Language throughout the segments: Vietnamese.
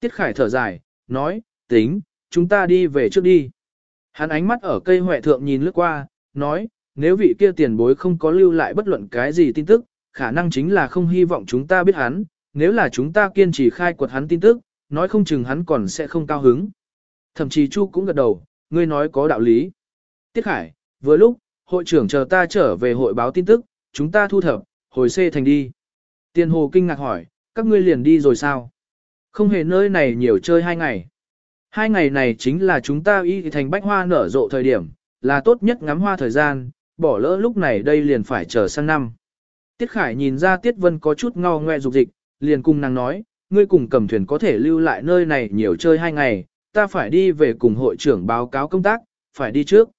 Tiết Khải thở dài, nói, tính, chúng ta đi về trước đi. Hắn ánh mắt ở cây huệ thượng nhìn lướt qua, nói, nếu vị kia tiền bối không có lưu lại bất luận cái gì tin tức, khả năng chính là không hy vọng chúng ta biết hắn, nếu là chúng ta kiên trì khai quật hắn tin tức, nói không chừng hắn còn sẽ không cao hứng. Thậm chí Chu cũng gật đầu, ngươi nói có đạo lý. Tiết Khải, vừa lúc, hội trưởng chờ ta trở về hội báo tin tức, chúng ta thu thập, hồi xê thành đi. Tiền hồ kinh ngạc hỏi, các ngươi liền đi rồi sao? Không hề nơi này nhiều chơi hai ngày. Hai ngày này chính là chúng ta y thành bách hoa nở rộ thời điểm, là tốt nhất ngắm hoa thời gian, bỏ lỡ lúc này đây liền phải chờ sang năm. Tiết Khải nhìn ra Tiết Vân có chút ngao ngoe dục dịch, liền cùng nàng nói, ngươi cùng cầm thuyền có thể lưu lại nơi này nhiều chơi hai ngày, ta phải đi về cùng hội trưởng báo cáo công tác, phải đi trước.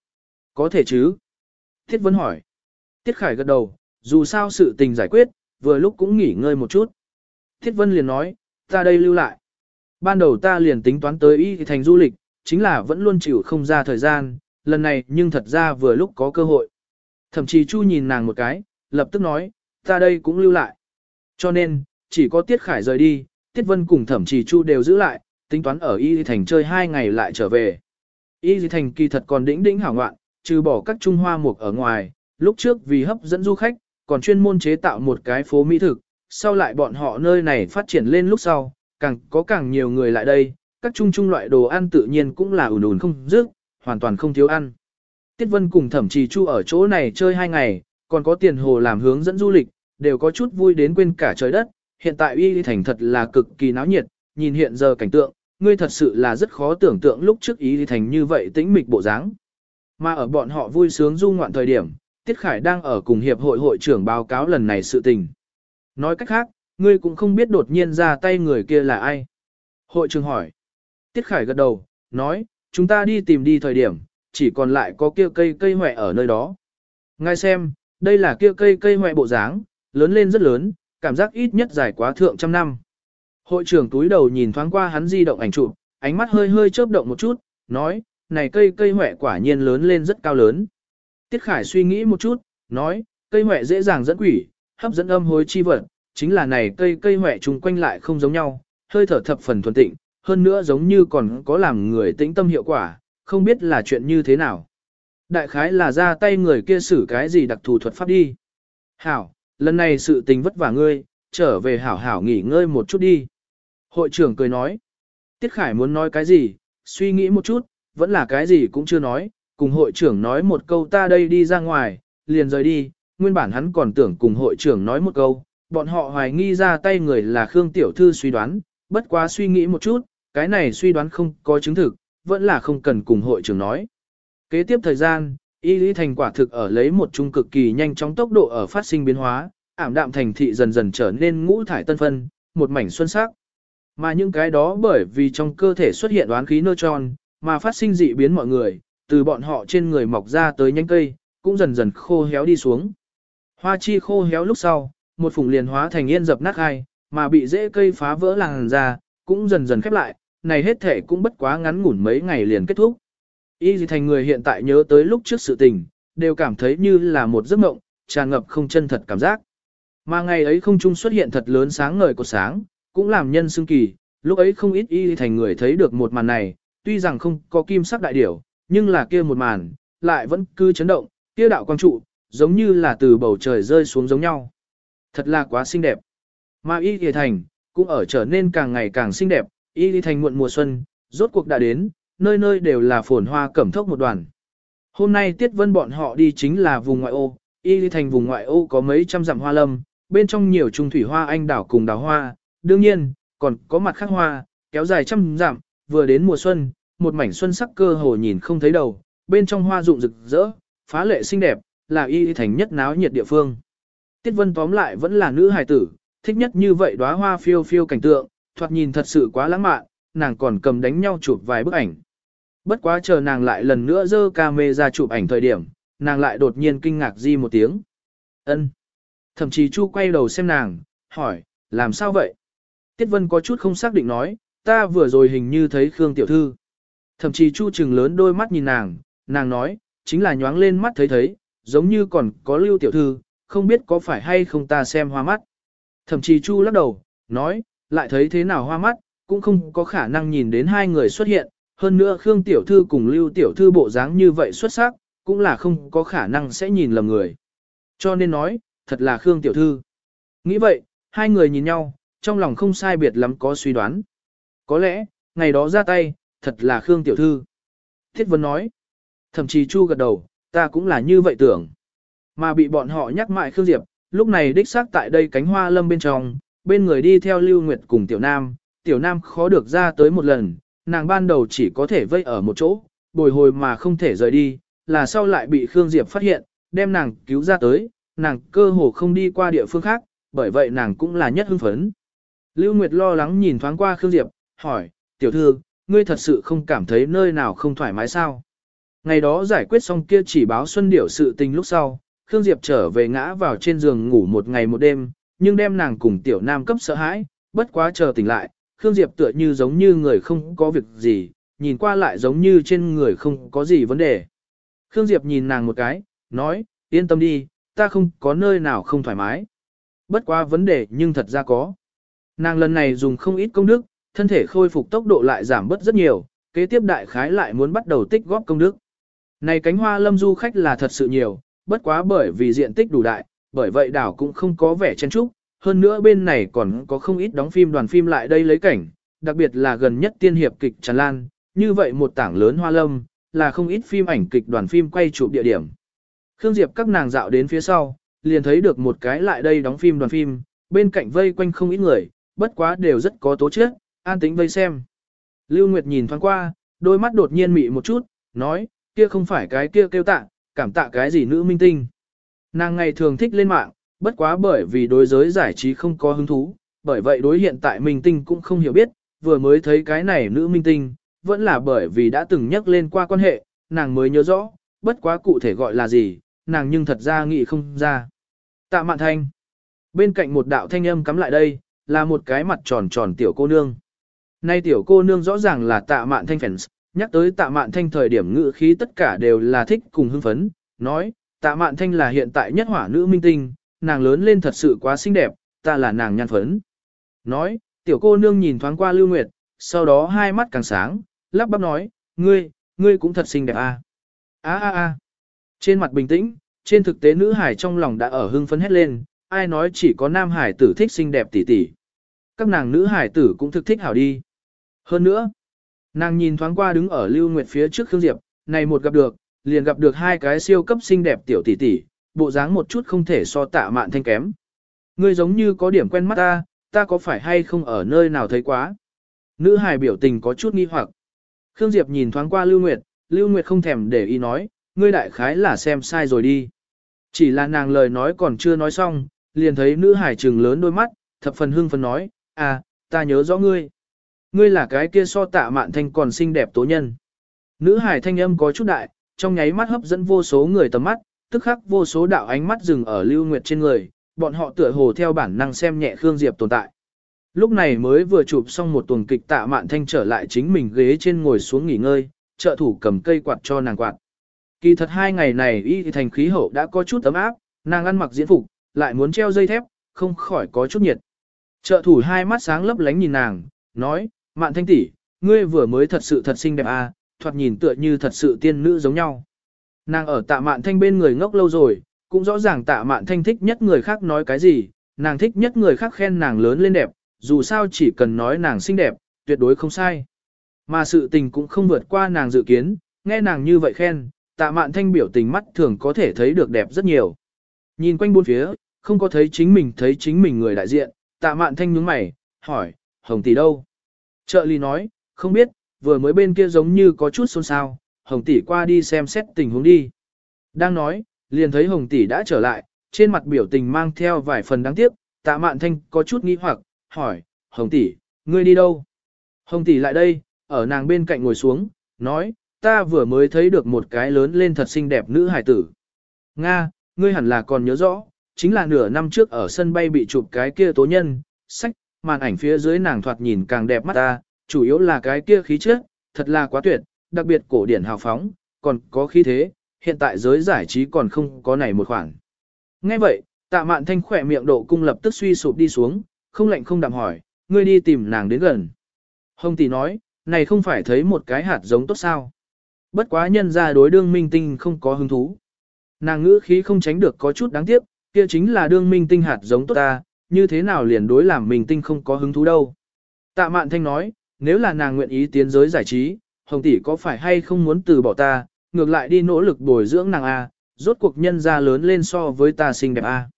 Có thể chứ? Tiết Vân hỏi. Tiết Khải gật đầu, dù sao sự tình giải quyết, vừa lúc cũng nghỉ ngơi một chút. Tiết Vân liền nói, ta đây lưu lại. Ban đầu ta liền tính toán tới y thành du lịch, chính là vẫn luôn chịu không ra thời gian, lần này nhưng thật ra vừa lúc có cơ hội. Thậm chí Chu nhìn nàng một cái, lập tức nói, ta đây cũng lưu lại. Cho nên, chỉ có Tiết Khải rời đi, Tiết Vân cùng thẩm trì Chu đều giữ lại, tính toán ở Y Thành chơi hai ngày lại trở về. Y Thành kỳ thật còn đỉnh đỉnh hảo ngoạn, trừ bỏ các trung hoa mục ở ngoài, lúc trước vì hấp dẫn du khách, còn chuyên môn chế tạo một cái phố mỹ thực, sau lại bọn họ nơi này phát triển lên lúc sau, càng có càng nhiều người lại đây, các trung trung loại đồ ăn tự nhiên cũng là ủn ủn không dứt, hoàn toàn không thiếu ăn. Tiết Vân cùng thẩm trì chu ở chỗ này chơi hai ngày, còn có tiền hồ làm hướng dẫn du lịch, đều có chút vui đến quên cả trời đất, hiện tại Y Thành thật là cực kỳ náo nhiệt, nhìn hiện giờ cảnh tượng, ngươi thật sự là rất khó tưởng tượng lúc trước Y Thành như vậy tĩnh mịch bộ dáng. Mà ở bọn họ vui sướng du ngoạn thời điểm, Tiết Khải đang ở cùng hiệp hội hội trưởng báo cáo lần này sự tình. Nói cách khác, ngươi cũng không biết đột nhiên ra tay người kia là ai. Hội trưởng hỏi. Tiết Khải gật đầu, nói, chúng ta đi tìm đi thời điểm, chỉ còn lại có kia cây cây hoẹ ở nơi đó. Ngay xem, đây là kia cây cây hoẹ bộ dáng, lớn lên rất lớn, cảm giác ít nhất dài quá thượng trăm năm. Hội trưởng túi đầu nhìn thoáng qua hắn di động ảnh chụp, ánh mắt hơi hơi chớp động một chút, nói, này cây cây hoẹ quả nhiên lớn lên rất cao lớn. Tiết Khải suy nghĩ một chút, nói, cây hoẹ dễ dàng dẫn quỷ, hấp dẫn âm hối chi vật, chính là này cây cây hoẹ chung quanh lại không giống nhau, hơi thở thập phần thuần tịnh, hơn nữa giống như còn có làm người tĩnh tâm hiệu quả, không biết là chuyện như thế nào. Đại khái là ra tay người kia xử cái gì đặc thù thuật pháp đi. Hảo, lần này sự tình vất vả ngươi, trở về hảo hảo nghỉ ngơi một chút đi. Hội trưởng cười nói. Tiết Khải muốn nói cái gì, suy nghĩ một chút, vẫn là cái gì cũng chưa nói, cùng hội trưởng nói một câu ta đây đi ra ngoài, liền rời đi, nguyên bản hắn còn tưởng cùng hội trưởng nói một câu, bọn họ hoài nghi ra tay người là Khương Tiểu Thư suy đoán, bất quá suy nghĩ một chút, cái này suy đoán không có chứng thực, vẫn là không cần cùng hội trưởng nói. Kế tiếp thời gian, y lý thành quả thực ở lấy một trung cực kỳ nhanh chóng tốc độ ở phát sinh biến hóa, ảm đạm thành thị dần dần trở nên ngũ thải tân phân, một mảnh xuân sắc. Mà những cái đó bởi vì trong cơ thể xuất hiện đoán khí neutron, mà phát sinh dị biến mọi người, từ bọn họ trên người mọc ra tới nhánh cây, cũng dần dần khô héo đi xuống. Hoa chi khô héo lúc sau, một phùng liền hóa thành yên dập nát hai, mà bị dễ cây phá vỡ làng ra, cũng dần dần khép lại, này hết thể cũng bất quá ngắn ngủn mấy ngày liền kết thúc. Y gì thành người hiện tại nhớ tới lúc trước sự tình, đều cảm thấy như là một giấc mộng, tràn ngập không chân thật cảm giác. Mà ngày ấy không trung xuất hiện thật lớn sáng ngời của sáng, cũng làm nhân xưng kỳ, lúc ấy không ít y thành người thấy được một màn này, tuy rằng không có kim sắc đại điểu, nhưng là kia một màn, lại vẫn cứ chấn động, kia đạo quang trụ, giống như là từ bầu trời rơi xuống giống nhau. Thật là quá xinh đẹp. Mà y y thành, cũng ở trở nên càng ngày càng xinh đẹp, y y thành muộn mùa xuân, rốt cuộc đã đến, nơi nơi đều là phồn hoa cẩm thốc một đoàn. Hôm nay Tiết Vân bọn họ đi chính là vùng ngoại ô, y y thành vùng ngoại ô có mấy trăm dặm hoa lâm, bên trong nhiều trung thủy hoa anh đảo cùng đào hoa, đương nhiên, còn có mặt khác hoa, kéo dài trăm dặm, vừa đến mùa xuân, một mảnh xuân sắc cơ hồ nhìn không thấy đầu, bên trong hoa rụng rực rỡ, phá lệ xinh đẹp, là y thành nhất náo nhiệt địa phương. Tiết Vân tóm lại vẫn là nữ hài tử, thích nhất như vậy đóa hoa phiêu phiêu cảnh tượng, thoạt nhìn thật sự quá lãng mạn, nàng còn cầm đánh nhau chụp vài bức ảnh. Bất quá chờ nàng lại lần nữa dơ camera chụp ảnh thời điểm, nàng lại đột nhiên kinh ngạc di một tiếng. ân Thậm chí Chu quay đầu xem nàng, hỏi, làm sao vậy? Tiết Vân có chút không xác định nói, ta vừa rồi hình như thấy Khương Tiểu Thư. Thậm chí Chu chừng lớn đôi mắt nhìn nàng, nàng nói, chính là nhoáng lên mắt thấy thấy, giống như còn có Lưu Tiểu Thư, không biết có phải hay không ta xem hoa mắt. Thậm chí Chu lắc đầu, nói, lại thấy thế nào hoa mắt, cũng không có khả năng nhìn đến hai người xuất hiện, hơn nữa Khương Tiểu Thư cùng Lưu Tiểu Thư bộ dáng như vậy xuất sắc, cũng là không có khả năng sẽ nhìn lầm người. Cho nên nói, thật là Khương Tiểu Thư. Nghĩ vậy, hai người nhìn nhau, trong lòng không sai biệt lắm có suy đoán. Có lẽ, ngày đó ra tay, thật là Khương Tiểu Thư. Thiết Vân nói, thậm chí Chu gật đầu, ta cũng là như vậy tưởng. Mà bị bọn họ nhắc mãi Khương Diệp, lúc này đích xác tại đây cánh hoa lâm bên trong, bên người đi theo Lưu Nguyệt cùng Tiểu Nam, Tiểu Nam khó được ra tới một lần, nàng ban đầu chỉ có thể vây ở một chỗ, bồi hồi mà không thể rời đi, là sau lại bị Khương Diệp phát hiện, đem nàng cứu ra tới, nàng cơ hồ không đi qua địa phương khác, bởi vậy nàng cũng là nhất hưng phấn. Lưu Nguyệt lo lắng nhìn thoáng qua Khương Diệp, hỏi, tiểu thư, ngươi thật sự không cảm thấy nơi nào không thoải mái sao? Ngày đó giải quyết xong kia chỉ báo Xuân Điểu sự tình lúc sau, Khương Diệp trở về ngã vào trên giường ngủ một ngày một đêm, nhưng đem nàng cùng tiểu nam cấp sợ hãi, bất quá chờ tỉnh lại, Khương Diệp tựa như giống như người không có việc gì, nhìn qua lại giống như trên người không có gì vấn đề. Khương Diệp nhìn nàng một cái, nói, yên tâm đi, ta không có nơi nào không thoải mái. Bất quá vấn đề nhưng thật ra có. Nàng lần này dùng không ít công đức, thân thể khôi phục tốc độ lại giảm bớt rất nhiều, kế tiếp đại khái lại muốn bắt đầu tích góp công đức. Này cánh hoa lâm du khách là thật sự nhiều, bất quá bởi vì diện tích đủ đại, bởi vậy đảo cũng không có vẻ chen trúc, hơn nữa bên này còn có không ít đóng phim đoàn phim lại đây lấy cảnh, đặc biệt là gần nhất tiên hiệp kịch tràn lan, như vậy một tảng lớn hoa lâm, là không ít phim ảnh kịch đoàn phim quay chụp địa điểm. Khương Diệp các nàng dạo đến phía sau, liền thấy được một cái lại đây đóng phim đoàn phim, bên cạnh vây quanh không ít người, bất quá đều rất có tố chất, an tĩnh vây xem. Lưu Nguyệt nhìn thoáng qua, đôi mắt đột nhiên mị một chút, nói, kia không phải cái kia kêu tạ, cảm tạ cái gì nữ minh tinh. Nàng ngày thường thích lên mạng, bất quá bởi vì đối giới giải trí không có hứng thú, bởi vậy đối hiện tại minh tinh cũng không hiểu biết, vừa mới thấy cái này nữ minh tinh, vẫn là bởi vì đã từng nhắc lên qua quan hệ, nàng mới nhớ rõ, bất quá cụ thể gọi là gì, nàng nhưng thật ra nghĩ không ra. Tạ mạn thanh. Bên cạnh một đạo thanh âm cắm lại đây, là một cái mặt tròn tròn tiểu cô nương. Nay tiểu cô nương rõ ràng là tạ mạn thanh fans, nhắc tới tạ mạn thanh thời điểm ngự khí tất cả đều là thích cùng hưng phấn, nói, tạ mạn thanh là hiện tại nhất hỏa nữ minh tinh, nàng lớn lên thật sự quá xinh đẹp, ta là nàng nhan phấn. Nói, tiểu cô nương nhìn thoáng qua Lưu Nguyệt, sau đó hai mắt càng sáng, lắp bắp nói, ngươi, ngươi cũng thật xinh đẹp à. a a a Trên mặt bình tĩnh, trên thực tế nữ hải trong lòng đã ở hưng phấn hết lên, ai nói chỉ có nam hải tử thích xinh đẹp tỷ tỷ. Các nàng nữ hải tử cũng thực thích hảo đi. Hơn nữa, nàng nhìn thoáng qua đứng ở Lưu Nguyệt phía trước Khương Diệp, này một gặp được, liền gặp được hai cái siêu cấp xinh đẹp tiểu tỷ tỷ, bộ dáng một chút không thể so tạ mạn thanh kém. Ngươi giống như có điểm quen mắt ta, ta có phải hay không ở nơi nào thấy quá. Nữ hài biểu tình có chút nghi hoặc. Khương Diệp nhìn thoáng qua Lưu Nguyệt, Lưu Nguyệt không thèm để ý nói, ngươi đại khái là xem sai rồi đi. Chỉ là nàng lời nói còn chưa nói xong, liền thấy nữ hải trừng lớn đôi mắt, thập phần hưng phấn nói, à, ta nhớ rõ ngươi. Ngươi là cái kia so tạ mạn thanh còn xinh đẹp tố nhân. Nữ hải thanh âm có chút đại, trong nháy mắt hấp dẫn vô số người tầm mắt, tức khắc vô số đạo ánh mắt dừng ở Lưu Nguyệt trên người, bọn họ tựa hồ theo bản năng xem nhẹ Khương Diệp tồn tại. Lúc này mới vừa chụp xong một tuần kịch tạ mạn thanh trở lại chính mình ghế trên ngồi xuống nghỉ ngơi, trợ thủ cầm cây quạt cho nàng quạt. Kỳ thật hai ngày này y thành khí hậu đã có chút ấm áp, nàng ăn mặc diễn phục, lại muốn treo dây thép, không khỏi có chút nhiệt. Trợ thủ hai mắt sáng lấp lánh nhìn nàng, nói, mạn thanh tỷ, ngươi vừa mới thật sự thật xinh đẹp à, thoạt nhìn tựa như thật sự tiên nữ giống nhau. Nàng ở tạ mạn thanh bên người ngốc lâu rồi, cũng rõ ràng tạ mạn thanh thích nhất người khác nói cái gì, nàng thích nhất người khác khen nàng lớn lên đẹp, dù sao chỉ cần nói nàng xinh đẹp, tuyệt đối không sai. Mà sự tình cũng không vượt qua nàng dự kiến, nghe nàng như vậy khen, tạ mạn thanh biểu tình mắt thường có thể thấy được đẹp rất nhiều. Nhìn quanh bốn phía, không có thấy chính mình thấy chính mình người đại diện, tạ mạn thanh nhướng mày, hỏi, hồng tỷ đâu? Trợ lý nói, không biết, vừa mới bên kia giống như có chút xôn xao, hồng tỷ qua đi xem xét tình huống đi. Đang nói, liền thấy hồng tỷ đã trở lại, trên mặt biểu tình mang theo vài phần đáng tiếc, tạ mạn thanh có chút nghi hoặc, hỏi, hồng tỷ, ngươi đi đâu? Hồng tỷ lại đây, ở nàng bên cạnh ngồi xuống, nói, ta vừa mới thấy được một cái lớn lên thật xinh đẹp nữ hải tử. Nga, ngươi hẳn là còn nhớ rõ, chính là nửa năm trước ở sân bay bị chụp cái kia tố nhân, sách, màn ảnh phía dưới nàng thoạt nhìn càng đẹp mắt ta, chủ yếu là cái kia khí chất, thật là quá tuyệt, đặc biệt cổ điển hào phóng, còn có khí thế, hiện tại giới giải trí còn không có này một khoảng. Nghe vậy, tạ mạn thanh khỏe miệng độ cung lập tức suy sụp đi xuống, không lạnh không đạm hỏi, ngươi đi tìm nàng đến gần. Hồng tỷ nói, này không phải thấy một cái hạt giống tốt sao. Bất quá nhân ra đối đương minh tinh không có hứng thú. Nàng ngữ khí không tránh được có chút đáng tiếc, kia chính là đương minh tinh hạt giống tốt ta, như thế nào liền đối làm mình tinh không có hứng thú đâu. Tạ mạn thanh nói, nếu là nàng nguyện ý tiến giới giải trí, Hồng tỷ có phải hay không muốn từ bỏ ta, ngược lại đi nỗ lực bồi dưỡng nàng A, rốt cuộc nhân ra lớn lên so với ta xinh đẹp A.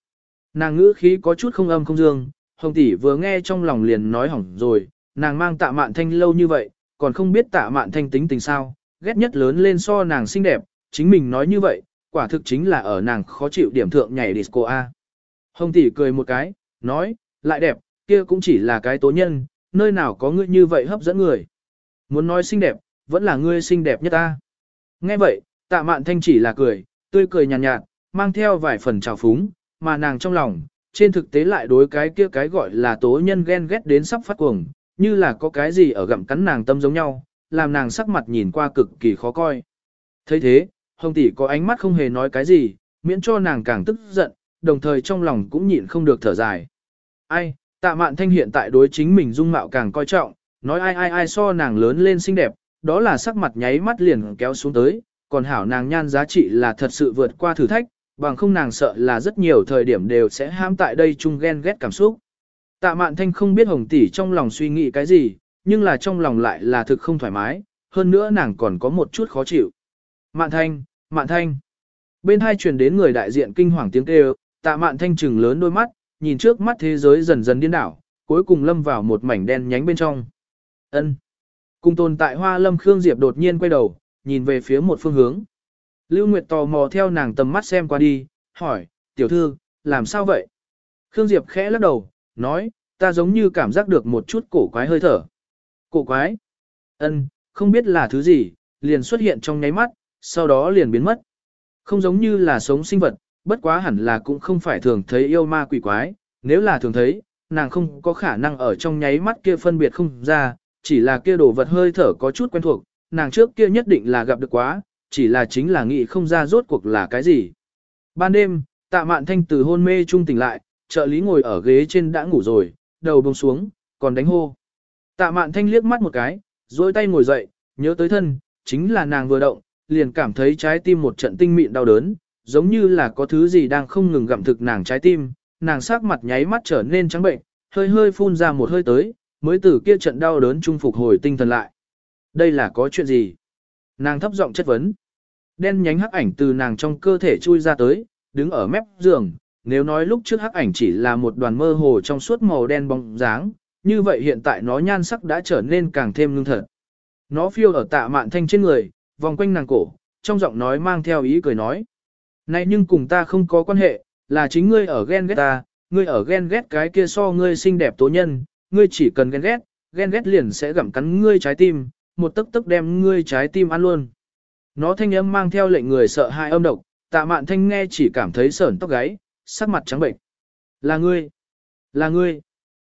Nàng ngữ khí có chút không âm không dương, Hồng tỷ vừa nghe trong lòng liền nói hỏng rồi, nàng mang tạ mạn thanh lâu như vậy, còn không biết tạ mạn thanh tính tình sao, ghét nhất lớn lên so nàng xinh đẹp, chính mình nói như vậy, quả thực chính là ở nàng khó chịu điểm thượng nhảy disco A. Hồng tỷ cười một cái, nói, lại đẹp, kia cũng chỉ là cái tố nhân, nơi nào có ngươi như vậy hấp dẫn người. Muốn nói xinh đẹp, vẫn là ngươi xinh đẹp nhất ta. Nghe vậy, tạ mạn thanh chỉ là cười, tươi cười nhàn nhạt, nhạt, mang theo vài phần trào phúng, mà nàng trong lòng, trên thực tế lại đối cái kia cái gọi là tố nhân ghen ghét đến sắp phát cuồng, như là có cái gì ở gặm cắn nàng tâm giống nhau, làm nàng sắc mặt nhìn qua cực kỳ khó coi. thấy thế, hồng tỷ có ánh mắt không hề nói cái gì, miễn cho nàng càng tức giận, đồng thời trong lòng cũng nhịn không được thở dài. Ai, tạ mạn thanh hiện tại đối chính mình dung mạo càng coi trọng, nói ai ai ai so nàng lớn lên xinh đẹp, đó là sắc mặt nháy mắt liền kéo xuống tới, còn hảo nàng nhan giá trị là thật sự vượt qua thử thách, bằng không nàng sợ là rất nhiều thời điểm đều sẽ ham tại đây chung ghen ghét cảm xúc. Tạ mạn thanh không biết hồng tỷ trong lòng suy nghĩ cái gì, nhưng là trong lòng lại là thực không thoải mái, hơn nữa nàng còn có một chút khó chịu. Mạn thanh, mạn thanh. Bên hai truyền đến người đại diện kinh hoàng tiếng kêu, tạ mạn thanh trừng lớn đôi mắt, nhìn trước mắt thế giới dần dần điên đảo, cuối cùng lâm vào một mảnh đen nhánh bên trong. Ân. Cùng tồn tại hoa lâm Khương Diệp đột nhiên quay đầu, nhìn về phía một phương hướng. Lưu Nguyệt tò mò theo nàng tầm mắt xem qua đi, hỏi, tiểu thư, làm sao vậy? Khương Diệp khẽ lắc đầu, nói, ta giống như cảm giác được một chút cổ quái hơi thở. Cổ quái? Ân, không biết là thứ gì, liền xuất hiện trong nháy mắt, sau đó liền biến mất. Không giống như là sống sinh vật, bất quá hẳn là cũng không phải thường thấy yêu ma quỷ quái, nếu là thường thấy, nàng không có khả năng ở trong nháy mắt kia phân biệt không ra, chỉ là kia đồ vật hơi thở có chút quen thuộc, nàng trước kia nhất định là gặp được quá, chỉ là chính là nghĩ không ra rốt cuộc là cái gì. Ban đêm, tạ mạn thanh từ hôn mê trung tỉnh lại, trợ lý ngồi ở ghế trên đã ngủ rồi, đầu bông xuống, còn đánh hô. Tạ mạn thanh liếc mắt một cái, dối tay ngồi dậy, nhớ tới thân, chính là nàng vừa động, liền cảm thấy trái tim một trận tinh mịn đau đớn, giống như là có thứ gì đang không ngừng gặm thực nàng trái tim, nàng sắc mặt nháy mắt trở nên trắng bệnh, hơi hơi phun ra một hơi tới, mới từ kia trận đau đớn trung phục hồi tinh thần lại. Đây là có chuyện gì? Nàng thấp giọng chất vấn. Đen nhánh hắc ảnh từ nàng trong cơ thể chui ra tới, đứng ở mép giường. Nếu nói lúc trước hắc ảnh chỉ là một đoàn mơ hồ trong suốt màu đen bóng dáng, như vậy hiện tại nó nhan sắc đã trở nên càng thêm ngưng thật. Nó phiêu ở tạ mạn thanh trên người, vòng quanh nàng cổ, trong giọng nói mang theo ý cười nói. Này nhưng cùng ta không có quan hệ, là chính ngươi ở ghen ghét ta, ngươi ở ghen ghét cái kia so ngươi xinh đẹp tố nhân, ngươi chỉ cần ghen ghét, ghen ghét liền sẽ gặm cắn ngươi trái tim, một tức tức đem ngươi trái tim ăn luôn. Nó thanh âm mang theo lệnh người sợ hãi âm độc, tạ mạn thanh nghe chỉ cảm thấy sởn tóc gáy, sắc mặt trắng bệnh. Là ngươi, là ngươi,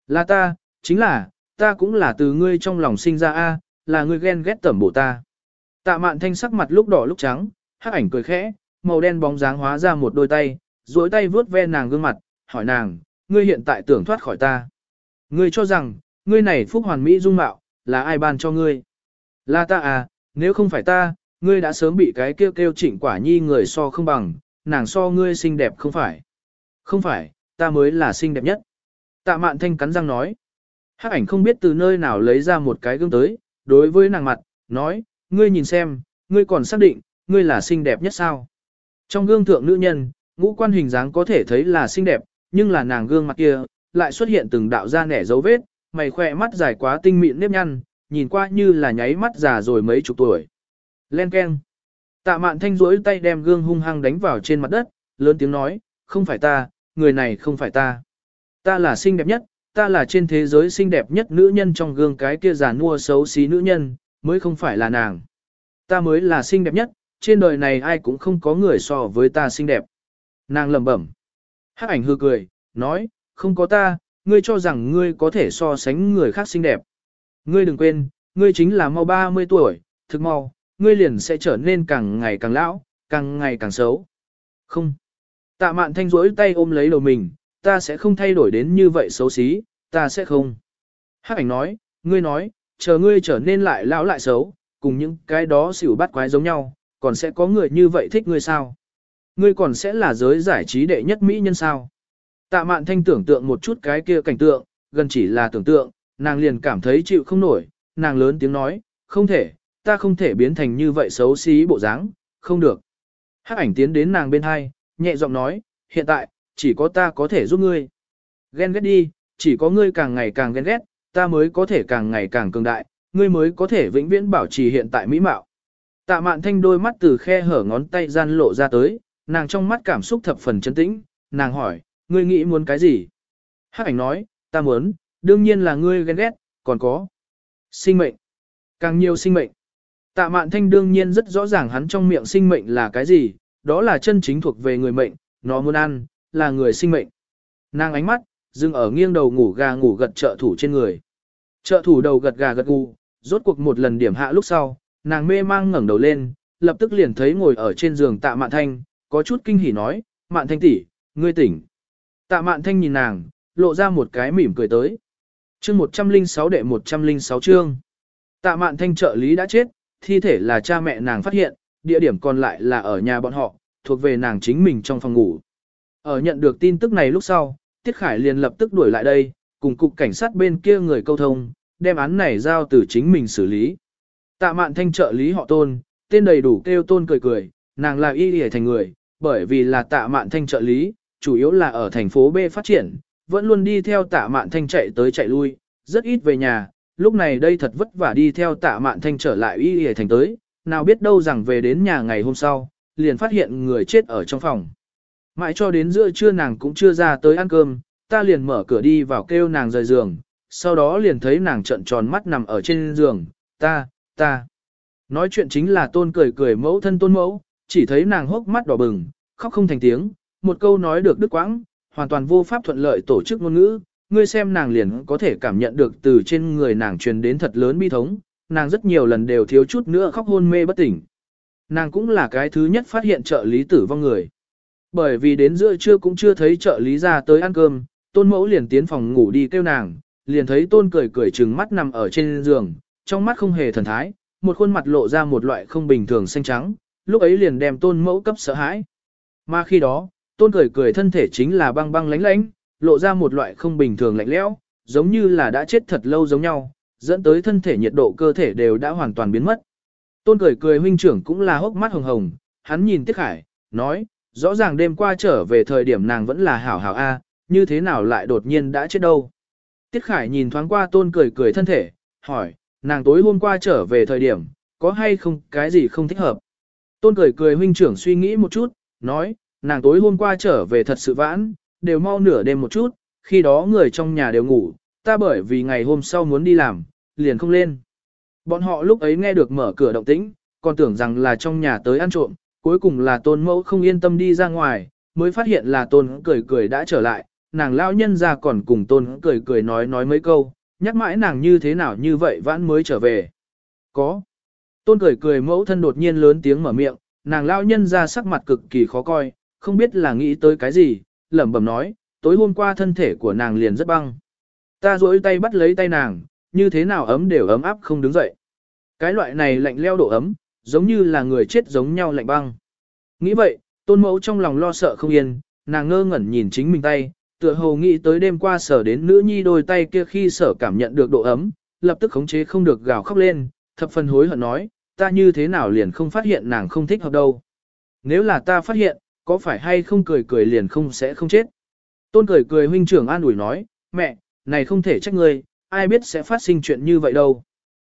là ta, chính là, ta cũng là từ ngươi trong lòng sinh ra a, là ngươi ghen ghét tẩm bổ ta. Tạ mạn thanh sắc mặt lúc đỏ lúc trắng, hắc ảnh cười khẽ, màu đen bóng dáng hóa ra một đôi tay, duỗi tay vuốt ve nàng gương mặt, hỏi nàng, ngươi hiện tại tưởng thoát khỏi ta. Ngươi cho rằng, ngươi này phúc hoàn mỹ dung mạo, là ai ban cho ngươi? Là ta à, nếu không phải ta, ngươi đã sớm bị cái kêu kêu chỉnh quả nhi người so không bằng, nàng so ngươi xinh đẹp không phải. Không phải, ta mới là xinh đẹp nhất. Tạ mạn thanh cắn răng nói. Hắc ảnh không biết từ nơi nào lấy ra một cái gương tới, đối với nàng mặt, nói, ngươi nhìn xem, ngươi còn xác định, ngươi là xinh đẹp nhất sao. Trong gương thượng nữ nhân, ngũ quan hình dáng có thể thấy là xinh đẹp, nhưng là nàng gương mặt kia, lại xuất hiện từng đạo da nẻ dấu vết, mày khỏe mắt dài quá tinh mịn nếp nhăn, nhìn qua như là nháy mắt già rồi mấy chục tuổi. Len keng. Tạ mạn thanh rỗi tay đem gương hung hăng đánh vào trên mặt đất, lớn tiếng nói, không phải ta, người này không phải ta. Ta là xinh đẹp nhất, ta là trên thế giới xinh đẹp nhất nữ nhân trong gương cái kia già nua xấu xí nữ nhân, mới không phải là nàng. Ta mới là xinh đẹp nhất, trên đời này ai cũng không có người so với ta xinh đẹp. Nàng lẩm bẩm. Hắc ảnh hư cười, nói, không có ta, ngươi cho rằng ngươi có thể so sánh người khác xinh đẹp. Ngươi đừng quên, ngươi chính là mau 30 tuổi, thực mau, ngươi liền sẽ trở nên càng ngày càng lão, càng ngày càng xấu. Không. Tạ mạn thanh rỗi tay ôm lấy đầu mình, ta sẽ không thay đổi đến như vậy xấu xí, ta sẽ không. Hắc ảnh nói, ngươi nói, chờ ngươi trở nên lại lão lại xấu, cùng những cái đó xỉu bắt quái giống nhau, còn sẽ có người như vậy thích ngươi sao? Ngươi còn sẽ là giới giải trí đệ nhất mỹ nhân sao? Tạ mạn thanh tưởng tượng một chút cái kia cảnh tượng, gần chỉ là tưởng tượng, nàng liền cảm thấy chịu không nổi, nàng lớn tiếng nói, không thể, ta không thể biến thành như vậy xấu xí bộ dáng, không được. Hắc ảnh tiến đến nàng bên hai, nhẹ giọng nói, hiện tại, chỉ có ta có thể giúp ngươi. Ghen ghét đi, chỉ có ngươi càng ngày càng ghen ghét, ta mới có thể càng ngày càng cường đại, ngươi mới có thể vĩnh viễn bảo trì hiện tại mỹ mạo. Tạ mạn thanh đôi mắt từ khe hở ngón tay gian lộ ra tới, nàng trong mắt cảm xúc thập phần chân tĩnh, nàng hỏi, ngươi nghĩ muốn cái gì? Hắc ảnh nói, ta muốn, đương nhiên là ngươi ghen ghét, còn có sinh mệnh, càng nhiều sinh mệnh. Tạ mạn thanh đương nhiên rất rõ ràng hắn trong miệng sinh mệnh là cái gì, đó là chân chính thuộc về người mệnh, nó muốn ăn, là người sinh mệnh. Nàng ánh mắt, dừng ở nghiêng đầu ngủ gà ngủ gật trợ thủ trên người. Trợ thủ đầu gật gà gật gù, rốt cuộc một lần điểm hạ lúc sau, nàng mê mang ngẩng đầu lên, lập tức liền thấy ngồi ở trên giường tạ mạn thanh, có chút kinh hỉ nói, mạn thanh tỷ, ngươi tỉnh. Tạ mạn thanh nhìn nàng, lộ ra một cái mỉm cười tới. chương 106 đệ 106 chương. Tạ mạn thanh trợ lý đã chết, thi thể là cha mẹ nàng phát hiện, địa điểm còn lại là ở nhà bọn họ, thuộc về nàng chính mình trong phòng ngủ. Ở nhận được tin tức này lúc sau, Tiết Khải liền lập tức đuổi lại đây, cùng cục cảnh sát bên kia người câu thông, đem án này giao từ chính mình xử lý. Tạ mạn thanh trợ lý họ tôn, tên đầy đủ kêu tôn cười cười, nàng là y hề thành người, bởi vì là tạ mạn thanh trợ lý, chủ yếu là ở thành phố B phát triển, vẫn luôn đi theo tạ mạn thanh chạy tới chạy lui, rất ít về nhà, lúc này đây thật vất vả đi theo tạ mạn thanh trở lại y hề thành tới, nào biết đâu rằng về đến nhà ngày hôm sau, liền phát hiện người chết ở trong phòng. Mãi cho đến giữa trưa nàng cũng chưa ra tới ăn cơm, ta liền mở cửa đi vào kêu nàng rời giường, sau đó liền thấy nàng trợn tròn mắt nằm ở trên giường, ta, ta. Nói chuyện chính là tôn cười cười mẫu thân tôn mẫu, chỉ thấy nàng hốc mắt đỏ bừng, khóc không thành tiếng, một câu nói được đứt quãng, hoàn toàn vô pháp thuận lợi tổ chức ngôn ngữ, ngươi xem nàng liền có thể cảm nhận được từ trên người nàng truyền đến thật lớn bi thống, nàng rất nhiều lần đều thiếu chút nữa khóc hôn mê bất tỉnh. Nàng cũng là cái thứ nhất phát hiện trợ lý tử vong người. Bởi vì đến giữa trưa cũng chưa thấy trợ lý ra tới ăn cơm, tôn mẫu liền tiến phòng ngủ đi kêu nàng, liền thấy tôn cười cười trừng mắt nằm ở trên giường, trong mắt không hề thần thái, một khuôn mặt lộ ra một loại không bình thường xanh trắng, lúc ấy liền đem tôn mẫu cấp sợ hãi. Mà khi đó, tôn cười cười thân thể chính là băng băng lánh lánh, lộ ra một loại không bình thường lạnh lẽo, giống như là đã chết thật lâu giống nhau, dẫn tới thân thể nhiệt độ cơ thể đều đã hoàn toàn biến mất. Tôn cười cười huynh trưởng cũng là hốc mắt hồng hồng, hắn nhìn Tiết Khải, nói, rõ ràng đêm qua trở về thời điểm nàng vẫn là hảo hảo A, như thế nào lại đột nhiên đã chết đâu. Tiết Khải nhìn thoáng qua tôn cười cười thân thể, hỏi, nàng tối hôm qua trở về thời điểm, có hay không cái gì không thích hợp. Tôn cười cười huynh trưởng suy nghĩ một chút, nói, nàng tối hôm qua trở về thật sự vãn, đều mau nửa đêm một chút, khi đó người trong nhà đều ngủ, ta bởi vì ngày hôm sau muốn đi làm, liền không lên. Bọn họ lúc ấy nghe được mở cửa động tĩnh, còn tưởng rằng là trong nhà tới ăn trộm, cuối cùng là tôn mẫu không yên tâm đi ra ngoài, mới phát hiện là tôn cười cười đã trở lại, nàng lão nhân ra còn cùng tôn cười cười nói nói mấy câu, nhắc mãi nàng như thế nào như vậy vãn mới trở về. Có. Tôn cười cười mẫu thân đột nhiên lớn tiếng mở miệng, nàng lão nhân ra sắc mặt cực kỳ khó coi, không biết là nghĩ tới cái gì, lẩm bẩm nói, tối hôm qua thân thể của nàng liền rất băng. Ta duỗi tay bắt lấy tay nàng, như thế nào ấm đều ấm áp không đứng dậy. Cái loại này lạnh leo độ ấm, giống như là người chết giống nhau lạnh băng. Nghĩ vậy, tôn mẫu trong lòng lo sợ không yên, nàng ngơ ngẩn nhìn chính mình tay, tựa hồ nghĩ tới đêm qua sở đến nữ nhi đôi tay kia khi sở cảm nhận được độ ấm, lập tức khống chế không được gào khóc lên, thập phần hối hận nói, ta như thế nào liền không phát hiện nàng không thích hợp đâu. Nếu là ta phát hiện, có phải hay không cười cười liền không sẽ không chết. Tôn cười cười huynh trưởng an ủi nói, mẹ, này không thể trách ngươi, ai biết sẽ phát sinh chuyện như vậy đâu.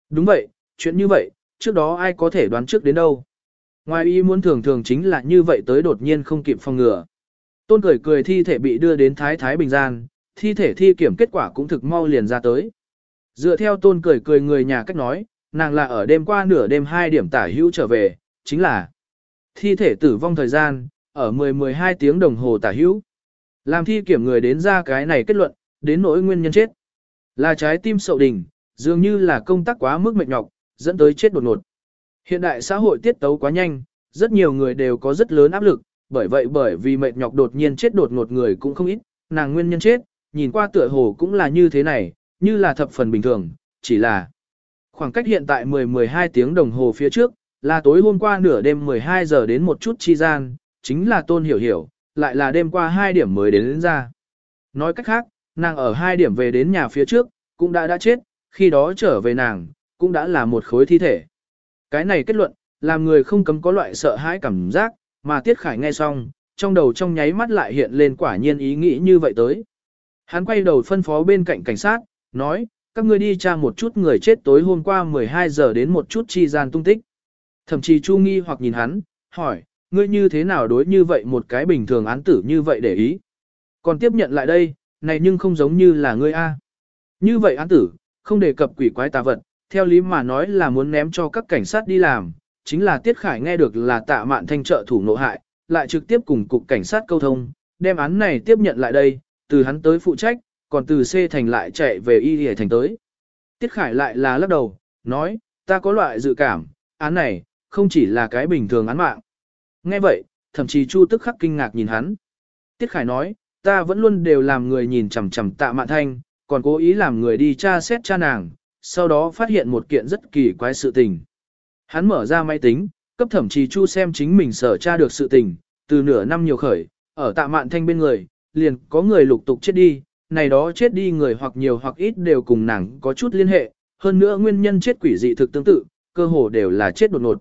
Đúng vậy, chuyện như vậy, trước đó ai có thể đoán trước đến đâu. Ngoài ý muốn thường thường chính là như vậy tới đột nhiên không kịp phòng ngừa. Tôn cười cười thi thể bị đưa đến Thái Thái Bình Gian, thi thể thi kiểm kết quả cũng thực mau liền ra tới. Dựa theo tôn cười cười người nhà cách nói, nàng là ở đêm qua nửa đêm 2 điểm tả hữu trở về, chính là thi thể tử vong thời gian, ở 10-12 tiếng đồng hồ tả hữu. Làm thi kiểm người đến ra cái này kết luận, đến nỗi nguyên nhân chết. Là trái tim sậu đình, dường như là công tác quá mức mệt nhọc, dẫn tới chết đột ngột. Hiện đại xã hội tiết tấu quá nhanh, rất nhiều người đều có rất lớn áp lực, bởi vậy bởi vì mệt nhọc đột nhiên chết đột ngột người cũng không ít, nàng nguyên nhân chết, nhìn qua tựa hồ cũng là như thế này, như là thập phần bình thường, chỉ là Khoảng cách hiện tại 10-12 tiếng đồng hồ phía trước, là tối hôm qua nửa đêm 12 giờ đến một chút chi gian, chính là tôn hiểu hiểu, lại là đêm qua 2 điểm mới đến, đến ra. Nói cách khác, nàng ở 2 điểm về đến nhà phía trước, cũng đã đã chết, khi đó trở về nàng, cũng đã là một khối thi thể. Cái này kết luận, làm người không cấm có loại sợ hãi cảm giác, mà Tiết Khải nghe xong, trong đầu trong nháy mắt lại hiện lên quả nhiên ý nghĩ như vậy tới. Hắn quay đầu phân phó bên cạnh cảnh sát, nói, các ngươi đi tra một chút người chết tối hôm qua 12 giờ đến một chút chi gian tung tích. Thậm chí Chu nghi hoặc nhìn hắn, hỏi, ngươi như thế nào đối như vậy một cái bình thường án tử như vậy để ý. Còn tiếp nhận lại đây, này nhưng không giống như là ngươi A. Như vậy án tử, không đề cập quỷ quái tà vật, theo lý mà nói là muốn ném cho các cảnh sát đi làm, chính là Tiết Khải nghe được là tạ mạn thanh trợ thủ nộ hại, lại trực tiếp cùng cục cảnh sát câu thông, đem án này tiếp nhận lại đây, từ hắn tới phụ trách, còn từ C thành lại chạy về Y hề thành tới. Tiết Khải lại là lắc đầu, nói, ta có loại dự cảm, án này, không chỉ là cái bình thường án mạng. Nghe vậy, thậm chí Chu tức khắc kinh ngạc nhìn hắn. Tiết Khải nói, ta vẫn luôn đều làm người nhìn chằm chằm tạ mạn thanh, còn cố ý làm người đi tra xét cha nàng, sau đó phát hiện một kiện rất kỳ quái sự tình. Hắn mở ra máy tính, cấp thẩm trì chu xem chính mình sở tra được sự tình, từ nửa năm nhiều khởi, ở tạ mạn thanh bên người, liền có người lục tục chết đi, này đó chết đi người hoặc nhiều hoặc ít đều cùng nàng có chút liên hệ, hơn nữa nguyên nhân chết quỷ dị thực tương tự, cơ hồ đều là chết đột ngột.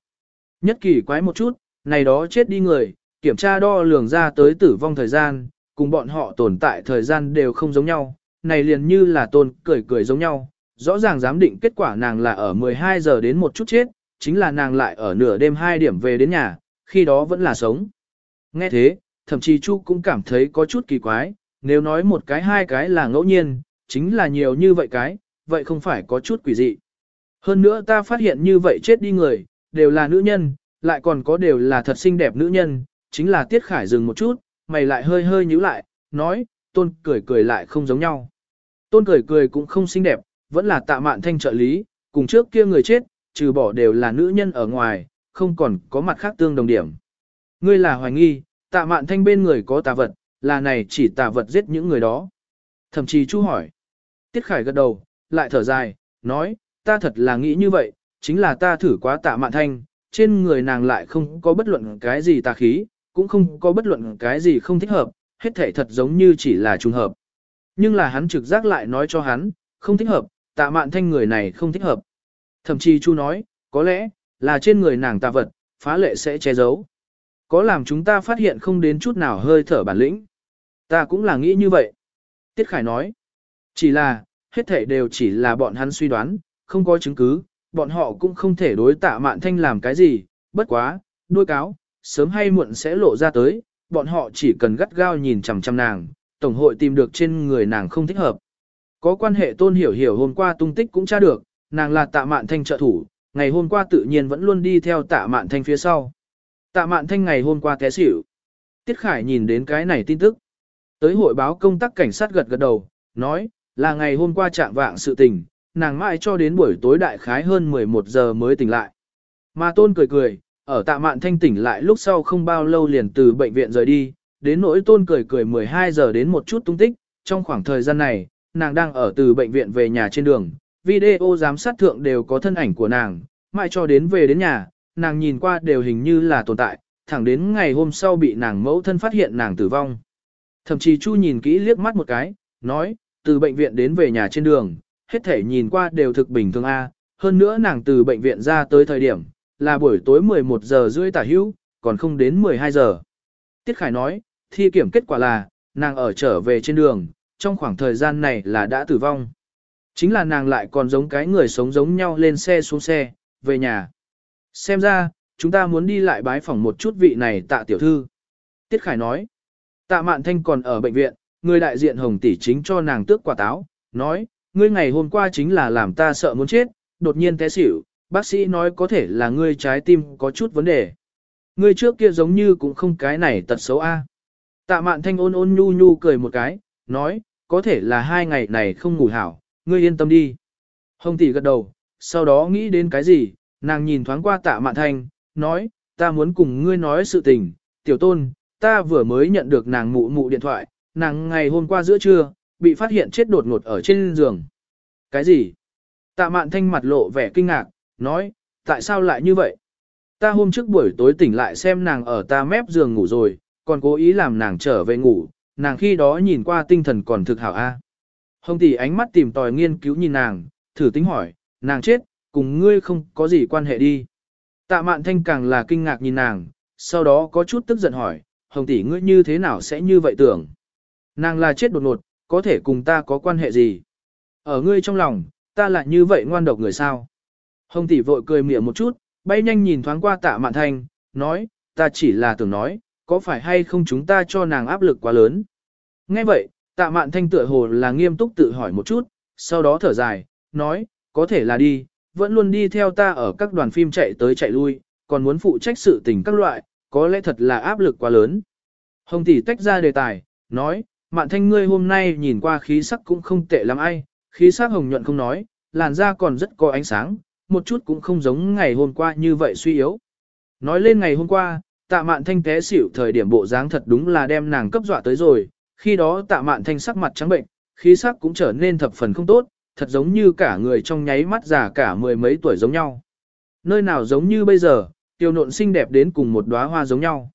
Nhất kỳ quái một chút, này đó chết đi người, kiểm tra đo lường ra tới tử vong thời gian, cùng bọn họ tồn tại thời gian đều không giống nhau, này liền như là tôn cười cười giống nhau, rõ ràng giám định kết quả nàng là ở 12 giờ đến một chút chết, chính là nàng lại ở nửa đêm hai điểm về đến nhà, khi đó vẫn là sống. Nghe thế, thậm chí Chu cũng cảm thấy có chút kỳ quái, nếu nói một cái hai cái là ngẫu nhiên, chính là nhiều như vậy cái, vậy không phải có chút quỷ dị. Hơn nữa ta phát hiện như vậy chết đi người, đều là nữ nhân, lại còn có đều là thật xinh đẹp nữ nhân, chính là Tiết Khải dừng một chút, mày lại hơi hơi nhíu lại, nói, tôn cười cười lại không giống nhau. Tôn cười cười cũng không xinh đẹp, vẫn là tạ mạn thanh trợ lý, cùng trước kia người chết, trừ bỏ đều là nữ nhân ở ngoài, không còn có mặt khác tương đồng điểm. Ngươi là hoài nghi, tạ mạn thanh bên người có tà vật, là này chỉ tà vật giết những người đó. Thậm chí chú hỏi. Tiết Khải gật đầu, lại thở dài, nói, ta thật là nghĩ như vậy, chính là ta thử quá tạ mạn thanh, trên người nàng lại không có bất luận cái gì tà khí, cũng không có bất luận cái gì không thích hợp, hết thể thật giống như chỉ là trùng hợp. Nhưng là hắn trực giác lại nói cho hắn, không thích hợp, tạ mạn thanh người này không thích hợp. Thậm chí chu nói, có lẽ, là trên người nàng tà vật, phá lệ sẽ che giấu. Có làm chúng ta phát hiện không đến chút nào hơi thở bản lĩnh. Ta cũng là nghĩ như vậy. Tiết Khải nói, chỉ là, hết thể đều chỉ là bọn hắn suy đoán, không có chứng cứ, bọn họ cũng không thể đối tạ mạn thanh làm cái gì, bất quá, đuôi cáo, sớm hay muộn sẽ lộ ra tới, bọn họ chỉ cần gắt gao nhìn chằm chằm nàng, tổng hội tìm được trên người nàng không thích hợp. Có quan hệ tôn hiểu hiểu hôm qua tung tích cũng tra được, nàng là tạ mạn thanh trợ thủ, ngày hôm qua tự nhiên vẫn luôn đi theo tạ mạn thanh phía sau. Tạ mạn thanh ngày hôm qua té xỉu. Tiết Khải nhìn đến cái này tin tức. Tới hội báo công tác cảnh sát gật gật đầu, nói, là ngày hôm qua trạng vạng sự tình, nàng mãi cho đến buổi tối đại khái hơn 11 giờ mới tỉnh lại. Mà tôn cười cười, ở tạ mạn thanh tỉnh lại lúc sau không bao lâu liền từ bệnh viện rời đi, đến nỗi tôn cười cười 12 giờ đến một chút tung tích, trong khoảng thời gian này, nàng đang ở từ bệnh viện về nhà trên đường, video giám sát thượng đều có thân ảnh của nàng, mãi cho đến về đến nhà, nàng nhìn qua đều hình như là tồn tại, thẳng đến ngày hôm sau bị nàng mẫu thân phát hiện nàng tử vong. Thậm chí Chu nhìn kỹ liếc mắt một cái, nói, từ bệnh viện đến về nhà trên đường, hết thể nhìn qua đều thực bình thường A, hơn nữa nàng từ bệnh viện ra tới thời điểm, là buổi tối 11 giờ rưỡi tả hữu, còn không đến 12 giờ. Tiết Khải nói, thi kiểm kết quả là, nàng ở trở về trên đường, trong khoảng thời gian này là đã tử vong. Chính là nàng lại còn giống cái người sống giống nhau lên xe xuống xe, về nhà. Xem ra, chúng ta muốn đi lại bái phỏng một chút vị này tạ tiểu thư. Tiết Khải nói, tạ mạn thanh còn ở bệnh viện, người đại diện hồng tỷ chính cho nàng tước quả táo, nói, ngươi ngày hôm qua chính là làm ta sợ muốn chết, đột nhiên té xỉu, bác sĩ nói có thể là ngươi trái tim có chút vấn đề. Ngươi trước kia giống như cũng không cái này tật xấu a. Tạ mạn thanh ôn ôn nhu nhu cười một cái, nói, có thể là hai ngày này không ngủ hảo, ngươi yên tâm đi. Hồng tỷ gật đầu, sau đó nghĩ đến cái gì, nàng nhìn thoáng qua tạ mạn thanh, nói, ta muốn cùng ngươi nói sự tình, tiểu tôn, ta vừa mới nhận được nàng mụ mụ điện thoại, nàng ngày hôm qua giữa trưa, bị phát hiện chết đột ngột ở trên giường. Cái gì? Tạ mạn thanh mặt lộ vẻ kinh ngạc, nói, tại sao lại như vậy? Ta hôm trước buổi tối tỉnh lại xem nàng ở ta mép giường ngủ rồi, còn cố ý làm nàng trở về ngủ, nàng khi đó nhìn qua tinh thần còn thực hảo a. Hồng tỷ ánh mắt tìm tòi nghiên cứu nhìn nàng, thử tính hỏi, nàng chết, cùng ngươi không có gì quan hệ đi. Tạ mạn thanh càng là kinh ngạc nhìn nàng, sau đó có chút tức giận hỏi, Hồng tỷ ngươi như thế nào sẽ như vậy tưởng? Nàng là chết đột ngột, có thể cùng ta có quan hệ gì? Ở ngươi trong lòng, ta lại như vậy ngoan độc người sao? Hồng tỷ vội cười mỉa một chút, bay nhanh nhìn thoáng qua tạ mạn thanh, nói, ta chỉ là tưởng nói, có phải hay không chúng ta cho nàng áp lực quá lớn? Nghe vậy, tạ mạn thanh tựa hồ là nghiêm túc tự hỏi một chút, sau đó thở dài, nói, có thể là đi, vẫn luôn đi theo ta ở các đoàn phim chạy tới chạy lui, còn muốn phụ trách sự tình các loại, có lẽ thật là áp lực quá lớn. Hồng tỷ tách ra đề tài, nói, mạn thanh ngươi hôm nay nhìn qua khí sắc cũng không tệ lắm ai, khí sắc hồng nhuận không nói, làn da còn rất có ánh sáng, một chút cũng không giống ngày hôm qua như vậy suy yếu. Nói lên ngày hôm qua, tạ mạn thanh té xỉu thời điểm bộ dáng thật đúng là đem nàng cấp dọa tới rồi, khi đó tạ mạn thanh sắc mặt trắng bệnh, khí sắc cũng trở nên thập phần không tốt, thật giống như cả người trong nháy mắt già cả mười mấy tuổi giống nhau. Nơi nào giống như bây giờ, tiêu nộn xinh đẹp đến cùng một đóa hoa giống nhau.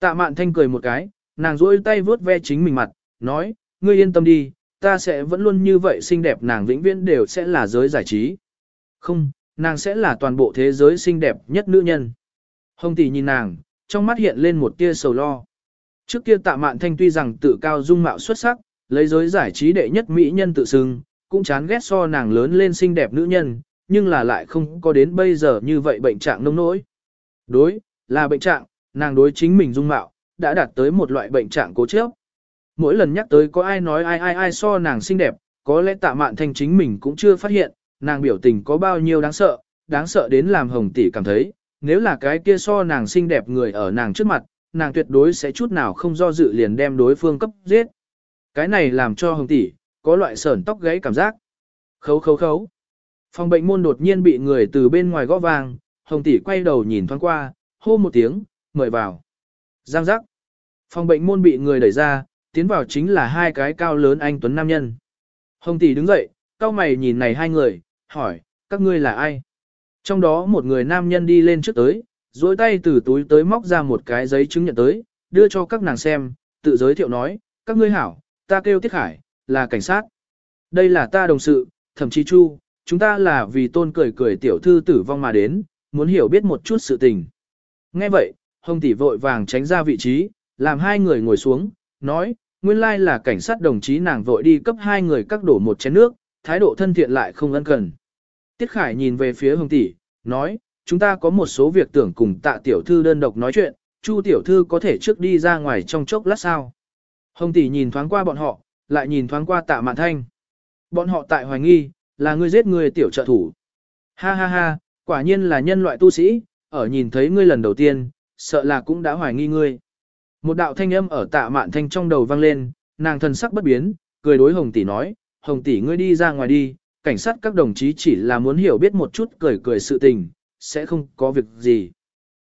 Tạ mạn thanh cười một cái, nàng duỗi tay vuốt ve chính mình mặt, nói, ngươi yên tâm đi, ta sẽ vẫn luôn như vậy xinh đẹp nàng vĩnh viễn đều sẽ là giới giải trí. Không, nàng sẽ là toàn bộ thế giới xinh đẹp nhất nữ nhân. Hồng tỷ nhìn nàng, trong mắt hiện lên một tia sầu lo. Trước kia tạ mạn thanh tuy rằng tự cao dung mạo xuất sắc, lấy giới giải trí đệ nhất mỹ nhân tự xưng, cũng chán ghét so nàng lớn lên xinh đẹp nữ nhân, nhưng là lại không có đến bây giờ như vậy bệnh trạng nông nỗi. Đối, là bệnh trạng, nàng đối chính mình dung mạo, đã đạt tới một loại bệnh trạng cố chấp. Mỗi lần nhắc tới có ai nói ai ai ai so nàng xinh đẹp, có lẽ tạ mạn thanh chính mình cũng chưa phát hiện, nàng biểu tình có bao nhiêu đáng sợ, đáng sợ đến làm hồng tỷ cảm thấy, nếu là cái kia so nàng xinh đẹp người ở nàng trước mặt, nàng tuyệt đối sẽ chút nào không do dự liền đem đối phương cấp giết. Cái này làm cho hồng tỷ, có loại sởn tóc gáy cảm giác. Khấu khấu khấu. Phòng bệnh môn đột nhiên bị người từ bên ngoài gõ vang, hồng tỷ quay đầu nhìn thoáng qua, hô một tiếng, mời vào. Giang giác. Phòng bệnh môn bị người đẩy ra, tiến vào chính là hai cái cao lớn anh tuấn nam nhân. Hồng tỷ đứng dậy, cao mày nhìn này hai người, hỏi, các ngươi là ai? Trong đó một người nam nhân đi lên trước tới, dối tay từ túi tới móc ra một cái giấy chứng nhận tới, đưa cho các nàng xem, tự giới thiệu nói, các ngươi hảo, ta kêu Tiết Khải, là cảnh sát. Đây là ta đồng sự, thậm chí chu, chúng ta là vì tôn cười cười tiểu thư tử vong mà đến, muốn hiểu biết một chút sự tình. Nghe vậy, hồng tỷ vội vàng tránh ra vị trí, làm hai người ngồi xuống, nói, nguyên lai là cảnh sát đồng chí nàng vội đi cấp hai người các đổ một chén nước, thái độ thân thiện lại không ân cần. Tiết Khải nhìn về phía hồng tỷ, nói, chúng ta có một số việc tưởng cùng tạ tiểu thư đơn độc nói chuyện, chu tiểu thư có thể trước đi ra ngoài trong chốc lát sao. Hồng tỷ nhìn thoáng qua bọn họ, lại nhìn thoáng qua tạ mạn thanh. Bọn họ tại hoài nghi, là ngươi giết người tiểu trợ thủ. Ha ha ha, quả nhiên là nhân loại tu sĩ, ở nhìn thấy ngươi lần đầu tiên, sợ là cũng đã hoài nghi ngươi. Một đạo thanh âm ở tạ mạn thanh trong đầu vang lên, nàng thần sắc bất biến, cười đối hồng tỷ nói, hồng tỷ ngươi đi ra ngoài đi, cảnh sát các đồng chí chỉ là muốn hiểu biết một chút cười cười sự tình, sẽ không có việc gì.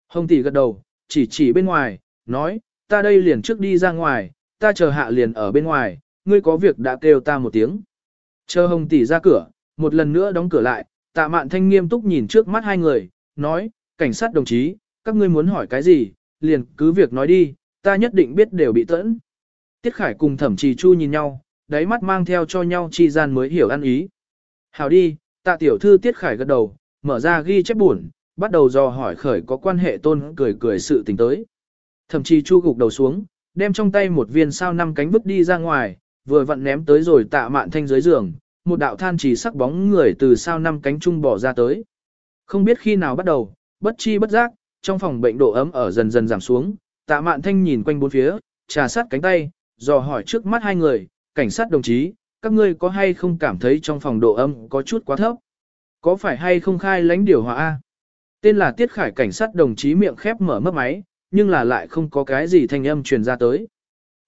Hồng tỷ gật đầu, chỉ chỉ bên ngoài, nói, ta đây liền trước đi ra ngoài, ta chờ hạ liền ở bên ngoài, ngươi có việc đã kêu ta một tiếng. Chờ hồng tỷ ra cửa, một lần nữa đóng cửa lại, tạ mạn thanh nghiêm túc nhìn trước mắt hai người, nói, cảnh sát đồng chí, các ngươi muốn hỏi cái gì, liền cứ việc nói đi, ta nhất định biết đều bị tẫn. Tiết Khải cùng thẩm trì chu nhìn nhau, đáy mắt mang theo cho nhau chi gian mới hiểu ăn ý. Hảo đi, tạ tiểu thư Tiết Khải gật đầu, mở ra ghi chép buồn, bắt đầu dò hỏi khởi có quan hệ tôn cười cười sự tình tới. thậm chí chu gục đầu xuống, đem trong tay một viên sao năm cánh vứt đi ra ngoài, vừa vặn ném tới rồi tạ mạn thanh dưới giường, một đạo than chỉ sắc bóng người từ sao năm cánh trung bỏ ra tới. Không biết khi nào bắt đầu, bất chi bất giác, trong phòng bệnh độ ấm ở dần dần giảm xuống, tạ mạn thanh nhìn quanh bốn phía, trà sát cánh tay, dò hỏi trước mắt hai người, cảnh sát đồng chí, các ngươi có hay không cảm thấy trong phòng độ âm có chút quá thấp? Có phải hay không khai lãnh điều hòa A? Tên là Tiết Khải cảnh sát đồng chí miệng khép mở mất máy, nhưng là lại không có cái gì thanh âm truyền ra tới.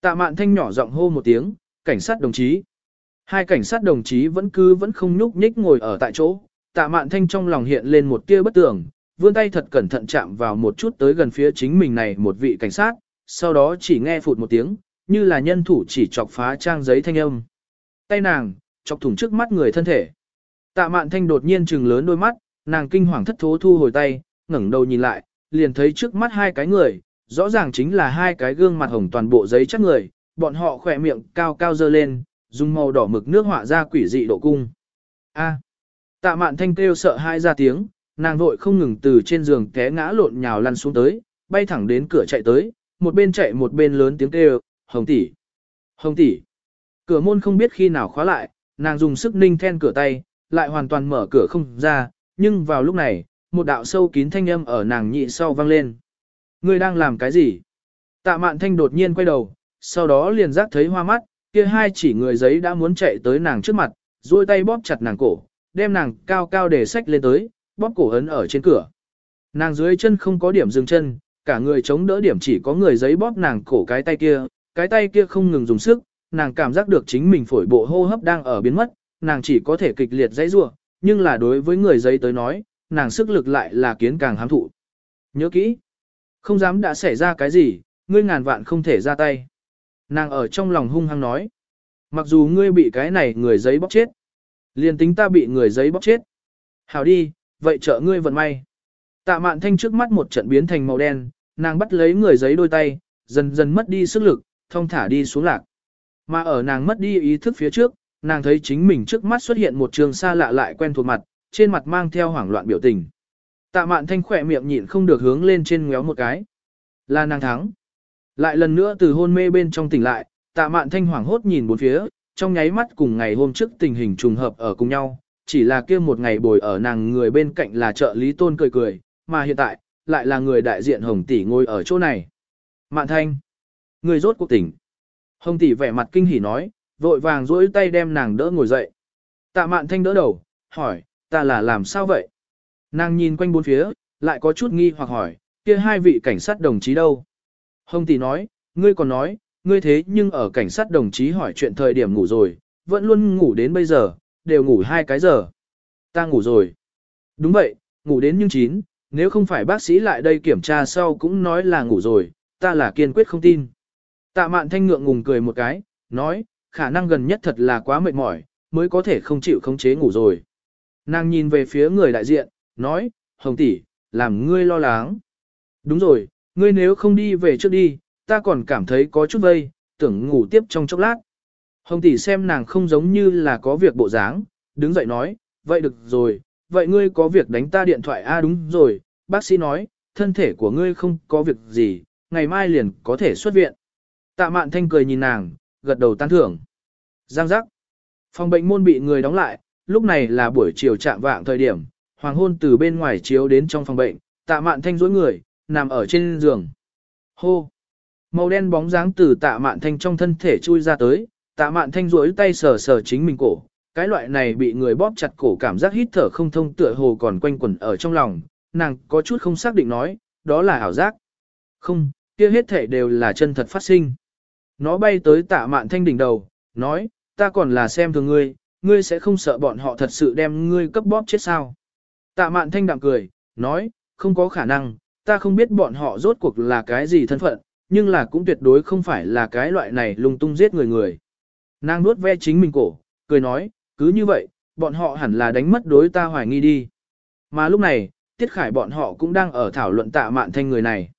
Tạ mạn thanh nhỏ giọng hô một tiếng, cảnh sát đồng chí. Hai cảnh sát đồng chí vẫn cứ vẫn không nhúc nhích ngồi ở tại chỗ, tạ mạn thanh trong lòng hiện lên một tia bất tưởng, vươn tay thật cẩn thận chạm vào một chút tới gần phía chính mình này một vị cảnh sát, sau đó chỉ nghe phụt một tiếng, như là nhân thủ chỉ chọc phá trang giấy thanh âm. Tay nàng, chọc thủng trước mắt người thân thể. Tạ mạn thanh đột nhiên trừng lớn đôi mắt, nàng kinh hoàng thất thố thu hồi tay, ngẩng đầu nhìn lại, liền thấy trước mắt hai cái người, rõ ràng chính là hai cái gương mặt hồng toàn bộ giấy chắc người, bọn họ khỏe miệng cao cao dơ lên, dùng màu đỏ mực nước họa ra quỷ dị độ cung. A. tạ mạn thanh kêu sợ hai ra tiếng, nàng vội không ngừng từ trên giường té ngã lộn nhào lăn xuống tới, bay thẳng đến cửa chạy tới, một bên chạy một bên lớn tiếng kêu, hồng tỷ, hồng tỷ. Cửa môn không biết khi nào khóa lại, nàng dùng sức ninh then cửa tay, lại hoàn toàn mở cửa không ra, nhưng vào lúc này, một đạo sâu kín thanh âm ở nàng nhị sau vang lên. Ngươi đang làm cái gì? Tạ mạn thanh đột nhiên quay đầu, sau đó liền giác thấy hoa mắt, kia hai chỉ người giấy đã muốn chạy tới nàng trước mặt, duỗi tay bóp chặt nàng cổ, đem nàng cao cao để sách lên tới, bóp cổ ấn ở trên cửa. Nàng dưới chân không có điểm dừng chân, cả người chống đỡ điểm chỉ có người giấy bóp nàng cổ cái tay kia, cái tay kia không ngừng dùng sức, nàng cảm giác được chính mình phổi bộ hô hấp đang ở biến mất, nàng chỉ có thể kịch liệt dãy rủa, nhưng là đối với người giấy tới nói, nàng sức lực lại là kiến càng hám thụ. Nhớ kỹ, không dám đã xảy ra cái gì, ngươi ngàn vạn không thể ra tay. Nàng ở trong lòng hung hăng nói, mặc dù ngươi bị cái này người giấy bóc chết, liền tính ta bị người giấy bóc chết. Hảo đi, vậy trợ ngươi vận may. Tạ mạn thanh trước mắt một trận biến thành màu đen, nàng bắt lấy người giấy đôi tay, dần dần mất đi sức lực, thông thả đi xuống lạc. Mà ở nàng mất đi ý thức phía trước, nàng thấy chính mình trước mắt xuất hiện một trường xa lạ lại quen thuộc mặt, trên mặt mang theo hoảng loạn biểu tình. Tạ mạn thanh khỏe miệng nhịn không được hướng lên trên ngéo một cái. Là nàng thắng. Lại lần nữa từ hôn mê bên trong tỉnh lại, tạ mạn thanh hoảng hốt nhìn bốn phía, trong nháy mắt cùng ngày hôm trước tình hình trùng hợp ở cùng nhau, chỉ là kia một ngày bồi ở nàng người bên cạnh là trợ lý tôn cười cười, mà hiện tại, lại là người đại diện Hồng Tỷ ngồi ở chỗ này. Mạn thanh, người rốt cuộc tỉnh. Hồng Tỷ vẻ mặt kinh hỉ nói, vội vàng duỗi tay đem nàng đỡ ngồi dậy. Tạ mạn thanh đỡ đầu, hỏi, ta là làm sao vậy? Nàng nhìn quanh bốn phía, lại có chút nghi hoặc hỏi, kia hai vị cảnh sát đồng chí đâu? Hồng tỷ nói, ngươi còn nói, ngươi thế nhưng ở cảnh sát đồng chí hỏi chuyện thời điểm ngủ rồi, vẫn luôn ngủ đến bây giờ, đều ngủ hai cái giờ. Ta ngủ rồi. Đúng vậy, ngủ đến nhưng chín, nếu không phải bác sĩ lại đây kiểm tra sau cũng nói là ngủ rồi, ta là kiên quyết không tin. Tạ mạn thanh ngượng ngùng cười một cái, nói, khả năng gần nhất thật là quá mệt mỏi, mới có thể không chịu khống chế ngủ rồi. Nàng nhìn về phía người đại diện, nói, Hồng tỷ, làm ngươi lo lắng. Đúng rồi, ngươi nếu không đi về trước đi, ta còn cảm thấy có chút vây, tưởng ngủ tiếp trong chốc lát. Hồng tỷ xem nàng không giống như là có việc bộ dáng, đứng dậy nói, vậy được rồi, vậy ngươi có việc đánh ta điện thoại a à, đúng rồi, bác sĩ nói, thân thể của ngươi không có việc gì, ngày mai liền có thể xuất viện. Tạ mạn thanh cười nhìn nàng, gật đầu tán thưởng. Giang giác. Phòng bệnh môn bị người đóng lại, lúc này là buổi chiều chạm vạng thời điểm, hoàng hôn từ bên ngoài chiếu đến trong phòng bệnh, tạ mạn thanh dối người, nằm ở trên giường. Hô! Màu đen bóng dáng từ tạ mạn thanh trong thân thể chui ra tới, tạ mạn thanh dối tay sờ sờ chính mình cổ. Cái loại này bị người bóp chặt cổ cảm giác hít thở không thông tựa hồ còn quanh quẩn ở trong lòng, nàng có chút không xác định nói, đó là ảo giác. Không, kia hết thể đều là chân thật phát sinh. Nó bay tới tạ mạn thanh đỉnh đầu, nói, ta còn là xem thường ngươi, ngươi sẽ không sợ bọn họ thật sự đem ngươi cấp bóp chết sao. Tạ mạn thanh đạm cười, nói, không có khả năng, ta không biết bọn họ rốt cuộc là cái gì thân phận, nhưng là cũng tuyệt đối không phải là cái loại này lung tung giết người người. Nàng nuốt ve chính mình cổ, cười nói, cứ như vậy, bọn họ hẳn là đánh mất đối ta hoài nghi đi. Mà lúc này, Tiết Khải bọn họ cũng đang ở thảo luận tạ mạn thanh người này.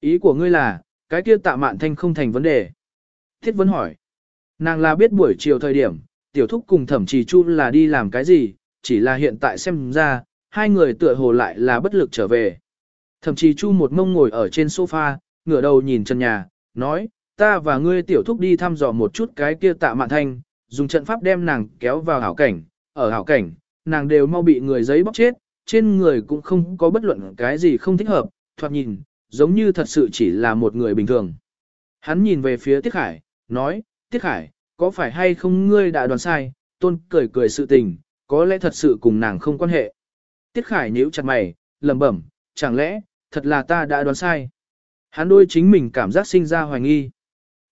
Ý của ngươi là, cái kia tạ mạn thanh không thành vấn đề. Thiết Vân hỏi. Nàng là biết buổi chiều thời điểm, tiểu thúc cùng thẩm trì chu là đi làm cái gì, chỉ là hiện tại xem ra, hai người tựa hồ lại là bất lực trở về. Thẩm trì chu một mông ngồi ở trên sofa, ngửa đầu nhìn chân nhà, nói, ta và ngươi tiểu thúc đi thăm dò một chút cái kia tạ mạn thanh, dùng trận pháp đem nàng kéo vào hảo cảnh, ở hảo cảnh, nàng đều mau bị người giấy bóc chết, trên người cũng không có bất luận cái gì không thích hợp, thoạt nhìn, giống như thật sự chỉ là một người bình thường. Hắn nhìn về phía Tiết Khải, nói, Tiết Khải, có phải hay không ngươi đã đoán sai, tôn cười cười sự tình, có lẽ thật sự cùng nàng không quan hệ. Tiết Khải nhíu chặt mày, lẩm bẩm, chẳng lẽ, thật là ta đã đoán sai. Hắn đôi chính mình cảm giác sinh ra hoài nghi.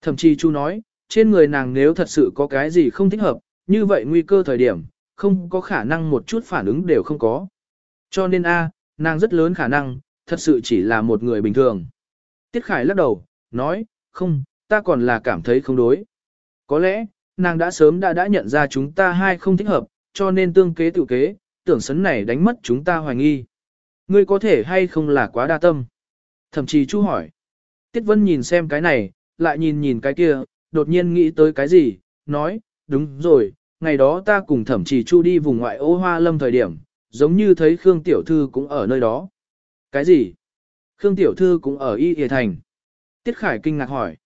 Thậm chí chú nói, trên người nàng nếu thật sự có cái gì không thích hợp, như vậy nguy cơ thời điểm, không có khả năng một chút phản ứng đều không có. Cho nên a, nàng rất lớn khả năng, thật sự chỉ là một người bình thường. Tiết Khải lắc đầu, nói, không, ta còn là cảm thấy không đối. Có lẽ, nàng đã sớm đã đã nhận ra chúng ta hai không thích hợp, cho nên tương kế tự kế, tưởng sấn này đánh mất chúng ta hoài nghi. Ngươi có thể hay không là quá đa tâm? Thậm chí chú hỏi. Tiết Vân nhìn xem cái này, lại nhìn nhìn cái kia, đột nhiên nghĩ tới cái gì, nói, đúng rồi, ngày đó ta cùng thẩm trì chu đi vùng ngoại ô hoa lâm thời điểm, giống như thấy Khương Tiểu Thư cũng ở nơi đó. Cái gì? Khương Tiểu Thư cũng ở Y Hề Thành. Tiết Khải kinh ngạc hỏi.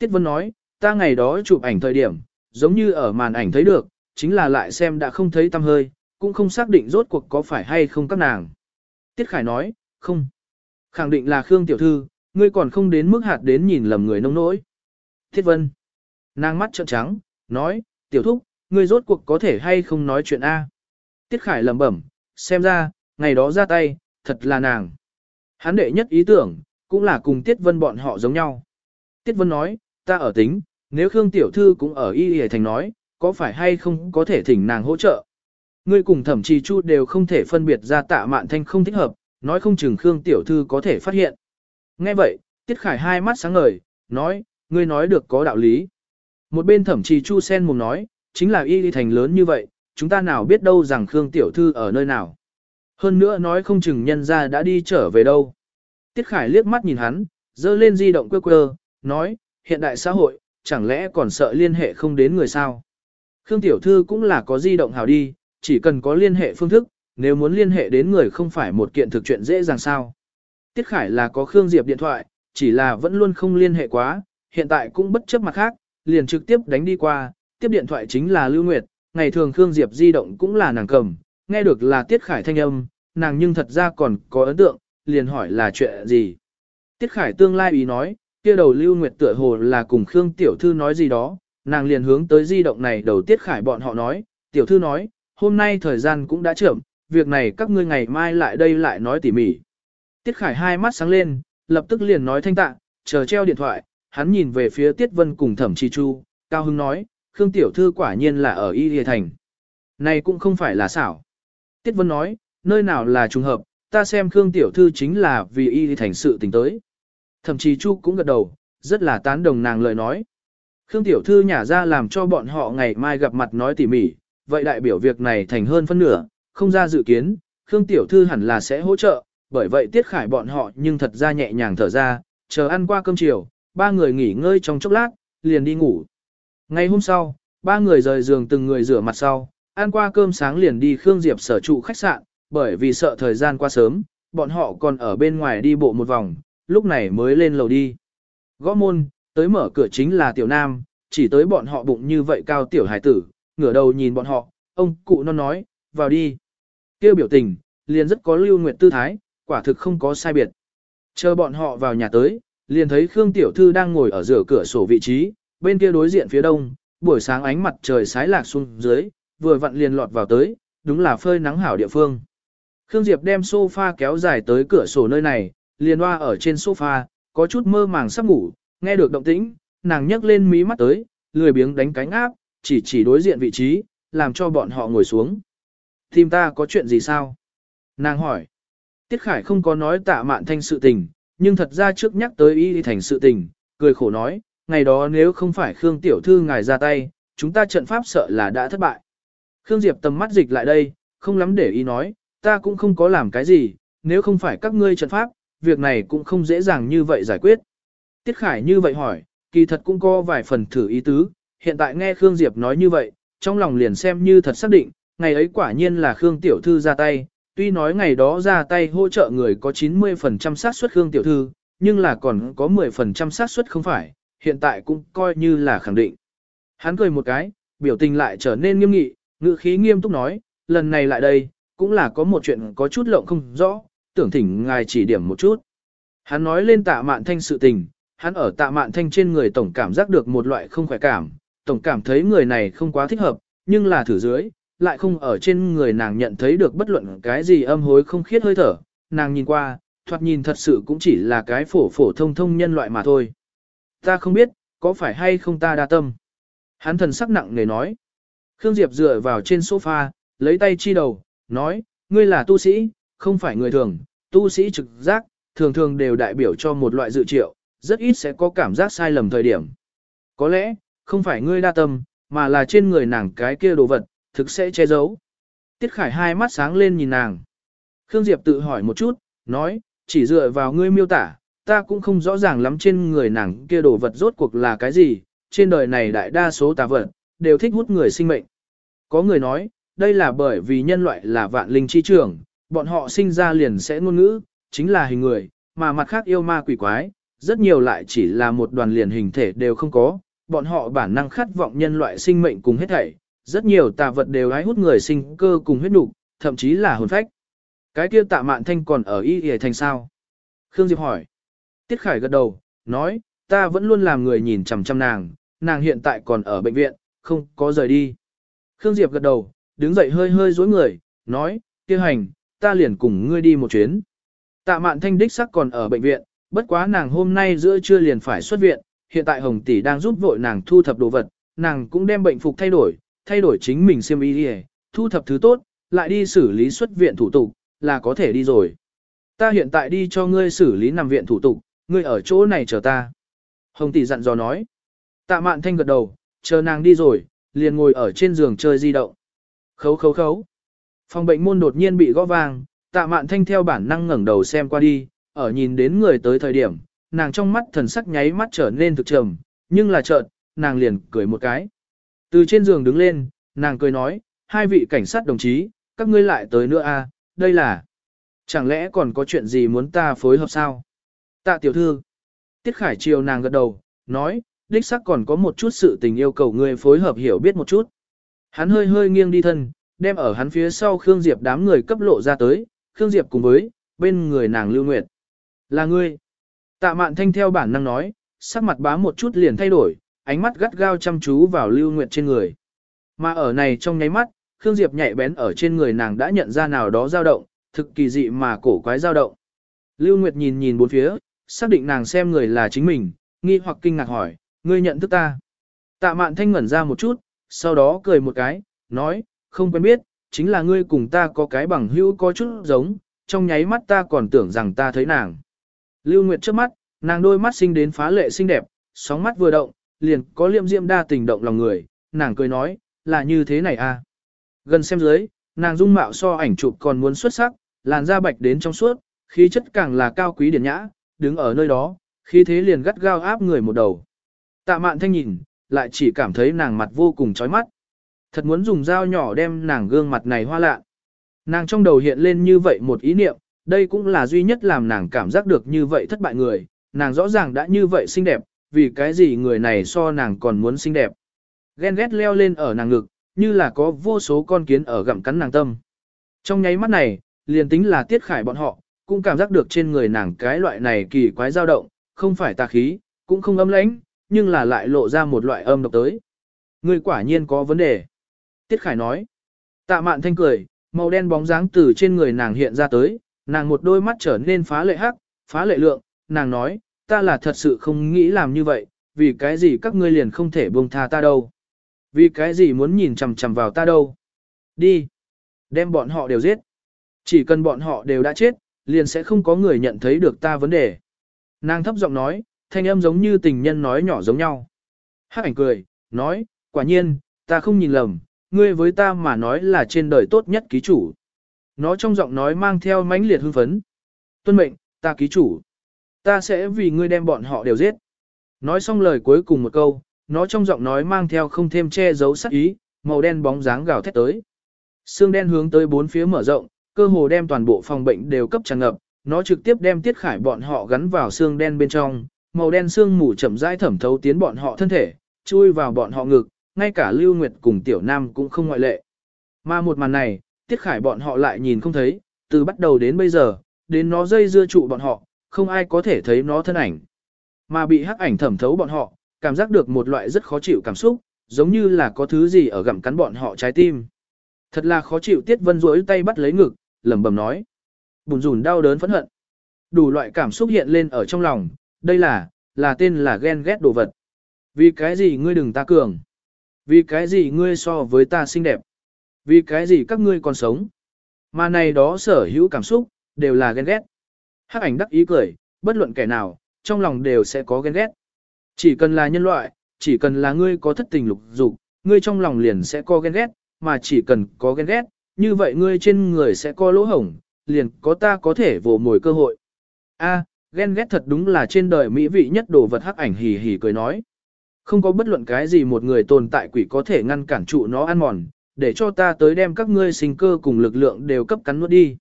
Tiết Vân nói, ta ngày đó chụp ảnh thời điểm, giống như ở màn ảnh thấy được, chính là lại xem đã không thấy tâm hơi, cũng không xác định rốt cuộc có phải hay không các nàng. Tiết Khải nói, không. Khẳng định là Khương Tiểu Thư, ngươi còn không đến mức hạt đến nhìn lầm người nông nỗi. Thiết Vân. Nàng mắt trợn trắng, nói, Tiểu Thúc, ngươi rốt cuộc có thể hay không nói chuyện A. Tiết Khải lẩm bẩm, xem ra, ngày đó ra tay, thật là nàng. Hắn đệ nhất ý tưởng, cũng là cùng Tiết Vân bọn họ giống nhau. Tiết Vân nói, ta ở tính, nếu Khương Tiểu Thư cũng ở Y Y Thành nói, có phải hay không có thể thỉnh nàng hỗ trợ. Ngươi cùng thẩm trì chu đều không thể phân biệt ra tạ mạn thanh không thích hợp, nói không chừng Khương Tiểu Thư có thể phát hiện. Nghe vậy, Tiết Khải hai mắt sáng ngời, nói, ngươi nói được có đạo lý. Một bên thẩm trì chu sen mồm nói, chính là y thành lớn như vậy, chúng ta nào biết đâu rằng Khương Tiểu Thư ở nơi nào. Hơn nữa nói không chừng nhân ra đã đi trở về đâu. Tiết Khải liếc mắt nhìn hắn, dơ lên di động quơ quơ, nói, hiện đại xã hội, chẳng lẽ còn sợ liên hệ không đến người sao? Khương Tiểu Thư cũng là có di động hào đi, chỉ cần có liên hệ phương thức, nếu muốn liên hệ đến người không phải một kiện thực chuyện dễ dàng sao. Tiết Khải là có Khương Diệp điện thoại, chỉ là vẫn luôn không liên hệ quá, hiện tại cũng bất chấp mặt khác, liền trực tiếp đánh đi qua, tiếp điện thoại chính là Lưu Nguyệt, ngày thường Khương Diệp di động cũng là nàng cầm, nghe được là Tiết Khải thanh âm, nàng nhưng thật ra còn có ấn tượng, liền hỏi là chuyện gì. Tiết Khải tương lai ý nói, kia đầu Lưu Nguyệt tựa hồ là cùng Khương Tiểu Thư nói gì đó, nàng liền hướng tới di động này đầu Tiết Khải bọn họ nói, Tiểu Thư nói, hôm nay thời gian cũng đã chậm, việc này các ngươi ngày mai lại đây lại nói tỉ mỉ. Tiết Khải hai mắt sáng lên, lập tức liền nói thanh tạ, chờ treo điện thoại, hắn nhìn về phía Tiết Vân cùng Thẩm Chi Chu, Cao Hưng nói, Khương Tiểu Thư quả nhiên là ở Y Lìa Thành. Này cũng không phải là xảo. Tiết Vân nói, nơi nào là trùng hợp, ta xem Khương Tiểu Thư chính là vì Y Lìa Thành sự tình tới thậm chí Chu cũng gật đầu, rất là tán đồng nàng lời nói. Khương Tiểu Thư nhả ra làm cho bọn họ ngày mai gặp mặt nói tỉ mỉ, vậy đại biểu việc này thành hơn phân nửa, không ra dự kiến, Khương Tiểu Thư hẳn là sẽ hỗ trợ, bởi vậy Tiết Khải bọn họ nhưng thật ra nhẹ nhàng thở ra, chờ ăn qua cơm chiều, ba người nghỉ ngơi trong chốc lát, liền đi ngủ. Ngày hôm sau, ba người rời giường từng người rửa mặt sau, ăn qua cơm sáng liền đi Khương Diệp sở trụ khách sạn, bởi vì sợ thời gian qua sớm, bọn họ còn ở bên ngoài đi bộ một vòng, lúc này mới lên lầu đi. Gõ môn, tới mở cửa chính là tiểu nam, chỉ tới bọn họ bụng như vậy cao tiểu hải tử, ngửa đầu nhìn bọn họ, ông cụ non nói, vào đi. Kêu biểu tình, liền rất có lưu nguyệt tư thái, quả thực không có sai biệt. Chờ bọn họ vào nhà tới, liền thấy Khương Tiểu Thư đang ngồi ở giữa cửa sổ vị trí, bên kia đối diện phía đông, buổi sáng ánh mặt trời sái lạc xuống dưới, vừa vặn liền lọt vào tới, đúng là phơi nắng hảo địa phương. Khương Diệp đem sofa kéo dài tới cửa sổ nơi này, liền hoa ở trên sofa, có chút mơ màng sắp ngủ, nghe được động tĩnh, nàng nhấc lên mí mắt tới, lười biếng đánh cánh áp, chỉ chỉ đối diện vị trí, làm cho bọn họ ngồi xuống. Tìm ta có chuyện gì sao? Nàng hỏi. Tiết Khải không có nói tạ mạn thanh sự tình, nhưng thật ra trước nhắc tới y thành sự tình, cười khổ nói, ngày đó nếu không phải Khương Tiểu Thư ngài ra tay, chúng ta trận pháp sợ là đã thất bại. Khương Diệp tầm mắt dịch lại đây, không lắm để ý nói, ta cũng không có làm cái gì, nếu không phải các ngươi trận pháp, việc này cũng không dễ dàng như vậy giải quyết. Tiết Khải như vậy hỏi, kỳ thật cũng có vài phần thử ý tứ, hiện tại nghe Khương Diệp nói như vậy, trong lòng liền xem như thật xác định, ngày ấy quả nhiên là Khương Tiểu Thư ra tay, tuy nói ngày đó ra tay hỗ trợ người có 90% xác suất Khương Tiểu Thư, nhưng là còn có 10% xác suất không phải, hiện tại cũng coi như là khẳng định. Hắn cười một cái, biểu tình lại trở nên nghiêm nghị, ngữ khí nghiêm túc nói, lần này lại đây, cũng là có một chuyện có chút lộng không rõ, tưởng thỉnh ngài chỉ điểm một chút. Hắn nói lên tạ mạn thanh sự tình, hắn ở tạ mạn thanh trên người tổng cảm giác được một loại không khỏe cảm, tổng cảm thấy người này không quá thích hợp, nhưng là thử dưới, lại không ở trên người nàng nhận thấy được bất luận cái gì âm hối không khiết hơi thở, nàng nhìn qua, thoạt nhìn thật sự cũng chỉ là cái phổ phổ thông thông nhân loại mà thôi. Ta không biết, có phải hay không ta đa tâm. Hắn thần sắc nặng nề nói. Khương Diệp dựa vào trên sofa, lấy tay chi đầu, nói, ngươi là tu sĩ, không phải người thường, tu sĩ trực giác, thường thường đều đại biểu cho một loại dự triệu, rất ít sẽ có cảm giác sai lầm thời điểm. Có lẽ, không phải ngươi đa tâm, mà là trên người nàng cái kia đồ vật, thực sẽ che giấu. Tiết Khải hai mắt sáng lên nhìn nàng. Khương Diệp tự hỏi một chút, nói, chỉ dựa vào ngươi miêu tả, ta cũng không rõ ràng lắm trên người nàng kia đồ vật rốt cuộc là cái gì, trên đời này đại đa số tà vật, đều thích hút người sinh mệnh. Có người nói, đây là bởi vì nhân loại là vạn linh chi trường bọn họ sinh ra liền sẽ ngôn ngữ, chính là hình người, mà mặt khác yêu ma quỷ quái, rất nhiều lại chỉ là một đoàn liền hình thể đều không có, bọn họ bản năng khát vọng nhân loại sinh mệnh cùng hết thảy, rất nhiều tà vật đều hái hút người sinh cơ cùng huyết nục, thậm chí là hồn phách. Cái kia tạ mạn thanh còn ở y y thành sao? Khương Diệp hỏi. Tiết Khải gật đầu, nói, ta vẫn luôn làm người nhìn chằm chằm nàng, nàng hiện tại còn ở bệnh viện, không có rời đi. Khương Diệp gật đầu, đứng dậy hơi hơi dối người, nói, kia hành, ta liền cùng ngươi đi một chuyến. Tạ mạn thanh đích sắc còn ở bệnh viện, bất quá nàng hôm nay giữa trưa liền phải xuất viện, hiện tại Hồng Tỷ đang giúp vội nàng thu thập đồ vật, nàng cũng đem bệnh phục thay đổi, thay đổi chính mình xem y đi thu thập thứ tốt, lại đi xử lý xuất viện thủ tục, là có thể đi rồi. Ta hiện tại đi cho ngươi xử lý nằm viện thủ tục, ngươi ở chỗ này chờ ta. Hồng Tỷ dặn dò nói. Tạ mạn thanh gật đầu, chờ nàng đi rồi, liền ngồi ở trên giường chơi di động. Khấu khấu khấu. Phòng bệnh môn đột nhiên bị gõ vang, tạ mạn thanh theo bản năng ngẩng đầu xem qua đi, ở nhìn đến người tới thời điểm, nàng trong mắt thần sắc nháy mắt trở nên thực trầm, nhưng là chợt, nàng liền cười một cái. Từ trên giường đứng lên, nàng cười nói, hai vị cảnh sát đồng chí, các ngươi lại tới nữa à, đây là... Chẳng lẽ còn có chuyện gì muốn ta phối hợp sao? Tạ tiểu thư. Tiết Khải chiều nàng gật đầu, nói, đích xác còn có một chút sự tình yêu cầu ngươi phối hợp hiểu biết một chút. Hắn hơi hơi nghiêng đi thân, đem ở hắn phía sau Khương Diệp đám người cấp lộ ra tới, Khương Diệp cùng với, bên người nàng Lưu Nguyệt. Là ngươi. Tạ mạn thanh theo bản năng nói, sắc mặt bá một chút liền thay đổi, ánh mắt gắt gao chăm chú vào Lưu Nguyệt trên người. Mà ở này trong nháy mắt, Khương Diệp nhạy bén ở trên người nàng đã nhận ra nào đó dao động, thực kỳ dị mà cổ quái dao động. Lưu Nguyệt nhìn nhìn bốn phía, xác định nàng xem người là chính mình, nghi hoặc kinh ngạc hỏi, ngươi nhận thức ta. Tạ mạn thanh ngẩn ra một chút, sau đó cười một cái, nói, không quen biết, chính là ngươi cùng ta có cái bằng hữu có chút giống, trong nháy mắt ta còn tưởng rằng ta thấy nàng. Lưu Nguyệt trước mắt, nàng đôi mắt xinh đến phá lệ xinh đẹp, sóng mắt vừa động, liền có liệm diễm đa tình động lòng người, nàng cười nói, là như thế này à. Gần xem dưới, nàng dung mạo so ảnh chụp còn muốn xuất sắc, làn da bạch đến trong suốt, khí chất càng là cao quý điển nhã, đứng ở nơi đó, khí thế liền gắt gao áp người một đầu. Tạ mạn thanh nhìn, lại chỉ cảm thấy nàng mặt vô cùng chói mắt. Thật muốn dùng dao nhỏ đem nàng gương mặt này hoa lạ. Nàng trong đầu hiện lên như vậy một ý niệm, đây cũng là duy nhất làm nàng cảm giác được như vậy thất bại người, nàng rõ ràng đã như vậy xinh đẹp, vì cái gì người này so nàng còn muốn xinh đẹp. Ghen ghét leo lên ở nàng ngực, như là có vô số con kiến ở gặm cắn nàng tâm. Trong nháy mắt này, liền tính là tiết khải bọn họ, cũng cảm giác được trên người nàng cái loại này kỳ quái dao động, không phải tà khí, cũng không âm lãnh, nhưng là lại lộ ra một loại âm độc tới. Người quả nhiên có vấn đề. Tiết Khải nói. Tạ mạn thanh cười, màu đen bóng dáng từ trên người nàng hiện ra tới, nàng một đôi mắt trở nên phá lệ hắc, phá lệ lượng, nàng nói, ta là thật sự không nghĩ làm như vậy, vì cái gì các ngươi liền không thể buông tha ta đâu. Vì cái gì muốn nhìn chằm chằm vào ta đâu. Đi. Đem bọn họ đều giết. Chỉ cần bọn họ đều đã chết, liền sẽ không có người nhận thấy được ta vấn đề. Nàng thấp giọng nói, thanh âm giống như tình nhân nói nhỏ giống nhau. Hắc ảnh cười, nói, quả nhiên, ta không nhìn lầm, ngươi với ta mà nói là trên đời tốt nhất ký chủ. Nó trong giọng nói mang theo mãnh liệt hưng phấn. Tuân mệnh, ta ký chủ. Ta sẽ vì ngươi đem bọn họ đều giết. Nói xong lời cuối cùng một câu, nó trong giọng nói mang theo không thêm che giấu sắc ý, màu đen bóng dáng gào thét tới. Xương đen hướng tới bốn phía mở rộng, cơ hồ đem toàn bộ phòng bệnh đều cấp tràn ngập, nó trực tiếp đem tiết khải bọn họ gắn vào xương đen bên trong, màu đen xương mù chậm rãi thẩm thấu tiến bọn họ thân thể, chui vào bọn họ ngực, ngay cả Lưu Nguyệt cùng Tiểu Nam cũng không ngoại lệ. Mà một màn này, Tiết Khải bọn họ lại nhìn không thấy, từ bắt đầu đến bây giờ, đến nó dây dưa trụ bọn họ, không ai có thể thấy nó thân ảnh. Mà bị hắc ảnh thẩm thấu bọn họ, cảm giác được một loại rất khó chịu cảm xúc, giống như là có thứ gì ở gặm cắn bọn họ trái tim. Thật là khó chịu Tiết Vân rỗi tay bắt lấy ngực, lẩm bẩm nói. Bùn rùn đau đớn phẫn hận. Đủ loại cảm xúc hiện lên ở trong lòng, đây là, là tên là ghen ghét đồ vật. Vì cái gì ngươi đừng ta cường? Vì cái gì ngươi so với ta xinh đẹp? Vì cái gì các ngươi còn sống? Mà này đó sở hữu cảm xúc, đều là ghen ghét. Hắc ảnh đắc ý cười, bất luận kẻ nào, trong lòng đều sẽ có ghen ghét. Chỉ cần là nhân loại, chỉ cần là ngươi có thất tình lục dục, ngươi trong lòng liền sẽ có ghen ghét, mà chỉ cần có ghen ghét, như vậy ngươi trên người sẽ có lỗ hổng, liền có ta có thể vồ mồi cơ hội. A, ghen ghét thật đúng là trên đời mỹ vị nhất đồ vật hắc ảnh hì hì cười nói. Không có bất luận cái gì một người tồn tại quỷ có thể ngăn cản trụ nó ăn mòn, để cho ta tới đem các ngươi sinh cơ cùng lực lượng đều cấp cắn nuốt đi.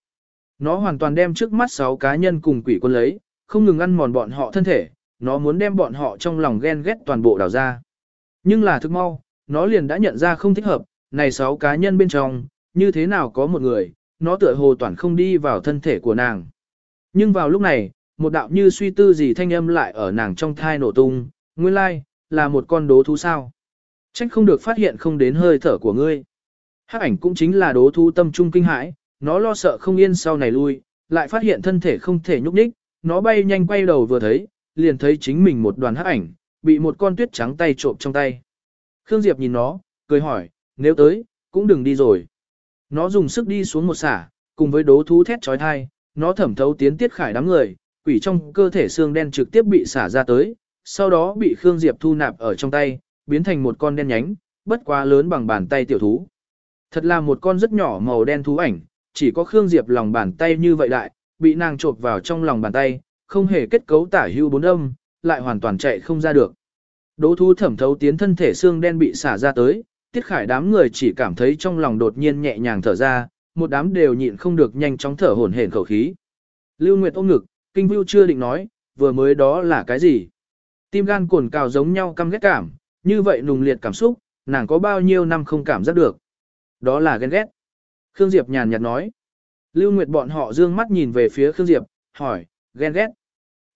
Nó hoàn toàn đem trước mắt sáu cá nhân cùng quỷ quân lấy, không ngừng ăn mòn bọn họ thân thể, nó muốn đem bọn họ trong lòng ghen ghét toàn bộ đào ra. Nhưng là thức mau, nó liền đã nhận ra không thích hợp, này sáu cá nhân bên trong, như thế nào có một người, nó tựa hồ toàn không đi vào thân thể của nàng. Nhưng vào lúc này, một đạo như suy tư gì thanh âm lại ở nàng trong thai nổ tung, nguyên lai, là một con đố thú sao. Trách không được phát hiện không đến hơi thở của ngươi. Hắc ảnh cũng chính là đố thú tâm trung kinh hãi, nó lo sợ không yên sau này lui, lại phát hiện thân thể không thể nhúc nhích, nó bay nhanh quay đầu vừa thấy, liền thấy chính mình một đoàn hắc ảnh, bị một con tuyết trắng tay trộm trong tay. Khương Diệp nhìn nó, cười hỏi, nếu tới, cũng đừng đi rồi. Nó dùng sức đi xuống một xả, cùng với đố thú thét trói thai, nó thẩm thấu tiến tiết khải đám người, quỷ trong cơ thể xương đen trực tiếp bị xả ra tới, sau đó bị Khương Diệp thu nạp ở trong tay, biến thành một con đen nhánh, bất quá lớn bằng bàn tay tiểu thú. Thật là một con rất nhỏ màu đen thú ảnh, chỉ có Khương Diệp lòng bàn tay như vậy đại, bị nàng chộp vào trong lòng bàn tay, không hề kết cấu tả hưu bốn âm, lại hoàn toàn chạy không ra được. Đỗ thú thẩm thấu tiến thân thể xương đen bị xả ra tới, tiết khải đám người chỉ cảm thấy trong lòng đột nhiên nhẹ nhàng thở ra, một đám đều nhịn không được nhanh chóng thở hổn hển khẩu khí. Lưu Nguyệt ôm ngực, kinh vưu chưa định nói, vừa mới đó là cái gì? Tim gan cồn cào giống nhau căm ghét cảm, như vậy nùng liệt cảm xúc, nàng có bao nhiêu năm không cảm giác được. Đó là ghen ghét. Khương Diệp nhàn nhạt nói. Lưu Nguyệt bọn họ dương mắt nhìn về phía Khương Diệp, hỏi, ghen ghét.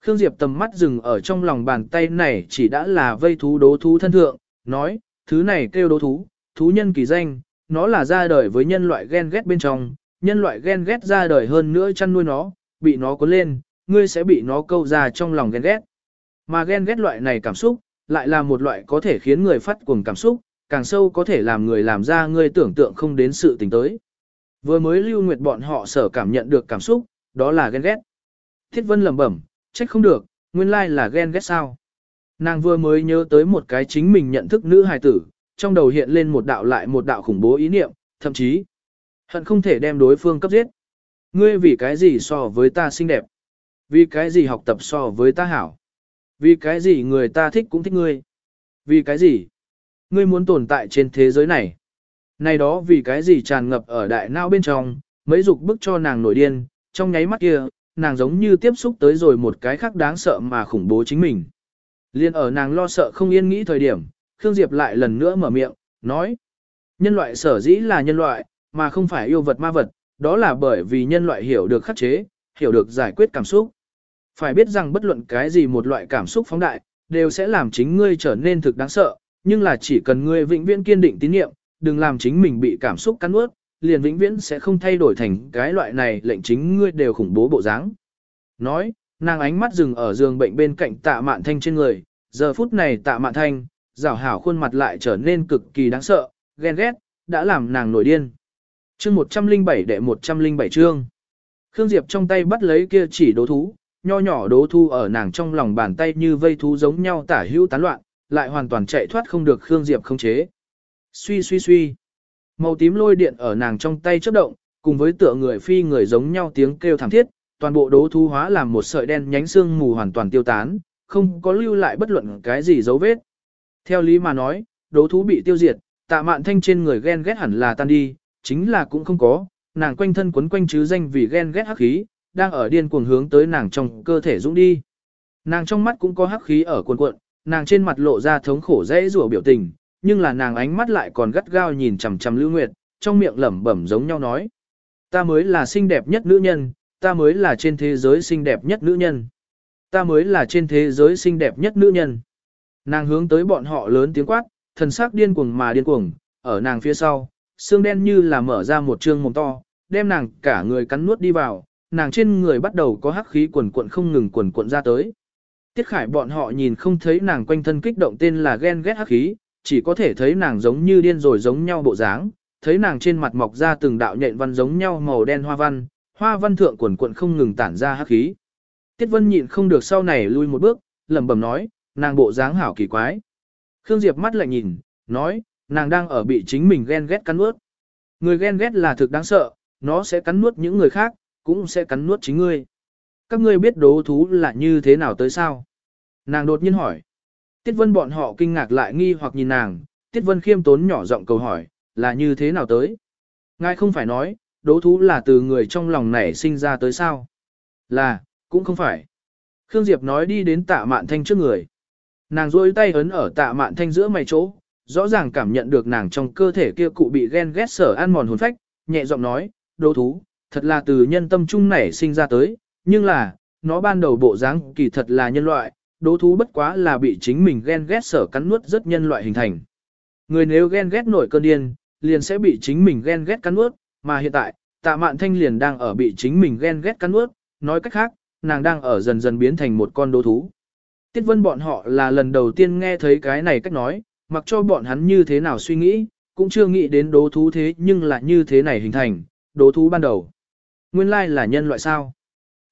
Khương Diệp tầm mắt dừng ở trong lòng bàn tay này chỉ đã là vây thú đố thú thân thượng, nói, thứ này kêu đố thú, thú nhân kỳ danh, nó là ra đời với nhân loại ghen ghét bên trong, nhân loại ghen ghét ra đời hơn nữa chăn nuôi nó, bị nó cuốn lên, ngươi sẽ bị nó câu ra trong lòng ghen ghét. Mà ghen ghét loại này cảm xúc, lại là một loại có thể khiến người phát cuồng cảm xúc, càng sâu có thể làm người làm ra người tưởng tượng không đến sự tình tới. Vừa mới lưu nguyệt bọn họ sở cảm nhận được cảm xúc, đó là ghen ghét. Thiết vân lẩm bẩm, trách không được, nguyên lai là ghen ghét sao. Nàng vừa mới nhớ tới một cái chính mình nhận thức nữ hài tử, trong đầu hiện lên một đạo lại một đạo khủng bố ý niệm, thậm chí hận không thể đem đối phương cấp giết. Ngươi vì cái gì so với ta xinh đẹp? Vì cái gì học tập so với ta hảo? Vì cái gì người ta thích cũng thích ngươi? Vì cái gì? Ngươi muốn tồn tại trên thế giới này. Này đó vì cái gì tràn ngập ở đại não bên trong, mấy dục bức cho nàng nổi điên, trong nháy mắt kia, nàng giống như tiếp xúc tới rồi một cái khác đáng sợ mà khủng bố chính mình. Liên ở nàng lo sợ không yên nghĩ thời điểm, Khương Diệp lại lần nữa mở miệng, nói. Nhân loại sở dĩ là nhân loại, mà không phải yêu vật ma vật, đó là bởi vì nhân loại hiểu được khắc chế, hiểu được giải quyết cảm xúc. Phải biết rằng bất luận cái gì một loại cảm xúc phóng đại, đều sẽ làm chính ngươi trở nên thực đáng sợ, nhưng là chỉ cần ngươi vĩnh viễn kiên định tín niệm, đừng làm chính mình bị cảm xúc cắn ướt, liền vĩnh viễn sẽ không thay đổi thành cái loại này lệnh chính ngươi đều khủng bố bộ dáng. Nói, nàng ánh mắt dừng ở giường bệnh bên cạnh tạ mạn thanh trên người, giờ phút này tạ mạn thanh, rảo hảo khuôn mặt lại trở nên cực kỳ đáng sợ, ghen ghét, đã làm nàng nổi điên. chương 107 đệ 107 chương. Khương Diệp trong tay bắt lấy kia chỉ đố thú, nho nhỏ đố thu ở nàng trong lòng bàn tay như vây thú giống nhau tả hữu tán loạn, lại hoàn toàn chạy thoát không được Khương Diệp không chế. Suy suy suy. Màu tím lôi điện ở nàng trong tay chớp động, cùng với tựa người phi người giống nhau tiếng kêu thảm thiết, toàn bộ đố thu hóa làm một sợi đen nhánh xương mù hoàn toàn tiêu tán, không có lưu lại bất luận cái gì dấu vết. Theo lý mà nói, đố thú bị tiêu diệt, tạ mạn thanh trên người ghen ghét hẳn là tan đi, chính là cũng không có, nàng quanh thân quấn quanh chứ danh vì ghen ghét hắc khí, đang ở điên cuồng hướng tới nàng trong cơ thể dũng đi. Nàng trong mắt cũng có hắc khí ở cuồn cuộn, nàng trên mặt lộ ra thống khổ dễ rủa biểu tình, nhưng là nàng ánh mắt lại còn gắt gao nhìn chằm chằm Lưu Nguyệt, trong miệng lẩm bẩm giống nhau nói: "Ta mới là xinh đẹp nhất nữ nhân, ta mới là trên thế giới xinh đẹp nhất nữ nhân. Ta mới là trên thế giới xinh đẹp nhất nữ nhân." Nàng hướng tới bọn họ lớn tiếng quát, thần sắc điên cuồng mà điên cuồng, ở nàng phía sau, xương đen như là mở ra một trương mồm to, đem nàng cả người cắn nuốt đi vào, nàng trên người bắt đầu có hắc khí quần cuộn không ngừng quần cuộn ra tới. Tiết Khải bọn họ nhìn không thấy nàng quanh thân kích động tên là ghen ghét hắc khí, chỉ có thể thấy nàng giống như điên rồi giống nhau bộ dáng, thấy nàng trên mặt mọc ra từng đạo nhện văn giống nhau màu đen hoa văn, hoa văn thượng quần cuộn không ngừng tản ra hắc khí. Tiết Vân nhịn không được sau này lui một bước, lẩm bẩm nói, nàng bộ dáng hảo kỳ quái. Khương Diệp mắt lại nhìn, nói, nàng đang ở bị chính mình ghen ghét cắn ướt. Người ghen ghét là thực đáng sợ, nó sẽ cắn nuốt những người khác, cũng sẽ cắn nuốt chính ngươi. Các ngươi biết đố thú là như thế nào tới sao? Nàng đột nhiên hỏi. Tiết Vân bọn họ kinh ngạc lại nghi hoặc nhìn nàng, Tiết Vân khiêm tốn nhỏ giọng câu hỏi, là như thế nào tới? Ngài không phải nói, đố thú là từ người trong lòng nảy sinh ra tới sao? Là, cũng không phải. Khương Diệp nói đi đến tạ mạn thanh trước người. Nàng rôi tay ấn ở tạ mạn thanh giữa mày chỗ, rõ ràng cảm nhận được nàng trong cơ thể kia cụ bị ghen ghét sở ăn mòn hồn phách, nhẹ giọng nói, đố thú, thật là từ nhân tâm trung nảy sinh ra tới, nhưng là, nó ban đầu bộ dáng kỳ thật là nhân loại, đố thú bất quá là bị chính mình ghen ghét sở cắn nuốt rất nhân loại hình thành. Người nếu ghen ghét nổi cơn điên, liền sẽ bị chính mình ghen ghét cắn nuốt, mà hiện tại, tạ mạn thanh liền đang ở bị chính mình ghen ghét cắn nuốt, nói cách khác, nàng đang ở dần dần biến thành một con đố thú. Tiết vân bọn họ là lần đầu tiên nghe thấy cái này cách nói, mặc cho bọn hắn như thế nào suy nghĩ, cũng chưa nghĩ đến đố thú thế nhưng là như thế này hình thành, đố thú ban đầu. Nguyên lai là nhân loại sao.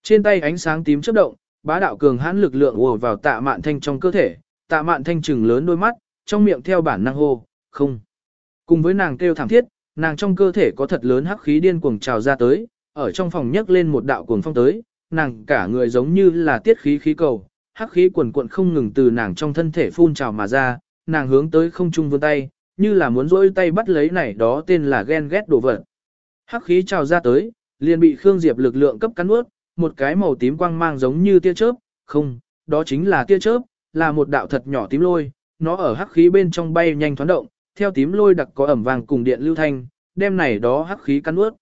Trên tay ánh sáng tím chớp động, bá đạo cường hãn lực lượng ùa vào tạ mạn thanh trong cơ thể, tạ mạn thanh trừng lớn đôi mắt, trong miệng theo bản năng hô, không. Cùng với nàng kêu thảm thiết, nàng trong cơ thể có thật lớn hắc khí điên cuồng trào ra tới, ở trong phòng nhấc lên một đạo cuồng phong tới, nàng cả người giống như là tiết khí khí cầu, hắc khí quần cuộn không ngừng từ nàng trong thân thể phun trào mà ra, nàng hướng tới không trung vươn tay, như là muốn rỗi tay bắt lấy này đó tên là ghen ghét đồ vật. Hắc khí trào ra tới, liền bị Khương Diệp lực lượng cấp cắn nuốt, một cái màu tím quang mang giống như tia chớp, không, đó chính là tia chớp, là một đạo thật nhỏ tím lôi, nó ở hắc khí bên trong bay nhanh thoáng động, theo tím lôi đặc có ẩm vàng cùng điện lưu thanh, đem này đó hắc khí cắn nuốt.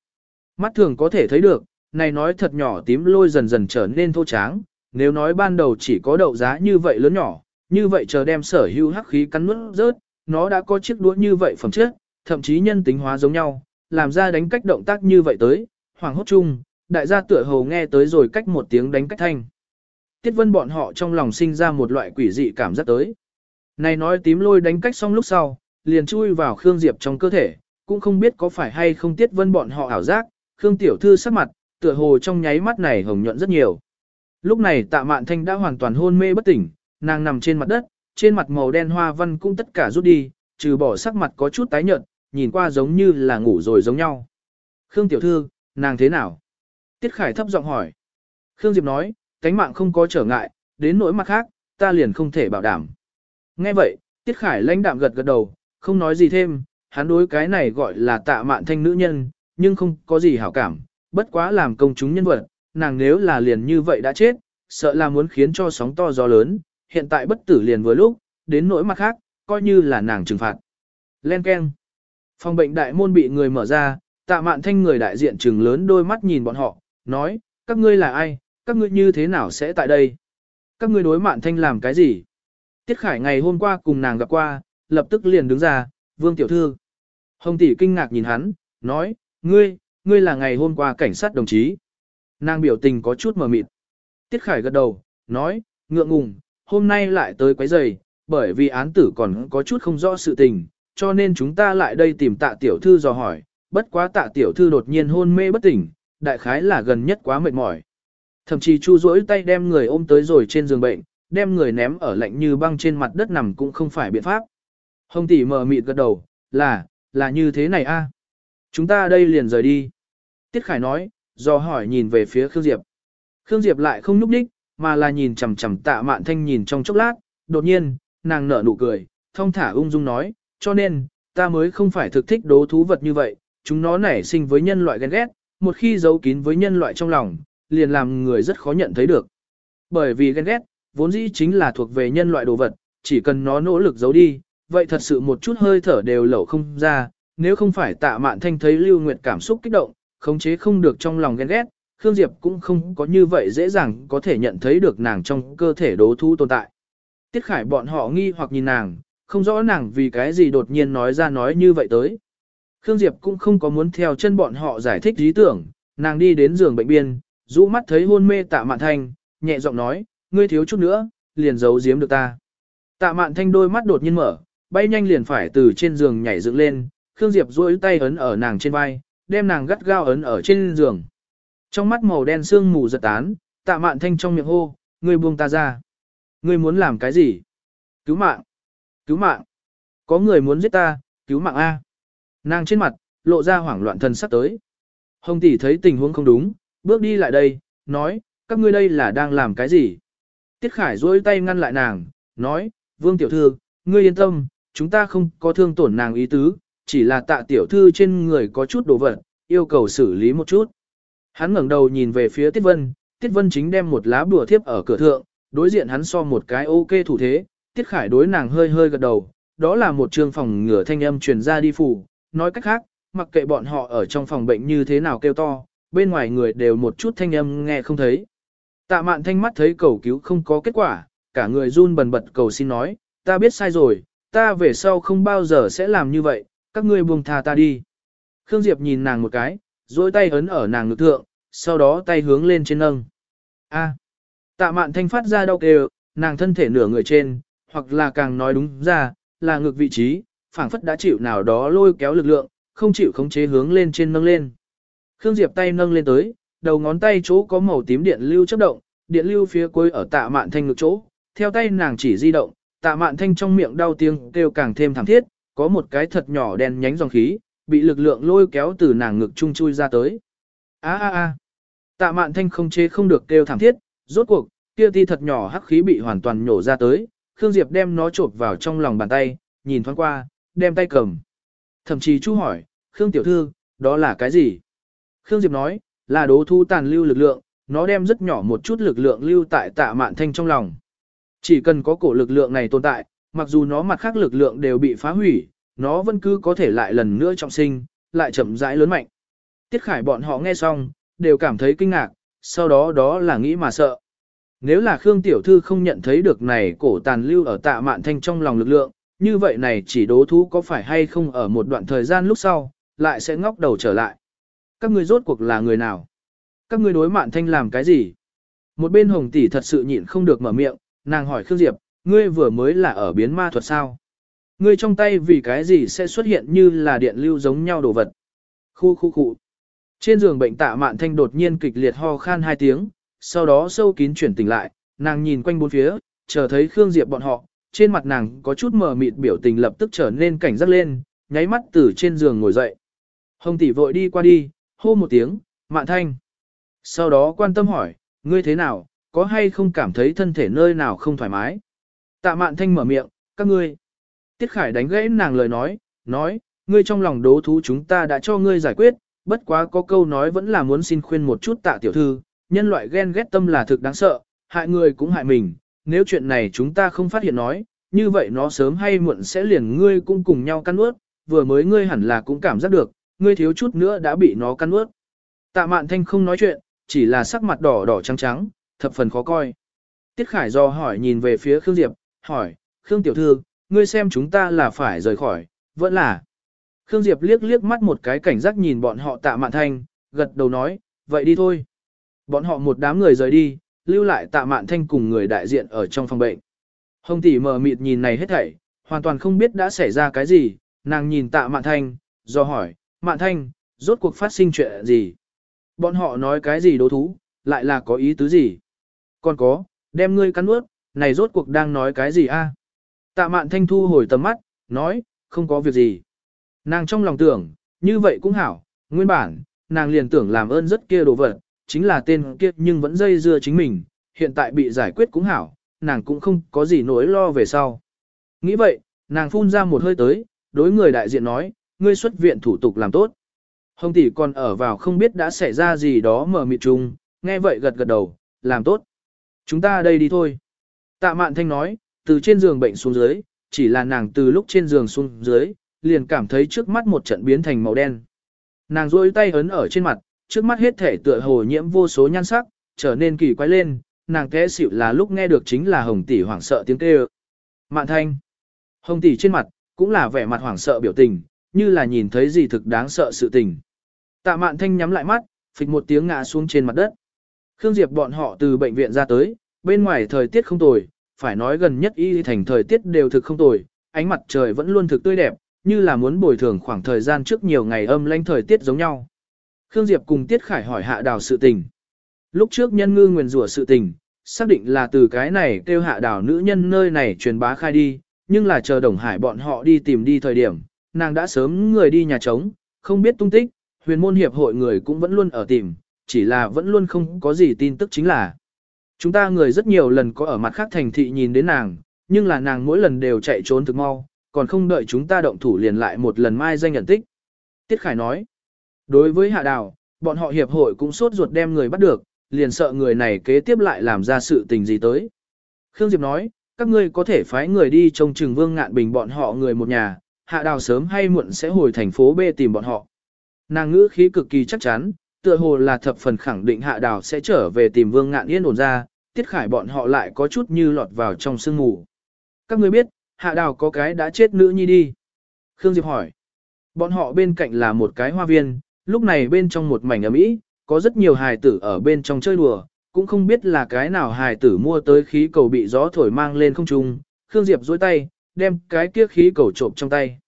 Mắt thường có thể thấy được, này nói thật nhỏ tím lôi dần dần trở nên thô tráng, nếu nói ban đầu chỉ có đậu giá như vậy lớn nhỏ, như vậy chờ đem sở hữu hắc khí cắn nuốt rớt, nó đã có chiếc đũa như vậy phẩm chất, thậm chí nhân tính hóa giống nhau, làm ra đánh cách động tác như vậy tới, hoàng hốt chung, đại gia tựa hồ nghe tới rồi cách một tiếng đánh cách thanh. Tiết vân bọn họ trong lòng sinh ra một loại quỷ dị cảm giác tới. Này nói tím lôi đánh cách xong lúc sau, liền chui vào Khương Diệp trong cơ thể, cũng không biết có phải hay không tiết vân bọn họ ảo giác, Khương Tiểu Thư sắc mặt, tựa hồ trong nháy mắt này hồng nhuận rất nhiều. Lúc này tạ mạn thanh đã hoàn toàn hôn mê bất tỉnh, nàng nằm trên mặt đất, trên mặt màu đen hoa văn cũng tất cả rút đi, trừ bỏ sắc mặt có chút tái nhợt, nhìn qua giống như là ngủ rồi giống nhau. Khương Tiểu Thư, nàng thế nào? Tiết Khải thấp giọng hỏi. Khương Diệp nói, cánh mạng không có trở ngại, đến nỗi mặt khác, ta liền không thể bảo đảm. Nghe vậy, Tiết Khải lãnh đạm gật gật đầu, không nói gì thêm, hắn đối cái này gọi là tạ mạn thanh nữ nhân, nhưng không có gì hảo cảm, bất quá làm công chúng nhân vật, nàng nếu là liền như vậy đã chết, sợ là muốn khiến cho sóng to gió lớn, hiện tại bất tử liền vừa lúc, đến nỗi mặt khác, coi như là nàng trừng phạt. Len Ken. Phòng bệnh đại môn bị người mở ra, tạ mạn thanh người đại diện trừng lớn đôi mắt nhìn bọn họ, nói, các ngươi là ai, các ngươi như thế nào sẽ tại đây? Các ngươi đối mạn thanh làm cái gì? Tiết Khải ngày hôm qua cùng nàng gặp qua, lập tức liền đứng ra, vương tiểu thư. Hồng tỷ kinh ngạc nhìn hắn, nói, ngươi, ngươi là ngày hôm qua cảnh sát đồng chí. Nàng biểu tình có chút mờ mịt. Tiết Khải gật đầu, nói, ngượng ngùng, hôm nay lại tới quấy giày, bởi vì án tử còn có chút không rõ sự tình, cho nên chúng ta lại đây tìm tạ tiểu thư dò hỏi, bất quá tạ tiểu thư đột nhiên hôn mê bất tỉnh, đại khái là gần nhất quá mệt mỏi. Thậm chí chu rỗi tay đem người ôm tới rồi trên giường bệnh, đem người ném ở lạnh như băng trên mặt đất nằm cũng không phải biện pháp. Hồng tỷ mờ mịt gật đầu, là, là như thế này a. Chúng ta đây liền rời đi. Tiết Khải nói, do hỏi nhìn về phía Khương Diệp. Khương Diệp lại không nhúc đích, mà là nhìn chằm chằm tạ mạn thanh nhìn trong chốc lát, đột nhiên, nàng nở nụ cười, thông thả ung dung nói, cho nên, ta mới không phải thực thích đố thú vật như vậy, chúng nó nảy sinh với nhân loại ghen ghét, một khi giấu kín với nhân loại trong lòng, liền làm người rất khó nhận thấy được. Bởi vì ghen ghét, vốn dĩ chính là thuộc về nhân loại đồ vật, chỉ cần nó nỗ lực giấu đi, vậy thật sự một chút hơi thở đều lẩu không ra, nếu không phải tạ mạn thanh thấy Lưu Nguyệt cảm xúc kích động, khống chế không được trong lòng ghen ghét, Khương Diệp cũng không có như vậy dễ dàng có thể nhận thấy được nàng trong cơ thể đố thu tồn tại. Tiết Khải bọn họ nghi hoặc nhìn nàng, không rõ nàng vì cái gì đột nhiên nói ra nói như vậy tới. Khương Diệp cũng không có muốn theo chân bọn họ giải thích ý tưởng, nàng đi đến giường bệnh biên, rũ mắt thấy hôn mê tạ mạn thanh, nhẹ giọng nói, ngươi thiếu chút nữa, liền giấu giếm được ta. Tạ mạn thanh đôi mắt đột nhiên mở, bay nhanh liền phải từ trên giường nhảy dựng lên, Khương Diệp duỗi tay ấn ở nàng trên vai, đem nàng gắt gao ấn ở trên giường. Trong mắt màu đen sương mù giật tán, tạ mạn thanh trong miệng hô, ngươi buông ta ra. Ngươi muốn làm cái gì? Cứu mạng! Cứu mạng! Có người muốn giết ta, cứu mạng A. Nàng trên mặt, lộ ra hoảng loạn thân sắp tới. Hồng tỷ thấy tình huống không đúng, bước đi lại đây, nói, các ngươi đây là đang làm cái gì? Tiết Khải duỗi tay ngăn lại nàng, nói, Vương tiểu thư, ngươi yên tâm, chúng ta không có thương tổn nàng ý tứ, chỉ là tạ tiểu thư trên người có chút đồ vật, yêu cầu xử lý một chút. Hắn ngẩng đầu nhìn về phía Tiết Vân, Tiết Vân chính đem một lá bùa thiếp ở cửa thượng, đối diện hắn so một cái ok thủ thế, Tiết Khải đối nàng hơi hơi gật đầu, đó là một trường phòng ngửa thanh âm truyền ra đi phủ, nói cách khác, mặc kệ bọn họ ở trong phòng bệnh như thế nào kêu to, bên ngoài người đều một chút thanh âm nghe không thấy. Tạ mạn thanh mắt thấy cầu cứu không có kết quả, cả người run bần bật cầu xin nói, ta biết sai rồi, ta về sau không bao giờ sẽ làm như vậy, các ngươi buông tha ta đi. Khương Diệp nhìn nàng một cái, duỗi tay ấn ở nàng ngực thượng, sau đó tay hướng lên trên nâng. A. Tạ mạn thanh phát ra đau kêu, nàng thân thể nửa người trên, hoặc là càng nói đúng ra, là ngực vị trí, phảng phất đã chịu nào đó lôi kéo lực lượng, không chịu khống chế hướng lên trên nâng lên. Khương Diệp tay nâng lên tới, đầu ngón tay chỗ có màu tím điện lưu chớp động, điện lưu phía cuối ở tạ mạn thanh ngực chỗ, theo tay nàng chỉ di động, tạ mạn thanh trong miệng đau tiếng kêu càng thêm thảm thiết, có một cái thật nhỏ đen nhánh dòng khí, bị lực lượng lôi kéo từ nàng ngực trung chui ra tới. A a a. Tạ mạn thanh không chế không được kêu thảm thiết, rốt cuộc, kia ti thật nhỏ hắc khí bị hoàn toàn nhổ ra tới, Khương Diệp đem nó trộn vào trong lòng bàn tay, nhìn thoáng qua, đem tay cầm. Thậm chí chú hỏi, Khương tiểu thư, đó là cái gì? Khương Diệp nói, là đố thu tàn lưu lực lượng, nó đem rất nhỏ một chút lực lượng lưu tại tạ mạn thanh trong lòng. Chỉ cần có cổ lực lượng này tồn tại, mặc dù nó mặt khác lực lượng đều bị phá hủy, nó vẫn cứ có thể lại lần nữa trọng sinh, lại chậm rãi lớn mạnh. Tiết Khải bọn họ nghe xong, đều cảm thấy kinh ngạc, sau đó đó là nghĩ mà sợ. Nếu là Khương Tiểu Thư không nhận thấy được này cổ tàn lưu ở tạ mạn thanh trong lòng lực lượng, như vậy này chỉ đố thú có phải hay không ở một đoạn thời gian lúc sau, lại sẽ ngóc đầu trở lại. Các ngươi rốt cuộc là người nào? Các ngươi đối mạn thanh làm cái gì? Một bên hồng tỷ thật sự nhịn không được mở miệng, nàng hỏi Khương Diệp, ngươi vừa mới là ở biến ma thuật sao? Ngươi trong tay vì cái gì sẽ xuất hiện như là điện lưu giống nhau đồ vật? Khu khu khu. Trên giường bệnh tạ mạn thanh đột nhiên kịch liệt ho khan hai tiếng, sau đó sâu kín chuyển tỉnh lại, nàng nhìn quanh bốn phía, chờ thấy Khương Diệp bọn họ, trên mặt nàng có chút mờ mịt biểu tình lập tức trở nên cảnh giác lên, nháy mắt từ trên giường ngồi dậy. Hồng tỷ vội đi qua đi, hô một tiếng, mạn thanh. Sau đó quan tâm hỏi, ngươi thế nào, có hay không cảm thấy thân thể nơi nào không thoải mái? Tạ mạn thanh mở miệng, các ngươi. Tiết Khải đánh gãy nàng lời nói, nói, ngươi trong lòng đố thú chúng ta đã cho ngươi giải quyết, bất quá có câu nói vẫn là muốn xin khuyên một chút tạ tiểu thư, nhân loại ghen ghét tâm là thực đáng sợ, hại người cũng hại mình, nếu chuyện này chúng ta không phát hiện nói, như vậy nó sớm hay muộn sẽ liền ngươi cũng cùng nhau căn ướt, vừa mới ngươi hẳn là cũng cảm giác được, ngươi thiếu chút nữa đã bị nó căn ướt. Tạ mạn thanh không nói chuyện, chỉ là sắc mặt đỏ đỏ trắng trắng, thập phần khó coi. Tiết Khải do hỏi nhìn về phía Khương Diệp, hỏi, Khương Tiểu Thư, ngươi xem chúng ta là phải rời khỏi, vẫn là. Khương Diệp liếc liếc mắt một cái cảnh giác nhìn bọn họ tạ mạn thanh, gật đầu nói, vậy đi thôi. Bọn họ một đám người rời đi, lưu lại tạ mạn thanh cùng người đại diện ở trong phòng bệnh. Hồng tỷ mờ mịt nhìn này hết thảy, hoàn toàn không biết đã xảy ra cái gì, nàng nhìn tạ mạn thanh, do hỏi, mạn thanh, rốt cuộc phát sinh chuyện gì? Bọn họ nói cái gì đố thú, lại là có ý tứ gì? Còn có, đem ngươi cắn ướt, này rốt cuộc đang nói cái gì a? Tạ mạn thanh thu hồi tầm mắt, nói, không có việc gì. Nàng trong lòng tưởng, như vậy cũng hảo, nguyên bản, nàng liền tưởng làm ơn rất kia đồ vật, chính là tên kia nhưng vẫn dây dưa chính mình, hiện tại bị giải quyết cũng hảo, nàng cũng không có gì nỗi lo về sau. Nghĩ vậy, nàng phun ra một hơi tới, đối người đại diện nói, ngươi xuất viện thủ tục làm tốt. Hồng tỷ còn ở vào không biết đã xảy ra gì đó mở mịt trùng nghe vậy gật gật đầu, làm tốt. Chúng ta đây đi thôi. Tạ mạn thanh nói, từ trên giường bệnh xuống dưới, chỉ là nàng từ lúc trên giường xuống dưới, liền cảm thấy trước mắt một trận biến thành màu đen. Nàng rôi tay ấn ở trên mặt, trước mắt hết thể tựa hồ nhiễm vô số nhan sắc, trở nên kỳ quái lên, nàng té xỉu là lúc nghe được chính là hồng tỷ hoảng sợ tiếng kêu. Mạn thanh. Hồng tỷ trên mặt, cũng là vẻ mặt hoảng sợ biểu tình, như là nhìn thấy gì thực đáng sợ sự tình. Tạ mạn thanh nhắm lại mắt, phịch một tiếng ngã xuống trên mặt đất. Khương Diệp bọn họ từ bệnh viện ra tới, bên ngoài thời tiết không tồi, phải nói gần nhất y thành thời tiết đều thực không tồi, ánh mặt trời vẫn luôn thực tươi đẹp, như là muốn bồi thường khoảng thời gian trước nhiều ngày âm lãnh thời tiết giống nhau. Khương Diệp cùng Tiết Khải hỏi hạ đào sự tình. Lúc trước nhân ngư nguyền rủa sự tình, xác định là từ cái này kêu hạ đào nữ nhân nơi này truyền bá khai đi, nhưng là chờ Đồng Hải bọn họ đi tìm đi thời điểm, nàng đã sớm người đi nhà trống, không biết tung tích, huyền môn hiệp hội người cũng vẫn luôn ở tìm, chỉ là vẫn luôn không có gì tin tức chính là. Chúng ta người rất nhiều lần có ở mặt khác thành thị nhìn đến nàng, nhưng là nàng mỗi lần đều chạy trốn thực mau, còn không đợi chúng ta động thủ liền lại một lần mai danh nhận tích. Tiết Khải nói, đối với hạ đào, bọn họ hiệp hội cũng sốt ruột đem người bắt được, liền sợ người này kế tiếp lại làm ra sự tình gì tới. Khương Diệp nói, các ngươi có thể phái người đi trông chừng vương ngạn bình bọn họ người một nhà, hạ đào sớm hay muộn sẽ hồi thành phố B tìm bọn họ. Nàng ngữ khí cực kỳ chắc chắn, tựa hồ là thập phần khẳng định hạ đào sẽ trở về tìm vương ngạn yên ổn ra, tiết khải bọn họ lại có chút như lọt vào trong sương mù. Các ngươi biết, hạ đào có cái đã chết nữ nhi đi. Khương Diệp hỏi. Bọn họ bên cạnh là một cái hoa viên, lúc này bên trong một mảnh ấm ý, có rất nhiều hài tử ở bên trong chơi đùa, cũng không biết là cái nào hài tử mua tới khí cầu bị gió thổi mang lên không trung. Khương Diệp dối tay, đem cái kia khí cầu trộm trong tay.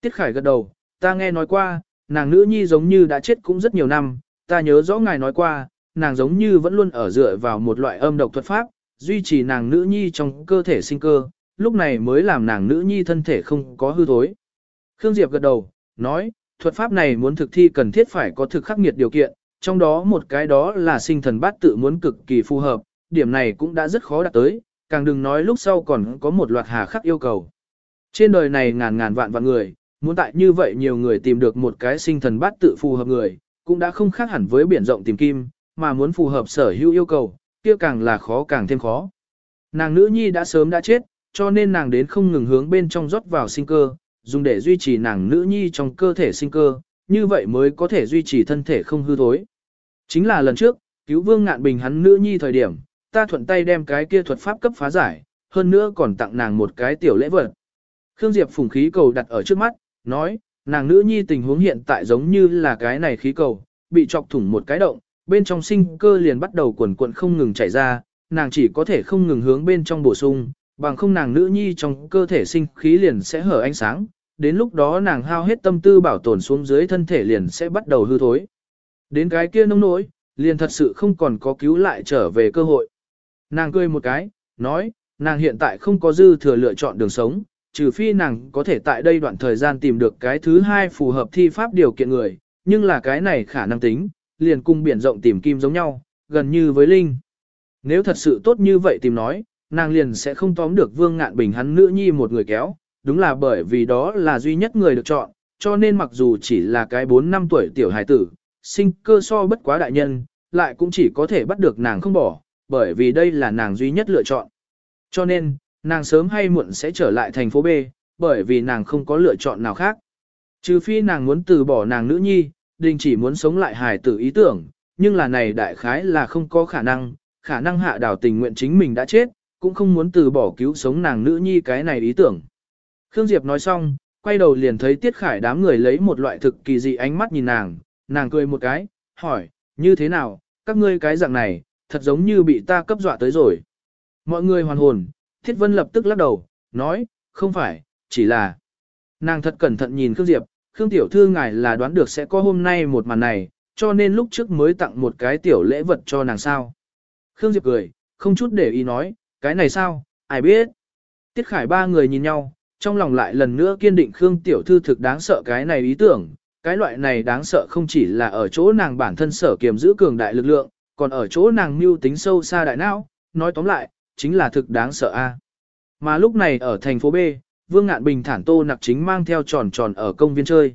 Tiết Khải gật đầu, ta nghe nói qua, nàng nữ nhi giống như đã chết cũng rất nhiều năm, ta nhớ rõ ngài nói qua, nàng giống như vẫn luôn ở dựa vào một loại âm độc thuật pháp, duy trì nàng nữ nhi trong cơ thể sinh cơ, lúc này mới làm nàng nữ nhi thân thể không có hư thối. Khương Diệp gật đầu, nói, thuật pháp này muốn thực thi cần thiết phải có thực khắc nghiệt điều kiện, trong đó một cái đó là sinh thần bát tự muốn cực kỳ phù hợp, điểm này cũng đã rất khó đạt tới, càng đừng nói lúc sau còn có một loạt hà khắc yêu cầu. Trên đời này ngàn ngàn vạn vạn người, muốn tại như vậy nhiều người tìm được một cái sinh thần bát tự phù hợp người, cũng đã không khác hẳn với biển rộng tìm kim, mà muốn phù hợp sở hữu yêu cầu, kia càng là khó càng thêm khó. Nàng nữ nhi đã sớm đã chết, cho nên nàng đến không ngừng hướng bên trong rót vào sinh cơ, dùng để duy trì nàng nữ nhi trong cơ thể sinh cơ, như vậy mới có thể duy trì thân thể không hư thối. Chính là lần trước, cứu vương ngạn bình hắn nữ nhi thời điểm, ta thuận tay đem cái kia thuật pháp cấp phá giải, hơn nữa còn tặng nàng một cái tiểu lễ vật. Khương Diệp phùng khí cầu đặt ở trước mắt, nói, nàng nữ nhi tình huống hiện tại giống như là cái này khí cầu, bị chọc thủng một cái động, bên trong sinh cơ liền bắt đầu cuộn cuộn không ngừng chảy ra, nàng chỉ có thể không ngừng hướng bên trong bổ sung, bằng không nàng nữ nhi trong cơ thể sinh khí liền sẽ hở ánh sáng, đến lúc đó nàng hao hết tâm tư bảo tồn xuống dưới thân thể liền sẽ bắt đầu hư thối. Đến cái kia nông nỗi, liền thật sự không còn có cứu lại trở về cơ hội. Nàng cười một cái, nói, nàng hiện tại không có dư thừa lựa chọn đường sống, trừ phi nàng có thể tại đây đoạn thời gian tìm được cái thứ hai phù hợp thi pháp điều kiện người, nhưng là cái này khả năng tính, liền cung biển rộng tìm kim giống nhau, gần như với Linh. Nếu thật sự tốt như vậy tìm nói, nàng liền sẽ không tóm được Vương Ngạn Bình hắn nữ nhi một người kéo, đúng là bởi vì đó là duy nhất người được chọn, cho nên mặc dù chỉ là cái 4 năm tuổi tiểu hài tử, sinh cơ so bất quá đại nhân, lại cũng chỉ có thể bắt được nàng không bỏ, bởi vì đây là nàng duy nhất lựa chọn. Cho nên, nàng sớm hay muộn sẽ trở lại thành phố B, bởi vì nàng không có lựa chọn nào khác. Trừ phi nàng muốn từ bỏ nàng nữ nhi, đình chỉ muốn sống lại hài tử ý tưởng, nhưng là này đại khái là không có khả năng, khả năng hạ đảo tình nguyện chính mình đã chết, cũng không muốn từ bỏ cứu sống nàng nữ nhi cái này ý tưởng. Khương Diệp nói xong, quay đầu liền thấy Tiết Khải đám người lấy một loại thực kỳ dị ánh mắt nhìn nàng, nàng cười một cái, hỏi, như thế nào, các ngươi cái dạng này, thật giống như bị ta cấp dọa tới rồi. Mọi người hoàn hồn, Thiết Vân lập tức lắc đầu, nói, không phải, chỉ là... Nàng thật cẩn thận nhìn Khương Diệp, Khương Tiểu Thư ngài là đoán được sẽ có hôm nay một màn này, cho nên lúc trước mới tặng một cái tiểu lễ vật cho nàng sao. Khương Diệp cười, không chút để ý nói, cái này sao, ai biết. Tiết Khải ba người nhìn nhau, trong lòng lại lần nữa kiên định Khương Tiểu Thư thực đáng sợ cái này ý tưởng, cái loại này đáng sợ không chỉ là ở chỗ nàng bản thân sở kiềm giữ cường đại lực lượng, còn ở chỗ nàng mưu tính sâu xa đại não, nói tóm lại, chính là thực đáng sợ a. Mà lúc này ở thành phố B, Vương Ngạn Bình thản tô nặc chính mang theo tròn tròn ở công viên chơi.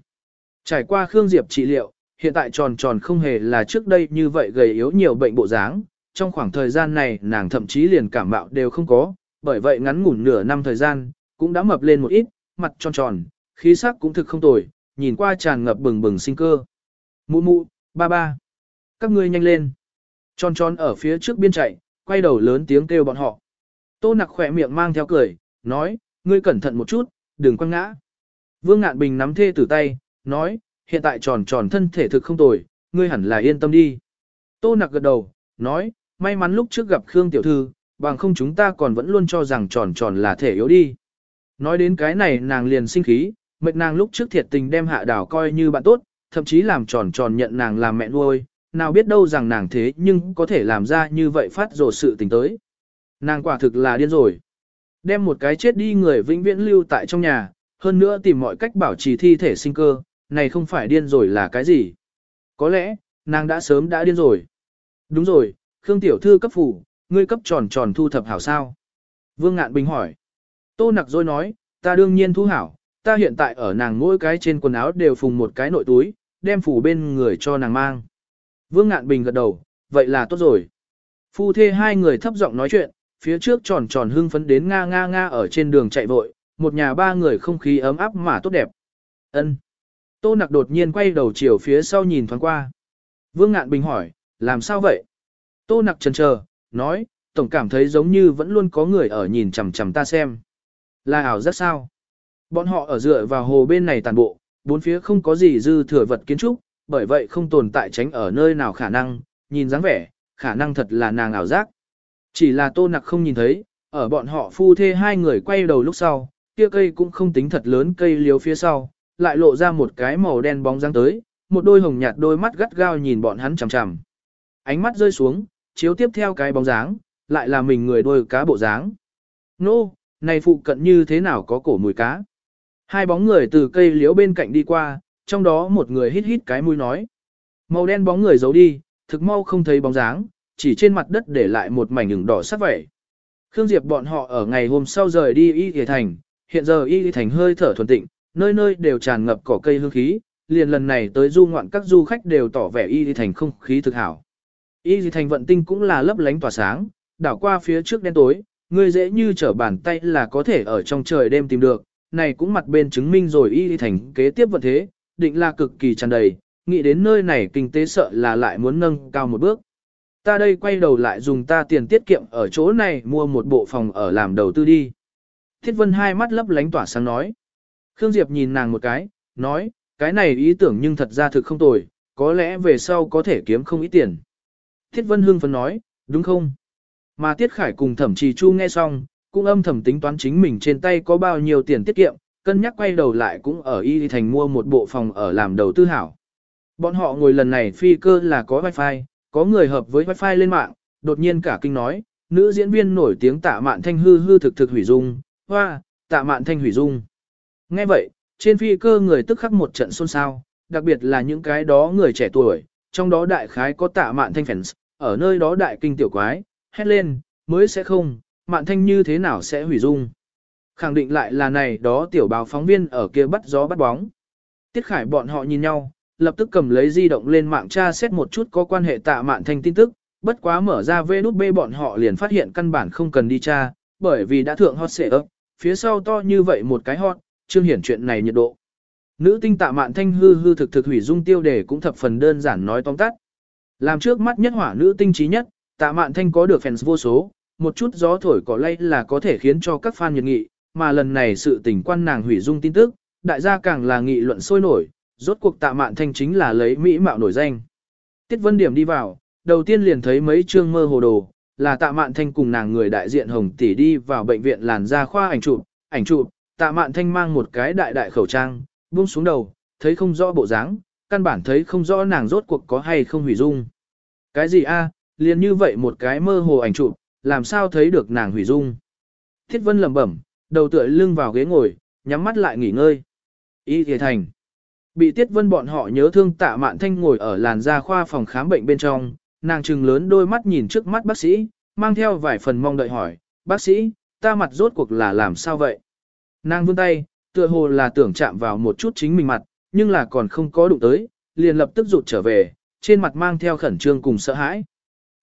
Trải qua Khương Diệp trị liệu, hiện tại tròn tròn không hề là trước đây như vậy gầy yếu nhiều bệnh bộ dáng, trong khoảng thời gian này nàng thậm chí liền cảm mạo đều không có, bởi vậy ngắn ngủn nửa năm thời gian, cũng đã mập lên một ít, mặt tròn tròn, khí sắc cũng thực không tồi, nhìn qua tràn ngập bừng bừng sinh cơ. Mụ mụ, ba ba, các ngươi nhanh lên. Tròn tròn ở phía trước biên chạy, quay đầu lớn tiếng kêu bọn họ. Tô nặc khỏe miệng mang theo cười, nói, ngươi cẩn thận một chút, đừng quăng ngã. Vương Ngạn Bình nắm thê tử tay, nói, hiện tại tròn tròn thân thể thực không tồi, ngươi hẳn là yên tâm đi. Tô nặc gật đầu, nói, may mắn lúc trước gặp Khương Tiểu Thư, bằng không chúng ta còn vẫn luôn cho rằng tròn tròn là thể yếu đi. Nói đến cái này nàng liền sinh khí, mệt nàng lúc trước thiệt tình đem hạ đảo coi như bạn tốt, thậm chí làm tròn tròn nhận nàng làm mẹ nuôi, nào biết đâu rằng nàng thế nhưng có thể làm ra như vậy phát rồ sự tình tới. Nàng quả thực là điên rồi. Đem một cái chết đi người vĩnh viễn lưu tại trong nhà, hơn nữa tìm mọi cách bảo trì thi thể sinh cơ, này không phải điên rồi là cái gì? Có lẽ, nàng đã sớm đã điên rồi. Đúng rồi, Khương Tiểu Thư cấp phủ, ngươi cấp tròn tròn thu thập hảo sao? Vương Ngạn Bình hỏi. Tô nặc rồi nói, ta đương nhiên thu hảo, ta hiện tại ở nàng mỗi cái trên quần áo đều phùng một cái nội túi, đem phủ bên người cho nàng mang. Vương Ngạn Bình gật đầu, vậy là tốt rồi. Phu thê hai người thấp giọng nói chuyện, phía trước tròn tròn hưng phấn đến nga nga nga ở trên đường chạy vội, một nhà ba người không khí ấm áp mà tốt đẹp. Ân. Tô nặc đột nhiên quay đầu chiều phía sau nhìn thoáng qua. Vương Ngạn Bình hỏi, làm sao vậy? Tô nặc chần chờ, nói, tổng cảm thấy giống như vẫn luôn có người ở nhìn chằm chằm ta xem. Là ảo rất sao? Bọn họ ở dựa vào hồ bên này tàn bộ, bốn phía không có gì dư thừa vật kiến trúc, bởi vậy không tồn tại tránh ở nơi nào khả năng, nhìn dáng vẻ, khả năng thật là nàng ảo giác. Chỉ là tô nặc không nhìn thấy, ở bọn họ phu thê hai người quay đầu lúc sau, kia cây cũng không tính thật lớn cây liếu phía sau, lại lộ ra một cái màu đen bóng dáng tới, một đôi hồng nhạt đôi mắt gắt gao nhìn bọn hắn chằm chằm. Ánh mắt rơi xuống, chiếu tiếp theo cái bóng dáng, lại là mình người đôi cá bộ dáng. Nô, này phụ cận như thế nào có cổ mùi cá? Hai bóng người từ cây liễu bên cạnh đi qua, trong đó một người hít hít cái mũi nói. Màu đen bóng người giấu đi, thực mau không thấy bóng dáng, chỉ trên mặt đất để lại một mảnh ửng đỏ sắc vậy. Khương Diệp bọn họ ở ngày hôm sau rời đi Y Y Thành, hiện giờ Y Y Thành hơi thở thuần tịnh, nơi nơi đều tràn ngập cỏ cây hương khí, liền lần này tới du ngoạn các du khách đều tỏ vẻ Y Y Thành không khí thực hảo. Y Y Thành vận tinh cũng là lấp lánh tỏa sáng, đảo qua phía trước đen tối, người dễ như trở bàn tay là có thể ở trong trời đêm tìm được, này cũng mặt bên chứng minh rồi Y Y Thành kế tiếp vận thế, định là cực kỳ tràn đầy, nghĩ đến nơi này kinh tế sợ là lại muốn nâng cao một bước. Ta đây quay đầu lại dùng ta tiền tiết kiệm ở chỗ này mua một bộ phòng ở làm đầu tư đi. Thiết Vân hai mắt lấp lánh tỏa sáng nói. Khương Diệp nhìn nàng một cái, nói, cái này ý tưởng nhưng thật ra thực không tồi, có lẽ về sau có thể kiếm không ít tiền. Thiết Vân hương phấn nói, đúng không? Mà Tiết Khải cùng thẩm trì chu nghe xong, cũng âm thầm tính toán chính mình trên tay có bao nhiêu tiền tiết kiệm, cân nhắc quay đầu lại cũng ở Y Thành mua một bộ phòng ở làm đầu tư hảo. Bọn họ ngồi lần này phi cơ là có wifi, có người hợp với wifi lên mạng, đột nhiên cả kinh nói, nữ diễn viên nổi tiếng tạ mạn thanh hư hư thực thực hủy dung, hoa, tạ mạn thanh hủy dung. Nghe vậy, trên phi cơ người tức khắc một trận xôn xao, đặc biệt là những cái đó người trẻ tuổi, trong đó đại khái có tạ mạn thanh fans, ở nơi đó đại kinh tiểu quái, hét lên, mới sẽ không, mạn thanh như thế nào sẽ hủy dung. Khẳng định lại là này đó tiểu báo phóng viên ở kia bắt gió bắt bóng. Tiết khải bọn họ nhìn nhau, lập tức cầm lấy di động lên mạng tra xét một chút có quan hệ tạ mạn thanh tin tức, bất quá mở ra vê nút bê bọn họ liền phát hiện căn bản không cần đi tra, bởi vì đã thượng hot xệ ấp, phía sau to như vậy một cái hot, chương hiển chuyện này nhiệt độ. Nữ tinh tạ mạn thanh hư hư thực thực hủy dung tiêu đề cũng thập phần đơn giản nói tóm tắt. Làm trước mắt nhất hỏa nữ tinh trí nhất, tạ mạn thanh có được fans vô số, một chút gió thổi cỏ lay là có thể khiến cho các fan nhiệt nghị, mà lần này sự tình quan nàng hủy dung tin tức, đại gia càng là nghị luận sôi nổi, rốt cuộc tạ mạn thanh chính là lấy mỹ mạo nổi danh. Tiết Vân Điểm đi vào, đầu tiên liền thấy mấy chương mơ hồ đồ, là tạ mạn thanh cùng nàng người đại diện Hồng Tỷ đi vào bệnh viện làn da khoa ảnh chụp, ảnh chụp, tạ mạn thanh mang một cái đại đại khẩu trang, buông xuống đầu, thấy không rõ bộ dáng, căn bản thấy không rõ nàng rốt cuộc có hay không hủy dung. Cái gì a? liền như vậy một cái mơ hồ ảnh chụp, làm sao thấy được nàng hủy dung. Thiết Vân lẩm bẩm, đầu tựa lưng vào ghế ngồi, nhắm mắt lại nghỉ ngơi. Y thề thành. Bị Tiết Vân bọn họ nhớ thương tạ mạn thanh ngồi ở làn da khoa phòng khám bệnh bên trong, nàng trừng lớn đôi mắt nhìn trước mắt bác sĩ, mang theo vài phần mong đợi hỏi, bác sĩ, ta mặt rốt cuộc là làm sao vậy? Nàng vươn tay, tựa hồ là tưởng chạm vào một chút chính mình mặt, nhưng là còn không có đụng tới, liền lập tức rụt trở về, trên mặt mang theo khẩn trương cùng sợ hãi.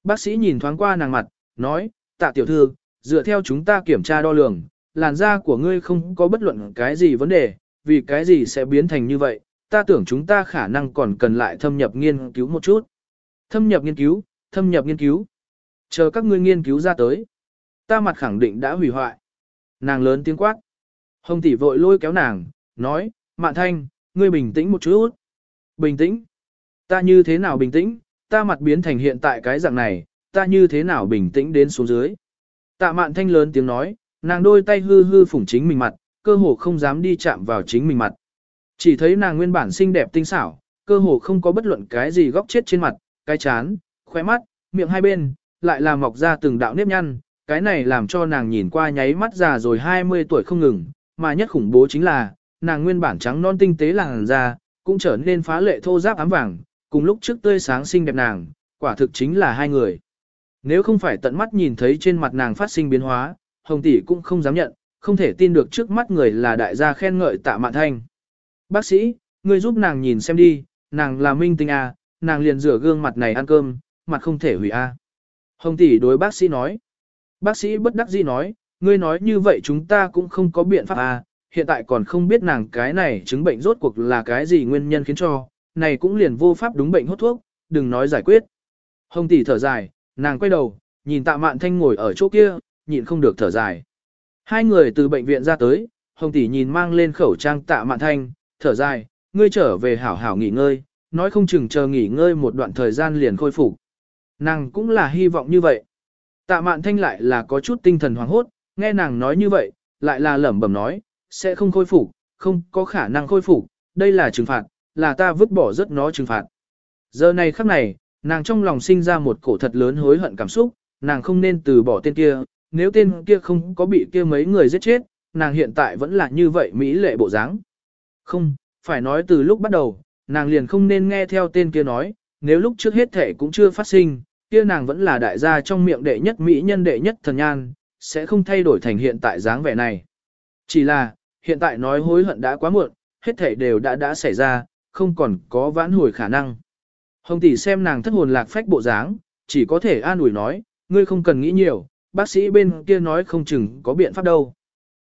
Bác sĩ nhìn thoáng qua nàng mặt, nói, tạ tiểu thư, dựa theo chúng ta kiểm tra đo lường, làn da của ngươi không có bất luận cái gì vấn đề, vì cái gì sẽ biến thành như vậy, ta tưởng chúng ta khả năng còn cần lại thâm nhập nghiên cứu một chút. Thâm nhập nghiên cứu, thâm nhập nghiên cứu. Chờ các ngươi nghiên cứu ra tới. Ta mặt khẳng định đã hủy hoại. Nàng lớn tiếng quát. Hồng tỷ vội lôi kéo nàng, nói, Mạn Thanh, ngươi bình tĩnh một chút. Bình tĩnh. Ta như thế nào bình tĩnh, ta mặt biến thành hiện tại cái dạng này, ta như thế nào bình tĩnh đến xuống dưới. Tạ Mạn Thanh lớn tiếng nói, nàng đôi tay hư hư phủng chính mình mặt, cơ hồ không dám đi chạm vào chính mình mặt. Chỉ thấy nàng nguyên bản xinh đẹp tinh xảo, cơ hồ không có bất luận cái gì góc chết trên mặt, cái chán, khóe mắt, miệng hai bên, lại là mọc ra từng đạo nếp nhăn, cái này làm cho nàng nhìn qua nháy mắt già rồi 20 tuổi không ngừng, mà nhất khủng bố chính là, nàng nguyên bản trắng non tinh tế làn da, cũng trở nên phá lệ thô ráp ám vàng, cùng lúc trước tươi sáng xinh đẹp nàng, quả thực chính là hai người. Nếu không phải tận mắt nhìn thấy trên mặt nàng phát sinh biến hóa, Hồng tỷ cũng không dám nhận, không thể tin được trước mắt người là đại gia khen ngợi tạ mạn thanh. Bác sĩ, người giúp nàng nhìn xem đi, nàng là minh tinh à, nàng liền rửa gương mặt này ăn cơm, mặt không thể hủy a. À. Hồng tỷ đối bác sĩ nói. Bác sĩ bất đắc dĩ nói, ngươi nói như vậy chúng ta cũng không có biện pháp à, hiện tại còn không biết nàng cái này chứng bệnh rốt cuộc là cái gì nguyên nhân khiến cho, này cũng liền vô pháp đúng bệnh hốt thuốc, đừng nói giải quyết. Hồng tỷ thở dài, nàng quay đầu, nhìn tạ mạn thanh ngồi ở chỗ kia, nhịn không được thở dài. Hai người từ bệnh viện ra tới, Hồng tỷ nhìn mang lên khẩu trang tạ mạn thanh, thở dài, ngươi trở về hảo hảo nghỉ ngơi, nói không chừng chờ nghỉ ngơi một đoạn thời gian liền khôi phục. Nàng cũng là hy vọng như vậy. Tạ mạn thanh lại là có chút tinh thần hoảng hốt, nghe nàng nói như vậy, lại là lẩm bẩm nói, sẽ không khôi phục, không có khả năng khôi phục, đây là trừng phạt, là ta vứt bỏ rất nó trừng phạt. Giờ này khắc này, nàng trong lòng sinh ra một cổ thật lớn hối hận cảm xúc, nàng không nên từ bỏ tên kia, nếu tên kia không có bị kia mấy người giết chết, nàng hiện tại vẫn là như vậy mỹ lệ bộ dáng. Không, phải nói từ lúc bắt đầu, nàng liền không nên nghe theo tên kia nói, nếu lúc trước hết thể cũng chưa phát sinh, kia nàng vẫn là đại gia trong miệng đệ nhất mỹ nhân đệ nhất thần nhan, sẽ không thay đổi thành hiện tại dáng vẻ này. Chỉ là, hiện tại nói hối hận đã quá muộn, hết thảy đều đã đã xảy ra, không còn có vãn hồi khả năng. Hồng tỷ xem nàng thất hồn lạc phách bộ dáng, chỉ có thể an ủi nói, ngươi không cần nghĩ nhiều, bác sĩ bên kia nói không chừng có biện pháp đâu.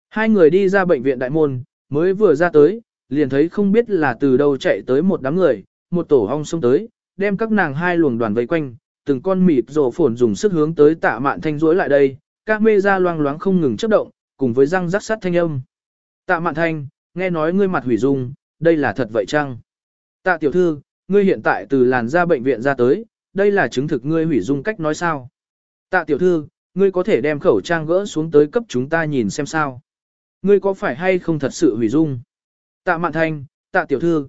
Hai người đi ra bệnh viện đại môn, mới vừa ra tới, liền thấy không biết là từ đâu chạy tới một đám người, một tổ hong xông tới, đem các nàng hai luồng đoàn vây quanh, từng con mịt rổ phồn dùng sức hướng tới tạ mạn thanh rối lại đây, các mê ra loang loáng không ngừng chấp động, cùng với răng rắc sát thanh âm. Tạ mạn thanh, nghe nói ngươi mặt hủy dung, đây là thật vậy chăng? Tạ tiểu thư, ngươi hiện tại từ làn da bệnh viện ra tới, đây là chứng thực ngươi hủy dung cách nói sao? Tạ tiểu thư, ngươi có thể đem khẩu trang gỡ xuống tới cấp chúng ta nhìn xem sao? Ngươi có phải hay không thật sự hủy dung? Tạ mạn thanh, tạ tiểu thư.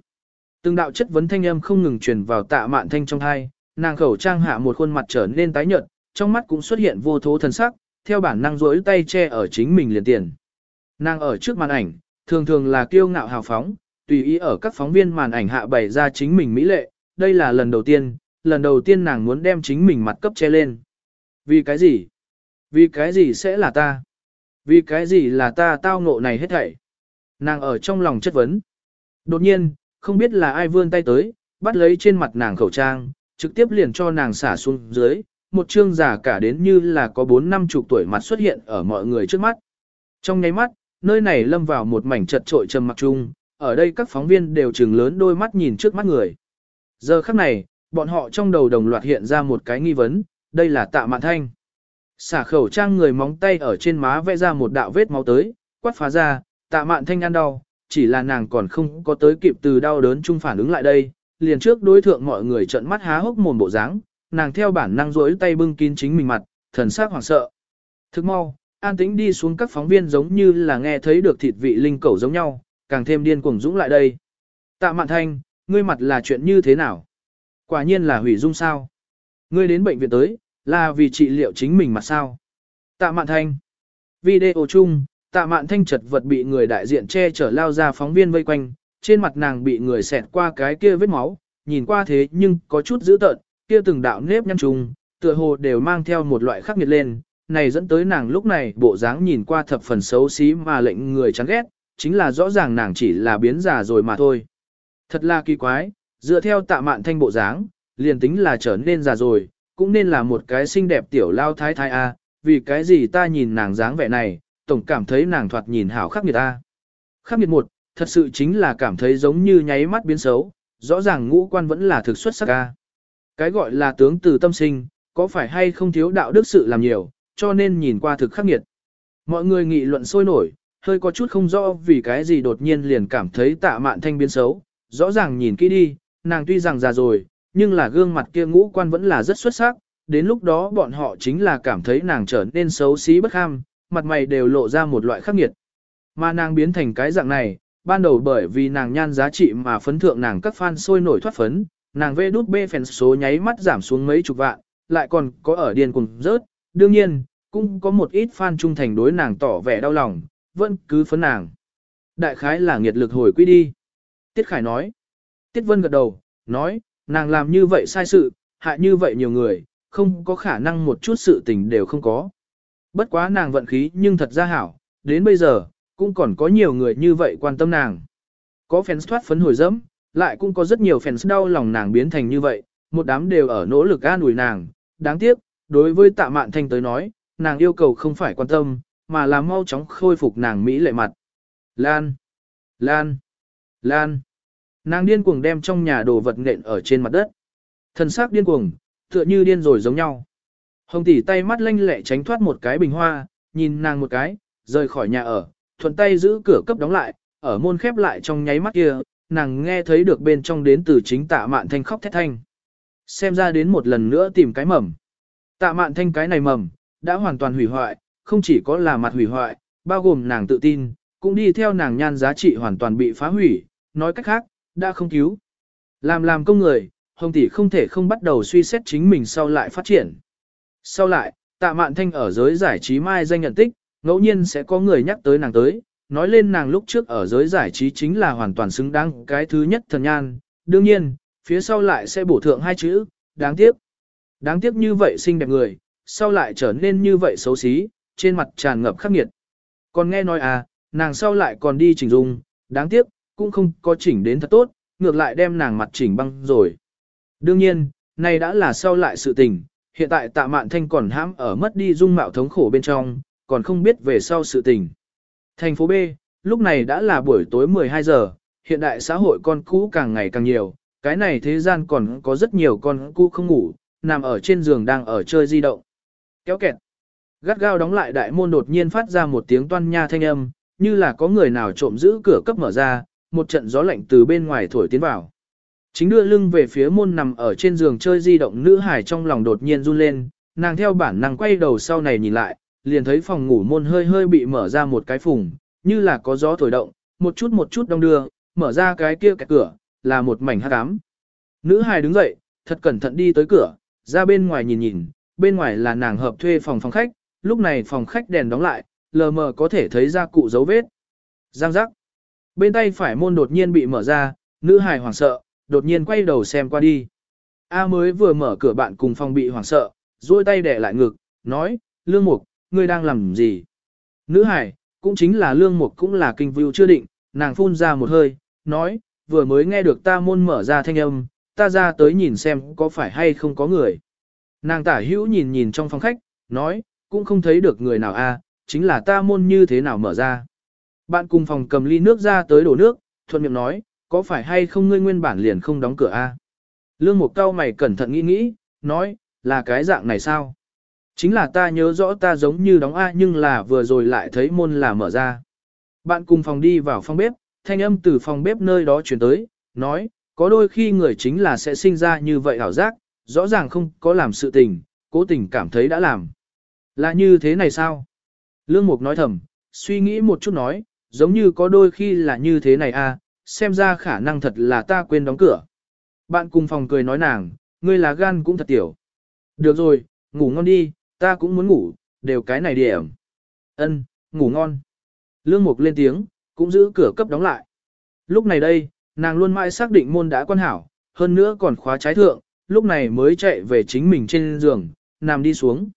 Từng đạo chất vấn thanh âm không ngừng truyền vào tạ mạn thanh trong tai, nàng khẩu trang hạ một khuôn mặt trở nên tái nhợt, trong mắt cũng xuất hiện vô thố thần sắc, theo bản năng rỗi tay che ở chính mình liền tiền. Nàng ở trước màn ảnh, thường thường là kiêu ngạo hào phóng, tùy ý ở các phóng viên màn ảnh hạ bày ra chính mình mỹ lệ, đây là lần đầu tiên, lần đầu tiên nàng muốn đem chính mình mặt cấp che lên. Vì cái gì? Vì cái gì sẽ là ta? Vì cái gì là ta tao ngộ này hết thảy? Nàng ở trong lòng chất vấn. Đột nhiên, không biết là ai vươn tay tới, bắt lấy trên mặt nàng khẩu trang, trực tiếp liền cho nàng xả xuống dưới, một trương giả cả đến như là có bốn năm chục tuổi mặt xuất hiện ở mọi người trước mắt. Trong nháy mắt, nơi này lâm vào một mảnh chật trội trầm mặc chung, ở đây các phóng viên đều trừng lớn đôi mắt nhìn trước mắt người. Giờ khắc này, bọn họ trong đầu đồng loạt hiện ra một cái nghi vấn, đây là tạ mạn thanh. Xả khẩu trang người móng tay ở trên má vẽ ra một đạo vết máu tới, quát phá ra, tạ mạn thanh ăn đau, chỉ là nàng còn không có tới kịp từ đau đớn chung phản ứng lại đây, liền trước đối thượng mọi người trợn mắt há hốc mồm bộ dáng, nàng theo bản năng rỗi tay bưng kín chính mình mặt, thần sắc hoảng sợ. Thức mau, an tĩnh đi xuống các phóng viên giống như là nghe thấy được thịt vị linh cẩu giống nhau, càng thêm điên cuồng dũng lại đây. Tạ mạn thanh, ngươi mặt là chuyện như thế nào? Quả nhiên là hủy dung sao? Ngươi đến bệnh viện tới, là vì trị liệu chính mình mặt sao? Tạ mạn thanh. Video chung, tạ mạn thanh chật vật bị người đại diện che chở lao ra phóng viên vây quanh, trên mặt nàng bị người xẹt qua cái kia vết máu, nhìn qua thế nhưng có chút dữ tợn, kia từng đạo nếp nhăn trùng, tựa hồ đều mang theo một loại khắc nghiệt lên, này dẫn tới nàng lúc này bộ dáng nhìn qua thập phần xấu xí mà lệnh người chán ghét, chính là rõ ràng nàng chỉ là biến già rồi mà thôi. Thật là kỳ quái, dựa theo tạ mạn thanh bộ dáng, liền tính là trở nên già rồi, cũng nên là một cái xinh đẹp tiểu lao thái thái a, vì cái gì ta nhìn nàng dáng vẻ này, tổng cảm thấy nàng thoạt nhìn hảo khắc nghiệt a. Khắc nghiệt một, thật sự chính là cảm thấy giống như nháy mắt biến xấu, rõ ràng ngũ quan vẫn là thực xuất sắc a. Cái gọi là tướng từ tâm sinh, có phải hay không thiếu đạo đức sự làm nhiều, cho nên nhìn qua thực khắc nghiệt. Mọi người nghị luận sôi nổi, hơi có chút không rõ vì cái gì đột nhiên liền cảm thấy tạ mạn thanh biến xấu, rõ ràng nhìn kỹ đi, nàng tuy rằng già rồi, nhưng là gương mặt kia ngũ quan vẫn là rất xuất sắc, đến lúc đó bọn họ chính là cảm thấy nàng trở nên xấu xí bất ham, mặt mày đều lộ ra một loại khắc nghiệt. Mà nàng biến thành cái dạng này, ban đầu bởi vì nàng nhan giá trị mà phấn thượng nàng các fan sôi nổi thoát phấn, nàng vê đút bê phèn số nháy mắt giảm xuống mấy chục vạn, lại còn có ở điên cùng rớt, đương nhiên, cũng có một ít fan trung thành đối nàng tỏ vẻ đau lòng, vẫn cứ phấn nàng. Đại khái là nghiệt lực hồi quy đi. Tiết Khải nói, Tiết Vân gật đầu, nói, nàng làm như vậy sai sự, hại như vậy nhiều người, không có khả năng một chút sự tình đều không có. Bất quá nàng vận khí nhưng thật ra hảo, đến bây giờ, cũng còn có nhiều người như vậy quan tâm nàng. Có fans thoát phấn hồi dẫm, lại cũng có rất nhiều fans đau lòng nàng biến thành như vậy, một đám đều ở nỗ lực an ủi nàng. Đáng tiếc, đối với tạ mạn thanh tới nói, nàng yêu cầu không phải quan tâm, mà là mau chóng khôi phục nàng Mỹ lệ mặt. Lan! Lan! Lan! Nàng điên cuồng đem trong nhà đồ vật nện ở trên mặt đất. Thần sắc điên cuồng, tựa như điên rồi giống nhau. Hồng tỷ tay mắt lanh lẹ tránh thoát một cái bình hoa, nhìn nàng một cái, rời khỏi nhà ở, thuận tay giữ cửa cấp đóng lại, ở môn khép lại trong nháy mắt kia, nàng nghe thấy được bên trong đến từ chính tạ mạn thanh khóc thét thanh. Xem ra đến một lần nữa tìm cái mầm. Tạ mạn thanh cái này mầm, đã hoàn toàn hủy hoại, không chỉ có là mặt hủy hoại, bao gồm nàng tự tin, cũng đi theo nàng nhan giá trị hoàn toàn bị phá hủy, nói cách khác, đã không cứu. Làm làm công người, Hồng tỷ không thể không bắt đầu suy xét chính mình sau lại phát triển. Sau lại, tạ mạn thanh ở giới giải trí mai danh nhận tích, ngẫu nhiên sẽ có người nhắc tới nàng tới, nói lên nàng lúc trước ở giới giải trí chính là hoàn toàn xứng đáng cái thứ nhất thần nhan. Đương nhiên, phía sau lại sẽ bổ thượng hai chữ, đáng tiếc. Đáng tiếc như vậy xinh đẹp người, sau lại trở nên như vậy xấu xí, trên mặt tràn ngập khắc nghiệt. Còn nghe nói à, nàng sau lại còn đi chỉnh dung, đáng tiếc, cũng không có chỉnh đến thật tốt, ngược lại đem nàng mặt chỉnh băng rồi. Đương nhiên, này đã là sau lại sự tình, hiện tại tạ mạn thanh còn hãm ở mất đi dung mạo thống khổ bên trong, còn không biết về sau sự tình. Thành phố B, lúc này đã là buổi tối 12 giờ, hiện đại xã hội con cũ càng ngày càng nhiều, cái này thế gian còn có rất nhiều con cũ không ngủ, nằm ở trên giường đang ở chơi di động. Kéo kẹt. Gắt gao đóng lại đại môn đột nhiên phát ra một tiếng toan nha thanh âm, như là có người nào trộm giữ cửa cấp mở ra, một trận gió lạnh từ bên ngoài thổi tiến vào. Chính đưa lưng về phía môn nằm ở trên giường chơi di động nữ hải trong lòng đột nhiên run lên, nàng theo bản năng quay đầu sau này nhìn lại, liền thấy phòng ngủ môn hơi hơi bị mở ra một cái phùng, như là có gió thổi động, một chút một chút đông đưa, mở ra cái kia cái cửa, là một mảnh hắc ám. Nữ hài đứng dậy, thật cẩn thận đi tới cửa, ra bên ngoài nhìn nhìn, bên ngoài là nàng hợp thuê phòng phòng khách, lúc này phòng khách đèn đóng lại, lờ mờ có thể thấy ra cụ dấu vết. Giang giác. Bên tay phải môn đột nhiên bị mở ra, nữ hài hoảng sợ, đột nhiên quay đầu xem qua đi. A mới vừa mở cửa bạn cùng phòng bị hoảng sợ, duỗi tay đè lại ngực, nói, Lương Mục, ngươi đang làm gì? Nữ hải, cũng chính là Lương Mục cũng là kinh view chưa định, nàng phun ra một hơi, nói, vừa mới nghe được ta môn mở ra thanh âm, ta ra tới nhìn xem có phải hay không có người. Nàng tả hữu nhìn nhìn trong phòng khách, nói, cũng không thấy được người nào a, chính là ta môn như thế nào mở ra. Bạn cùng phòng cầm ly nước ra tới đổ nước, thuận miệng nói, có phải hay không ngươi nguyên bản liền không đóng cửa a? Lương Mục cao mày cẩn thận nghĩ nghĩ, nói, là cái dạng này sao? Chính là ta nhớ rõ ta giống như đóng A nhưng là vừa rồi lại thấy môn là mở ra. Bạn cùng phòng đi vào phòng bếp, thanh âm từ phòng bếp nơi đó chuyển tới, nói, có đôi khi người chính là sẽ sinh ra như vậy ảo giác, rõ ràng không có làm sự tình, cố tình cảm thấy đã làm. Là như thế này sao? Lương Mục nói thầm, suy nghĩ một chút nói, giống như có đôi khi là như thế này a, xem ra khả năng thật là ta quên đóng cửa. Bạn cùng phòng cười nói nàng, ngươi là gan cũng thật tiểu. Được rồi, ngủ ngon đi, ta cũng muốn ngủ, đều cái này điểm. Ân, ngủ ngon. Lương Mục lên tiếng, cũng giữ cửa cấp đóng lại. Lúc này đây, nàng luôn mãi xác định môn đã quan hảo, hơn nữa còn khóa trái thượng, lúc này mới chạy về chính mình trên giường, nằm đi xuống.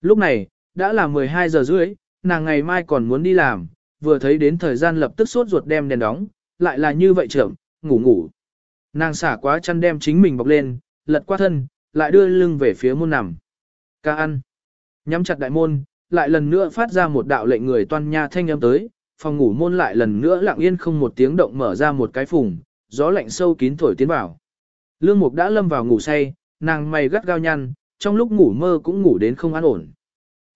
Lúc này, đã là 12 giờ rưỡi, nàng ngày mai còn muốn đi làm, vừa thấy đến thời gian lập tức sốt ruột đem đèn đóng, lại là như vậy trưởng, ngủ ngủ. Nàng xả quá chăn đem chính mình bọc lên, lật qua thân, lại đưa lưng về phía môn nằm. Ca ăn. Nhắm chặt đại môn, lại lần nữa phát ra một đạo lệnh người toan nha thanh âm tới, phòng ngủ môn lại lần nữa lặng yên không một tiếng động mở ra một cái phùng, gió lạnh sâu kín thổi tiến vào. Lương Mục đã lâm vào ngủ say, nàng mày gắt gao nhăn, trong lúc ngủ mơ cũng ngủ đến không an ổn.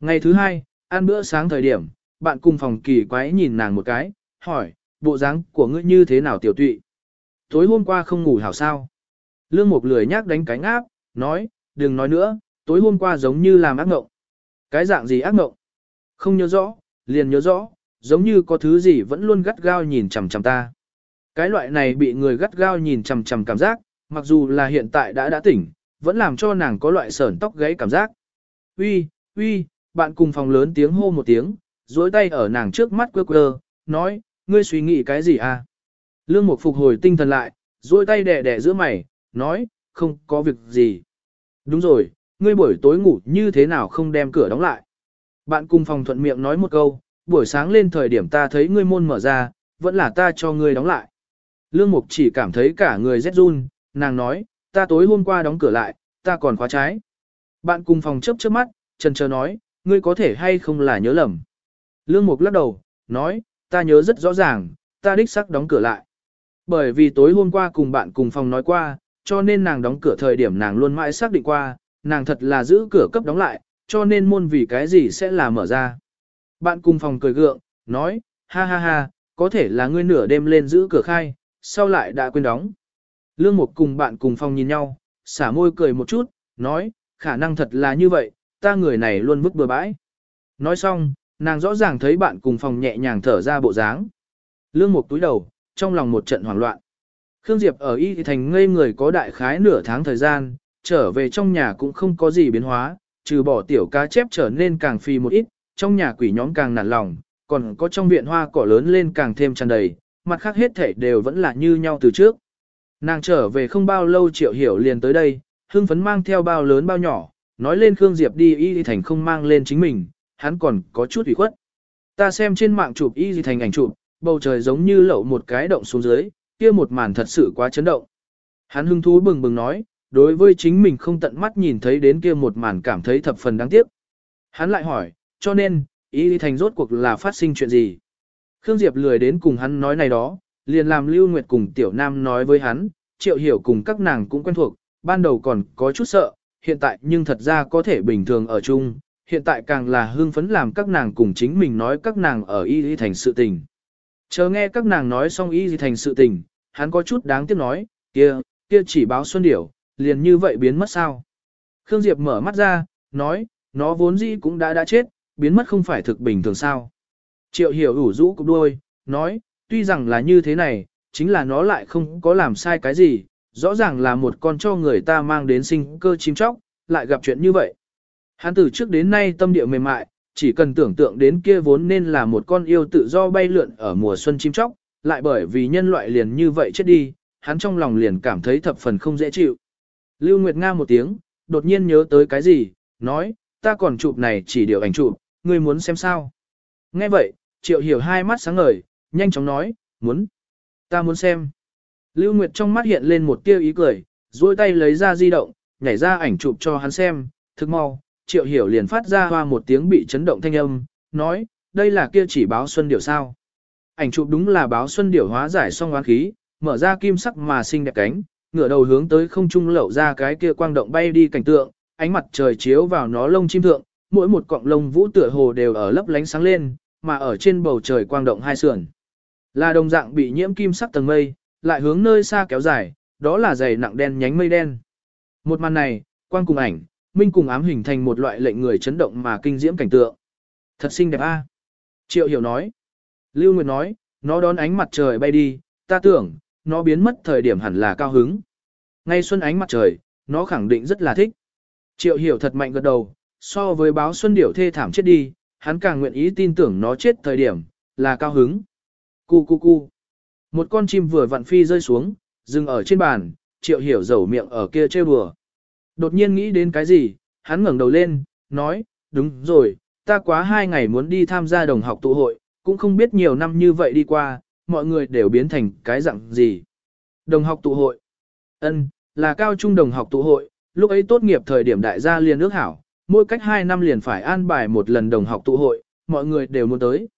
Ngày thứ hai, ăn bữa sáng thời điểm, bạn cùng phòng kỳ quái nhìn nàng một cái, hỏi, bộ dáng của ngươi như thế nào tiểu tụy? Tối hôm qua không ngủ hảo sao? Lương Mục lười nhác đánh cánh áp, nói, đừng nói nữa, tối hôm qua giống như làm ác ngộng. Cái dạng gì ác ngộng? Không nhớ rõ, liền nhớ rõ, giống như có thứ gì vẫn luôn gắt gao nhìn chằm chằm ta. Cái loại này bị người gắt gao nhìn chằm chằm cảm giác, mặc dù là hiện tại đã đã tỉnh, vẫn làm cho nàng có loại sởn tóc gáy cảm giác. Uy, uy, bạn cùng phòng lớn tiếng hô một tiếng, duỗi tay ở nàng trước mắt quơ quơ, nói, ngươi suy nghĩ cái gì à? Lương Mục phục hồi tinh thần lại, duỗi tay đẻ đẻ giữa mày, nói, không có việc gì. Đúng rồi, ngươi buổi tối ngủ như thế nào không đem cửa đóng lại. Bạn cùng phòng thuận miệng nói một câu, buổi sáng lên thời điểm ta thấy ngươi môn mở ra, vẫn là ta cho ngươi đóng lại. Lương Mục chỉ cảm thấy cả người rét run, nàng nói, ta tối hôm qua đóng cửa lại, ta còn khóa trái. Bạn cùng phòng chấp chớp mắt, trần chờ nói, ngươi có thể hay không là nhớ lầm. Lương Mục lắc đầu, nói, ta nhớ rất rõ ràng, ta đích sắc đóng cửa lại. Bởi vì tối hôm qua cùng bạn cùng phòng nói qua, cho nên nàng đóng cửa thời điểm nàng luôn mãi xác định qua, nàng thật là giữ cửa cấp đóng lại, cho nên môn vì cái gì sẽ là mở ra. Bạn cùng phòng cười gượng, nói, ha ha ha, có thể là ngươi nửa đêm lên giữ cửa khai, sau lại đã quên đóng. Lương Mục cùng bạn cùng phòng nhìn nhau, xả môi cười một chút, nói, khả năng thật là như vậy, ta người này luôn vứt bừa bãi. Nói xong, nàng rõ ràng thấy bạn cùng phòng nhẹ nhàng thở ra bộ dáng. Lương Mục túi đầu, trong lòng một trận hoảng loạn. Khương Diệp ở Y thì thành ngây người có đại khái nửa tháng thời gian, trở về trong nhà cũng không có gì biến hóa, trừ bỏ tiểu cá chép trở nên càng phi một ít, trong nhà quỷ nhóm càng nản lòng, còn có trong viện hoa cỏ lớn lên càng thêm tràn đầy, mặt khác hết thể đều vẫn là như nhau từ trước. Nàng trở về không bao lâu triệu hiểu liền tới đây, hưng phấn mang theo bao lớn bao nhỏ, nói lên Khương Diệp đi y Di thành không mang lên chính mình, hắn còn có chút ủy khuất. Ta xem trên mạng chụp y Di thành ảnh chụp, bầu trời giống như lậu một cái động xuống dưới, kia một màn thật sự quá chấn động. Hắn hưng thú bừng bừng nói, đối với chính mình không tận mắt nhìn thấy đến kia một màn cảm thấy thập phần đáng tiếc. Hắn lại hỏi, cho nên, y Di thành rốt cuộc là phát sinh chuyện gì? Khương Diệp lười đến cùng hắn nói này đó, liền làm Lưu Nguyệt cùng Tiểu Nam nói với hắn, Triệu Hiểu cùng các nàng cũng quen thuộc, ban đầu còn có chút sợ, hiện tại nhưng thật ra có thể bình thường ở chung, hiện tại càng là hưng phấn làm các nàng cùng chính mình nói các nàng ở y y thành sự tình. Chờ nghe các nàng nói xong y y thành sự tình, hắn có chút đáng tiếc nói, kia, kia chỉ báo xuân điểu, liền như vậy biến mất sao. Khương Diệp mở mắt ra, nói, nó vốn dĩ cũng đã đã chết, biến mất không phải thực bình thường sao. Triệu hiểu ủ rũ cục đuôi, nói, tuy rằng là như thế này, chính là nó lại không có làm sai cái gì, rõ ràng là một con cho người ta mang đến sinh cơ chim chóc, lại gặp chuyện như vậy. Hắn từ trước đến nay tâm địa mềm mại, chỉ cần tưởng tượng đến kia vốn nên là một con yêu tự do bay lượn ở mùa xuân chim chóc, lại bởi vì nhân loại liền như vậy chết đi, hắn trong lòng liền cảm thấy thập phần không dễ chịu. Lưu Nguyệt Nga một tiếng, đột nhiên nhớ tới cái gì, nói, ta còn chụp này chỉ điều ảnh chụp, ngươi muốn xem sao. Nghe vậy, triệu hiểu hai mắt sáng ngời, nhanh chóng nói, muốn, ta muốn xem. Lưu Nguyệt trong mắt hiện lên một tia ý cười, duỗi tay lấy ra di động, nhảy ra ảnh chụp cho hắn xem, thức mau, triệu hiểu liền phát ra hoa một tiếng bị chấn động thanh âm, nói, đây là kia chỉ báo xuân điểu sao. Ảnh chụp đúng là báo xuân điểu hóa giải xong oán khí, mở ra kim sắc mà xinh đẹp cánh, ngửa đầu hướng tới không trung lậu ra cái kia quang động bay đi cảnh tượng, ánh mặt trời chiếu vào nó lông chim thượng, mỗi một cọng lông vũ tựa hồ đều ở lấp lánh sáng lên, mà ở trên bầu trời quang động hai sườn. Là đồng dạng bị nhiễm kim sắc tầng mây, lại hướng nơi xa kéo dài, đó là dày nặng đen nhánh mây đen. Một màn này, quang cùng ảnh, minh cùng ám hình thành một loại lệnh người chấn động mà kinh diễm cảnh tượng. Thật xinh đẹp a. Triệu hiểu nói. Lưu Nguyệt nói, nó đón ánh mặt trời bay đi, ta tưởng, nó biến mất thời điểm hẳn là cao hứng. Ngay xuân ánh mặt trời, nó khẳng định rất là thích. Triệu hiểu thật mạnh gật đầu, so với báo xuân điểu thê thảm chết đi, hắn càng nguyện ý tin tưởng nó chết thời điểm, là cao hứng. Cu cu cu. Một con chim vừa vặn phi rơi xuống, dừng ở trên bàn, triệu hiểu dầu miệng ở kia trêu đùa. Đột nhiên nghĩ đến cái gì, hắn ngẩng đầu lên, nói, đúng rồi, ta quá hai ngày muốn đi tham gia đồng học tụ hội, cũng không biết nhiều năm như vậy đi qua, mọi người đều biến thành cái dạng gì. Đồng học tụ hội. ân là cao trung đồng học tụ hội, lúc ấy tốt nghiệp thời điểm đại gia liền ước hảo, mỗi cách hai năm liền phải an bài một lần đồng học tụ hội, mọi người đều muốn tới.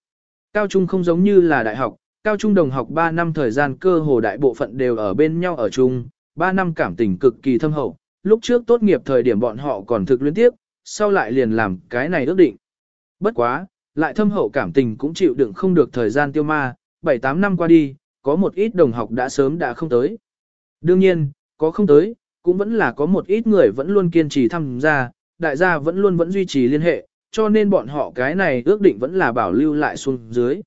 Cao trung không giống như là đại học, cao trung đồng học 3 năm thời gian cơ hồ đại bộ phận đều ở bên nhau ở chung, 3 năm cảm tình cực kỳ thâm hậu, lúc trước tốt nghiệp thời điểm bọn họ còn thực luyến tiếp, sau lại liền làm cái này ước định. Bất quá, lại thâm hậu cảm tình cũng chịu đựng không được thời gian tiêu ma, 7-8 năm qua đi, có một ít đồng học đã sớm đã không tới. Đương nhiên, có không tới, cũng vẫn là có một ít người vẫn luôn kiên trì tham gia, đại gia vẫn luôn vẫn duy trì liên hệ, cho nên bọn họ cái này ước định vẫn là bảo lưu lại xuống dưới.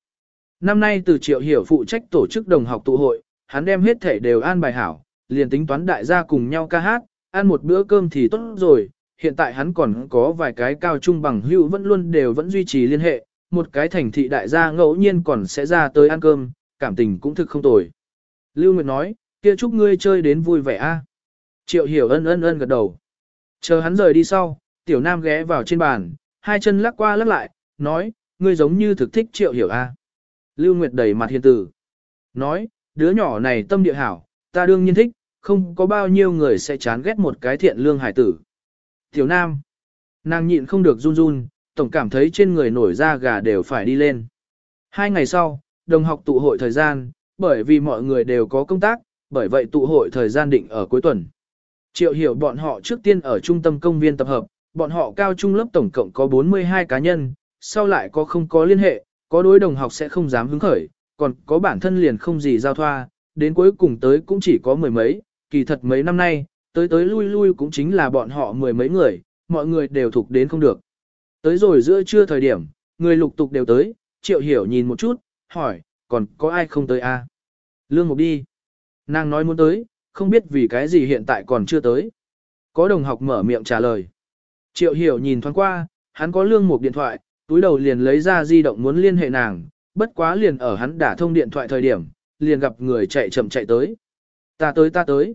Năm nay từ triệu hiểu phụ trách tổ chức đồng học tụ hội, hắn đem hết thể đều an bài hảo, liền tính toán đại gia cùng nhau ca hát, ăn một bữa cơm thì tốt rồi, hiện tại hắn còn có vài cái cao trung bằng hữu vẫn luôn đều vẫn duy trì liên hệ, một cái thành thị đại gia ngẫu nhiên còn sẽ ra tới ăn cơm, cảm tình cũng thực không tồi. Lưu Nguyệt nói, kia chúc ngươi chơi đến vui vẻ a. Triệu hiểu ân ân ân gật đầu. Chờ hắn rời đi sau, tiểu nam ghé vào trên bàn, hai chân lắc qua lắc lại, nói, ngươi giống như thực thích triệu hiểu a. Lưu Nguyệt đầy mặt hiền tử. Nói, đứa nhỏ này tâm địa hảo, ta đương nhiên thích, không có bao nhiêu người sẽ chán ghét một cái thiện lương hải tử. Tiểu Nam, nàng nhịn không được run run, tổng cảm thấy trên người nổi da gà đều phải đi lên. Hai ngày sau, đồng học tụ hội thời gian, bởi vì mọi người đều có công tác, bởi vậy tụ hội thời gian định ở cuối tuần. Triệu hiểu bọn họ trước tiên ở trung tâm công viên tập hợp, bọn họ cao trung lớp tổng cộng có 42 cá nhân, sau lại có không có liên hệ, có đối đồng học sẽ không dám hứng khởi, còn có bản thân liền không gì giao thoa, đến cuối cùng tới cũng chỉ có mười mấy, kỳ thật mấy năm nay, tới tới lui lui cũng chính là bọn họ mười mấy người, mọi người đều thuộc đến không được. Tới rồi giữa trưa thời điểm, người lục tục đều tới, triệu hiểu nhìn một chút, hỏi, còn có ai không tới a? À? Lương Mục đi. Nàng nói muốn tới, không biết vì cái gì hiện tại còn chưa tới. Có đồng học mở miệng trả lời. Triệu hiểu nhìn thoáng qua, hắn có lương Mục điện thoại, túi đầu liền lấy ra di động muốn liên hệ nàng, bất quá liền ở hắn đả thông điện thoại thời điểm, liền gặp người chạy chậm chạy tới. Ta tới ta tới.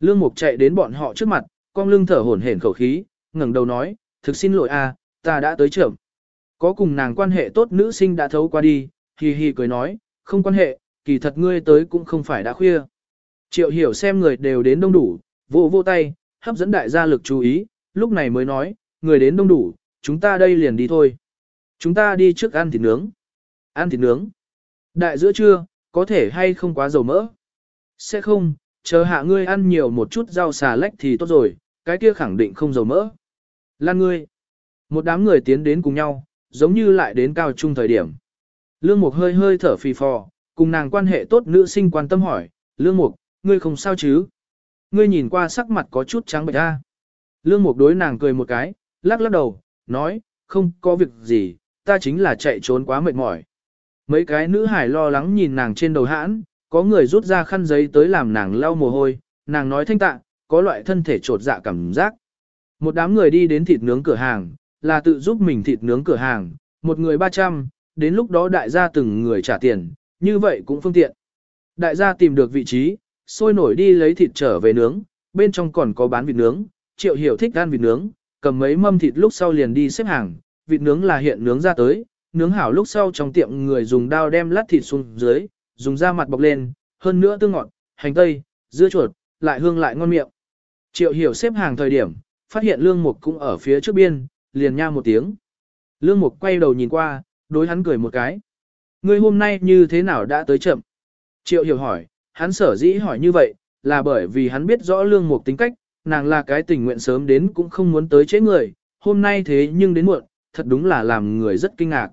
Lương Mục chạy đến bọn họ trước mặt, con lưng thở hổn hển khẩu khí, ngẩng đầu nói, thực xin lỗi a, ta đã tới chậm. Có cùng nàng quan hệ tốt nữ sinh đã thấu qua đi, hì hì cười nói, không quan hệ, kỳ thật ngươi tới cũng không phải đã khuya. Triệu hiểu xem người đều đến đông đủ, vô vô tay, hấp dẫn đại gia lực chú ý, lúc này mới nói, người đến đông đủ, chúng ta đây liền đi thôi. Chúng ta đi trước ăn thịt nướng. Ăn thịt nướng. Đại giữa trưa, có thể hay không quá dầu mỡ? Sẽ không, chờ hạ ngươi ăn nhiều một chút rau xà lách thì tốt rồi, cái kia khẳng định không dầu mỡ. Lan ngươi. Một đám người tiến đến cùng nhau, giống như lại đến cao trung thời điểm. Lương Mục hơi hơi thở phì phò, cùng nàng quan hệ tốt nữ sinh quan tâm hỏi, Lương Mục, ngươi không sao chứ? Ngươi nhìn qua sắc mặt có chút trắng bệch ra. Lương Mục đối nàng cười một cái, lắc lắc đầu, nói, không có việc gì, ta chính là chạy trốn quá mệt mỏi. Mấy cái nữ hải lo lắng nhìn nàng trên đầu hãn, có người rút ra khăn giấy tới làm nàng lau mồ hôi, nàng nói thanh tạ, có loại thân thể trột dạ cảm giác. Một đám người đi đến thịt nướng cửa hàng, là tự giúp mình thịt nướng cửa hàng, một người 300, đến lúc đó đại gia từng người trả tiền, như vậy cũng phương tiện. Đại gia tìm được vị trí, sôi nổi đi lấy thịt trở về nướng, bên trong còn có bán vịt nướng, triệu hiểu thích ăn vịt nướng, cầm mấy mâm thịt lúc sau liền đi xếp hàng, vịt nướng là hiện nướng ra tới, nướng hảo lúc sau trong tiệm người dùng dao đem lát thịt xuống dưới, dùng da mặt bọc lên, hơn nữa tương ngọt, hành tây, dưa chuột, lại hương lại ngon miệng. Triệu hiểu xếp hàng thời điểm, phát hiện lương mục cũng ở phía trước biên, liền nha một tiếng. Lương mục quay đầu nhìn qua, đối hắn cười một cái. Ngươi hôm nay như thế nào đã tới chậm? Triệu hiểu hỏi, hắn sở dĩ hỏi như vậy, là bởi vì hắn biết rõ lương mục tính cách, nàng là cái tình nguyện sớm đến cũng không muốn tới chế người, hôm nay thế nhưng đến muộn, thật đúng là làm người rất kinh ngạc.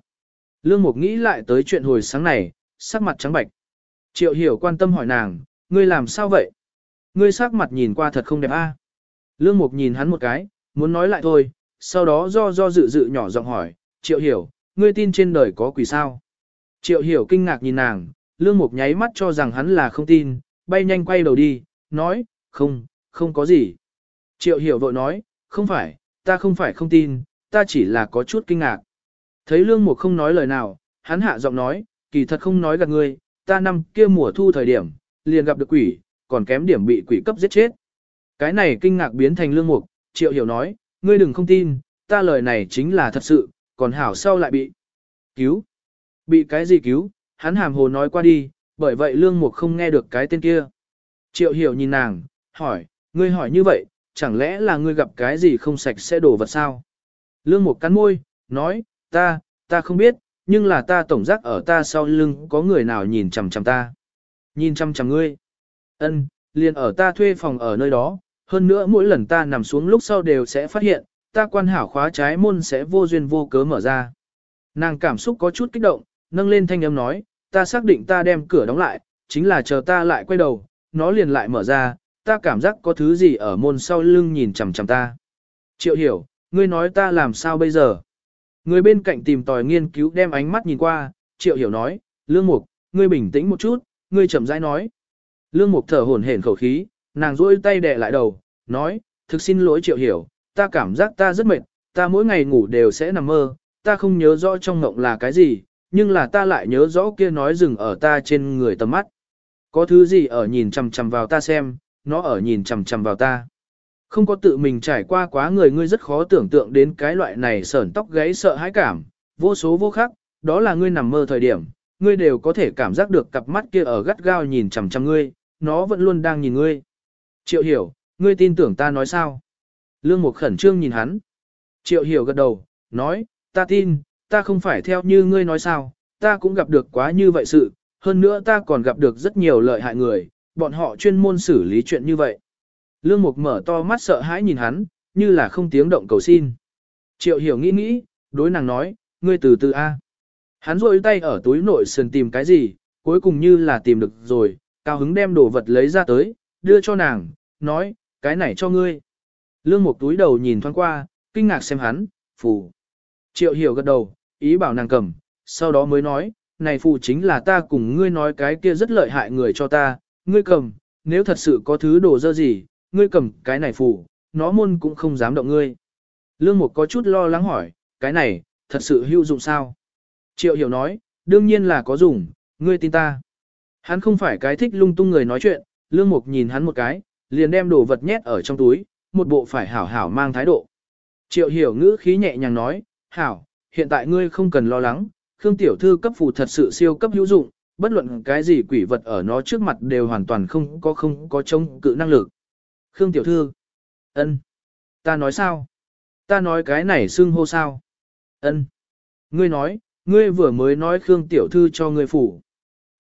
Lương mục nghĩ lại tới chuyện hồi sáng này, sắc mặt trắng bạch. Triệu hiểu quan tâm hỏi nàng, ngươi làm sao vậy? Ngươi sắc mặt nhìn qua thật không đẹp a. Lương mục nhìn hắn một cái, muốn nói lại thôi, sau đó do do dự dự nhỏ giọng hỏi, triệu hiểu, ngươi tin trên đời có quỷ sao? Triệu hiểu kinh ngạc nhìn nàng, lương mục nháy mắt cho rằng hắn là không tin, bay nhanh quay đầu đi, nói, không, không có gì. Triệu hiểu vội nói, không phải, ta không phải không tin, ta chỉ là có chút kinh ngạc. Thấy lương mục không nói lời nào, hắn hạ giọng nói, kỳ thật không nói gạt ngươi, ta năm kia mùa thu thời điểm, liền gặp được quỷ, còn kém điểm bị quỷ cấp giết chết. Cái này kinh ngạc biến thành lương mục, triệu hiểu nói, ngươi đừng không tin, ta lời này chính là thật sự, còn hảo sau lại bị cứu. Bị cái gì cứu, hắn hàm hồ nói qua đi, bởi vậy lương mục không nghe được cái tên kia. Triệu hiểu nhìn nàng, hỏi, ngươi hỏi như vậy, chẳng lẽ là ngươi gặp cái gì không sạch sẽ đổ vật sao? Lương mục cắn môi, nói, ta, ta không biết, nhưng là ta tổng giác ở ta sau lưng có người nào nhìn chằm chằm ta. Nhìn chằm chằm ngươi. Ân, liền ở ta thuê phòng ở nơi đó, hơn nữa mỗi lần ta nằm xuống lúc sau đều sẽ phát hiện, ta quan hảo khóa trái môn sẽ vô duyên vô cớ mở ra. Nàng cảm xúc có chút kích động, nâng lên thanh âm nói, ta xác định ta đem cửa đóng lại, chính là chờ ta lại quay đầu, nó liền lại mở ra, ta cảm giác có thứ gì ở môn sau lưng nhìn chằm chằm ta. Triệu hiểu, ngươi nói ta làm sao bây giờ? Người bên cạnh tìm tòi nghiên cứu đem ánh mắt nhìn qua, triệu hiểu nói, lương mục, ngươi bình tĩnh một chút, ngươi chậm rãi nói. Lương mục thở hổn hển khẩu khí, nàng rôi tay đè lại đầu, nói, thực xin lỗi triệu hiểu, ta cảm giác ta rất mệt, ta mỗi ngày ngủ đều sẽ nằm mơ, ta không nhớ rõ trong ngộng là cái gì, nhưng là ta lại nhớ rõ kia nói dừng ở ta trên người tầm mắt. Có thứ gì ở nhìn chằm chằm vào ta xem, nó ở nhìn chằm chằm vào ta. Không có tự mình trải qua quá người ngươi rất khó tưởng tượng đến cái loại này sởn tóc gáy sợ hãi cảm, vô số vô khắc, đó là ngươi nằm mơ thời điểm, ngươi đều có thể cảm giác được cặp mắt kia ở gắt gao nhìn chằm chằm ngươi, nó vẫn luôn đang nhìn ngươi. Triệu hiểu, ngươi tin tưởng ta nói sao? Lương Mục khẩn trương nhìn hắn. Triệu hiểu gật đầu, nói, ta tin, ta không phải theo như ngươi nói sao, ta cũng gặp được quá như vậy sự, hơn nữa ta còn gặp được rất nhiều lợi hại người, bọn họ chuyên môn xử lý chuyện như vậy. Lương Mục mở to mắt sợ hãi nhìn hắn, như là không tiếng động cầu xin. Triệu hiểu nghĩ nghĩ, đối nàng nói, ngươi từ từ A. Hắn rôi tay ở túi nội sườn tìm cái gì, cuối cùng như là tìm được rồi, cao hứng đem đồ vật lấy ra tới, đưa cho nàng, nói, cái này cho ngươi. Lương Mục túi đầu nhìn thoáng qua, kinh ngạc xem hắn, phù. Triệu hiểu gật đầu, ý bảo nàng cầm, sau đó mới nói, này phù chính là ta cùng ngươi nói cái kia rất lợi hại người cho ta, ngươi cầm, nếu thật sự có thứ đồ dơ gì, ngươi cầm cái này phù, nó môn cũng không dám động ngươi. Lương Mục có chút lo lắng hỏi, cái này, thật sự hữu dụng sao? Triệu hiểu nói, đương nhiên là có dùng, ngươi tin ta. Hắn không phải cái thích lung tung người nói chuyện, Lương Mục nhìn hắn một cái, liền đem đồ vật nhét ở trong túi, một bộ phải hảo hảo mang thái độ. Triệu hiểu ngữ khí nhẹ nhàng nói, hảo, hiện tại ngươi không cần lo lắng, Khương Tiểu Thư cấp phù thật sự siêu cấp hữu dụng, bất luận cái gì quỷ vật ở nó trước mặt đều hoàn toàn không có không có chống cự năng lực. Khương Tiểu Thư, ân, ta nói sao? Ta nói cái này xưng hô sao? ân, ngươi nói, ngươi vừa mới nói Khương Tiểu Thư cho ngươi phủ.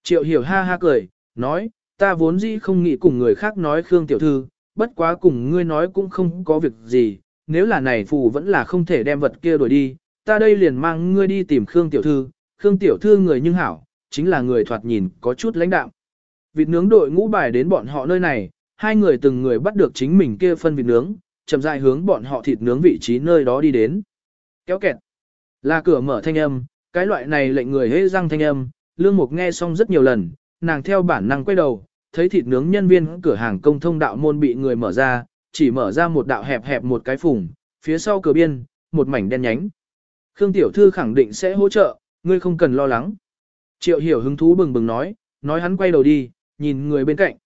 Triệu hiểu ha ha cười, nói, ta vốn dĩ không nghĩ cùng người khác nói Khương Tiểu Thư, bất quá cùng ngươi nói cũng không có việc gì, nếu là này phù vẫn là không thể đem vật kia đuổi đi, ta đây liền mang ngươi đi tìm Khương Tiểu Thư, Khương Tiểu Thư người nhưng hảo, chính là người thoạt nhìn có chút lãnh đạm. Vịt nướng đội ngũ bài đến bọn họ nơi này, hai người từng người bắt được chính mình kia phân vịt nướng, chậm rãi hướng bọn họ thịt nướng vị trí nơi đó đi đến. Kéo kẹt. Là cửa mở thanh âm, cái loại này lệnh người hễ răng thanh âm, Lương Mục nghe xong rất nhiều lần, nàng theo bản năng quay đầu, thấy thịt nướng nhân viên cửa hàng công thông đạo môn bị người mở ra, chỉ mở ra một đạo hẹp hẹp một cái phùng, phía sau cửa biên, một mảnh đen nhánh. Khương Tiểu Thư khẳng định sẽ hỗ trợ, ngươi không cần lo lắng. Triệu hiểu hứng thú bừng bừng nói, nói hắn quay đầu đi, nhìn người bên cạnh.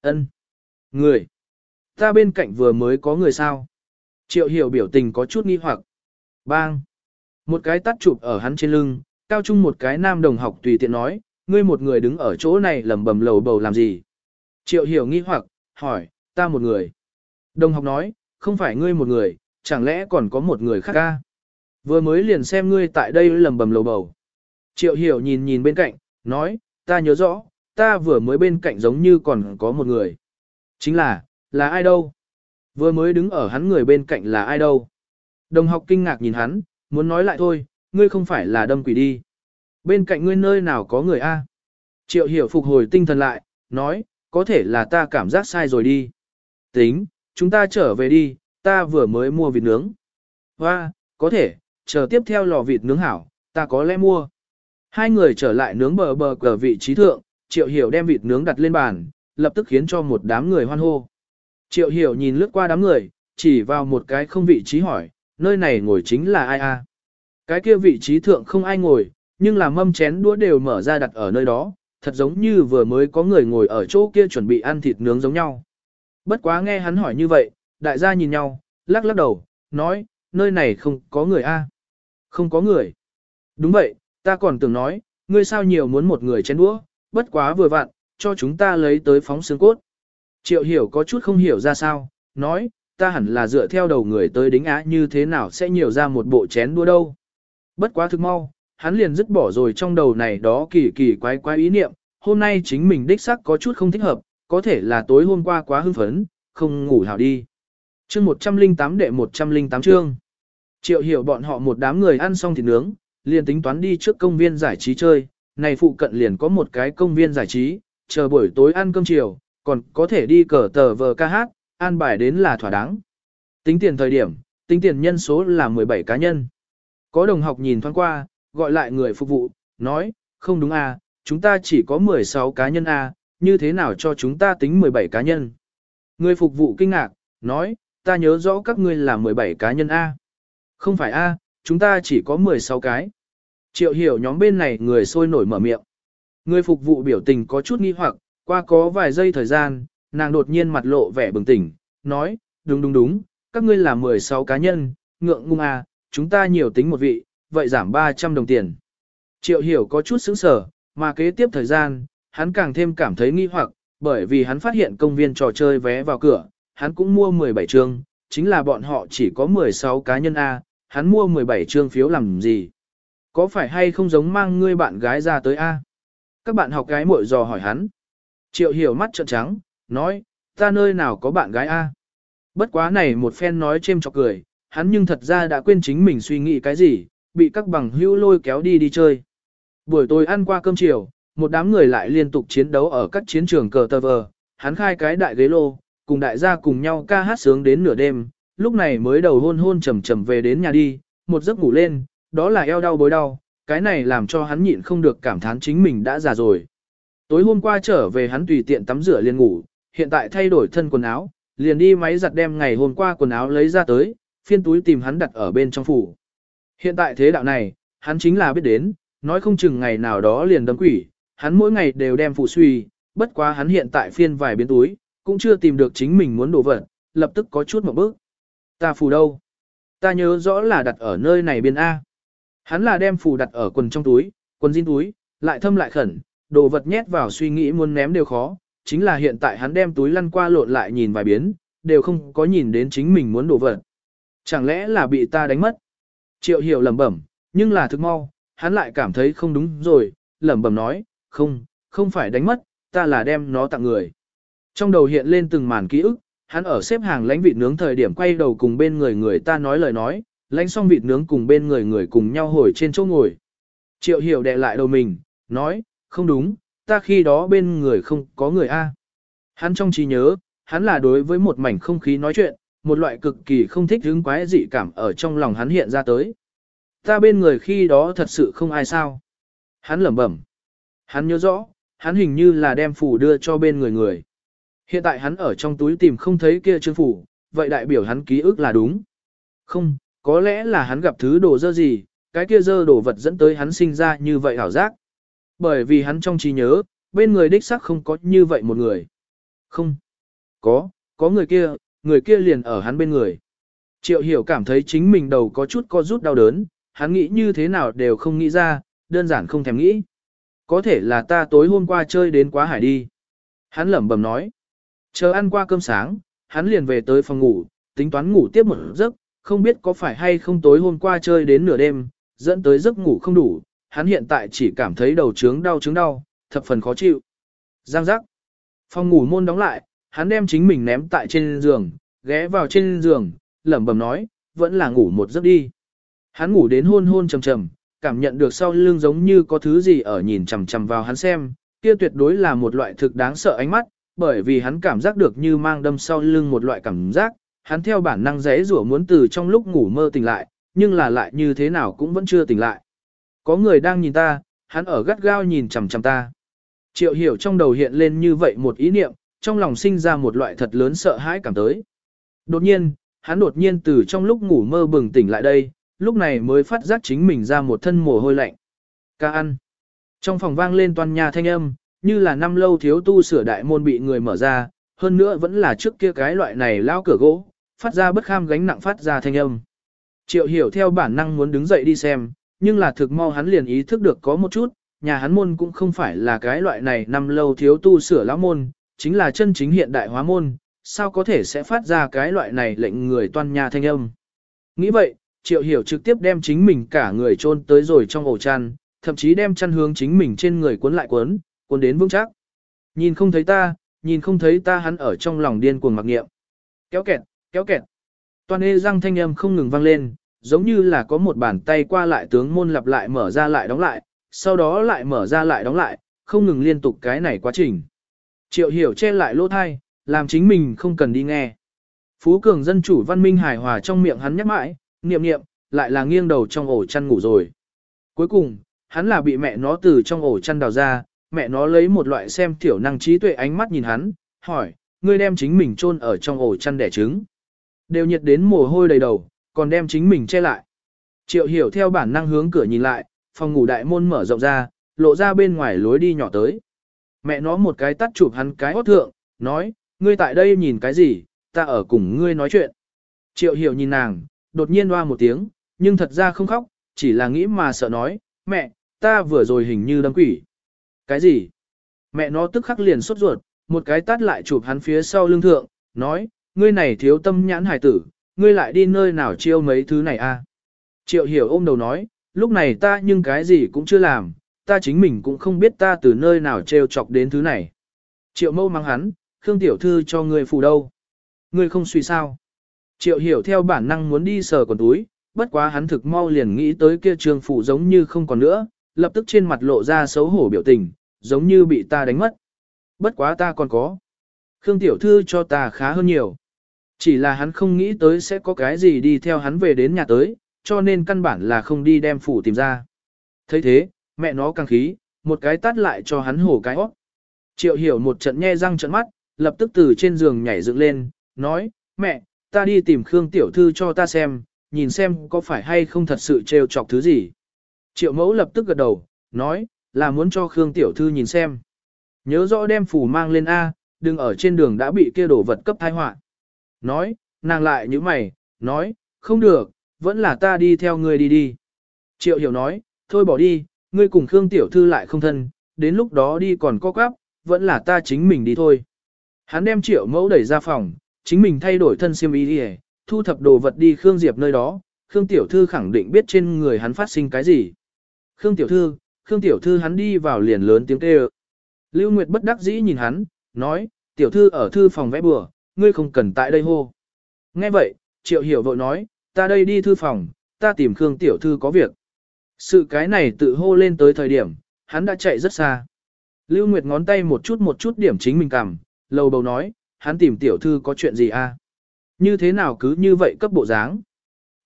ân Người. Ta bên cạnh vừa mới có người sao. Triệu hiểu biểu tình có chút nghi hoặc. Bang. Một cái tắt chụp ở hắn trên lưng, cao trung một cái nam đồng học tùy tiện nói, ngươi một người đứng ở chỗ này lầm bầm lầu bầu làm gì. Triệu hiểu nghi hoặc, hỏi, ta một người. Đồng học nói, không phải ngươi một người, chẳng lẽ còn có một người khác ca? Vừa mới liền xem ngươi tại đây lầm bầm lầu bầu. Triệu hiểu nhìn nhìn bên cạnh, nói, ta nhớ rõ, ta vừa mới bên cạnh giống như còn có một người. Chính là, là ai đâu? Vừa mới đứng ở hắn người bên cạnh là ai đâu? Đồng học kinh ngạc nhìn hắn, muốn nói lại thôi, ngươi không phải là đâm quỷ đi. Bên cạnh ngươi nơi nào có người A? Triệu hiểu phục hồi tinh thần lại, nói, có thể là ta cảm giác sai rồi đi. Tính, chúng ta trở về đi, ta vừa mới mua vịt nướng. Và, có thể, chờ tiếp theo lò vịt nướng hảo, ta có lẽ mua. Hai người trở lại nướng bờ bờ cờ vị trí thượng, Triệu Hiểu đem vịt nướng đặt lên bàn, lập tức khiến cho một đám người hoan hô. Triệu Hiểu nhìn lướt qua đám người, chỉ vào một cái không vị trí hỏi, nơi này ngồi chính là ai a? Cái kia vị trí thượng không ai ngồi, nhưng là mâm chén đũa đều mở ra đặt ở nơi đó, thật giống như vừa mới có người ngồi ở chỗ kia chuẩn bị ăn thịt nướng giống nhau. Bất quá nghe hắn hỏi như vậy, đại gia nhìn nhau, lắc lắc đầu, nói, nơi này không có người a, Không có người. Đúng vậy, ta còn tưởng nói, ngươi sao nhiều muốn một người chén đũa, bất quá vừa vặn, cho chúng ta lấy tới phóng xương cốt. Triệu hiểu có chút không hiểu ra sao, nói, ta hẳn là dựa theo đầu người tới đính á như thế nào sẽ nhiều ra một bộ chén đua đâu. Bất quá thực mau, hắn liền dứt bỏ rồi trong đầu này đó kỳ kỳ quái quái ý niệm, hôm nay chính mình đích sắc có chút không thích hợp, có thể là tối hôm qua quá hưng phấn, không ngủ hảo đi. Chương 108 đệ 108 chương. Triệu hiểu bọn họ một đám người ăn xong thịt nướng, liền tính toán đi trước công viên giải trí chơi, này phụ cận liền có một cái công viên giải trí, chờ buổi tối ăn cơm chiều, còn có thể đi cờ tờ vờ ca hát, an bài đến là thỏa đáng. Tính tiền thời điểm, tính tiền nhân số là 17 cá nhân. Có đồng học nhìn thoáng qua, gọi lại người phục vụ, nói, không đúng à, chúng ta chỉ có 16 cá nhân à, như thế nào cho chúng ta tính 17 cá nhân. Người phục vụ kinh ngạc, nói, ta nhớ rõ các ngươi là 17 cá nhân A. Không phải A, chúng ta chỉ có 16 cái. Triệu hiểu nhóm bên này người sôi nổi mở miệng. Người phục vụ biểu tình có chút nghi hoặc, Qua có vài giây thời gian, nàng đột nhiên mặt lộ vẻ bừng tỉnh, nói, đúng đúng đúng, các ngươi là 16 cá nhân, ngượng ngung à, chúng ta nhiều tính một vị, vậy giảm 300 đồng tiền. Triệu hiểu có chút sững sở, mà kế tiếp thời gian, hắn càng thêm cảm thấy nghi hoặc, bởi vì hắn phát hiện công viên trò chơi vé vào cửa, hắn cũng mua 17 trường, chính là bọn họ chỉ có 16 cá nhân A, hắn mua 17 trương phiếu làm gì? Có phải hay không giống mang ngươi bạn gái ra tới A? Các bạn học gái muội dò hỏi hắn. Triệu hiểu mắt trợn trắng, nói, ta nơi nào có bạn gái A? Bất quá này một phen nói chêm chọc cười, hắn nhưng thật ra đã quên chính mình suy nghĩ cái gì, bị các bằng hữu lôi kéo đi đi chơi. Buổi tối ăn qua cơm chiều, một đám người lại liên tục chiến đấu ở các chiến trường cờ tờ vờ, hắn khai cái đại ghế lô, cùng đại gia cùng nhau ca hát sướng đến nửa đêm, lúc này mới đầu hôn hôn trầm trầm về đến nhà đi, một giấc ngủ lên, đó là eo đau bối đau, cái này làm cho hắn nhịn không được cảm thán chính mình đã già rồi. Tối hôm qua trở về hắn tùy tiện tắm rửa liền ngủ, hiện tại thay đổi thân quần áo, liền đi máy giặt đem ngày hôm qua quần áo lấy ra tới, phiên túi tìm hắn đặt ở bên trong phủ. Hiện tại thế đạo này, hắn chính là biết đến, nói không chừng ngày nào đó liền đấm quỷ, hắn mỗi ngày đều đem phụ suy, bất quá hắn hiện tại phiên vài biến túi, cũng chưa tìm được chính mình muốn đổ vật, lập tức có chút một bước. Ta phù đâu? Ta nhớ rõ là đặt ở nơi này biên A. Hắn là đem phù đặt ở quần trong túi, quần jean túi, lại thâm lại khẩn, đồ vật nhét vào suy nghĩ muốn ném đều khó, chính là hiện tại hắn đem túi lăn qua lộn lại nhìn vài biến, đều không có nhìn đến chính mình muốn đồ vật. Chẳng lẽ là bị ta đánh mất? Triệu hiểu lẩm bẩm, nhưng là thực mau, hắn lại cảm thấy không đúng rồi, lẩm bẩm nói, không, không phải đánh mất, ta là đem nó tặng người. Trong đầu hiện lên từng màn ký ức, hắn ở xếp hàng lãnh vị nướng thời điểm quay đầu cùng bên người người ta nói lời nói, lãnh xong vịt nướng cùng bên người người cùng nhau hồi trên chỗ ngồi. Triệu hiểu đè lại đầu mình, nói, không đúng, ta khi đó bên người không có người A. Hắn trong trí nhớ, hắn là đối với một mảnh không khí nói chuyện, một loại cực kỳ không thích hứng quái dị cảm ở trong lòng hắn hiện ra tới. Ta bên người khi đó thật sự không ai sao. Hắn lẩm bẩm. Hắn nhớ rõ, hắn hình như là đem phủ đưa cho bên người người. Hiện tại hắn ở trong túi tìm không thấy kia chương phủ, vậy đại biểu hắn ký ức là đúng. Không, có lẽ là hắn gặp thứ đồ dơ gì, cái kia dơ đồ vật dẫn tới hắn sinh ra như vậy ảo giác. Bởi vì hắn trong trí nhớ, bên người đích xác không có như vậy một người. Không. Có, có người kia, người kia liền ở hắn bên người. Triệu hiểu cảm thấy chính mình đầu có chút co rút đau đớn, hắn nghĩ như thế nào đều không nghĩ ra, đơn giản không thèm nghĩ. Có thể là ta tối hôm qua chơi đến quá hải đi. Hắn lẩm bẩm nói. Chờ ăn qua cơm sáng, hắn liền về tới phòng ngủ, tính toán ngủ tiếp một giấc, không biết có phải hay không tối hôm qua chơi đến nửa đêm, dẫn tới giấc ngủ không đủ, hắn hiện tại chỉ cảm thấy đầu trướng đau trướng đau, thập phần khó chịu. Giang giác. Phòng ngủ môn đóng lại, hắn đem chính mình ném tại trên giường, ghé vào trên giường, lẩm bẩm nói, vẫn là ngủ một giấc đi. Hắn ngủ đến hôn hôn trầm trầm, cảm nhận được sau lưng giống như có thứ gì ở nhìn chằm chằm vào hắn xem, kia tuyệt đối là một loại thực đáng sợ ánh mắt, bởi vì hắn cảm giác được như mang đâm sau lưng một loại cảm giác, hắn theo bản năng rẽ rủa muốn từ trong lúc ngủ mơ tỉnh lại, nhưng là lại như thế nào cũng vẫn chưa tỉnh lại. Có người đang nhìn ta, hắn ở gắt gao nhìn chằm chằm ta. Triệu hiểu trong đầu hiện lên như vậy một ý niệm, trong lòng sinh ra một loại thật lớn sợ hãi cảm tới. Đột nhiên, hắn đột nhiên từ trong lúc ngủ mơ bừng tỉnh lại đây, lúc này mới phát giác chính mình ra một thân mồ hôi lạnh. Ca ăn. Trong phòng vang lên toàn nhà thanh âm, như là năm lâu thiếu tu sửa đại môn bị người mở ra, hơn nữa vẫn là trước kia cái loại này lao cửa gỗ, phát ra bất kham gánh nặng phát ra thanh âm. Triệu hiểu theo bản năng muốn đứng dậy đi xem, nhưng là thực mau hắn liền ý thức được có một chút, nhà hắn môn cũng không phải là cái loại này năm lâu thiếu tu sửa lão môn, chính là chân chính hiện đại hóa môn, sao có thể sẽ phát ra cái loại này lệnh người toan nhà thanh âm. Nghĩ vậy, triệu hiểu trực tiếp đem chính mình cả người chôn tới rồi trong ổ chăn, thậm chí đem chăn hướng chính mình trên người cuốn lại cuốn, cuốn đến vững chắc. Nhìn không thấy ta, nhìn không thấy ta hắn ở trong lòng điên cuồng mặc niệm. Kéo kẹt, kéo kẹt. Toàn ê răng thanh âm không ngừng vang lên, giống như là có một bàn tay qua lại tướng môn lặp lại mở ra lại đóng lại, sau đó lại mở ra lại đóng lại, không ngừng liên tục cái này quá trình. Triệu hiểu che lại lỗ thai, làm chính mình không cần đi nghe. Phú cường dân chủ văn minh hài hòa trong miệng hắn nhắc mãi, niệm niệm, lại là nghiêng đầu trong ổ chăn ngủ rồi. Cuối cùng, hắn là bị mẹ nó từ trong ổ chăn đào ra, mẹ nó lấy một loại xem tiểu năng trí tuệ ánh mắt nhìn hắn, hỏi, ngươi đem chính mình chôn ở trong ổ chăn đẻ trứng. Đều nhiệt đến mồ hôi đầy đầu, còn đem chính mình che lại. Triệu hiểu theo bản năng hướng cửa nhìn lại, phòng ngủ đại môn mở rộng ra, lộ ra bên ngoài lối đi nhỏ tới. Mẹ nó một cái tắt chụp hắn cái hót thượng, nói, ngươi tại đây nhìn cái gì, ta ở cùng ngươi nói chuyện. Triệu hiểu nhìn nàng, đột nhiên hoa một tiếng, nhưng thật ra không khóc, chỉ là nghĩ mà sợ nói, mẹ, ta vừa rồi hình như đâm quỷ. Cái gì? Mẹ nó tức khắc liền sốt ruột, một cái tát lại chụp hắn phía sau lưng thượng, nói, ngươi này thiếu tâm nhãn hải tử, ngươi lại đi nơi nào chiêu mấy thứ này a? À? Triệu hiểu ôm đầu nói, lúc này ta nhưng cái gì cũng chưa làm, ta chính mình cũng không biết ta từ nơi nào trêu chọc đến thứ này. Triệu mâu mang hắn, Khương Tiểu Thư cho ngươi phù đâu. Ngươi không suy sao. Triệu hiểu theo bản năng muốn đi sờ quần túi, bất quá hắn thực mau liền nghĩ tới kia trường phủ giống như không còn nữa, lập tức trên mặt lộ ra xấu hổ biểu tình, giống như bị ta đánh mất. Bất quá ta còn có. Khương Tiểu Thư cho ta khá hơn nhiều. Chỉ là hắn không nghĩ tới sẽ có cái gì đi theo hắn về đến nhà tới, cho nên căn bản là không đi đem phủ tìm ra. thấy thế, mẹ nó càng khí, một cái tát lại cho hắn hổ cái óc. Triệu hiểu một trận nhe răng trận mắt, lập tức từ trên giường nhảy dựng lên, nói, mẹ, ta đi tìm Khương Tiểu Thư cho ta xem, nhìn xem có phải hay không thật sự trêu chọc thứ gì. Triệu mẫu lập tức gật đầu, nói, là muốn cho Khương Tiểu Thư nhìn xem. Nhớ rõ đem phủ mang lên A, đừng ở trên đường đã bị kia đổ vật cấp thai họa Nói, nàng lại như mày, nói, không được, vẫn là ta đi theo ngươi đi đi. Triệu hiểu nói, thôi bỏ đi, ngươi cùng Khương Tiểu Thư lại không thân, đến lúc đó đi còn có quáp, vẫn là ta chính mình đi thôi. Hắn đem triệu mẫu đẩy ra phòng, chính mình thay đổi thân siêm ý đi thu thập đồ vật đi Khương Diệp nơi đó, Khương Tiểu Thư khẳng định biết trên người hắn phát sinh cái gì. Khương Tiểu Thư, Khương Tiểu Thư hắn đi vào liền lớn tiếng kêu. Lưu Nguyệt bất đắc dĩ nhìn hắn, nói, Tiểu Thư ở thư phòng vẽ bừa, ngươi không cần tại đây hô. Nghe vậy, Triệu Hiểu vội nói, ta đây đi thư phòng, ta tìm Khương Tiểu Thư có việc. Sự cái này tự hô lên tới thời điểm, hắn đã chạy rất xa. Lưu Nguyệt ngón tay một chút một chút điểm chính mình cầm, lầu bầu nói, hắn tìm Tiểu Thư có chuyện gì a? À? Như thế nào cứ như vậy cấp bộ dáng?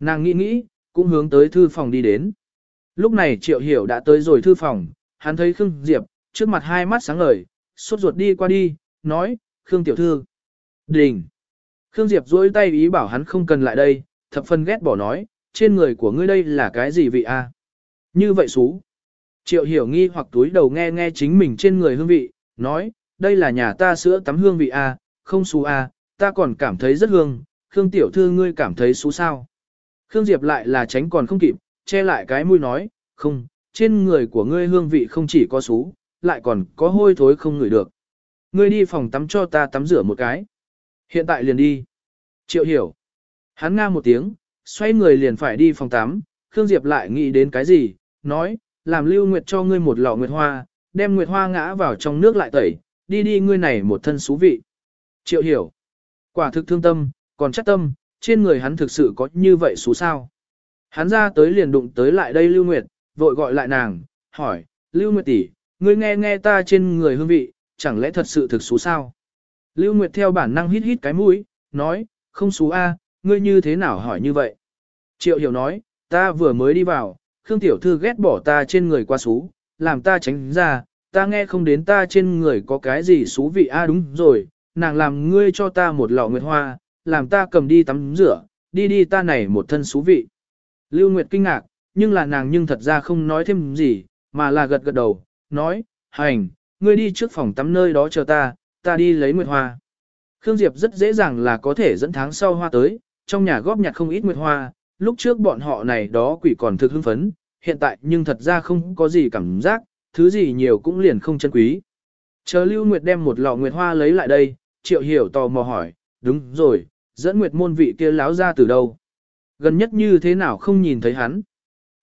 Nàng nghĩ nghĩ, cũng hướng tới thư phòng đi đến. Lúc này Triệu Hiểu đã tới rồi thư phòng, hắn thấy Khương Diệp, trước mặt hai mắt sáng ngời, sốt ruột đi qua đi, nói, Khương Tiểu Thư. Đình. Khương Diệp duỗi tay ý bảo hắn không cần lại đây, thập phân ghét bỏ nói, trên người của ngươi đây là cái gì vị a? Như vậy xú. Triệu hiểu nghi hoặc túi đầu nghe nghe chính mình trên người hương vị, nói, đây là nhà ta sữa tắm hương vị a, không xú a, ta còn cảm thấy rất hương, Khương tiểu thư ngươi cảm thấy xú sao? Khương Diệp lại là tránh còn không kịp, che lại cái mũi nói, không, trên người của ngươi hương vị không chỉ có xú, lại còn có hôi thối không ngửi được. Ngươi đi phòng tắm cho ta tắm rửa một cái. Hiện tại liền đi. Triệu hiểu. Hắn nga một tiếng, xoay người liền phải đi phòng tắm, Khương Diệp lại nghĩ đến cái gì, nói, làm lưu nguyệt cho ngươi một lọ nguyệt hoa, đem nguyệt hoa ngã vào trong nước lại tẩy, đi đi ngươi này một thân xú vị. Triệu hiểu. Quả thực thương tâm, còn chắc tâm, trên người hắn thực sự có như vậy xú sao. Hắn ra tới liền đụng tới lại đây Lưu Nguyệt, vội gọi lại nàng, hỏi, Lưu Nguyệt tỷ, ngươi nghe nghe ta trên người hương vị, chẳng lẽ thật sự thực xú sao? Lưu Nguyệt theo bản năng hít hít cái mũi, nói, không xú a, ngươi như thế nào hỏi như vậy? Triệu Hiểu nói, ta vừa mới đi vào, Khương Tiểu Thư ghét bỏ ta trên người qua xú, làm ta tránh ra, ta nghe không đến ta trên người có cái gì xú vị a đúng rồi, nàng làm ngươi cho ta một lọ nguyệt hoa, làm ta cầm đi tắm rửa, đi đi ta này một thân xú vị. Lưu Nguyệt kinh ngạc, nhưng là nàng nhưng thật ra không nói thêm gì, mà là gật gật đầu, nói, hành, ngươi đi trước phòng tắm nơi đó chờ ta, ta đi lấy nguyệt hoa. Khương Diệp rất dễ dàng là có thể dẫn tháng sau hoa tới, trong nhà góp nhặt không ít nguyệt hoa, lúc trước bọn họ này đó quỷ còn thực hưng phấn, hiện tại nhưng thật ra không có gì cảm giác, thứ gì nhiều cũng liền không chân quý. Chờ Lưu Nguyệt đem một lọ nguyệt hoa lấy lại đây, Triệu Hiểu tò mò hỏi, đúng rồi, dẫn nguyệt môn vị kia láo ra từ đâu? Gần nhất như thế nào không nhìn thấy hắn?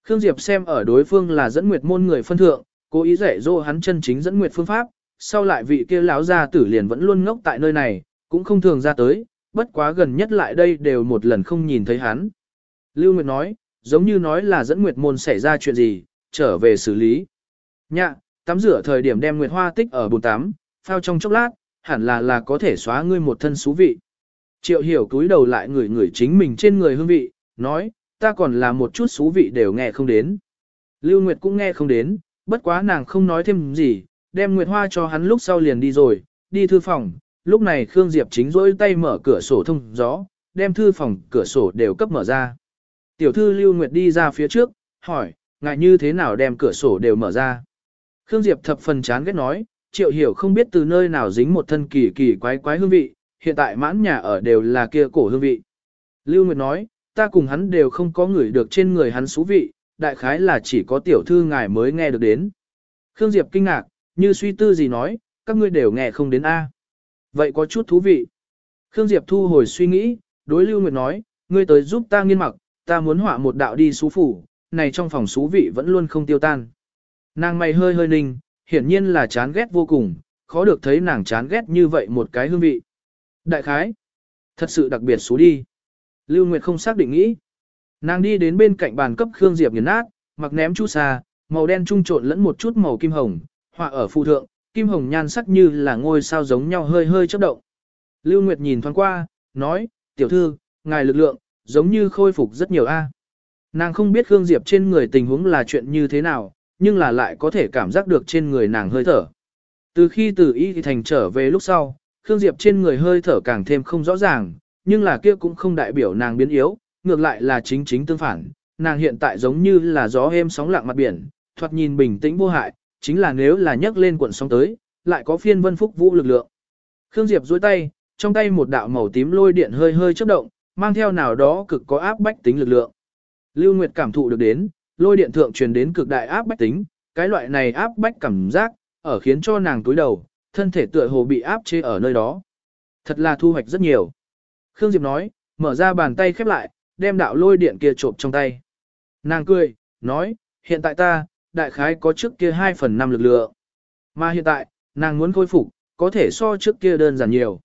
Khương Diệp xem ở đối phương là dẫn nguyệt môn người phân thượng, cố ý dạy dỗ hắn chân chính dẫn nguyệt phương pháp, sau lại vị kia lão gia tử liền vẫn luôn ngốc tại nơi này, cũng không thường ra tới, bất quá gần nhất lại đây đều một lần không nhìn thấy hắn. Lưu Nguyệt nói, giống như nói là dẫn Nguyệt môn xảy ra chuyện gì, trở về xử lý. Nhạ, tắm rửa thời điểm đem Nguyệt hoa tích ở bồn tắm, phao trong chốc lát, hẳn là là có thể xóa ngươi một thân xú vị. Triệu hiểu cúi đầu lại ngửi ngửi chính mình trên người hương vị, nói, ta còn là một chút xú vị đều nghe không đến. Lưu Nguyệt cũng nghe không đến, bất quá nàng không nói thêm gì, đem Nguyệt Hoa cho hắn lúc sau liền đi rồi, đi thư phòng, lúc này Khương Diệp chính rỗi tay mở cửa sổ thông gió, đem thư phòng cửa sổ đều cấp mở ra. Tiểu thư Lưu Nguyệt đi ra phía trước, hỏi, ngại như thế nào đem cửa sổ đều mở ra. Khương Diệp thập phần chán ghét nói, triệu hiểu không biết từ nơi nào dính một thân kỳ kỳ quái quái hương vị, hiện tại mãn nhà ở đều là kia cổ hương vị. Lưu Nguyệt nói, ta cùng hắn đều không có người được trên người hắn xú vị, đại khái là chỉ có tiểu thư ngài mới nghe được đến. Khương Diệp kinh ngạc, như suy tư gì nói, các ngươi đều nghe không đến A. Vậy có chút thú vị. Khương Diệp thu hồi suy nghĩ, đối Lưu Nguyệt nói, ngươi tới giúp ta nghiên mặc, ta muốn họa một đạo đi xú phủ, này trong phòng xú vị vẫn luôn không tiêu tan. Nàng mày hơi hơi ninh, hiển nhiên là chán ghét vô cùng, khó được thấy nàng chán ghét như vậy một cái hương vị. Đại khái, thật sự đặc biệt xú đi. Lưu Nguyệt không xác định nghĩ. Nàng đi đến bên cạnh bàn cấp Khương Diệp nghiền nát, mặc ném chu sa, màu đen trung trộn lẫn một chút màu kim hồng, họa ở phụ thượng, kim hồng nhan sắc như là ngôi sao giống nhau hơi hơi chớp động. Lưu Nguyệt nhìn thoáng qua, nói, tiểu thư, ngài lực lượng, giống như khôi phục rất nhiều a. Nàng không biết Khương Diệp trên người tình huống là chuyện như thế nào, nhưng là lại có thể cảm giác được trên người nàng hơi thở. Từ khi từ y thì thành trở về lúc sau, Khương Diệp trên người hơi thở càng thêm không rõ ràng, nhưng là kia cũng không đại biểu nàng biến yếu, ngược lại là chính chính tương phản. Nàng hiện tại giống như là gió êm sóng lặng mặt biển, thoạt nhìn bình tĩnh vô hại, chính là nếu là nhấc lên cuộn sóng tới, lại có phiên vân phúc vũ lực lượng. Khương Diệp duỗi tay, trong tay một đạo màu tím lôi điện hơi hơi chớp động, mang theo nào đó cực có áp bách tính lực lượng. Lưu Nguyệt cảm thụ được đến, lôi điện thượng truyền đến cực đại áp bách tính, cái loại này áp bách cảm giác, ở khiến cho nàng túi đầu, thân thể tựa hồ bị áp chế ở nơi đó. Thật là thu hoạch rất nhiều. Khương Diệp nói, mở ra bàn tay khép lại, đem đạo lôi điện kia trộm trong tay. Nàng cười, nói, hiện tại ta, đại khái có trước kia 2 phần 5 lực lượng. Mà hiện tại, nàng muốn khôi phục, có thể so trước kia đơn giản nhiều.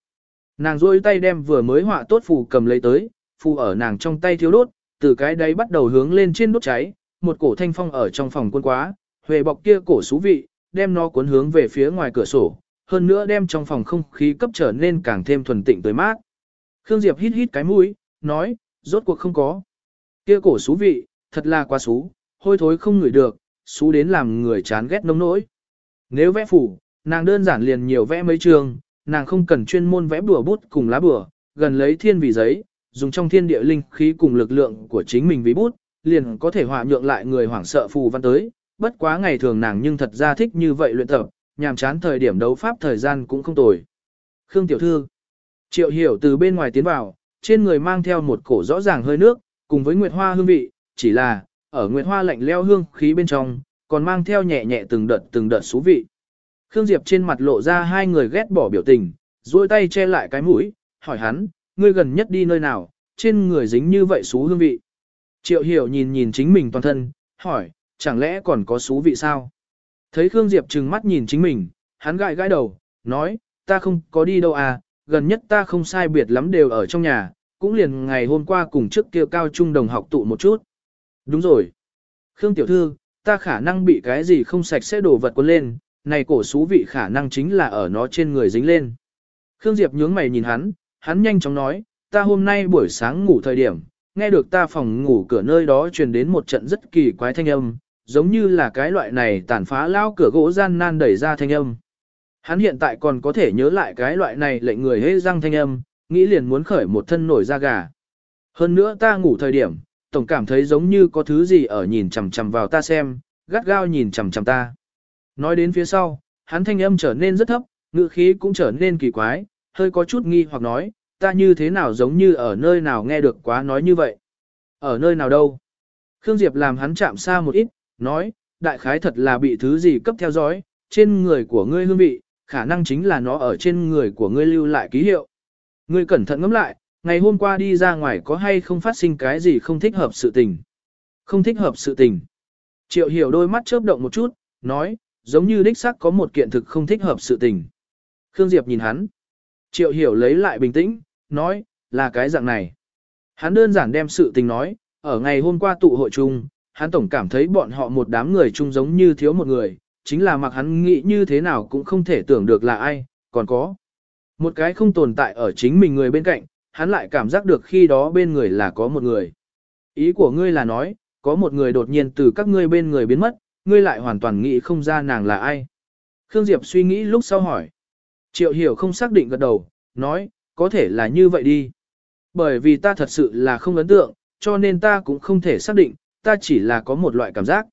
Nàng rôi tay đem vừa mới họa tốt phù cầm lấy tới, phù ở nàng trong tay thiếu đốt, từ cái đấy bắt đầu hướng lên trên đốt cháy, một cổ thanh phong ở trong phòng quân quá, huệ bọc kia cổ xú vị, đem nó cuốn hướng về phía ngoài cửa sổ, hơn nữa đem trong phòng không khí cấp trở nên càng thêm thuần tịnh tới mát. Khương Diệp hít hít cái mũi, nói, rốt cuộc không có. Kia cổ xú vị, thật là quá xú, hôi thối không ngửi được, xú đến làm người chán ghét nông nỗi. Nếu vẽ phủ, nàng đơn giản liền nhiều vẽ mấy trường, nàng không cần chuyên môn vẽ bùa bút cùng lá bùa, gần lấy thiên vì giấy, dùng trong thiên địa linh khí cùng lực lượng của chính mình vì bút, liền có thể họa nhượng lại người hoảng sợ phù văn tới. Bất quá ngày thường nàng nhưng thật ra thích như vậy luyện tập, nhàm chán thời điểm đấu pháp thời gian cũng không tồi. Khương tiểu thư, triệu hiểu từ bên ngoài tiến vào, trên người mang theo một cổ rõ ràng hơi nước, cùng với nguyệt hoa hương vị, chỉ là, ở nguyệt hoa lạnh leo hương khí bên trong, còn mang theo nhẹ nhẹ từng đợt từng đợt xú vị. Khương Diệp trên mặt lộ ra hai người ghét bỏ biểu tình, duỗi tay che lại cái mũi, hỏi hắn, ngươi gần nhất đi nơi nào, trên người dính như vậy xú hương vị. Triệu hiểu nhìn nhìn chính mình toàn thân, hỏi, chẳng lẽ còn có xú vị sao? Thấy Khương Diệp trừng mắt nhìn chính mình, hắn gãi gãi đầu, nói, ta không có đi đâu à, gần nhất ta không sai biệt lắm đều ở trong nhà, cũng liền ngày hôm qua cùng trước kia cao trung đồng học tụ một chút. Đúng rồi. Khương Tiểu Thư, ta khả năng bị cái gì không sạch sẽ đổ vật cuốn lên, này cổ xú vị khả năng chính là ở nó trên người dính lên. Khương Diệp nhướng mày nhìn hắn, hắn nhanh chóng nói, ta hôm nay buổi sáng ngủ thời điểm, nghe được ta phòng ngủ cửa nơi đó truyền đến một trận rất kỳ quái thanh âm, giống như là cái loại này tàn phá lao cửa gỗ gian nan đẩy ra thanh âm. Hắn hiện tại còn có thể nhớ lại cái loại này lệnh người hế răng thanh âm, nghĩ liền muốn khởi một thân nổi da gà. Hơn nữa ta ngủ thời điểm, tổng cảm thấy giống như có thứ gì ở nhìn chằm chằm vào ta xem, gắt gao nhìn chằm chằm ta. Nói đến phía sau, hắn thanh âm trở nên rất thấp, ngữ khí cũng trở nên kỳ quái, hơi có chút nghi hoặc nói, ta như thế nào giống như ở nơi nào nghe được quá nói như vậy. Ở nơi nào đâu? Khương Diệp làm hắn chạm xa một ít, nói, đại khái thật là bị thứ gì cấp theo dõi, trên người của ngươi hương vị, khả năng chính là nó ở trên người của ngươi lưu lại ký hiệu. Ngươi cẩn thận ngẫm lại, ngày hôm qua đi ra ngoài có hay không phát sinh cái gì không thích hợp sự tình. Không thích hợp sự tình. Triệu hiểu đôi mắt chớp động một chút, nói, giống như đích xác có một kiện thực không thích hợp sự tình. Khương Diệp nhìn hắn. Triệu hiểu lấy lại bình tĩnh, nói, là cái dạng này. Hắn đơn giản đem sự tình nói, ở ngày hôm qua tụ hội chung, hắn tổng cảm thấy bọn họ một đám người chung giống như thiếu một người, chính là mặc hắn nghĩ như thế nào cũng không thể tưởng được là ai, còn có. Một cái không tồn tại ở chính mình người bên cạnh, hắn lại cảm giác được khi đó bên người là có một người. Ý của ngươi là nói, có một người đột nhiên từ các ngươi bên người biến mất, ngươi lại hoàn toàn nghĩ không ra nàng là ai. Khương Diệp suy nghĩ lúc sau hỏi. Triệu hiểu không xác định gật đầu, nói, có thể là như vậy đi. Bởi vì ta thật sự là không ấn tượng, cho nên ta cũng không thể xác định, ta chỉ là có một loại cảm giác.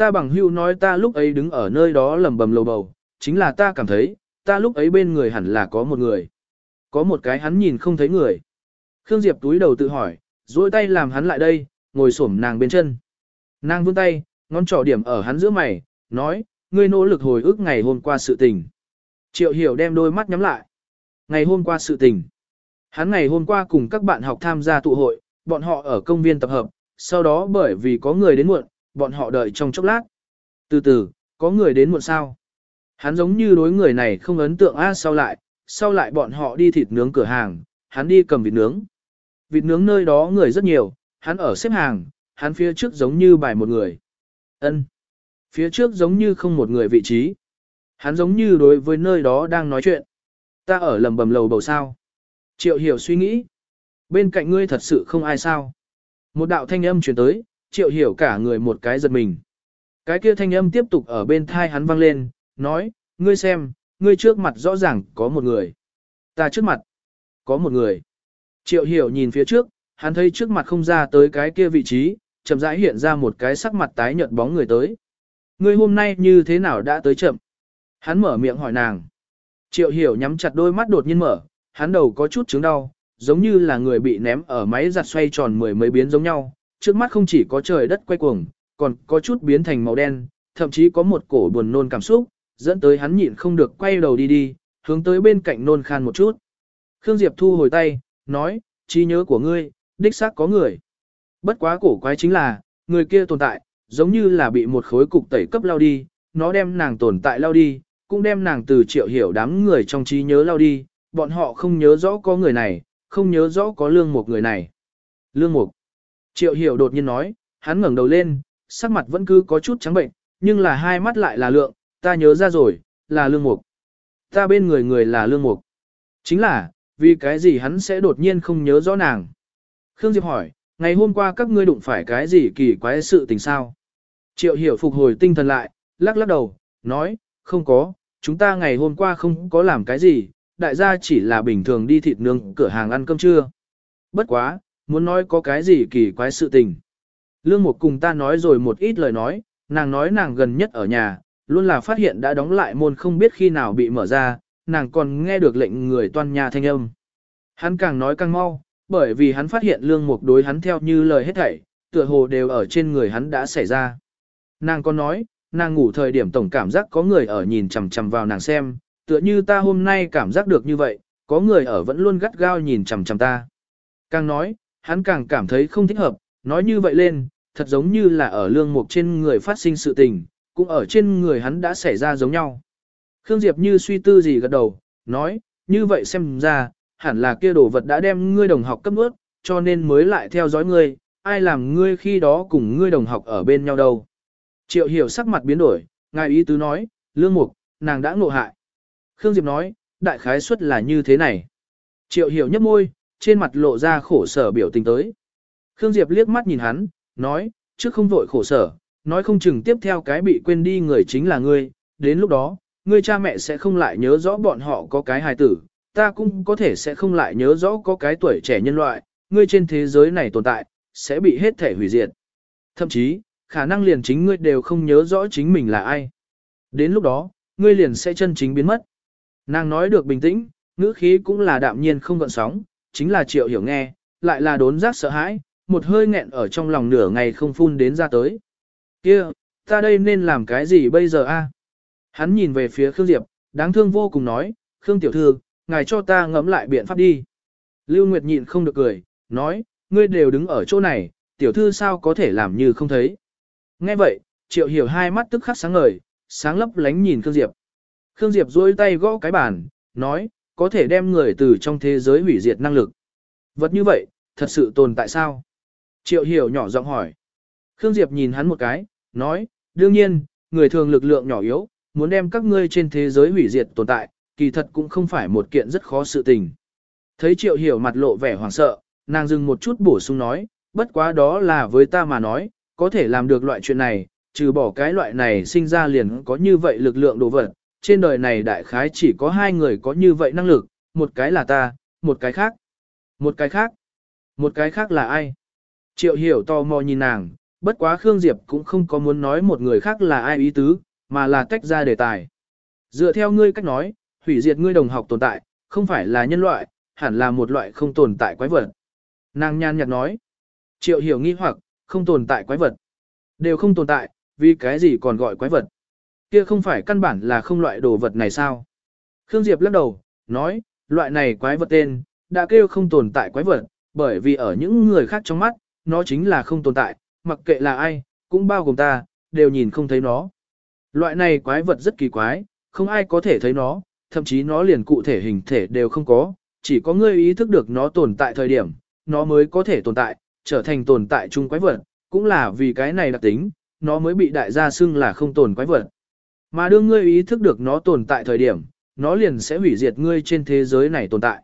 Ta bằng hưu nói ta lúc ấy đứng ở nơi đó lầm bầm lầu bầu, chính là ta cảm thấy, ta lúc ấy bên người hẳn là có một người. Có một cái hắn nhìn không thấy người. Khương Diệp túi đầu tự hỏi, duỗi tay làm hắn lại đây, ngồi xổm nàng bên chân. Nàng vươn tay, ngón trỏ điểm ở hắn giữa mày, nói, ngươi nỗ lực hồi ức ngày hôm qua sự tình. Triệu hiểu đem đôi mắt nhắm lại. Ngày hôm qua sự tình. Hắn ngày hôm qua cùng các bạn học tham gia tụ hội, bọn họ ở công viên tập hợp, sau đó bởi vì có người đến muộn, bọn họ đợi trong chốc lát. Từ từ, có người đến muộn sao? Hắn giống như đối người này không ấn tượng a sau lại, sau lại bọn họ đi thịt nướng cửa hàng, hắn đi cầm vịt nướng. Vịt nướng nơi đó người rất nhiều, hắn ở xếp hàng, hắn phía trước giống như bài một người. ân Phía trước giống như không một người vị trí. Hắn giống như đối với nơi đó đang nói chuyện. Ta ở lầm bầm lầu bầu sao. Triệu hiểu suy nghĩ. Bên cạnh ngươi thật sự không ai sao. Một đạo thanh âm truyền tới, triệu hiểu cả người một cái giật mình. Cái kia thanh âm tiếp tục ở bên thai hắn vang lên, nói, ngươi xem, ngươi trước mặt rõ ràng có một người. Ta trước mặt, có một người. Triệu hiểu nhìn phía trước, hắn thấy trước mặt không ra tới cái kia vị trí, chậm rãi hiện ra một cái sắc mặt tái nhợt bóng người tới. Ngươi hôm nay như thế nào đã tới chậm? Hắn mở miệng hỏi nàng. Triệu hiểu nhắm chặt đôi mắt đột nhiên mở, hắn đầu có chút chứng đau, giống như là người bị ném ở máy giặt xoay tròn mười mấy biến giống nhau. Trước mắt không chỉ có trời đất quay cuồng, còn có chút biến thành màu đen, thậm chí có một cổ buồn nôn cảm xúc, dẫn tới hắn nhịn không được quay đầu đi đi, hướng tới bên cạnh nôn khan một chút. Khương Diệp thu hồi tay, nói, trí nhớ của ngươi, đích xác có người. Bất quá cổ quái chính là, người kia tồn tại, giống như là bị một khối cục tẩy cấp lao đi, nó đem nàng tồn tại lao đi, cũng đem nàng từ triệu hiểu đám người trong trí nhớ lao đi, bọn họ không nhớ rõ có người này, không nhớ rõ có lương một người này. Lương mục. Triệu hiểu đột nhiên nói, hắn ngẩng đầu lên, sắc mặt vẫn cứ có chút trắng bệnh, nhưng là hai mắt lại là lượng, ta nhớ ra rồi, là lương mục. Ta bên người người là lương mục. Chính là, vì cái gì hắn sẽ đột nhiên không nhớ rõ nàng. Khương Diệp hỏi, ngày hôm qua các ngươi đụng phải cái gì kỳ quái sự tình sao? Triệu hiểu phục hồi tinh thần lại, lắc lắc đầu, nói, không có, chúng ta ngày hôm qua không có làm cái gì, đại gia chỉ là bình thường đi thịt nướng cửa hàng ăn cơm trưa. Bất quá, muốn nói có cái gì kỳ quái sự tình. Lương Mục cùng ta nói rồi một ít lời nói, nàng nói nàng gần nhất ở nhà, luôn là phát hiện đã đóng lại môn không biết khi nào bị mở ra, nàng còn nghe được lệnh người toan nhà thanh âm. Hắn càng nói càng mau, bởi vì hắn phát hiện lương mục đối hắn theo như lời hết thảy, tựa hồ đều ở trên người hắn đã xảy ra. Nàng còn nói, nàng ngủ thời điểm tổng cảm giác có người ở nhìn chằm chằm vào nàng xem, tựa như ta hôm nay cảm giác được như vậy, có người ở vẫn luôn gắt gao nhìn chằm chằm ta. Càng nói, hắn càng cảm thấy không thích hợp, nói như vậy lên, thật giống như là ở lương mục trên người phát sinh sự tình, cũng ở trên người hắn đã xảy ra giống nhau. Khương Diệp như suy tư gì gật đầu, nói, như vậy xem ra, hẳn là kia đồ vật đã đem ngươi đồng học cấp ướt, cho nên mới lại theo dõi ngươi, ai làm ngươi khi đó cùng ngươi đồng học ở bên nhau đâu. Triệu hiểu sắc mặt biến đổi, ngài ý tứ nói, lương mục, nàng đã ngộ hại. Khương Diệp nói, đại khái suất là như thế này. Triệu hiểu nhấp môi, trên mặt lộ ra khổ sở biểu tình tới. Khương Diệp liếc mắt nhìn hắn, nói, trước không vội khổ sở, nói không chừng tiếp theo cái bị quên đi người chính là ngươi, đến lúc đó, ngươi cha mẹ sẽ không lại nhớ rõ bọn họ có cái hài tử, ta cũng có thể sẽ không lại nhớ rõ có cái tuổi trẻ nhân loại, ngươi trên thế giới này tồn tại, sẽ bị hết thể hủy diệt. Thậm chí, khả năng liền chính ngươi đều không nhớ rõ chính mình là ai. Đến lúc đó, ngươi liền sẽ chân chính biến mất. Nàng nói được bình tĩnh, ngữ khí cũng là đạm nhiên không gợn sóng, chính là triệu hiểu nghe, lại là đốn giác sợ hãi, một hơi nghẹn ở trong lòng nửa ngày không phun đến ra tới. kia ta đây nên làm cái gì bây giờ a? Hắn nhìn về phía Khương Diệp, đáng thương vô cùng nói, Khương tiểu thư, ngài cho ta ngẫm lại biện pháp đi. Lưu Nguyệt nhịn không được cười, nói, ngươi đều đứng ở chỗ này, tiểu thư sao có thể làm như không thấy. Nghe vậy, triệu hiểu hai mắt tức khắc sáng ngời, sáng lấp lánh nhìn Khương Diệp. Khương Diệp duỗi tay gõ cái bàn, nói, có thể đem người từ trong thế giới hủy diệt năng lực. Vật như vậy, thật sự tồn tại sao? Triệu hiểu nhỏ giọng hỏi. Khương Diệp nhìn hắn một cái, nói, đương nhiên, người thường lực lượng nhỏ yếu, muốn đem các ngươi trên thế giới hủy diệt tồn tại, kỳ thật cũng không phải một kiện rất khó sự tình. Thấy triệu hiểu mặt lộ vẻ hoảng sợ, nàng dừng một chút bổ sung nói, bất quá đó là với ta mà nói, có thể làm được loại chuyện này, trừ bỏ cái loại này sinh ra liền có như vậy lực lượng đồ vật, trên đời này đại khái chỉ có hai người có như vậy năng lực, một cái là ta, một cái khác. Một cái khác? Một cái khác là ai? Triệu hiểu to mò nhìn nàng, bất quá Khương Diệp cũng không có muốn nói một người khác là ai ý tứ, mà là tách ra đề tài. Dựa theo ngươi cách nói, hủy diệt ngươi đồng học tồn tại, không phải là nhân loại, hẳn là một loại không tồn tại quái vật. Nàng nhan nhạt nói. Triệu hiểu nghi hoặc, không tồn tại quái vật. Đều không tồn tại, vì cái gì còn gọi quái vật. Kia không phải căn bản là không loại đồ vật này sao? Khương Diệp lắc đầu, nói, loại này quái vật tên, đã kêu không tồn tại quái vật, bởi vì ở những người khác trong mắt, nó chính là không tồn tại, mặc kệ là ai, cũng bao gồm ta, đều nhìn không thấy nó. Loại này quái vật rất kỳ quái, không ai có thể thấy nó, thậm chí nó liền cụ thể hình thể đều không có, chỉ có ngươi ý thức được nó tồn tại thời điểm, nó mới có thể tồn tại, trở thành tồn tại chung quái vật, cũng là vì cái này đặc tính, nó mới bị đại gia xưng là không tồn quái vật. Mà đương ngươi ý thức được nó tồn tại thời điểm, nó liền sẽ hủy diệt ngươi trên thế giới này tồn tại.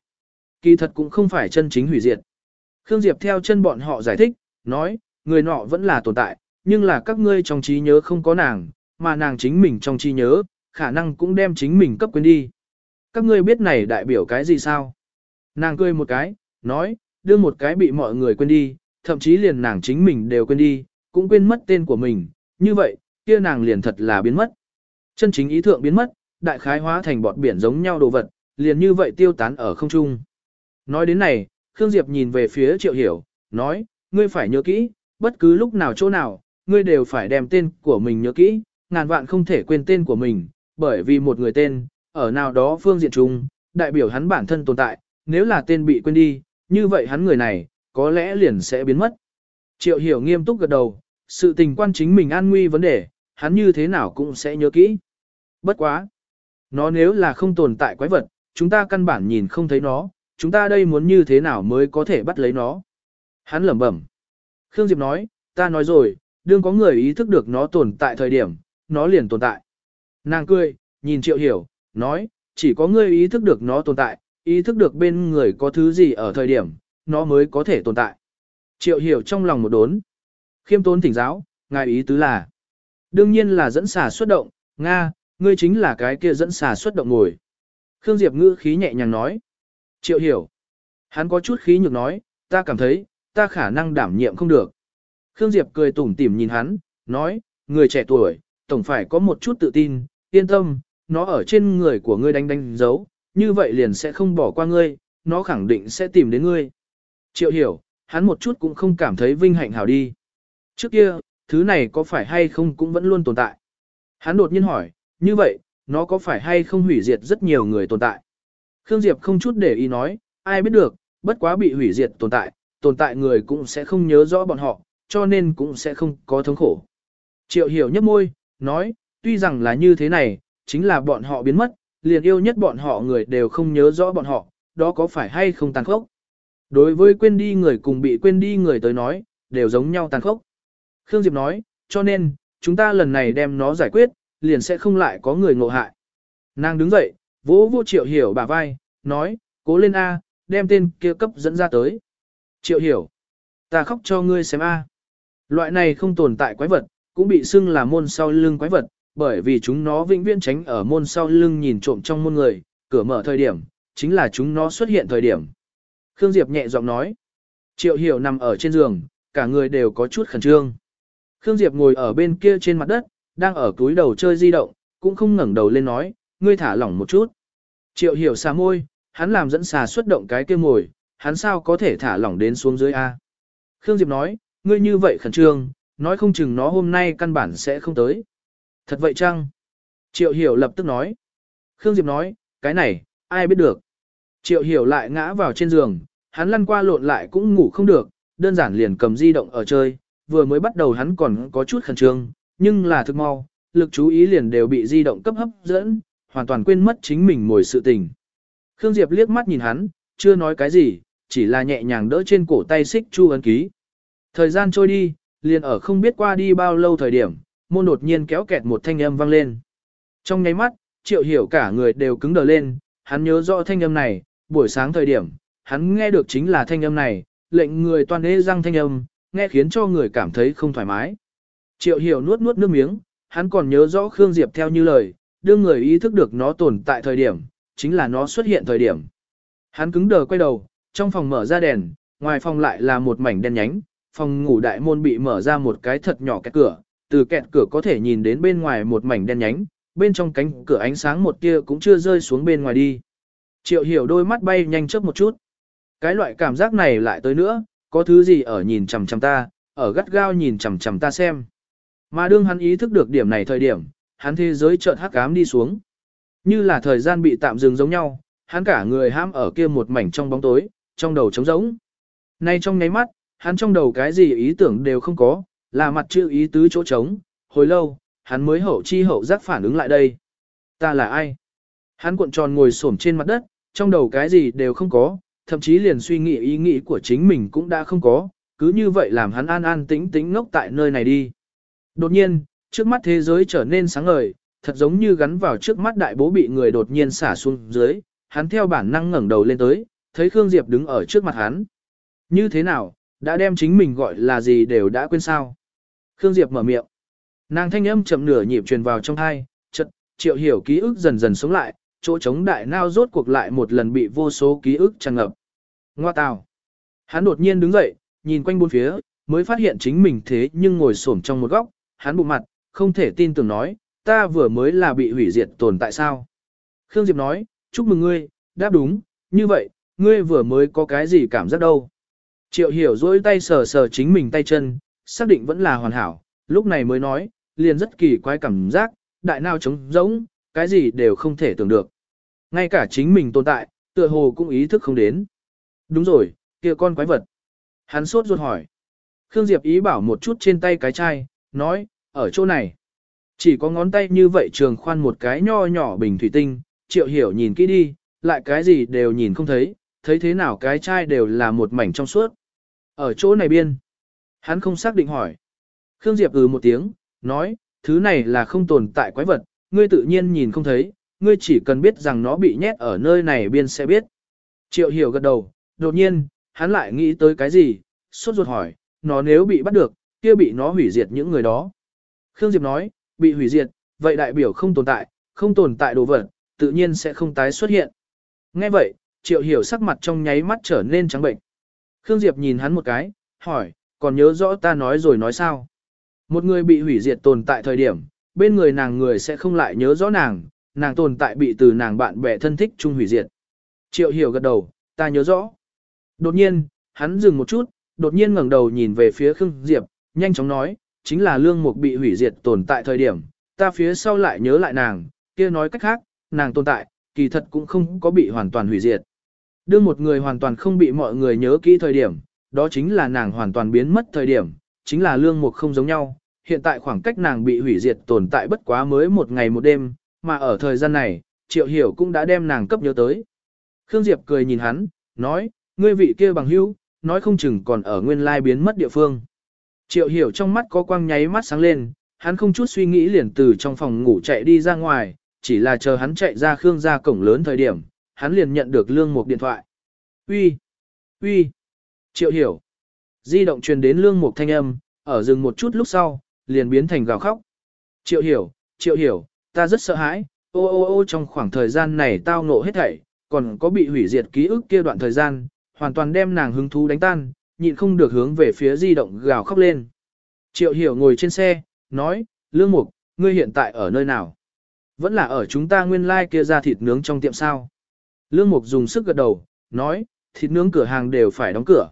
Kỳ thật cũng không phải chân chính hủy diệt. Khương Diệp theo chân bọn họ giải thích, nói, người nọ vẫn là tồn tại, nhưng là các ngươi trong trí nhớ không có nàng, mà nàng chính mình trong trí nhớ, khả năng cũng đem chính mình cấp quên đi. Các ngươi biết này đại biểu cái gì sao? Nàng cười một cái, nói, đưa một cái bị mọi người quên đi, thậm chí liền nàng chính mình đều quên đi, cũng quên mất tên của mình, như vậy, kia nàng liền thật là biến mất. Chân chính ý thượng biến mất, đại khái hóa thành bọt biển giống nhau đồ vật, liền như vậy tiêu tán ở không trung. Nói đến này, Khương Diệp nhìn về phía Triệu Hiểu, nói, ngươi phải nhớ kỹ, bất cứ lúc nào chỗ nào, ngươi đều phải đem tên của mình nhớ kỹ, ngàn vạn không thể quên tên của mình, bởi vì một người tên, ở nào đó phương diện chung, đại biểu hắn bản thân tồn tại, nếu là tên bị quên đi, như vậy hắn người này, có lẽ liền sẽ biến mất. Triệu Hiểu nghiêm túc gật đầu, sự tình quan chính mình an nguy vấn đề, hắn như thế nào cũng sẽ nhớ kỹ. Bất quá. Nó nếu là không tồn tại quái vật, chúng ta căn bản nhìn không thấy nó, chúng ta đây muốn như thế nào mới có thể bắt lấy nó. Hắn lẩm bẩm. Khương Diệp nói, ta nói rồi, đương có người ý thức được nó tồn tại thời điểm, nó liền tồn tại. Nàng cười, nhìn triệu hiểu, nói, chỉ có ngươi ý thức được nó tồn tại, ý thức được bên người có thứ gì ở thời điểm, nó mới có thể tồn tại. Triệu hiểu trong lòng một đốn. Khiêm tốn thỉnh giáo, ngài ý tứ là. Đương nhiên là dẫn xà xuất động, Nga, ngươi chính là cái kia dẫn xà xuất động ngồi. Khương Diệp ngữ khí nhẹ nhàng nói. Triệu hiểu. Hắn có chút khí nhược nói, ta cảm thấy, ta khả năng đảm nhiệm không được. Khương Diệp cười tủm tỉm nhìn hắn, nói, người trẻ tuổi, tổng phải có một chút tự tin, yên tâm, nó ở trên người của ngươi đánh đánh dấu, như vậy liền sẽ không bỏ qua ngươi, nó khẳng định sẽ tìm đến ngươi. Triệu hiểu, hắn một chút cũng không cảm thấy vinh hạnh hảo đi. Trước kia, thứ này có phải hay không cũng vẫn luôn tồn tại. Hắn đột nhiên hỏi, như vậy, nó có phải hay không hủy diệt rất nhiều người tồn tại? Khương Diệp không chút để ý nói, ai biết được, bất quá bị hủy diệt tồn tại, tồn tại người cũng sẽ không nhớ rõ bọn họ, cho nên cũng sẽ không có thống khổ. Triệu hiểu nhấp môi, nói, tuy rằng là như thế này, chính là bọn họ biến mất, liền yêu nhất bọn họ người đều không nhớ rõ bọn họ, đó có phải hay không tàn khốc? Đối với quên đi người cùng bị quên đi người tới nói, đều giống nhau tàn khốc. Khương Diệp nói, cho nên, chúng ta lần này đem nó giải quyết, liền sẽ không lại có người ngộ hại. Nàng đứng dậy, vỗ vô triệu hiểu bả vai, nói, cố lên A, đem tên kia cấp dẫn ra tới. Triệu hiểu, ta khóc cho ngươi xem A. Loại này không tồn tại quái vật, cũng bị xưng là môn sau lưng quái vật, bởi vì chúng nó vĩnh viễn tránh ở môn sau lưng nhìn trộm trong môn người, cửa mở thời điểm, chính là chúng nó xuất hiện thời điểm. Khương Diệp nhẹ giọng nói. Triệu hiểu nằm ở trên giường, cả người đều có chút khẩn trương. Khương Diệp ngồi ở bên kia trên mặt đất, đang ở túi đầu chơi di động, cũng không ngẩng đầu lên nói, ngươi thả lỏng một chút. Triệu hiểu xà môi, hắn làm dẫn xà xuất động cái kia mồi, hắn sao có thể thả lỏng đến xuống dưới A. Khương Diệp nói, ngươi như vậy khẩn trương, nói không chừng nó hôm nay căn bản sẽ không tới. Thật vậy chăng? Triệu hiểu lập tức nói. Khương Diệp nói, cái này, ai biết được. Triệu hiểu lại ngã vào trên giường, hắn lăn qua lộn lại cũng ngủ không được, đơn giản liền cầm di động ở chơi, vừa mới bắt đầu hắn còn có chút khẩn trương, nhưng là thực mau, lực chú ý liền đều bị di động cấp hấp dẫn, hoàn toàn quên mất chính mình ngồi sự tình. Khương Diệp liếc mắt nhìn hắn, chưa nói cái gì, chỉ là nhẹ nhàng đỡ trên cổ tay xích chu ấn ký. Thời gian trôi đi, liền ở không biết qua đi bao lâu thời điểm, môn đột nhiên kéo kẹt một thanh âm vang lên. Trong nháy mắt, triệu hiểu cả người đều cứng đờ lên, hắn nhớ rõ thanh âm này, buổi sáng thời điểm, hắn nghe được chính là thanh âm này, lệnh người toàn ê răng thanh âm, nghe khiến cho người cảm thấy không thoải mái. Triệu hiểu nuốt nuốt nước miếng, hắn còn nhớ rõ Khương Diệp theo như lời, đưa người ý thức được nó tồn tại thời điểm, chính là nó xuất hiện thời điểm. Hắn cứng đờ quay đầu, trong phòng mở ra đèn, ngoài phòng lại là một mảnh đen nhánh, phòng ngủ đại môn bị mở ra một cái thật nhỏ kẹt cửa, từ kẹt cửa có thể nhìn đến bên ngoài một mảnh đen nhánh, bên trong cánh cửa ánh sáng một tia cũng chưa rơi xuống bên ngoài đi. Triệu hiểu đôi mắt bay nhanh chớp một chút. Cái loại cảm giác này lại tới nữa, có thứ gì ở nhìn chằm chằm ta, ở gắt gao nhìn chằm chằm ta xem. Mà đương hắn ý thức được điểm này thời điểm, hắn thế giới chợt hắc ám đi xuống. Như là thời gian bị tạm dừng giống nhau, hắn cả người ham ở kia một mảnh trong bóng tối, trong đầu trống rỗng. Nay trong nháy mắt, hắn trong đầu cái gì ý tưởng đều không có, là mặt chữ ý tứ chỗ trống, hồi lâu, hắn mới hậu chi hậu giác phản ứng lại đây. Ta là ai? Hắn cuộn tròn ngồi xổm trên mặt đất, trong đầu cái gì đều không có, thậm chí liền suy nghĩ ý nghĩ của chính mình cũng đã không có, cứ như vậy làm hắn an an tĩnh tĩnh ngốc tại nơi này đi. Đột nhiên, trước mắt thế giới trở nên sáng ngời, thật giống như gắn vào trước mắt đại bố bị người đột nhiên xả xuống dưới, hắn theo bản năng ngẩng đầu lên tới, thấy Khương Diệp đứng ở trước mặt hắn. Như thế nào, đã đem chính mình gọi là gì đều đã quên sao? Khương Diệp mở miệng. Nàng thanh âm chậm nửa nhịp truyền vào trong hai, chợt triệu hiểu ký ức dần dần sống lại, chỗ trống đại nao rốt cuộc lại một lần bị vô số ký ức tràn ngập. Ngoa tào. Hắn đột nhiên đứng dậy, nhìn quanh bốn phía, mới phát hiện chính mình thế nhưng ngồi xổm trong một góc, hắn bụng mặt, không thể tin tưởng nói, ta vừa mới là bị hủy diệt tồn tại sao. Khương Diệp nói, chúc mừng ngươi, đáp đúng, như vậy, ngươi vừa mới có cái gì cảm giác đâu. Triệu hiểu dỗi tay sờ sờ chính mình tay chân, xác định vẫn là hoàn hảo, lúc này mới nói, liền rất kỳ quái cảm giác, đại nào trống rỗng, cái gì đều không thể tưởng được. Ngay cả chính mình tồn tại, tựa hồ cũng ý thức không đến. Đúng rồi, kia con quái vật. Hắn sốt ruột hỏi. Khương Diệp ý bảo một chút trên tay cái chai, nói, ở chỗ này. Chỉ có ngón tay như vậy trường khoan một cái nho nhỏ bình thủy tinh, triệu hiểu nhìn kỹ đi, lại cái gì đều nhìn không thấy, thấy thế nào cái chai đều là một mảnh trong suốt. Ở chỗ này biên. Hắn không xác định hỏi. Khương Diệp ừ một tiếng, nói, thứ này là không tồn tại quái vật, ngươi tự nhiên nhìn không thấy, ngươi chỉ cần biết rằng nó bị nhét ở nơi này biên sẽ biết. Triệu hiểu gật đầu, đột nhiên, hắn lại nghĩ tới cái gì, sốt ruột hỏi, nó nếu bị bắt được, kia bị nó hủy diệt những người đó. Khương Diệp nói, bị hủy diệt, vậy đại biểu không tồn tại, không tồn tại đồ vật, tự nhiên sẽ không tái xuất hiện. Nghe vậy, triệu hiểu sắc mặt trong nháy mắt trở nên trắng bệnh. Khương Diệp nhìn hắn một cái, hỏi, còn nhớ rõ ta nói rồi nói sao? Một người bị hủy diệt tồn tại thời điểm, bên người nàng người sẽ không lại nhớ rõ nàng, nàng tồn tại bị từ nàng bạn bè thân thích chung hủy diệt. Triệu hiểu gật đầu, ta nhớ rõ. Đột nhiên, hắn dừng một chút, đột nhiên ngẩng đầu nhìn về phía Khương Diệp, nhanh chóng nói, chính là lương mục bị hủy diệt tồn tại thời điểm, ta phía sau lại nhớ lại nàng, kia nói cách khác, nàng tồn tại, kỳ thật cũng không có bị hoàn toàn hủy diệt. Đưa một người hoàn toàn không bị mọi người nhớ kỹ thời điểm, đó chính là nàng hoàn toàn biến mất thời điểm, chính là lương mục không giống nhau, hiện tại khoảng cách nàng bị hủy diệt tồn tại bất quá mới một ngày một đêm, mà ở thời gian này, triệu hiểu cũng đã đem nàng cấp nhớ tới. Khương Diệp cười nhìn hắn, nói, ngươi vị kia bằng hữu, nói không chừng còn ở nguyên lai biến mất địa phương. Triệu hiểu trong mắt có quang nháy mắt sáng lên, hắn không chút suy nghĩ liền từ trong phòng ngủ chạy đi ra ngoài, chỉ là chờ hắn chạy ra Khương ra cổng lớn thời điểm, hắn liền nhận được lương mục điện thoại. Uy, uy, triệu hiểu. Di động truyền đến lương mục thanh âm, ở dừng một chút lúc sau, liền biến thành gào khóc. Triệu hiểu, triệu hiểu, ta rất sợ hãi, ô ô ô trong khoảng thời gian này tao ngộ hết thảy, còn có bị hủy diệt ký ức kia đoạn thời gian, hoàn toàn đem nàng hứng thú đánh tan, nhịn không được hướng về phía di động gào khóc lên. Triệu hiểu ngồi trên xe, nói, Lương Mục, ngươi hiện tại ở nơi nào? Vẫn là ở chúng ta nguyên lai like kia ra thịt nướng trong tiệm sao? Lương Mục dùng sức gật đầu, nói, thịt nướng cửa hàng đều phải đóng cửa.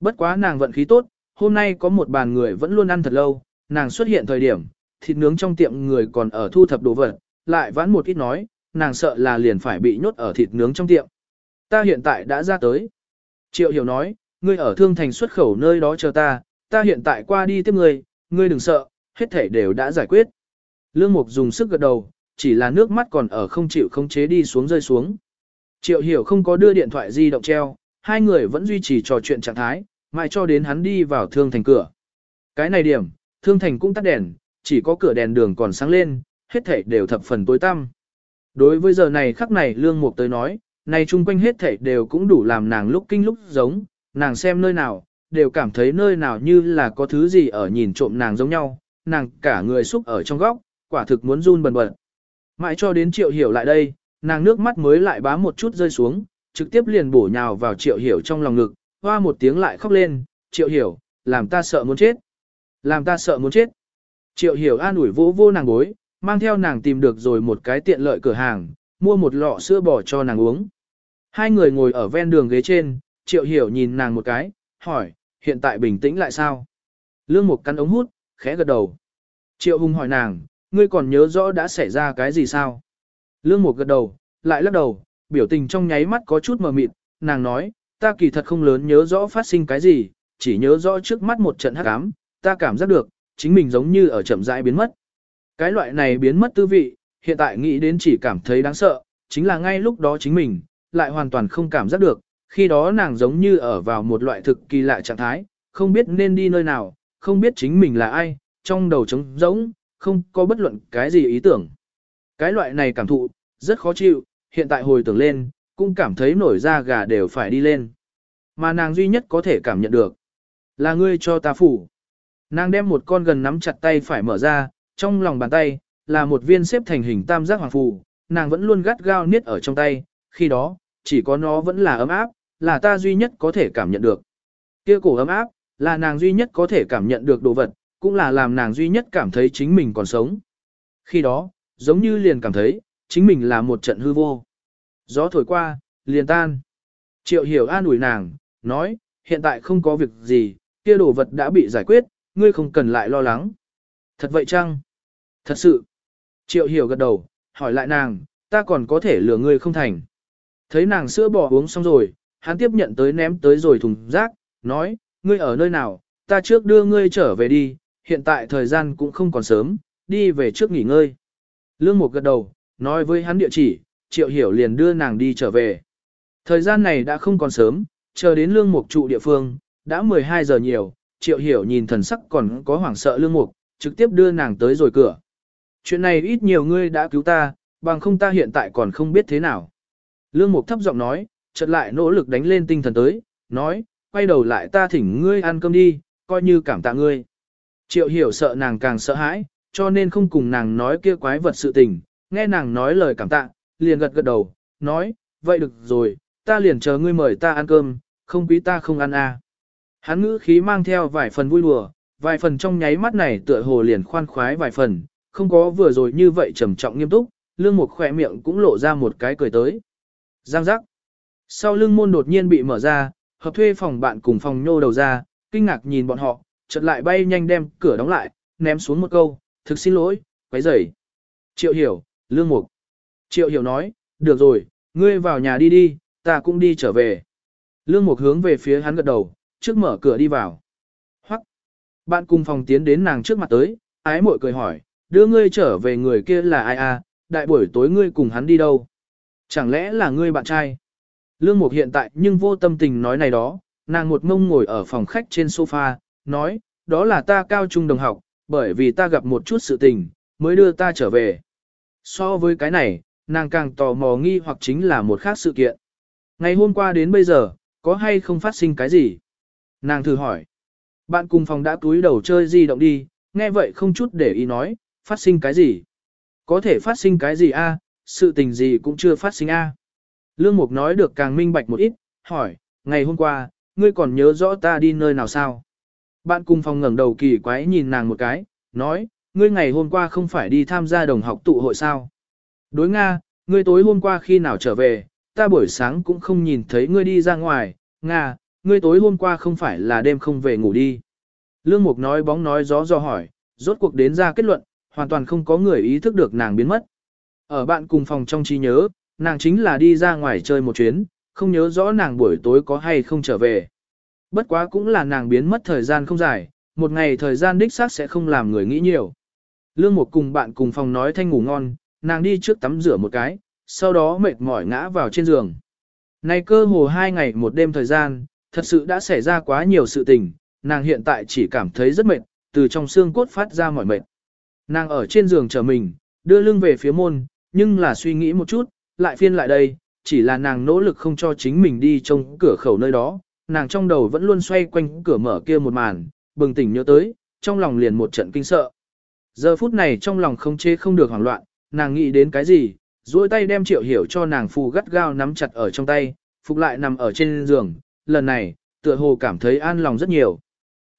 Bất quá nàng vận khí tốt, hôm nay có một bàn người vẫn luôn ăn thật lâu, nàng xuất hiện thời điểm, thịt nướng trong tiệm người còn ở thu thập đồ vật, lại vãn một ít nói, nàng sợ là liền phải bị nhốt ở thịt nướng trong tiệm. Ta hiện tại đã ra tới. Triệu hiểu nói, ngươi ở thương thành xuất khẩu nơi đó chờ ta, ta hiện tại qua đi tiếp ngươi, ngươi đừng sợ, hết thể đều đã giải quyết. Lương Mục dùng sức gật đầu, chỉ là nước mắt còn ở không chịu không chế đi xuống rơi xuống. Triệu hiểu không có đưa điện thoại di động treo, hai người vẫn duy trì trò chuyện trạng thái, mãi cho đến hắn đi vào thương thành cửa. Cái này điểm, thương thành cũng tắt đèn, chỉ có cửa đèn đường còn sáng lên, hết thảy đều thập phần tối tăm. Đối với giờ này khắc này lương mục tới nói, này chung quanh hết thảy đều cũng đủ làm nàng lúc kinh lúc giống, nàng xem nơi nào, đều cảm thấy nơi nào như là có thứ gì ở nhìn trộm nàng giống nhau, nàng cả người xúc ở trong góc, quả thực muốn run bần bật. Mãi cho đến triệu hiểu lại đây, nàng nước mắt mới lại bám một chút rơi xuống, trực tiếp liền bổ nhào vào triệu hiểu trong lòng ngực, hoa một tiếng lại khóc lên, triệu hiểu, làm ta sợ muốn chết. Làm ta sợ muốn chết. Triệu hiểu an ủi vỗ vô nàng bối, mang theo nàng tìm được rồi một cái tiện lợi cửa hàng, mua một lọ sữa bò cho nàng uống. Hai người ngồi ở ven đường ghế trên, triệu hiểu nhìn nàng một cái, hỏi, hiện tại bình tĩnh lại sao? Lương Mục cắn ống hút, khẽ gật đầu. Triệu Hùng hỏi nàng, ngươi còn nhớ rõ đã xảy ra cái gì sao? Lương Mục gật đầu, lại lắc đầu, biểu tình trong nháy mắt có chút mờ mịt, nàng nói, ta kỳ thật không lớn nhớ rõ phát sinh cái gì, chỉ nhớ rõ trước mắt một trận hắc ám, ta cảm giác được, chính mình giống như ở chậm rãi biến mất. Cái loại này biến mất tư vị, hiện tại nghĩ đến chỉ cảm thấy đáng sợ, chính là ngay lúc đó chính mình, lại hoàn toàn không cảm giác được, khi đó nàng giống như ở vào một loại thực kỳ lạ trạng thái, không biết nên đi nơi nào, không biết chính mình là ai, trong đầu trống rỗng, không có bất luận cái gì ý tưởng. Cái loại này cảm thụ, rất khó chịu, hiện tại hồi tưởng lên, cũng cảm thấy nổi da gà đều phải đi lên. Mà nàng duy nhất có thể cảm nhận được, là ngươi cho ta phủ. Nàng đem một con gần nắm chặt tay phải mở ra, trong lòng bàn tay, là một viên xếp thành hình tam giác hoàng phù, nàng vẫn luôn gắt gao niết ở trong tay, khi đó, chỉ có nó vẫn là ấm áp, là ta duy nhất có thể cảm nhận được. Kia cổ ấm áp, là nàng duy nhất có thể cảm nhận được đồ vật, cũng là làm nàng duy nhất cảm thấy chính mình còn sống. Khi đó, giống như liền cảm thấy, chính mình là một trận hư vô. Gió thổi qua, liền tan. Triệu hiểu an ủi nàng, nói, hiện tại không có việc gì, kia đồ vật đã bị giải quyết, ngươi không cần lại lo lắng. Thật vậy chăng? Thật sự. Triệu hiểu gật đầu, hỏi lại nàng, ta còn có thể lừa ngươi không thành. Thấy nàng sữa bò uống xong rồi, hắn tiếp nhận tới ném tới rồi thùng rác, nói, ngươi ở nơi nào, ta trước đưa ngươi trở về đi, hiện tại thời gian cũng không còn sớm, đi về trước nghỉ ngơi. Lương Mục gật đầu, nói với hắn địa chỉ, Triệu Hiểu liền đưa nàng đi trở về. Thời gian này đã không còn sớm, chờ đến Lương Mục trụ địa phương, đã 12 giờ nhiều, Triệu Hiểu nhìn thần sắc còn có hoảng sợ Lương Mục, trực tiếp đưa nàng tới rồi cửa. Chuyện này ít nhiều ngươi đã cứu ta, bằng không ta hiện tại còn không biết thế nào. Lương Mục thấp giọng nói, chợt lại nỗ lực đánh lên tinh thần tới, nói, quay đầu lại ta thỉnh ngươi ăn cơm đi, coi như cảm tạ ngươi. Triệu hiểu sợ nàng càng sợ hãi, cho nên không cùng nàng nói kia quái vật sự tình, nghe nàng nói lời cảm tạ, liền gật gật đầu, nói, vậy được rồi, ta liền chờ ngươi mời ta ăn cơm, không quý ta không ăn à. Hắn ngữ khí mang theo vài phần vui đùa, vài phần trong nháy mắt này tựa hồ liền khoan khoái vài phần, không có vừa rồi như vậy trầm trọng nghiêm túc, lương một khỏe miệng cũng lộ ra một cái cười tới. Giang giác. Sau lưng môn đột nhiên bị mở ra, hợp thuê phòng bạn cùng phòng nhô đầu ra, kinh ngạc nhìn bọn họ, chợt lại bay nhanh đem cửa đóng lại, ném xuống một câu, thực xin lỗi, quấy rầy. Triệu hiểu, lương mục. Triệu hiểu nói, được rồi, ngươi vào nhà đi đi, ta cũng đi trở về. Lương mục hướng về phía hắn gật đầu, trước mở cửa đi vào. Hoắc. Bạn cùng phòng tiến đến nàng trước mặt tới, ái mội cười hỏi, đưa ngươi trở về người kia là ai à, đại buổi tối ngươi cùng hắn đi đâu? Chẳng lẽ là ngươi bạn trai? Lương Mục hiện tại nhưng vô tâm tình nói này đó, nàng một mông ngồi ở phòng khách trên sofa, nói, đó là ta cao trung đồng học, bởi vì ta gặp một chút sự tình, mới đưa ta trở về. So với cái này, nàng càng tò mò nghi hoặc chính là một khác sự kiện. Ngày hôm qua đến bây giờ, có hay không phát sinh cái gì? Nàng thử hỏi. Bạn cùng phòng đã túi đầu chơi di động đi, nghe vậy không chút để ý nói, phát sinh cái gì? Có thể phát sinh cái gì a? sự tình gì cũng chưa phát sinh a. Lương Mục nói được càng minh bạch một ít, hỏi, ngày hôm qua, ngươi còn nhớ rõ ta đi nơi nào sao? Bạn cùng phòng ngẩng đầu kỳ quái nhìn nàng một cái, nói, ngươi ngày hôm qua không phải đi tham gia đồng học tụ hội sao? Đối Nga, ngươi tối hôm qua khi nào trở về, ta buổi sáng cũng không nhìn thấy ngươi đi ra ngoài, Nga, ngươi tối hôm qua không phải là đêm không về ngủ đi. Lương Mục nói bóng nói gió do hỏi, rốt cuộc đến ra kết luận, hoàn toàn không có người ý thức được nàng biến mất. Ở bạn cùng phòng trong trí nhớ, nàng chính là đi ra ngoài chơi một chuyến, không nhớ rõ nàng buổi tối có hay không trở về. Bất quá cũng là nàng biến mất thời gian không dài, một ngày thời gian đích xác sẽ không làm người nghĩ nhiều. Lương một cùng bạn cùng phòng nói thanh ngủ ngon, nàng đi trước tắm rửa một cái, sau đó mệt mỏi ngã vào trên giường. Này cơ hồ hai ngày một đêm thời gian, thật sự đã xảy ra quá nhiều sự tình, nàng hiện tại chỉ cảm thấy rất mệt, từ trong xương cốt phát ra mỏi mệt. Nàng ở trên giường chờ mình, đưa lưng về phía môn, nhưng là suy nghĩ một chút, lại phiên lại đây, chỉ là nàng nỗ lực không cho chính mình đi trong cửa khẩu nơi đó, nàng trong đầu vẫn luôn xoay quanh cửa mở kia một màn, bừng tỉnh nhớ tới, trong lòng liền một trận kinh sợ. Giờ phút này trong lòng không chế không được hoảng loạn, nàng nghĩ đến cái gì, duỗi tay đem triệu hiểu cho nàng phù gắt gao nắm chặt ở trong tay, phục lại nằm ở trên giường, lần này, tựa hồ cảm thấy an lòng rất nhiều.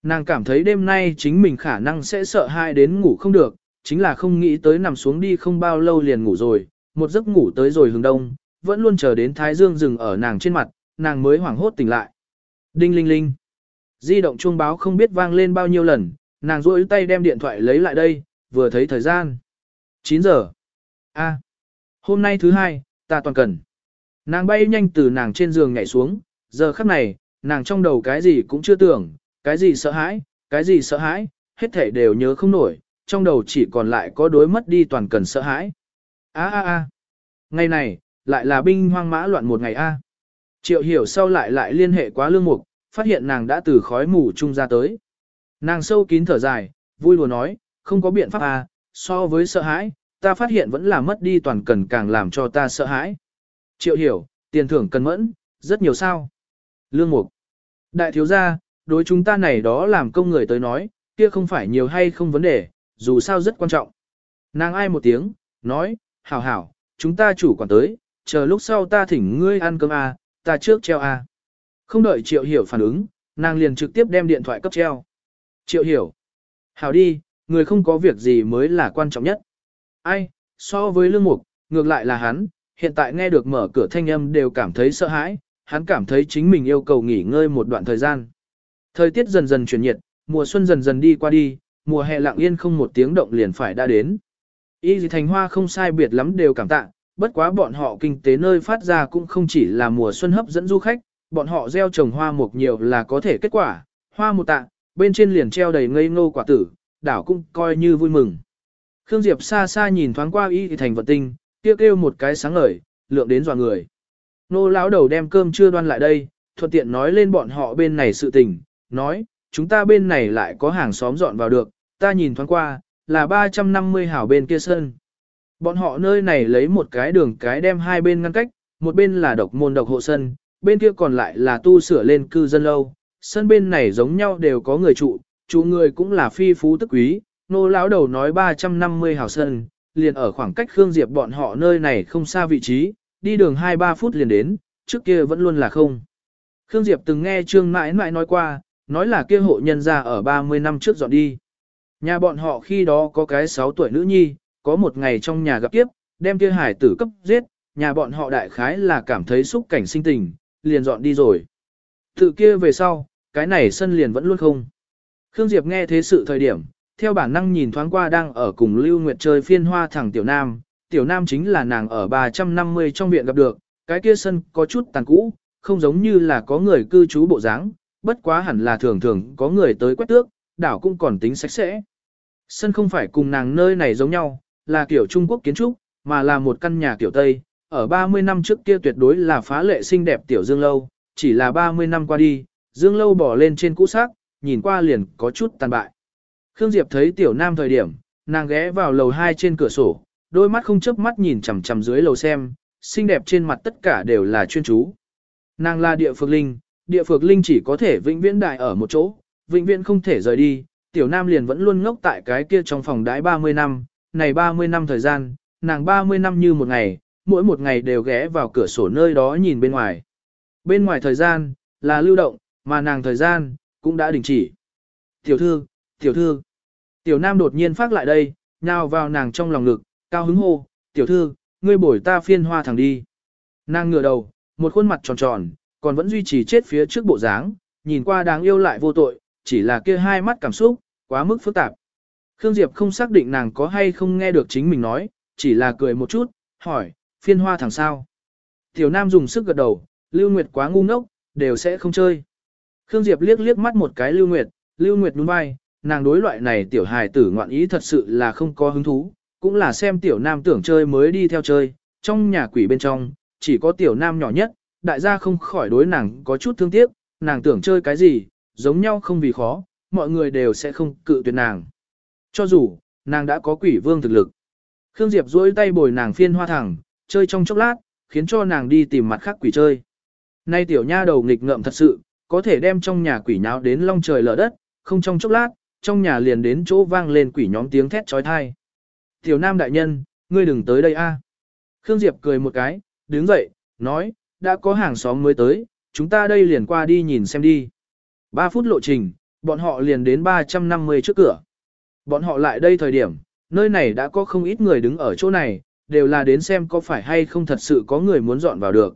Nàng cảm thấy đêm nay chính mình khả năng sẽ sợ hãi đến ngủ không được, chính là không nghĩ tới nằm xuống đi không bao lâu liền ngủ rồi, một giấc ngủ tới rồi hướng đông, vẫn luôn chờ đến thái dương dừng ở nàng trên mặt, nàng mới hoảng hốt tỉnh lại. Đinh linh linh. Di động chuông báo không biết vang lên bao nhiêu lần, nàng rỗi tay đem điện thoại lấy lại đây, vừa thấy thời gian. 9 giờ. A. Hôm nay thứ hai, ta toàn cần. Nàng bay nhanh từ nàng trên giường nhảy xuống, giờ khắc này, nàng trong đầu cái gì cũng chưa tưởng, cái gì sợ hãi, cái gì sợ hãi, hết thể đều nhớ không nổi, trong đầu chỉ còn lại có đối mất đi toàn cần sợ hãi. A a a. Ngày này, lại là binh hoang mã loạn một ngày a. Triệu hiểu sau lại lại liên hệ quá lương mục, phát hiện nàng đã từ khói mù trung ra tới. Nàng sâu kín thở dài, vui lùa nói, không có biện pháp à, so với sợ hãi, ta phát hiện vẫn là mất đi toàn cần càng làm cho ta sợ hãi. Triệu hiểu, tiền thưởng cần mẫn, rất nhiều sao. Lương mục. Đại thiếu gia, đối chúng ta này đó làm công người tới nói, kia không phải nhiều hay không vấn đề, dù sao rất quan trọng. Nàng ai một tiếng, nói, hảo hảo, chúng ta chủ quản tới, chờ lúc sau ta thỉnh ngươi ăn cơm à, ta trước treo à. Không đợi triệu hiểu phản ứng, nàng liền trực tiếp đem điện thoại cấp treo. Triệu hiểu. Hảo đi, người không có việc gì mới là quan trọng nhất. Ai, so với lương mục, ngược lại là hắn, hiện tại nghe được mở cửa thanh âm đều cảm thấy sợ hãi, hắn cảm thấy chính mình yêu cầu nghỉ ngơi một đoạn thời gian. Thời tiết dần dần chuyển nhiệt, mùa xuân dần dần đi qua đi, mùa hè lặng yên không một tiếng động liền phải đã đến. Y gì thành hoa không sai biệt lắm đều cảm tạ, bất quá bọn họ kinh tế nơi phát ra cũng không chỉ là mùa xuân hấp dẫn du khách, bọn họ gieo trồng hoa mục nhiều là có thể kết quả, hoa một tạ, bên trên liền treo đầy ngây ngô quả tử, đảo cũng coi như vui mừng. Khương Diệp xa xa nhìn thoáng qua y thì thành vật tinh, kêu kêu một cái sáng ngời, lượng đến dò người. Nô lão đầu đem cơm chưa đoan lại đây, thuận tiện nói lên bọn họ bên này sự tình, nói, chúng ta bên này lại có hàng xóm dọn vào được, ta nhìn thoáng qua, là 350 hảo bên kia sân. Bọn họ nơi này lấy một cái đường cái đem hai bên ngăn cách, một bên là độc môn độc hộ sân, bên kia còn lại là tu sửa lên cư dân lâu. Sân bên này giống nhau đều có người trụ, chủ người cũng là phi phú tức quý, nô lão đầu nói 350 hảo sân, liền ở khoảng cách Khương Diệp bọn họ nơi này không xa vị trí, đi đường 2-3 phút liền đến, trước kia vẫn luôn là không. Khương Diệp từng nghe Trương mãi mãi nói qua, nói là kia hộ nhân ra ở 30 năm trước dọn đi. Nhà bọn họ khi đó có cái 6 tuổi nữ nhi, có một ngày trong nhà gặp kiếp, đem kia hải tử cấp giết, nhà bọn họ đại khái là cảm thấy xúc cảnh sinh tình, liền dọn đi rồi. Tự kia về sau, cái này sân liền vẫn luôn không. Khương Diệp nghe thế sự thời điểm, theo bản năng nhìn thoáng qua đang ở cùng Lưu Nguyệt chơi phiên hoa thẳng Tiểu Nam, Tiểu Nam chính là nàng ở 350 trong viện gặp được, cái kia sân có chút tàn cũ, không giống như là có người cư trú bộ dáng, bất quá hẳn là thường thường có người tới quét tước, đảo cũng còn tính sạch sẽ. Sân không phải cùng nàng nơi này giống nhau, là kiểu Trung Quốc kiến trúc, mà là một căn nhà kiểu Tây, ở 30 năm trước kia tuyệt đối là phá lệ xinh đẹp tiểu Dương Lâu, chỉ là 30 năm qua đi, Dương Lâu bỏ lên trên cũ xác, nhìn qua liền có chút tàn bại. Khương Diệp thấy tiểu nam thời điểm, nàng ghé vào lầu 2 trên cửa sổ, đôi mắt không chớp mắt nhìn chằm chằm dưới lầu xem, xinh đẹp trên mặt tất cả đều là chuyên chú. Nàng là địa phược linh, địa phược linh chỉ có thể vĩnh viễn đại ở một chỗ, vĩnh viễn không thể rời đi, tiểu nam liền vẫn luôn ngốc tại cái kia trong phòng đãi 30 năm, này 30 năm thời gian, nàng 30 năm như một ngày, mỗi một ngày đều ghé vào cửa sổ nơi đó nhìn bên ngoài. Bên ngoài thời gian, là lưu động, mà nàng thời gian, cũng đã đình chỉ. Tiểu thư, tiểu thư, tiểu nam đột nhiên phát lại đây, nhào vào nàng trong lòng ngực, cao hứng hô, tiểu thư, ngươi bổi ta phiên hoa thẳng đi. Nàng ngửa đầu, một khuôn mặt tròn tròn, còn vẫn duy trì chết phía trước bộ dáng, nhìn qua đáng yêu lại vô tội, chỉ là kia hai mắt cảm xúc, quá mức phức tạp. Khương Diệp không xác định nàng có hay không nghe được chính mình nói, chỉ là cười một chút, hỏi, phiên hoa thằng sao. Tiểu Nam dùng sức gật đầu, Lưu Nguyệt quá ngu ngốc, đều sẽ không chơi. Khương Diệp liếc liếc mắt một cái Lưu Nguyệt, Lưu Nguyệt đúng vai, nàng đối loại này tiểu hài tử ngoạn ý thật sự là không có hứng thú, cũng là xem tiểu Nam tưởng chơi mới đi theo chơi, trong nhà quỷ bên trong, chỉ có tiểu Nam nhỏ nhất, đại gia không khỏi đối nàng có chút thương tiếc, nàng tưởng chơi cái gì, giống nhau không vì khó, mọi người đều sẽ không cự tuyệt nàng. Cho dù, nàng đã có quỷ vương thực lực. Khương Diệp duỗi tay bồi nàng phiên hoa thẳng, chơi trong chốc lát, khiến cho nàng đi tìm mặt khác quỷ chơi. Nay tiểu nha đầu nghịch ngợm thật sự, có thể đem trong nhà quỷ nháo đến long trời lở đất, không trong chốc lát, trong nhà liền đến chỗ vang lên quỷ nhóm tiếng thét trói thai. Tiểu nam đại nhân, ngươi đừng tới đây a. Khương Diệp cười một cái, đứng dậy, nói, đã có hàng xóm mới tới, chúng ta đây liền qua đi nhìn xem đi. 3 phút lộ trình, bọn họ liền đến 350 trước cửa. Bọn họ lại đây thời điểm, Nơi này đã có không ít người đứng ở chỗ này, đều là đến xem có phải hay không thật sự có người muốn dọn vào được.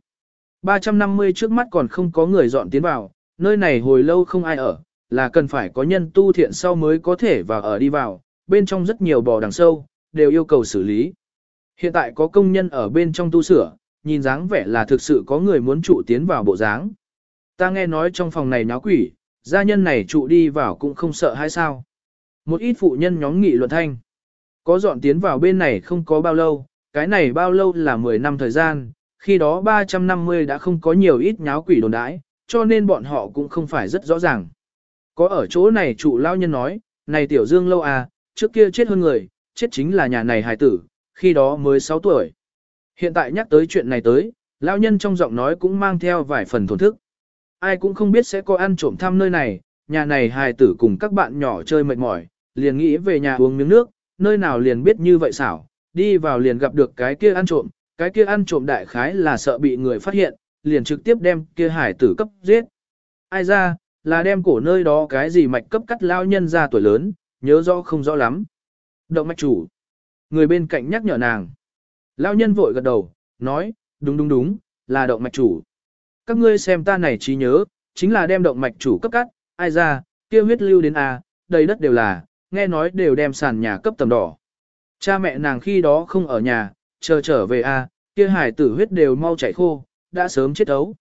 350 trước mắt còn không có người dọn tiến vào, nơi này hồi lâu không ai ở, là cần phải có nhân tu thiện sau mới có thể vào ở đi vào, bên trong rất nhiều bò đằng sâu, đều yêu cầu xử lý. Hiện tại có công nhân ở bên trong tu sửa, nhìn dáng vẻ là thực sự có người muốn trụ tiến vào bộ dáng. Ta nghe nói trong phòng này náo quỷ, gia nhân này trụ đi vào cũng không sợ hay sao. Một ít phụ nhân nhóm nghị luận thanh. Có dọn tiến vào bên này không có bao lâu, cái này bao lâu là 10 năm thời gian, khi đó 350 đã không có nhiều ít nháo quỷ đồn đãi, cho nên bọn họ cũng không phải rất rõ ràng. Có ở chỗ này trụ lao nhân nói, này tiểu dương lâu à, trước kia chết hơn người, chết chính là nhà này hài tử, khi đó mới 6 tuổi. Hiện tại nhắc tới chuyện này tới, lao nhân trong giọng nói cũng mang theo vài phần thổn thức. Ai cũng không biết sẽ có ăn trộm thăm nơi này, nhà này hài tử cùng các bạn nhỏ chơi mệt mỏi, liền nghĩ về nhà uống miếng nước, nơi nào liền biết như vậy xảo, đi vào liền gặp được cái kia ăn trộm, cái kia ăn trộm đại khái là sợ bị người phát hiện, liền trực tiếp đem kia hải tử cấp giết. Ai ra, là đem cổ nơi đó cái gì mạch cấp cắt lao nhân ra tuổi lớn, nhớ rõ không rõ lắm. Động mạch chủ. Người bên cạnh nhắc nhở nàng. Lao nhân vội gật đầu, nói, đúng đúng đúng, là động mạch chủ. Các ngươi xem ta này trí nhớ, chính là đem động mạch chủ cấp cắt, ai ra, kia huyết lưu đến A, đầy đất đều là, nghe nói đều đem sàn nhà cấp tầm đỏ. Cha mẹ nàng khi đó không ở nhà, chờ trở về A, kia hải tử huyết đều mau chảy khô, đã sớm chết ấu.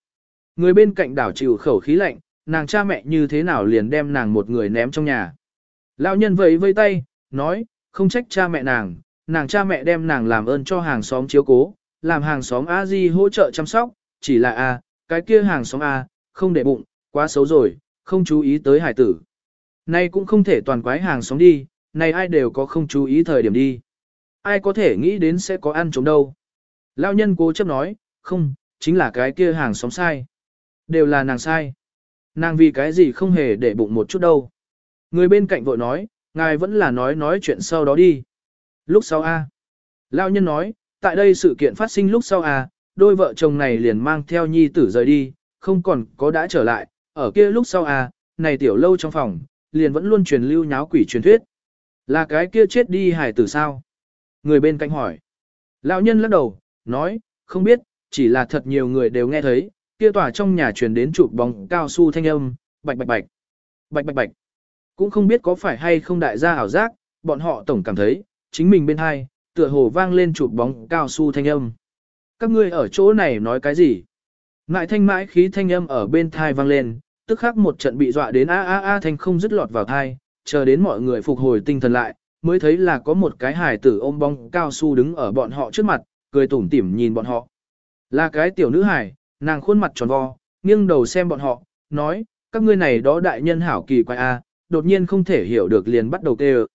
Người bên cạnh đảo chịu khẩu khí lạnh, nàng cha mẹ như thế nào liền đem nàng một người ném trong nhà. Lão nhân vẫy vây tay, nói, không trách cha mẹ nàng, nàng cha mẹ đem nàng làm ơn cho hàng xóm chiếu cố, làm hàng xóm A Di hỗ trợ chăm sóc, chỉ là A, cái kia hàng xóm A, không để bụng, quá xấu rồi, không chú ý tới hải tử. Nay cũng không thể toàn quái hàng xóm đi, này ai đều có không chú ý thời điểm đi. Ai có thể nghĩ đến sẽ có ăn trống đâu. Lão nhân cố chấp nói, không, chính là cái kia hàng xóm sai. Đều là nàng sai. Nàng vì cái gì không hề để bụng một chút đâu. Người bên cạnh vội nói, ngài vẫn là nói nói chuyện sau đó đi. Lúc sau A. Lao nhân nói, tại đây sự kiện phát sinh lúc sau A, đôi vợ chồng này liền mang theo nhi tử rời đi, không còn có đã trở lại, ở kia lúc sau à, này tiểu lâu trong phòng, liền vẫn luôn truyền lưu nháo quỷ truyền thuyết. Là cái kia chết đi hải tử sao? Người bên cạnh hỏi. Lão nhân lắc đầu, nói, không biết, chỉ là thật nhiều người đều nghe thấy, kia tỏa trong nhà truyền đến chụp bóng cao su thanh âm, bạch bạch bạch, bạch bạch bạch. Cũng không biết có phải hay không đại gia ảo giác, bọn họ tổng cảm thấy, chính mình bên hai, tựa hồ vang lên chụp bóng cao su thanh âm. Các ngươi ở chỗ này nói cái gì? Ngại thanh mãi khí thanh âm ở bên thai vang lên, tức khắc một trận bị dọa đến a a a thanh không dứt lọt vào thai, chờ đến mọi người phục hồi tinh thần lại, mới thấy là có một cái hài tử ôm bong cao su đứng ở bọn họ trước mặt, cười tủm tỉm nhìn bọn họ. Là cái tiểu nữ hài, nàng khuôn mặt tròn vo, nghiêng đầu xem bọn họ, nói, các ngươi này đó đại nhân hảo kỳ quái a, đột nhiên không thể hiểu được liền bắt đầu kêu.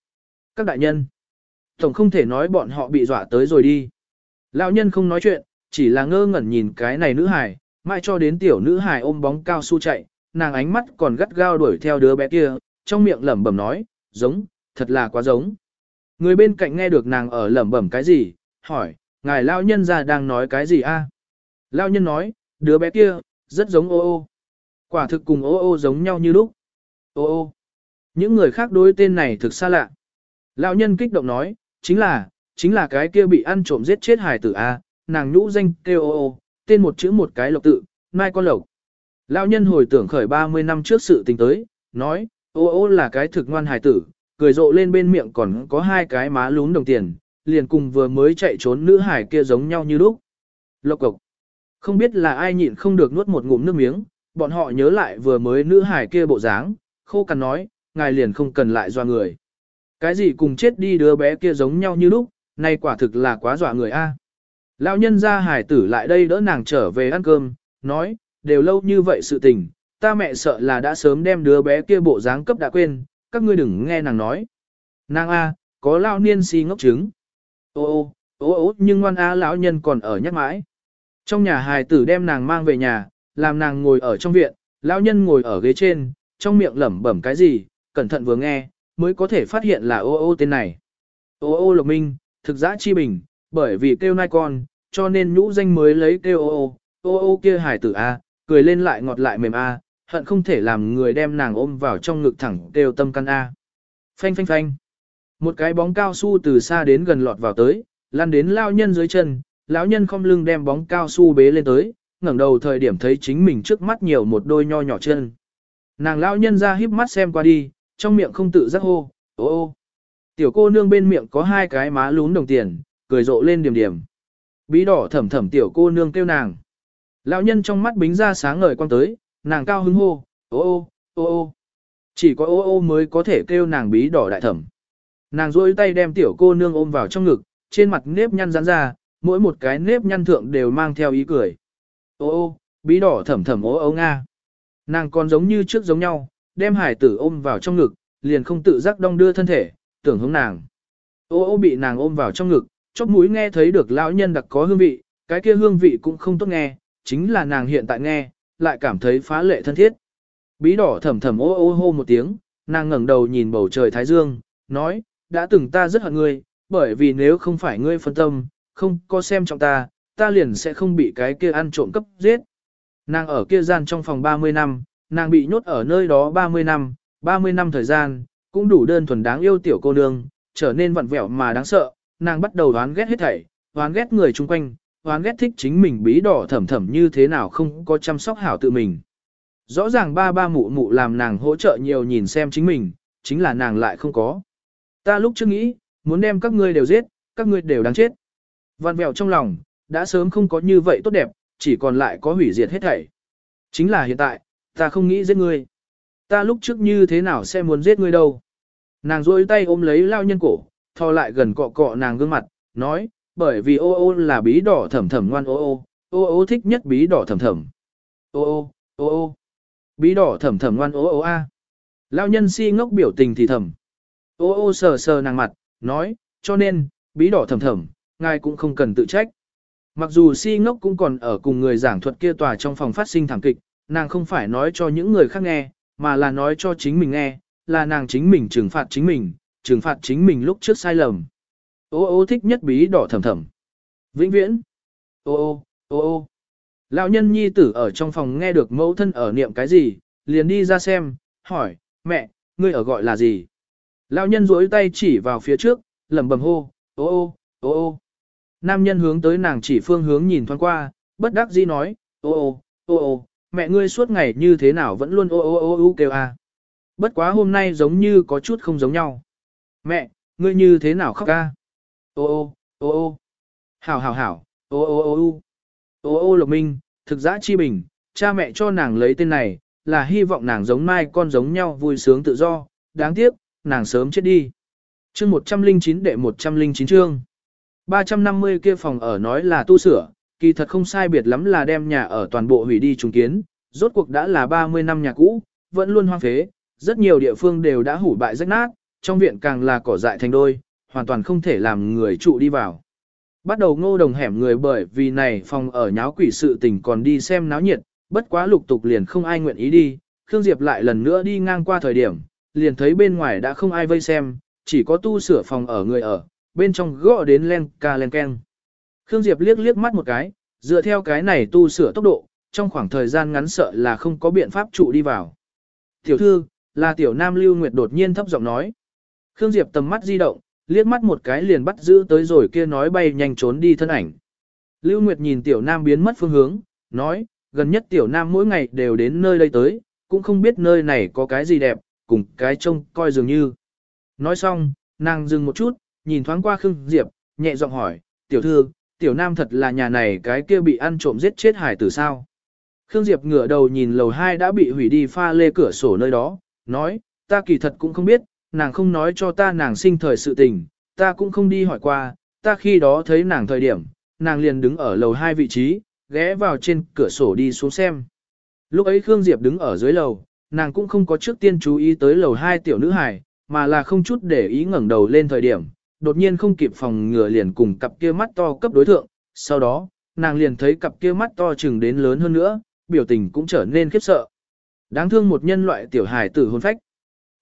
Các đại nhân, tổng không thể nói bọn họ bị dọa tới rồi đi. Lão nhân không nói chuyện, chỉ là ngơ ngẩn nhìn cái này nữ hài, mãi cho đến tiểu nữ hài ôm bóng cao su chạy, nàng ánh mắt còn gắt gao đuổi theo đứa bé kia, trong miệng lẩm bẩm nói, giống, thật là quá giống. Người bên cạnh nghe được nàng ở lẩm bẩm cái gì, hỏi, ngài lão nhân ra đang nói cái gì a? Lão nhân nói, đứa bé kia, rất giống ô ô. Quả thực cùng ô ô giống nhau như lúc. Ô ô. Những người khác đối tên này thực xa lạ. Lão nhân kích động nói, chính là, chính là cái kia bị ăn trộm giết chết hài tử A, nàng nhũ danh kêu ô ô, tên một chữ một cái lộc tự, mai con lộc. Lão nhân hồi tưởng khởi 30 năm trước sự tình tới, nói, ô ô là cái thực ngoan hài tử, cười rộ lên bên miệng còn có hai cái má lún đồng tiền, liền cùng vừa mới chạy trốn nữ hải kia giống nhau như lúc. Lộc cộc. Không biết là ai nhịn không được nuốt một ngụm nước miếng, bọn họ nhớ lại vừa mới nữ hải kia bộ dáng, khô cằn nói, ngài liền không cần lại dọa người. Cái gì cùng chết đi đứa bé kia giống nhau như lúc, nay quả thực là quá dọa người a. Lão nhân ra hải tử lại đây đỡ nàng trở về ăn cơm, nói, đều lâu như vậy sự tình, ta mẹ sợ là đã sớm đem đứa bé kia bộ dáng cấp đã quên, các ngươi đừng nghe nàng nói. Nàng A, có lão niên si ngốc trứng. Ô ô, ô ô nhưng ngoan A lão nhân còn ở nhắc mãi. Trong nhà hài tử đem nàng mang về nhà, làm nàng ngồi ở trong viện, lão nhân ngồi ở ghế trên, trong miệng lẩm bẩm cái gì, cẩn thận vừa nghe, mới có thể phát hiện là ô ô tên này. Ô ô lộc minh, thực giã chi bình, bởi vì kêu nai con, cho nên nhũ danh mới lấy kêu ô ô, ô ô kia hài tử A, cười lên lại ngọt lại mềm A, hận không thể làm người đem nàng ôm vào trong ngực thẳng kêu tâm căn A. Phanh phanh phanh. Một cái bóng cao su từ xa đến gần lọt vào tới, lăn đến lao nhân dưới chân, lão nhân không lưng đem bóng cao su bế lên tới, ngẩng đầu thời điểm thấy chính mình trước mắt nhiều một đôi nho nhỏ chân. Nàng lão nhân ra híp mắt xem qua đi, trong miệng không tự giác hô, ô ô. Tiểu cô nương bên miệng có hai cái má lún đồng tiền, cười rộ lên điểm điểm. Bí đỏ thẩm thẩm tiểu cô nương kêu nàng. Lão nhân trong mắt bính ra sáng ngời quang tới, nàng cao hứng hô, ô ô, ô ô. Chỉ có ô ô mới có thể kêu nàng bí đỏ đại thẩm. Nàng duỗi tay đem tiểu cô nương ôm vào trong ngực, trên mặt nếp nhăn rắn ra, mỗi một cái nếp nhăn thượng đều mang theo ý cười. Ô ô, bí đỏ thẩm thẩm ô ô nga. Nàng còn giống như trước giống nhau, đem hải tử ôm vào trong ngực, liền không tự giác đong đưa thân thể, tưởng hướng nàng. Ô ô bị nàng ôm vào trong ngực, chóp mũi nghe thấy được lão nhân đặc có hương vị, cái kia hương vị cũng không tốt nghe, chính là nàng hiện tại nghe, lại cảm thấy phá lệ thân thiết. Bí đỏ thầm thầm ô ô hô một tiếng, nàng ngẩng đầu nhìn bầu trời thái dương, nói, đã từng ta rất hận ngươi, bởi vì nếu không phải ngươi phân tâm, không có xem trọng ta, ta liền sẽ không bị cái kia ăn trộm cấp giết. Nàng ở kia gian trong phòng 30 năm, nàng bị nhốt ở nơi đó 30 năm, 30 năm thời gian, cũng đủ đơn thuần đáng yêu tiểu cô nương, trở nên vặn vẹo mà đáng sợ, nàng bắt đầu đoán ghét hết thảy, đoán ghét người chung quanh, đoán ghét thích chính mình bí đỏ thẩm thẩm như thế nào không có chăm sóc hảo tự mình. Rõ ràng ba ba mụ mụ làm nàng hỗ trợ nhiều nhìn xem chính mình, chính là nàng lại không có. Ta lúc trước nghĩ, muốn đem các ngươi đều giết, các ngươi đều đáng chết. Vạn vẹo trong lòng, đã sớm không có như vậy tốt đẹp, chỉ còn lại có hủy diệt hết thảy. Chính là hiện tại, ta không nghĩ giết ngươi. Ta lúc trước như thế nào sẽ muốn giết ngươi đâu. Nàng rôi tay ôm lấy lao nhân cổ, thò lại gần cọ cọ nàng gương mặt, nói, bởi vì ô ô là bí đỏ thẩm thẩm ngoan ô ô, ô ô thích nhất bí đỏ thẩm thẩm. Ô ô, ô ô, bí đỏ thẩm thẩm ngoan ô ô a. lão nhân si ngốc biểu tình thì thầm. Ô ô sờ sờ nàng mặt, nói, cho nên, bí đỏ thầm thầm, ngài cũng không cần tự trách. Mặc dù si ngốc cũng còn ở cùng người giảng thuật kia tòa trong phòng phát sinh thảm kịch, nàng không phải nói cho những người khác nghe, mà là nói cho chính mình nghe, là nàng chính mình trừng phạt chính mình, trừng phạt chính mình lúc trước sai lầm. Ô ô thích nhất bí đỏ thầm thầm. Vĩnh viễn. Ô ô, ô ô. Lão nhân nhi tử ở trong phòng nghe được mẫu thân ở niệm cái gì, liền đi ra xem, hỏi, mẹ, ngươi ở gọi là gì? Lão nhân duỗi tay chỉ vào phía trước, lẩm bẩm hô, ô ô, ô ô. Nam nhân hướng tới nàng chỉ phương hướng nhìn thoáng qua, bất đắc dĩ nói, ô ô, ô ô, mẹ ngươi suốt ngày như thế nào vẫn luôn ô ô ô ô kêu à. Bất quá hôm nay giống như có chút không giống nhau. Mẹ, ngươi như thế nào khóc ca? Ô ô, ô ô. Hảo hảo hảo, ô ô ô ô. Ô ô lộc minh, thực giã chi bình, cha mẹ cho nàng lấy tên này, là hy vọng nàng giống mai con giống nhau vui sướng tự do, đáng tiếc, nàng sớm chết đi. Chương 109 đệ 109 chương. 350 kia phòng ở nói là tu sửa, kỳ thật không sai biệt lắm là đem nhà ở toàn bộ hủy đi trùng kiến, rốt cuộc đã là 30 năm nhà cũ, vẫn luôn hoang phế, rất nhiều địa phương đều đã hủ bại rách nát, trong viện càng là cỏ dại thành đôi, hoàn toàn không thể làm người trụ đi vào. Bắt đầu ngô đồng hẻm người bởi vì này phòng ở nháo quỷ sự tình còn đi xem náo nhiệt, bất quá lục tục liền không ai nguyện ý đi, Khương Diệp lại lần nữa đi ngang qua thời điểm, liền thấy bên ngoài đã không ai vây xem, chỉ có tu sửa phòng ở người ở, bên trong gõ đến len ca len ken. Khương Diệp liếc liếc mắt một cái, dựa theo cái này tu sửa tốc độ, trong khoảng thời gian ngắn sợ là không có biện pháp trụ đi vào. Tiểu thư, là tiểu nam lưu nguyệt đột nhiên thấp giọng nói. Khương Diệp tầm mắt di động, liếc mắt một cái liền bắt giữ tới rồi kia nói bay nhanh trốn đi thân ảnh. Lưu Nguyệt nhìn tiểu nam biến mất phương hướng, nói, gần nhất tiểu nam mỗi ngày đều đến nơi đây tới, cũng không biết nơi này có cái gì đẹp, cùng cái trông coi dường như. Nói xong, nàng dừng một chút, nhìn thoáng qua Khương Diệp, nhẹ giọng hỏi, tiểu thư, tiểu nam thật là nhà này cái kia bị ăn trộm giết chết hải tử sao? Khương Diệp ngửa đầu nhìn lầu 2 đã bị hủy đi pha lê cửa sổ nơi đó, nói, ta kỳ thật cũng không biết, nàng không nói cho ta nàng sinh thời sự tình, ta cũng không đi hỏi qua, ta khi đó thấy nàng thời điểm, nàng liền đứng ở lầu hai vị trí, ghé vào trên cửa sổ đi xuống xem. Lúc ấy Khương Diệp đứng ở dưới lầu, nàng cũng không có trước tiên chú ý tới lầu hai tiểu nữ hài, mà là không chút để ý ngẩng đầu lên thời điểm, đột nhiên không kịp phòng ngừa liền cùng cặp kia mắt to cấp đối thượng, sau đó, nàng liền thấy cặp kia mắt to chừng đến lớn hơn nữa, biểu tình cũng trở nên khiếp sợ. Đáng thương một nhân loại tiểu hài tử hôn phách.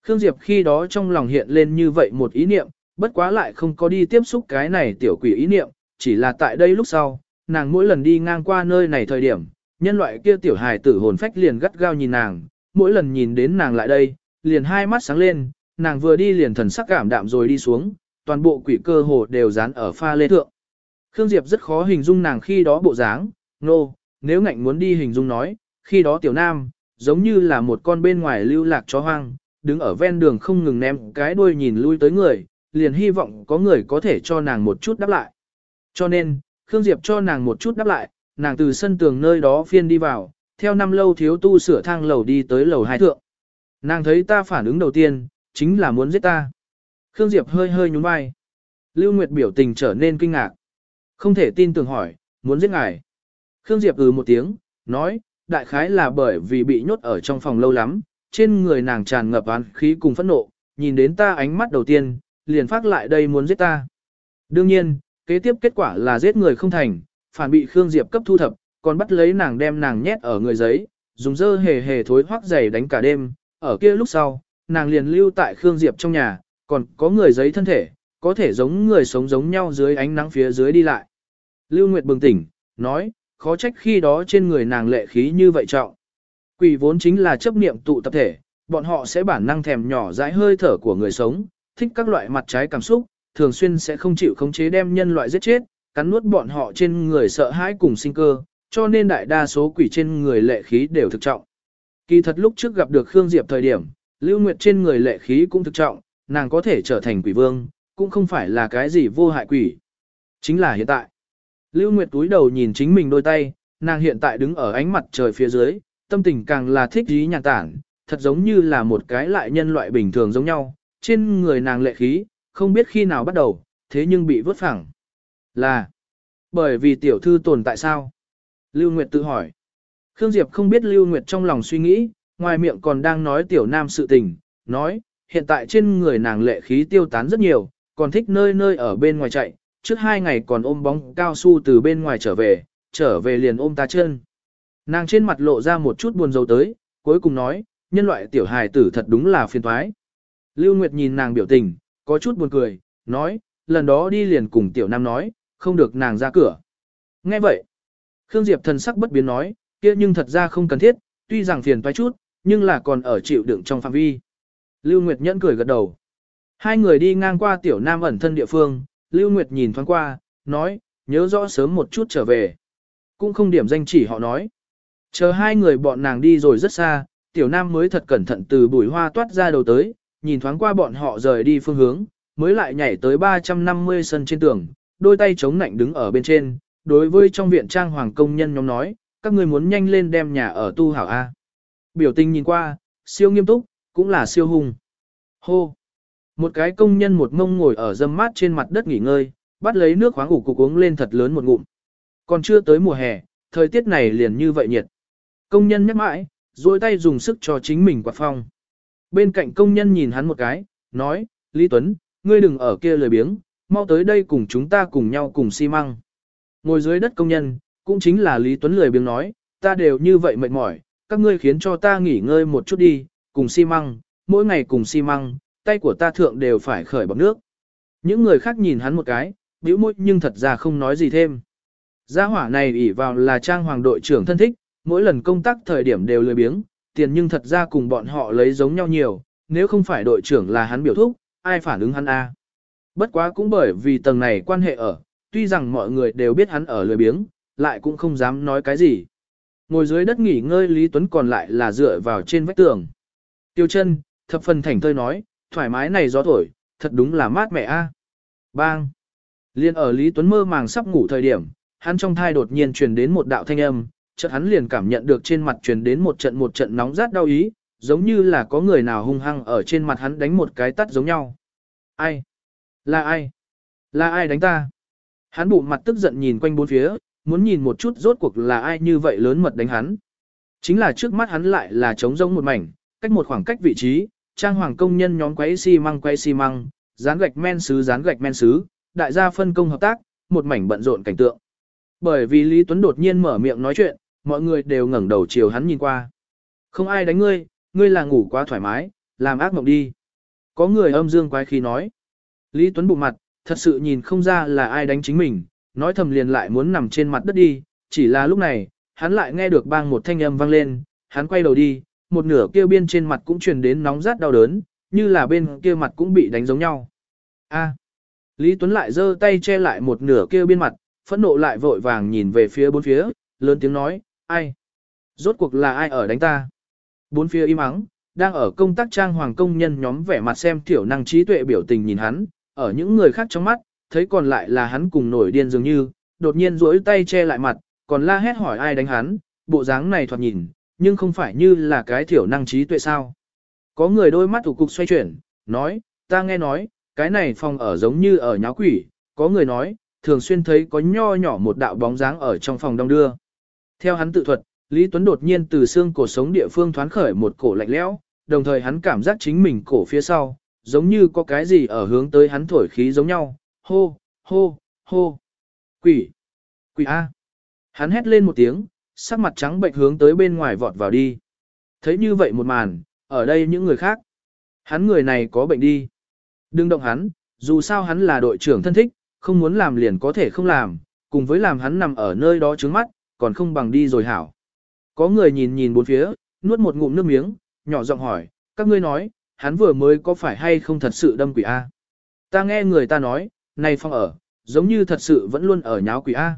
Khương Diệp khi đó trong lòng hiện lên như vậy một ý niệm, bất quá lại không có đi tiếp xúc cái này tiểu quỷ ý niệm, chỉ là tại đây lúc sau, nàng mỗi lần đi ngang qua nơi này thời điểm, nhân loại kia tiểu hài tử hồn phách liền gắt gao nhìn nàng, mỗi lần nhìn đến nàng lại đây, liền hai mắt sáng lên, nàng vừa đi liền thần sắc cảm đạm rồi đi xuống, toàn bộ quỷ cơ hồ đều dán ở pha lê thượng. Khương Diệp rất khó hình dung nàng khi đó bộ dáng, nô, no, nếu ngạnh muốn đi hình dung nói, khi đó tiểu nam, giống như là một con bên ngoài lưu lạc chó hoang, đứng ở ven đường không ngừng ném cái đuôi nhìn lui tới người, liền hy vọng có người có thể cho nàng một chút đáp lại. Cho nên, Khương Diệp cho nàng một chút đáp lại, nàng từ sân tường nơi đó phiên đi vào, theo năm lâu thiếu tu sửa thang lầu đi tới lầu hai thượng. Nàng thấy ta phản ứng đầu tiên, chính là muốn giết ta. Khương Diệp hơi hơi nhún vai. Lưu Nguyệt biểu tình trở nên kinh ngạc. Không thể tin tưởng hỏi, muốn giết ngài. Khương Diệp ừ một tiếng, nói, đại khái là bởi vì bị nhốt ở trong phòng lâu lắm, trên người nàng tràn ngập án khí cùng phẫn nộ, nhìn đến ta ánh mắt đầu tiên, liền phát lại đây muốn giết ta. Đương nhiên, kế tiếp kết quả là giết người không thành, phản bị Khương Diệp cấp thu thập, còn bắt lấy nàng đem nàng nhét ở người giấy, dùng dơ hề hề thối hoác giày đánh cả đêm, ở kia lúc sau, nàng liền lưu tại Khương Diệp trong nhà, còn có người giấy thân thể, có thể giống người sống giống nhau dưới ánh nắng phía dưới đi lại. Lưu Nguyệt bừng tỉnh, nói, khó trách khi đó trên người nàng lệ khí như vậy trọng. Quỷ vốn chính là chấp niệm tụ tập thể, bọn họ sẽ bản năng thèm nhỏ dãi hơi thở của người sống, thích các loại mặt trái cảm xúc, thường xuyên sẽ không chịu khống chế đem nhân loại giết chết, cắn nuốt bọn họ trên người sợ hãi cùng sinh cơ, cho nên đại đa số quỷ trên người lệ khí đều thực trọng. Kỳ thật lúc trước gặp được Khương Diệp thời điểm, Lưu Nguyệt trên người lệ khí cũng thực trọng, nàng có thể trở thành quỷ vương, cũng không phải là cái gì vô hại quỷ. Chính là hiện tại. Lưu Nguyệt túi đầu nhìn chính mình đôi tay, nàng hiện tại đứng ở ánh mặt trời phía dưới, tâm tình càng là thích ý nhàn tản, thật giống như là một cái lại nhân loại bình thường giống nhau, trên người nàng lệ khí, không biết khi nào bắt đầu, thế nhưng bị vớt phẳng. Là, bởi vì tiểu thư tồn tại sao? Lưu Nguyệt tự hỏi. Khương Diệp không biết Lưu Nguyệt trong lòng suy nghĩ, ngoài miệng còn đang nói tiểu nam sự tình, nói, hiện tại trên người nàng lệ khí tiêu tán rất nhiều, còn thích nơi nơi ở bên ngoài chạy, trước hai ngày còn ôm bóng cao su từ bên ngoài trở về, trở về liền ôm ta chân. Nàng trên mặt lộ ra một chút buồn rầu tới, cuối cùng nói, nhân loại tiểu hài tử thật đúng là phiền toái. Lưu Nguyệt nhìn nàng biểu tình, có chút buồn cười, nói, lần đó đi liền cùng tiểu nam nói, không được nàng ra cửa. Nghe vậy, Khương Diệp thần sắc bất biến nói, kia nhưng thật ra không cần thiết, tuy rằng phiền toái chút, nhưng là còn ở chịu đựng trong phạm vi. Lưu Nguyệt nhẫn cười gật đầu. Hai người đi ngang qua tiểu nam ẩn thân địa phương, Lưu Nguyệt nhìn thoáng qua, nói, nhớ rõ sớm một chút trở về. Cũng không điểm danh chỉ họ nói. Chờ hai người bọn nàng đi rồi rất xa, tiểu nam mới thật cẩn thận từ bụi hoa toát ra đầu tới, nhìn thoáng qua bọn họ rời đi phương hướng, mới lại nhảy tới 350 sân trên tường, đôi tay chống nạnh đứng ở bên trên, đối với trong viện trang hoàng công nhân nhóm nói, các người muốn nhanh lên đem nhà ở tu hảo A. Biểu tình nhìn qua, siêu nghiêm túc, cũng là siêu hùng. Hô! Một cái công nhân một ngông ngồi ở dâm mát trên mặt đất nghỉ ngơi, bắt lấy nước khoáng ủ cục uống lên thật lớn một ngụm. Còn chưa tới mùa hè, thời tiết này liền như vậy nhiệt. Công nhân nhắc mãi, duỗi tay dùng sức cho chính mình quạt phong. Bên cạnh công nhân nhìn hắn một cái, nói, Lý Tuấn, ngươi đừng ở kia lười biếng, mau tới đây cùng chúng ta cùng nhau cùng xi măng. Ngồi dưới đất công nhân, cũng chính là Lý Tuấn lười biếng nói, ta đều như vậy mệt mỏi, các ngươi khiến cho ta nghỉ ngơi một chút đi, cùng xi măng, mỗi ngày cùng xi măng, tay của ta thượng đều phải khởi bọc nước. Những người khác nhìn hắn một cái, bĩu môi nhưng thật ra không nói gì thêm. Gia hỏa này ỷ vào là trang hoàng đội trưởng thân thích, mỗi lần công tác thời điểm đều lười biếng, tiền nhưng thật ra cùng bọn họ lấy giống nhau nhiều, nếu không phải đội trưởng là hắn biểu thúc, ai phản ứng hắn a? Bất quá cũng bởi vì tầng này quan hệ ở, tuy rằng mọi người đều biết hắn ở lười biếng, lại cũng không dám nói cái gì. Ngồi dưới đất nghỉ ngơi Lý Tuấn còn lại là dựa vào trên vách tường. Tiêu chân, thập phần thảnh thơi nói, thoải mái này gió thổi, thật đúng là mát mẻ a. Bang! Liên ở Lý Tuấn mơ màng sắp ngủ thời điểm, hắn trong thai đột nhiên truyền đến một đạo thanh âm, chợt hắn liền cảm nhận được trên mặt truyền đến một trận một trận nóng rát đau ý, giống như là có người nào hung hăng ở trên mặt hắn đánh một cái tắt giống nhau. Ai? Là ai? Là ai đánh ta? Hắn bụng mặt tức giận nhìn quanh bốn phía, muốn nhìn một chút rốt cuộc là ai như vậy lớn mật đánh hắn. Chính là trước mắt hắn lại là trống rỗng một mảnh, cách một khoảng cách vị trí, trang hoàng công nhân nhóm quấy xi măng quấy xi măng, dán gạch men sứ dán gạch men sứ, đại gia phân công hợp tác, một mảnh bận rộn cảnh tượng. Bởi vì Lý Tuấn đột nhiên mở miệng nói chuyện, mọi người đều ngẩng đầu chiều hắn nhìn qua. Không ai đánh ngươi, ngươi là ngủ quá thoải mái, làm ác mộng đi. Có người âm dương quái khí nói. Lý Tuấn bụng mặt, thật sự nhìn không ra là ai đánh chính mình, nói thầm liền lại muốn nằm trên mặt đất đi, chỉ là lúc này, hắn lại nghe được bang một thanh âm vang lên, hắn quay đầu đi, một nửa kia biên trên mặt cũng truyền đến nóng rát đau đớn, như là bên kia mặt cũng bị đánh giống nhau. A. Lý Tuấn lại giơ tay che lại một nửa kia bên mặt, phẫn nộ lại vội vàng nhìn về phía bốn phía, lớn tiếng nói, ai? Rốt cuộc là ai ở đánh ta? Bốn phía im ắng, đang ở công tác trang hoàng công nhân nhóm vẻ mặt xem thiểu năng trí tuệ biểu tình nhìn hắn, ở những người khác trong mắt, thấy còn lại là hắn cùng nổi điên dường như, đột nhiên duỗi tay che lại mặt, còn la hét hỏi ai đánh hắn, bộ dáng này thoạt nhìn, nhưng không phải như là cái thiểu năng trí tuệ sao. Có người đôi mắt thủ cục xoay chuyển, nói, ta nghe nói, cái này phòng ở giống như ở nháo quỷ, có người nói, thường xuyên thấy có nho nhỏ một đạo bóng dáng ở trong phòng đông đưa. Theo hắn tự thuật, Lý Tuấn đột nhiên từ xương cổ sống địa phương thoáng khởi một cổ lạnh lẽo, đồng thời hắn cảm giác chính mình cổ phía sau, giống như có cái gì ở hướng tới hắn thổi khí giống nhau, hô, hô, hô, quỷ, quỷ A. Hắn hét lên một tiếng, sắc mặt trắng bệnh hướng tới bên ngoài vọt vào đi. Thấy như vậy một màn, ở đây những người khác. Hắn người này có bệnh đi. Đừng động hắn, dù sao hắn là đội trưởng thân thích, không muốn làm liền có thể không làm, cùng với làm hắn nằm ở nơi đó trướng mắt, còn không bằng đi rồi hảo. Có người nhìn nhìn bốn phía, nuốt một ngụm nước miếng, nhỏ giọng hỏi, các ngươi nói, hắn vừa mới có phải hay không thật sự đâm quỷ A. Ta nghe người ta nói, này phong ở, giống như thật sự vẫn luôn ở nháo quỷ A.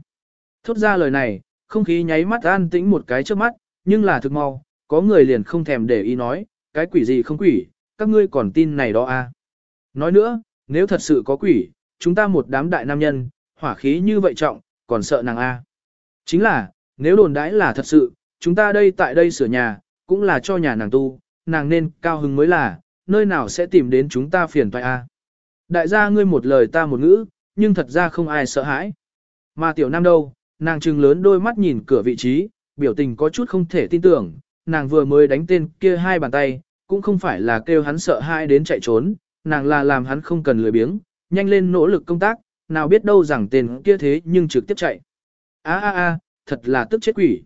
Thốt ra lời này, không khí nháy mắt an tĩnh một cái trước mắt, nhưng là thực mau, có người liền không thèm để ý nói, cái quỷ gì không quỷ, các ngươi còn tin này đó A. Nói nữa, nếu thật sự có quỷ, chúng ta một đám đại nam nhân, hỏa khí như vậy trọng, còn sợ nàng A. Chính là, nếu đồn đãi là thật sự, chúng ta đây tại đây sửa nhà, cũng là cho nhà nàng tu, nàng nên cao hứng mới là, nơi nào sẽ tìm đến chúng ta phiền toái A. Đại gia ngươi một lời ta một ngữ, nhưng thật ra không ai sợ hãi. Mà tiểu nam đâu, nàng trừng lớn đôi mắt nhìn cửa vị trí, biểu tình có chút không thể tin tưởng, nàng vừa mới đánh tên kia hai bàn tay, cũng không phải là kêu hắn sợ hãi đến chạy trốn, nàng là làm hắn không cần lười biếng, nhanh lên nỗ lực công tác, nào biết đâu rằng tên kia thế nhưng trực tiếp chạy a a a thật là tức chết quỷ.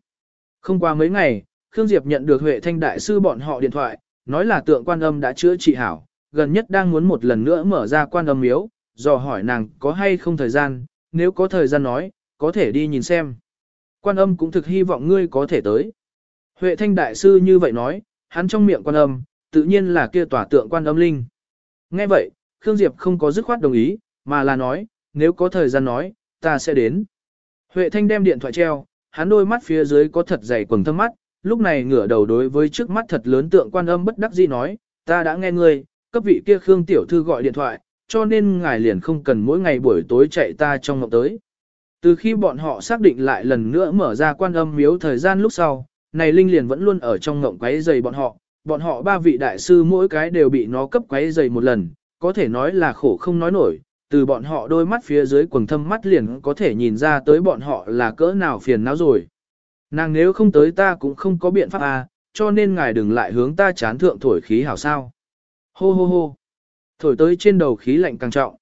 Không qua mấy ngày, Khương Diệp nhận được Huệ Thanh Đại Sư bọn họ điện thoại, nói là tượng quan âm đã chữa trị hảo, gần nhất đang muốn một lần nữa mở ra quan âm miếu, dò hỏi nàng có hay không thời gian, nếu có thời gian nói, có thể đi nhìn xem. Quan âm cũng thực hy vọng ngươi có thể tới. Huệ Thanh Đại Sư như vậy nói, hắn trong miệng quan âm, tự nhiên là kia tỏa tượng quan âm linh. Nghe vậy, Khương Diệp không có dứt khoát đồng ý, mà là nói, nếu có thời gian nói, ta sẽ đến. Huệ Thanh đem điện thoại treo, hắn đôi mắt phía dưới có thật dày quầng thâm mắt, lúc này ngửa đầu đối với trước mắt thật lớn tượng quan âm bất đắc dĩ nói, ta đã nghe ngươi, cấp vị kia Khương Tiểu Thư gọi điện thoại, cho nên ngài liền không cần mỗi ngày buổi tối chạy ta trong ngọc tới. Từ khi bọn họ xác định lại lần nữa mở ra quan âm miếu thời gian lúc sau, này Linh liền vẫn luôn ở trong ngộng quấy giày bọn họ, bọn họ ba vị đại sư mỗi cái đều bị nó cấp quấy dày một lần, có thể nói là khổ không nói nổi, từ bọn họ đôi mắt phía dưới quầng thâm mắt liền có thể nhìn ra tới bọn họ là cỡ nào phiền não rồi. Nàng nếu không tới ta cũng không có biện pháp à, cho nên ngài đừng lại hướng ta chán thượng thổi khí hảo sao. Hô hô hô. Thổi tới trên đầu khí lạnh càng trọng.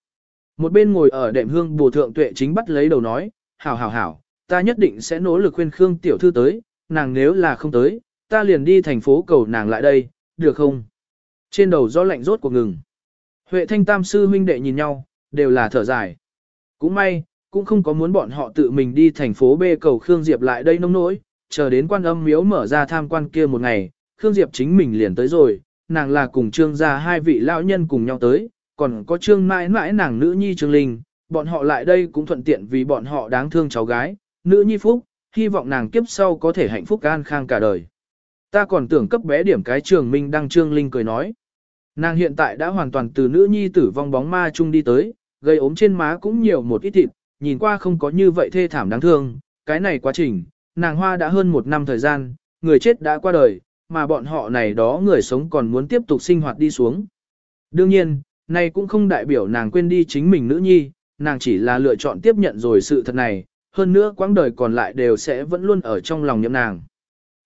Một bên ngồi ở đệm hương bù thượng tuệ chính bắt lấy đầu nói, hảo hảo hảo, ta nhất định sẽ nỗ lực khuyên Khương tiểu thư tới, nàng nếu là không tới, ta liền đi thành phố cầu nàng lại đây, được không? Trên đầu gió lạnh rốt của ngừng. Huệ thanh tam sư huynh đệ nhìn nhau, đều là thở dài. Cũng may, cũng không có muốn bọn họ tự mình đi thành phố B cầu Khương Diệp lại đây nông nỗi, chờ đến quan âm miếu mở ra tham quan kia một ngày, Khương Diệp chính mình liền tới rồi, nàng là cùng trương gia hai vị lão nhân cùng nhau tới, còn có trương mãi mãi nàng nữ nhi trương linh, bọn họ lại đây cũng thuận tiện vì bọn họ đáng thương cháu gái, nữ nhi phúc, hy vọng nàng kiếp sau có thể hạnh phúc an khang cả đời. Ta còn tưởng cấp bé điểm cái trường minh đăng trương linh cười nói. Nàng hiện tại đã hoàn toàn từ nữ nhi tử vong bóng ma chung đi tới, gây ốm trên má cũng nhiều một ít thịt, nhìn qua không có như vậy thê thảm đáng thương, cái này quá trình, nàng hoa đã hơn một năm thời gian, người chết đã qua đời, mà bọn họ này đó người sống còn muốn tiếp tục sinh hoạt đi xuống. Đương nhiên, này cũng không đại biểu nàng quên đi chính mình nữ nhi, nàng chỉ là lựa chọn tiếp nhận rồi sự thật này, hơn nữa quãng đời còn lại đều sẽ vẫn luôn ở trong lòng nhậm nàng.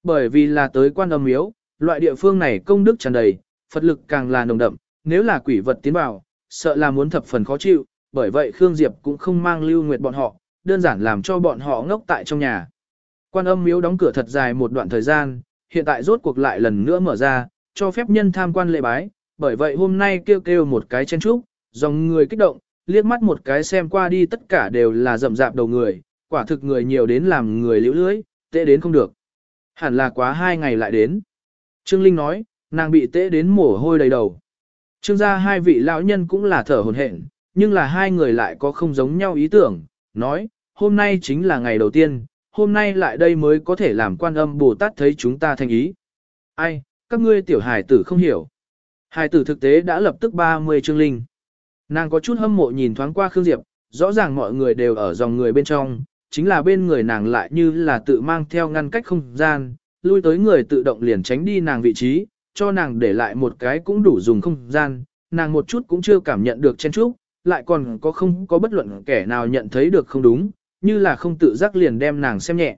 Bởi vì là tới quan âm yếu, loại địa phương này công đức tràn đầy, Phật lực càng là nồng đậm, nếu là quỷ vật tiến vào, sợ là muốn thập phần khó chịu, bởi vậy Khương Diệp cũng không mang lưu nguyệt bọn họ, đơn giản làm cho bọn họ ngốc tại trong nhà. Quan âm miếu đóng cửa thật dài một đoạn thời gian, hiện tại rốt cuộc lại lần nữa mở ra, cho phép nhân tham quan lễ bái, bởi vậy hôm nay kêu kêu một cái chen trúc, dòng người kích động, liếc mắt một cái xem qua đi tất cả đều là rậm rạp đầu người, quả thực người nhiều đến làm người liễu lưới, tệ đến không được. Hẳn là quá hai ngày lại đến. Trương Linh nói, nàng bị tệ đến mồ hôi đầy đầu. Trương gia hai vị lão nhân cũng là thở hồn hển, nhưng là hai người lại có không giống nhau ý tưởng, nói, hôm nay chính là ngày đầu tiên, hôm nay lại đây mới có thể làm quan âm Bồ Tát thấy chúng ta thành ý. Ai, các ngươi tiểu hài tử không hiểu. Hài tử thực tế đã lập tức 30 chương linh. Nàng có chút hâm mộ nhìn thoáng qua Khương Diệp, rõ ràng mọi người đều ở dòng người bên trong, chính là bên người nàng lại như là tự mang theo ngăn cách không gian, lui tới người tự động liền tránh đi nàng vị trí, cho nàng để lại một cái cũng đủ dùng không gian, nàng một chút cũng chưa cảm nhận được chen chúc, lại còn có không có bất luận kẻ nào nhận thấy được không đúng, như là không tự giác liền đem nàng xem nhẹ.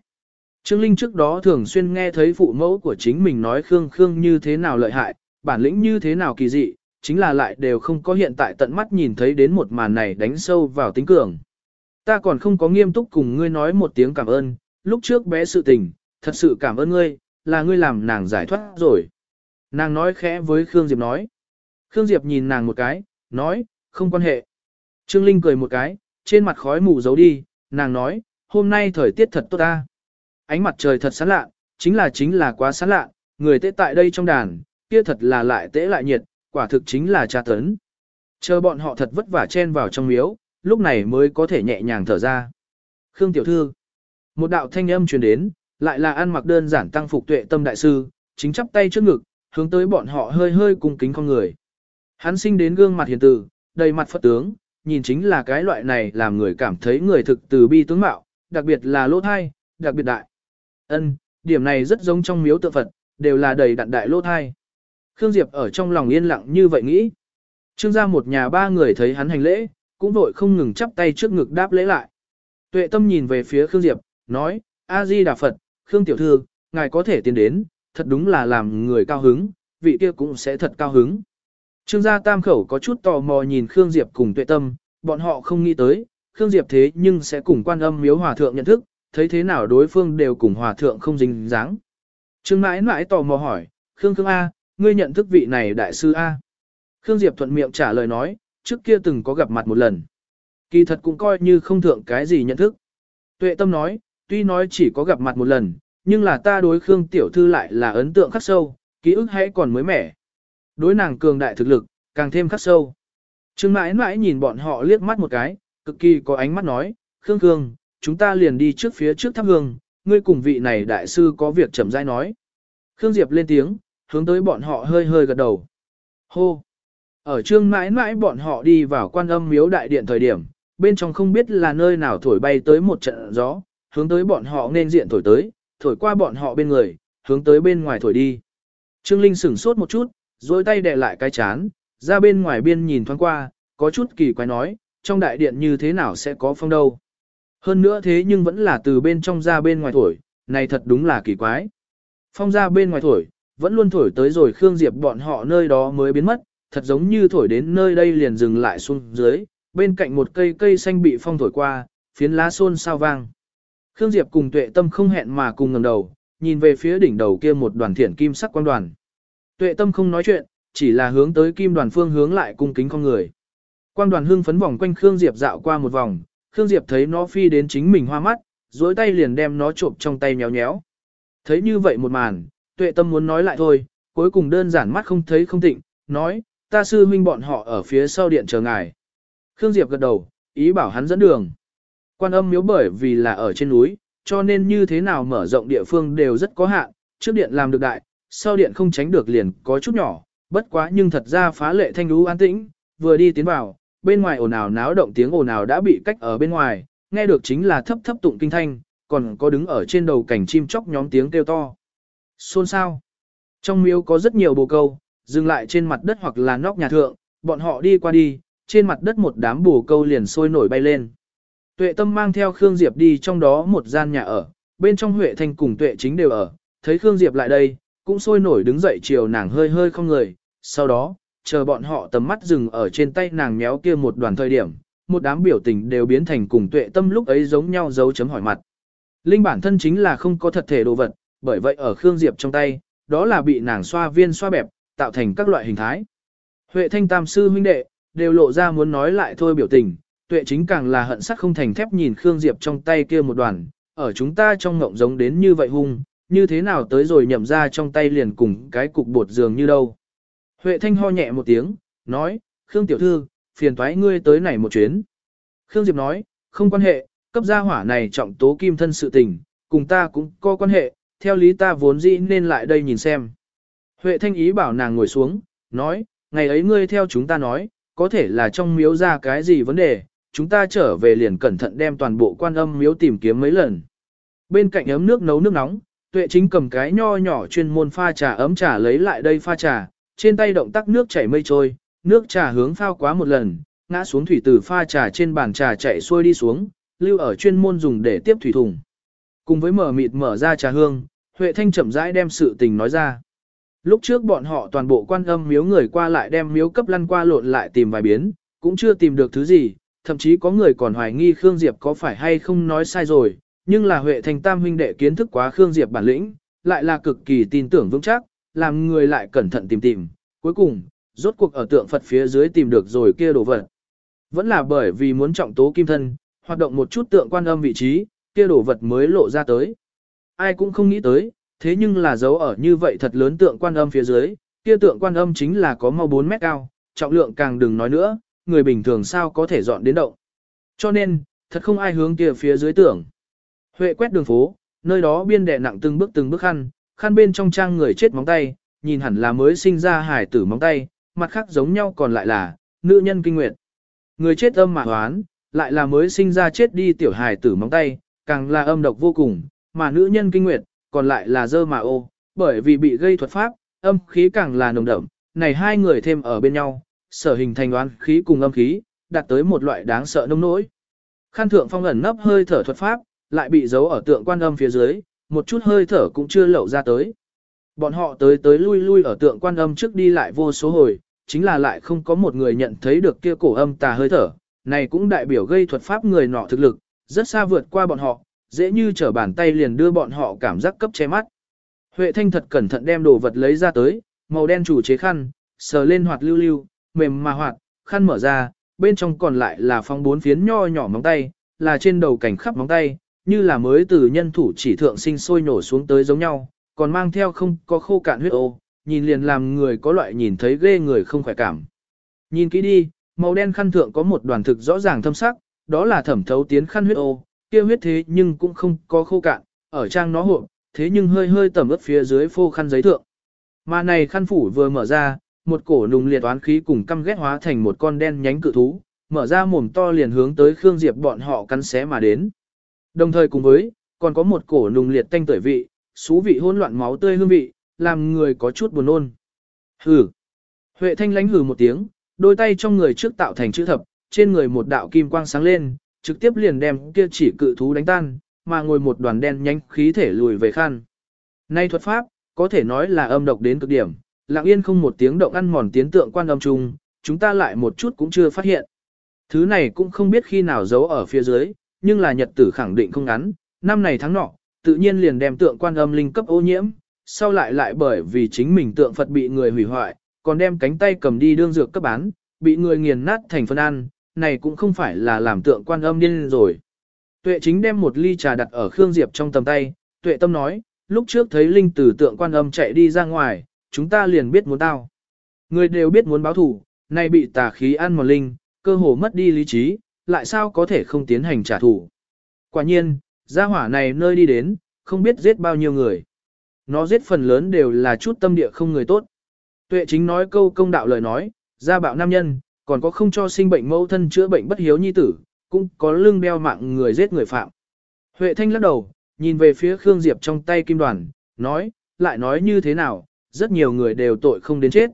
Trương Linh trước đó thường xuyên nghe thấy phụ mẫu của chính mình nói Khương Khương như thế nào lợi hại, bản lĩnh như thế nào kỳ dị, chính là lại đều không có hiện tại tận mắt nhìn thấy đến một màn này đánh sâu vào tính cường. Ta còn không có nghiêm túc cùng ngươi nói một tiếng cảm ơn, lúc trước bé sự tình, thật sự cảm ơn ngươi, là ngươi làm nàng giải thoát rồi. Nàng nói khẽ với Khương Diệp nói. Khương Diệp nhìn nàng một cái, nói, không quan hệ. Trương Linh cười một cái, trên mặt khói mù giấu đi, nàng nói, hôm nay thời tiết thật tốt ta. Ánh mặt trời thật sáng lạ, chính là chính là quá sáng lạ, người tế tại đây trong đàn, kia thật là lại tế lại nhiệt, quả thực chính là tra tấn. Chờ bọn họ thật vất vả chen vào trong miếu, lúc này mới có thể nhẹ nhàng thở ra. Khương Tiểu Thư Một đạo thanh âm truyền đến, lại là ăn mặc đơn giản tăng phục tuệ tâm đại sư, chính chắp tay trước ngực, hướng tới bọn họ hơi hơi cung kính con người. Hắn sinh đến gương mặt hiền từ, đầy mặt phật tướng, nhìn chính là cái loại này làm người cảm thấy người thực từ bi tướng mạo, đặc biệt là lỗ thai, đặc biệt đại. Ân, điểm này rất giống trong miếu tượng Phật, đều là đầy đặn đại lỗ thai. Khương Diệp ở trong lòng yên lặng như vậy nghĩ. Trương gia một nhà ba người thấy hắn hành lễ, cũng vội không ngừng chắp tay trước ngực đáp lễ lại. Tuệ tâm nhìn về phía Khương Diệp, nói, A-di Đà Phật, Khương Tiểu Thư, ngài có thể tiến đến, thật đúng là làm người cao hứng, vị kia cũng sẽ thật cao hứng. Trương gia tam khẩu có chút tò mò nhìn Khương Diệp cùng tuệ tâm, bọn họ không nghĩ tới, Khương Diệp thế nhưng sẽ cùng quan âm miếu hòa thượng nhận thức, thấy thế nào đối phương đều cùng hòa thượng không dính dáng. Trương mãi mãi tò mò hỏi, Khương Khương A, ngươi nhận thức vị này đại sư A. Khương Diệp thuận miệng trả lời nói, trước kia từng có gặp mặt một lần. Kỳ thật cũng coi như không thượng cái gì nhận thức. Tuệ tâm nói, tuy nói chỉ có gặp mặt một lần, nhưng là ta đối Khương Tiểu Thư lại là ấn tượng khắc sâu, ký ức hãy còn mới mẻ. Đối nàng cường đại thực lực, càng thêm khắc sâu. Trương mãi mãi nhìn bọn họ liếc mắt một cái, cực kỳ có ánh mắt nói, Khương Khương, chúng ta liền đi trước phía trước thắp hương, ngươi cùng vị này đại sư có việc chậm rãi nói. Khương Diệp lên tiếng, hướng tới bọn họ hơi hơi gật đầu. Hô! Ở trương mãi mãi bọn họ đi vào quan âm miếu đại điện thời điểm, bên trong không biết là nơi nào thổi bay tới một trận gió, hướng tới bọn họ nên diện thổi tới, thổi qua bọn họ bên người, hướng tới bên ngoài thổi đi. Trương Linh sửng sốt một chút, rồi tay đè lại cái chán, ra bên ngoài biên nhìn thoáng qua, có chút kỳ quái nói, trong đại điện như thế nào sẽ có phong đâu. Hơn nữa thế nhưng vẫn là từ bên trong ra bên ngoài thổi, này thật đúng là kỳ quái. Phong ra bên ngoài thổi, vẫn luôn thổi tới rồi Khương Diệp bọn họ nơi đó mới biến mất, thật giống như thổi đến nơi đây liền dừng lại xuống dưới, bên cạnh một cây cây xanh bị phong thổi qua, phiến lá xôn sao vang. Khương Diệp cùng tuệ tâm không hẹn mà cùng ngẩng đầu, nhìn về phía đỉnh đầu kia một đoàn thiển kim sắc quang đoàn. Tuệ tâm không nói chuyện, chỉ là hướng tới kim đoàn phương hướng lại cung kính con người. Quang đoàn hương phấn vòng quanh Khương Diệp dạo qua một vòng, Khương Diệp thấy nó phi đến chính mình hoa mắt, duỗi tay liền đem nó trộm trong tay nhéo nhéo. Thấy như vậy một màn, tuệ tâm muốn nói lại thôi, cuối cùng đơn giản mắt không thấy không tịnh, nói, ta sư huynh bọn họ ở phía sau điện chờ ngài. Khương Diệp gật đầu, ý bảo hắn dẫn đường. Quan âm miếu bởi vì là ở trên núi, cho nên như thế nào mở rộng địa phương đều rất có hạn, trước điện làm được đại, sau điện không tránh được liền có chút nhỏ, bất quá nhưng thật ra phá lệ thanh lũ an tĩnh, vừa đi tiến vào, bên ngoài ồn ào náo động tiếng ồn ào đã bị cách ở bên ngoài, nghe được chính là thấp thấp tụng kinh thanh, còn có đứng ở trên đầu cảnh chim chóc nhóm tiếng kêu to. Xôn sao? Trong miếu có rất nhiều bồ câu, dừng lại trên mặt đất hoặc là nóc nhà thượng, bọn họ đi qua đi, trên mặt đất một đám bồ câu liền sôi nổi bay lên. Tuệ tâm mang theo Khương Diệp đi trong đó một gian nhà ở, bên trong Huệ Thanh cùng Tuệ chính đều ở, thấy Khương Diệp lại đây, cũng sôi nổi đứng dậy chiều nàng hơi hơi không người, sau đó, chờ bọn họ tầm mắt dừng ở trên tay nàng méo kia một đoàn thời điểm, một đám biểu tình đều biến thành cùng tuệ tâm lúc ấy giống nhau dấu chấm hỏi mặt. Linh bản thân chính là không có thật thể đồ vật, bởi vậy ở Khương Diệp trong tay, đó là bị nàng xoa viên xoa bẹp, tạo thành các loại hình thái. Huệ thanh tam sư huynh đệ, đều lộ ra muốn nói lại thôi biểu tình, tuệ chính càng là hận sắc không thành thép nhìn Khương Diệp trong tay kia một đoàn, ở chúng ta trong ngộng giống đến như vậy hung, như thế nào tới rồi nhậm ra trong tay liền cùng cái cục bột dường như đâu. Huệ thanh ho nhẹ một tiếng, nói, Khương tiểu thư, phiền thoái ngươi tới này một chuyến. Khương Diệp nói, không quan hệ, cấp gia hỏa này trọng tố kim thân sự tình, cùng ta cũng có quan hệ, theo lý ta vốn dĩ nên lại đây nhìn xem. Huệ Thanh ý bảo nàng ngồi xuống, nói, ngày ấy ngươi theo chúng ta nói, có thể là trong miếu ra cái gì vấn đề, chúng ta trở về liền cẩn thận đem toàn bộ quan âm miếu tìm kiếm mấy lần. Bên cạnh ấm nước nấu nước nóng, tuệ chính cầm cái nho nhỏ chuyên môn pha trà ấm trà lấy lại đây pha trà, trên tay động tác nước chảy mây trôi, nước trà hướng phao quá một lần, ngã xuống thủy từ pha trà trên bàn trà chạy xuôi đi xuống, lưu ở chuyên môn dùng để tiếp thủy thùng. Cùng với mở mịt mở ra trà hương, Huệ Thanh chậm rãi đem sự tình nói ra. Lúc trước bọn họ toàn bộ quan âm miếu người qua lại đem miếu cấp lăn qua lộn lại tìm vài biến, cũng chưa tìm được thứ gì, thậm chí có người còn hoài nghi Khương Diệp có phải hay không nói sai rồi, nhưng là Huệ thành Tam huynh đệ kiến thức quá Khương Diệp bản lĩnh, lại là cực kỳ tin tưởng vững chắc, làm người lại cẩn thận tìm tìm. Cuối cùng, rốt cuộc ở tượng Phật phía dưới tìm được rồi kia đồ vật. Vẫn là bởi vì muốn trọng tố kim thân, hoạt động một chút tượng quan âm vị trí, kia đồ vật mới lộ ra tới. Ai cũng không nghĩ tới, thế nhưng là dấu ở như vậy thật lớn tượng quan âm phía dưới, kia tượng quan âm chính là có mau 4 mét cao, trọng lượng càng đừng nói nữa, người bình thường sao có thể dọn đến động. Cho nên, thật không ai hướng kia phía dưới tưởng. Huệ quét đường phố, nơi đó biên đẻ nặng từng bước từng bước khăn, khăn bên trong trang người chết móng tay, nhìn hẳn là mới sinh ra hải tử móng tay, mặt khác giống nhau còn lại là, nữ nhân kinh nguyệt. Người chết âm mà hoán, lại là mới sinh ra chết đi tiểu hải tử móng tay, càng là âm độc vô cùng, mà nữ nhân kinh nguyệt, còn lại là dơ mà ô, bởi vì bị gây thuật pháp, âm khí càng là nồng đậm, này hai người thêm ở bên nhau, sở hình thành đoán khí cùng âm khí, đạt tới một loại đáng sợ nông nỗi. Khan thượng phong ẩn nấp hơi thở thuật pháp, lại bị giấu ở tượng quan âm phía dưới, một chút hơi thở cũng chưa lậu ra tới. Bọn họ tới tới lui lui ở tượng quan âm trước đi lại vô số hồi, chính là lại không có một người nhận thấy được kia cổ âm tà hơi thở, này cũng đại biểu gây thuật pháp người nọ thực lực, rất xa vượt qua bọn họ, dễ như trở bàn tay liền đưa bọn họ cảm giác cấp che mắt. Huệ Thanh thật cẩn thận đem đồ vật lấy ra tới, màu đen chủ chế khăn, sờ lên hoạt lưu lưu, mềm mà hoạt, khăn mở ra, bên trong còn lại là phong bốn phiến nho nhỏ móng tay, là trên đầu cảnh khắp móng tay, như là mới từ nhân thủ chỉ thượng sinh sôi nổ xuống tới giống nhau, còn mang theo không có khô cạn huyết ô, nhìn liền làm người có loại nhìn thấy ghê người không khỏe cảm. Nhìn kỹ đi, màu đen khăn thượng có một đoàn thực rõ ràng thâm sắc, đó là thẩm thấu tiến khăn huyết ô, kia huyết thế nhưng cũng không có khô cạn, ở trang nó hộp, thế nhưng hơi hơi tẩm ướt phía dưới phô khăn giấy thượng. Mà này khăn phủ vừa mở ra, một cổ nùng liệt oán khí cùng căm ghét hóa thành một con đen nhánh cự thú, mở ra mồm to liền hướng tới Khương Diệp bọn họ cắn xé mà đến. Đồng thời cùng với, còn có một cổ nùng liệt tanh tuổi vị, xú vị hỗn loạn máu tươi hương vị, làm người có chút buồn nôn. Hừ. Huệ thanh lánh hừ một tiếng, đôi tay trong người trước tạo thành chữ thập, trên người một đạo kim quang sáng lên, trực tiếp liền đem kia chỉ cự thú đánh tan, mà ngồi một đoàn đen nhánh khí thể lùi về khăn. Nay thuật pháp, có thể nói là âm độc đến cực điểm, lặng yên không một tiếng động ăn mòn tiến tượng quan âm trung, chúng ta lại một chút cũng chưa phát hiện. Thứ này cũng không biết khi nào giấu ở phía dưới, nhưng là nhật tử khẳng định không ngắn, năm này tháng nọ, tự nhiên liền đem tượng quan âm linh cấp ô nhiễm, sau lại lại bởi vì chính mình tượng Phật bị người hủy hoại, còn đem cánh tay cầm đi đương dược cấp bán, bị người nghiền nát thành phân ăn, này cũng không phải là làm tượng quan âm điên rồi. Tuệ chính đem một ly trà đặt ở Khương Diệp trong tầm tay, tuệ tâm nói, lúc trước thấy linh tử tượng quan âm chạy đi ra ngoài, chúng ta liền biết muốn tao. Người đều biết muốn báo thủ, nay bị tà khí ăn một linh, cơ hồ mất đi lý trí, lại sao có thể không tiến hành trả thù. Quả nhiên, gia hỏa này nơi đi đến, không biết giết bao nhiêu người. Nó giết phần lớn đều là chút tâm địa không người tốt. Tuệ chính nói câu công đạo lời nói, gia bạo nam nhân, còn có không cho sinh bệnh mẫu thân chữa bệnh bất hiếu nhi tử, cũng có lưng đeo mạng người giết người phạm. Huệ Thanh lắc đầu, nhìn về phía Khương Diệp trong tay kim đoàn, nói, lại nói như thế nào, rất nhiều người đều tội không đến chết.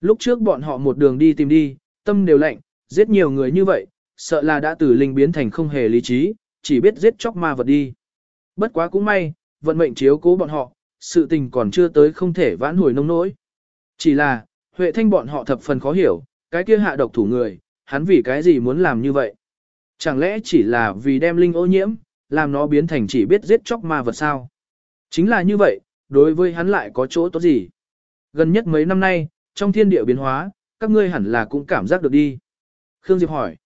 Lúc trước bọn họ một đường đi tìm đi, tâm đều lạnh, giết nhiều người như vậy, sợ là đã từ linh biến thành không hề lý trí, chỉ biết giết chóc ma vật đi. Bất quá cũng may, vận mệnh chiếu cố bọn họ, sự tình còn chưa tới không thể vãn hồi nông nỗi. Chỉ là, Huệ Thanh bọn họ thập phần khó hiểu, cái kia hạ độc thủ người, hắn vì cái gì muốn làm như vậy? Chẳng lẽ chỉ là vì đem linh ô nhiễm, làm nó biến thành chỉ biết giết chóc ma vật sao? Chính là như vậy, đối với hắn lại có chỗ tốt gì? Gần nhất mấy năm nay, trong thiên địa biến hóa, các ngươi hẳn là cũng cảm giác được đi. Khương Diệp hỏi.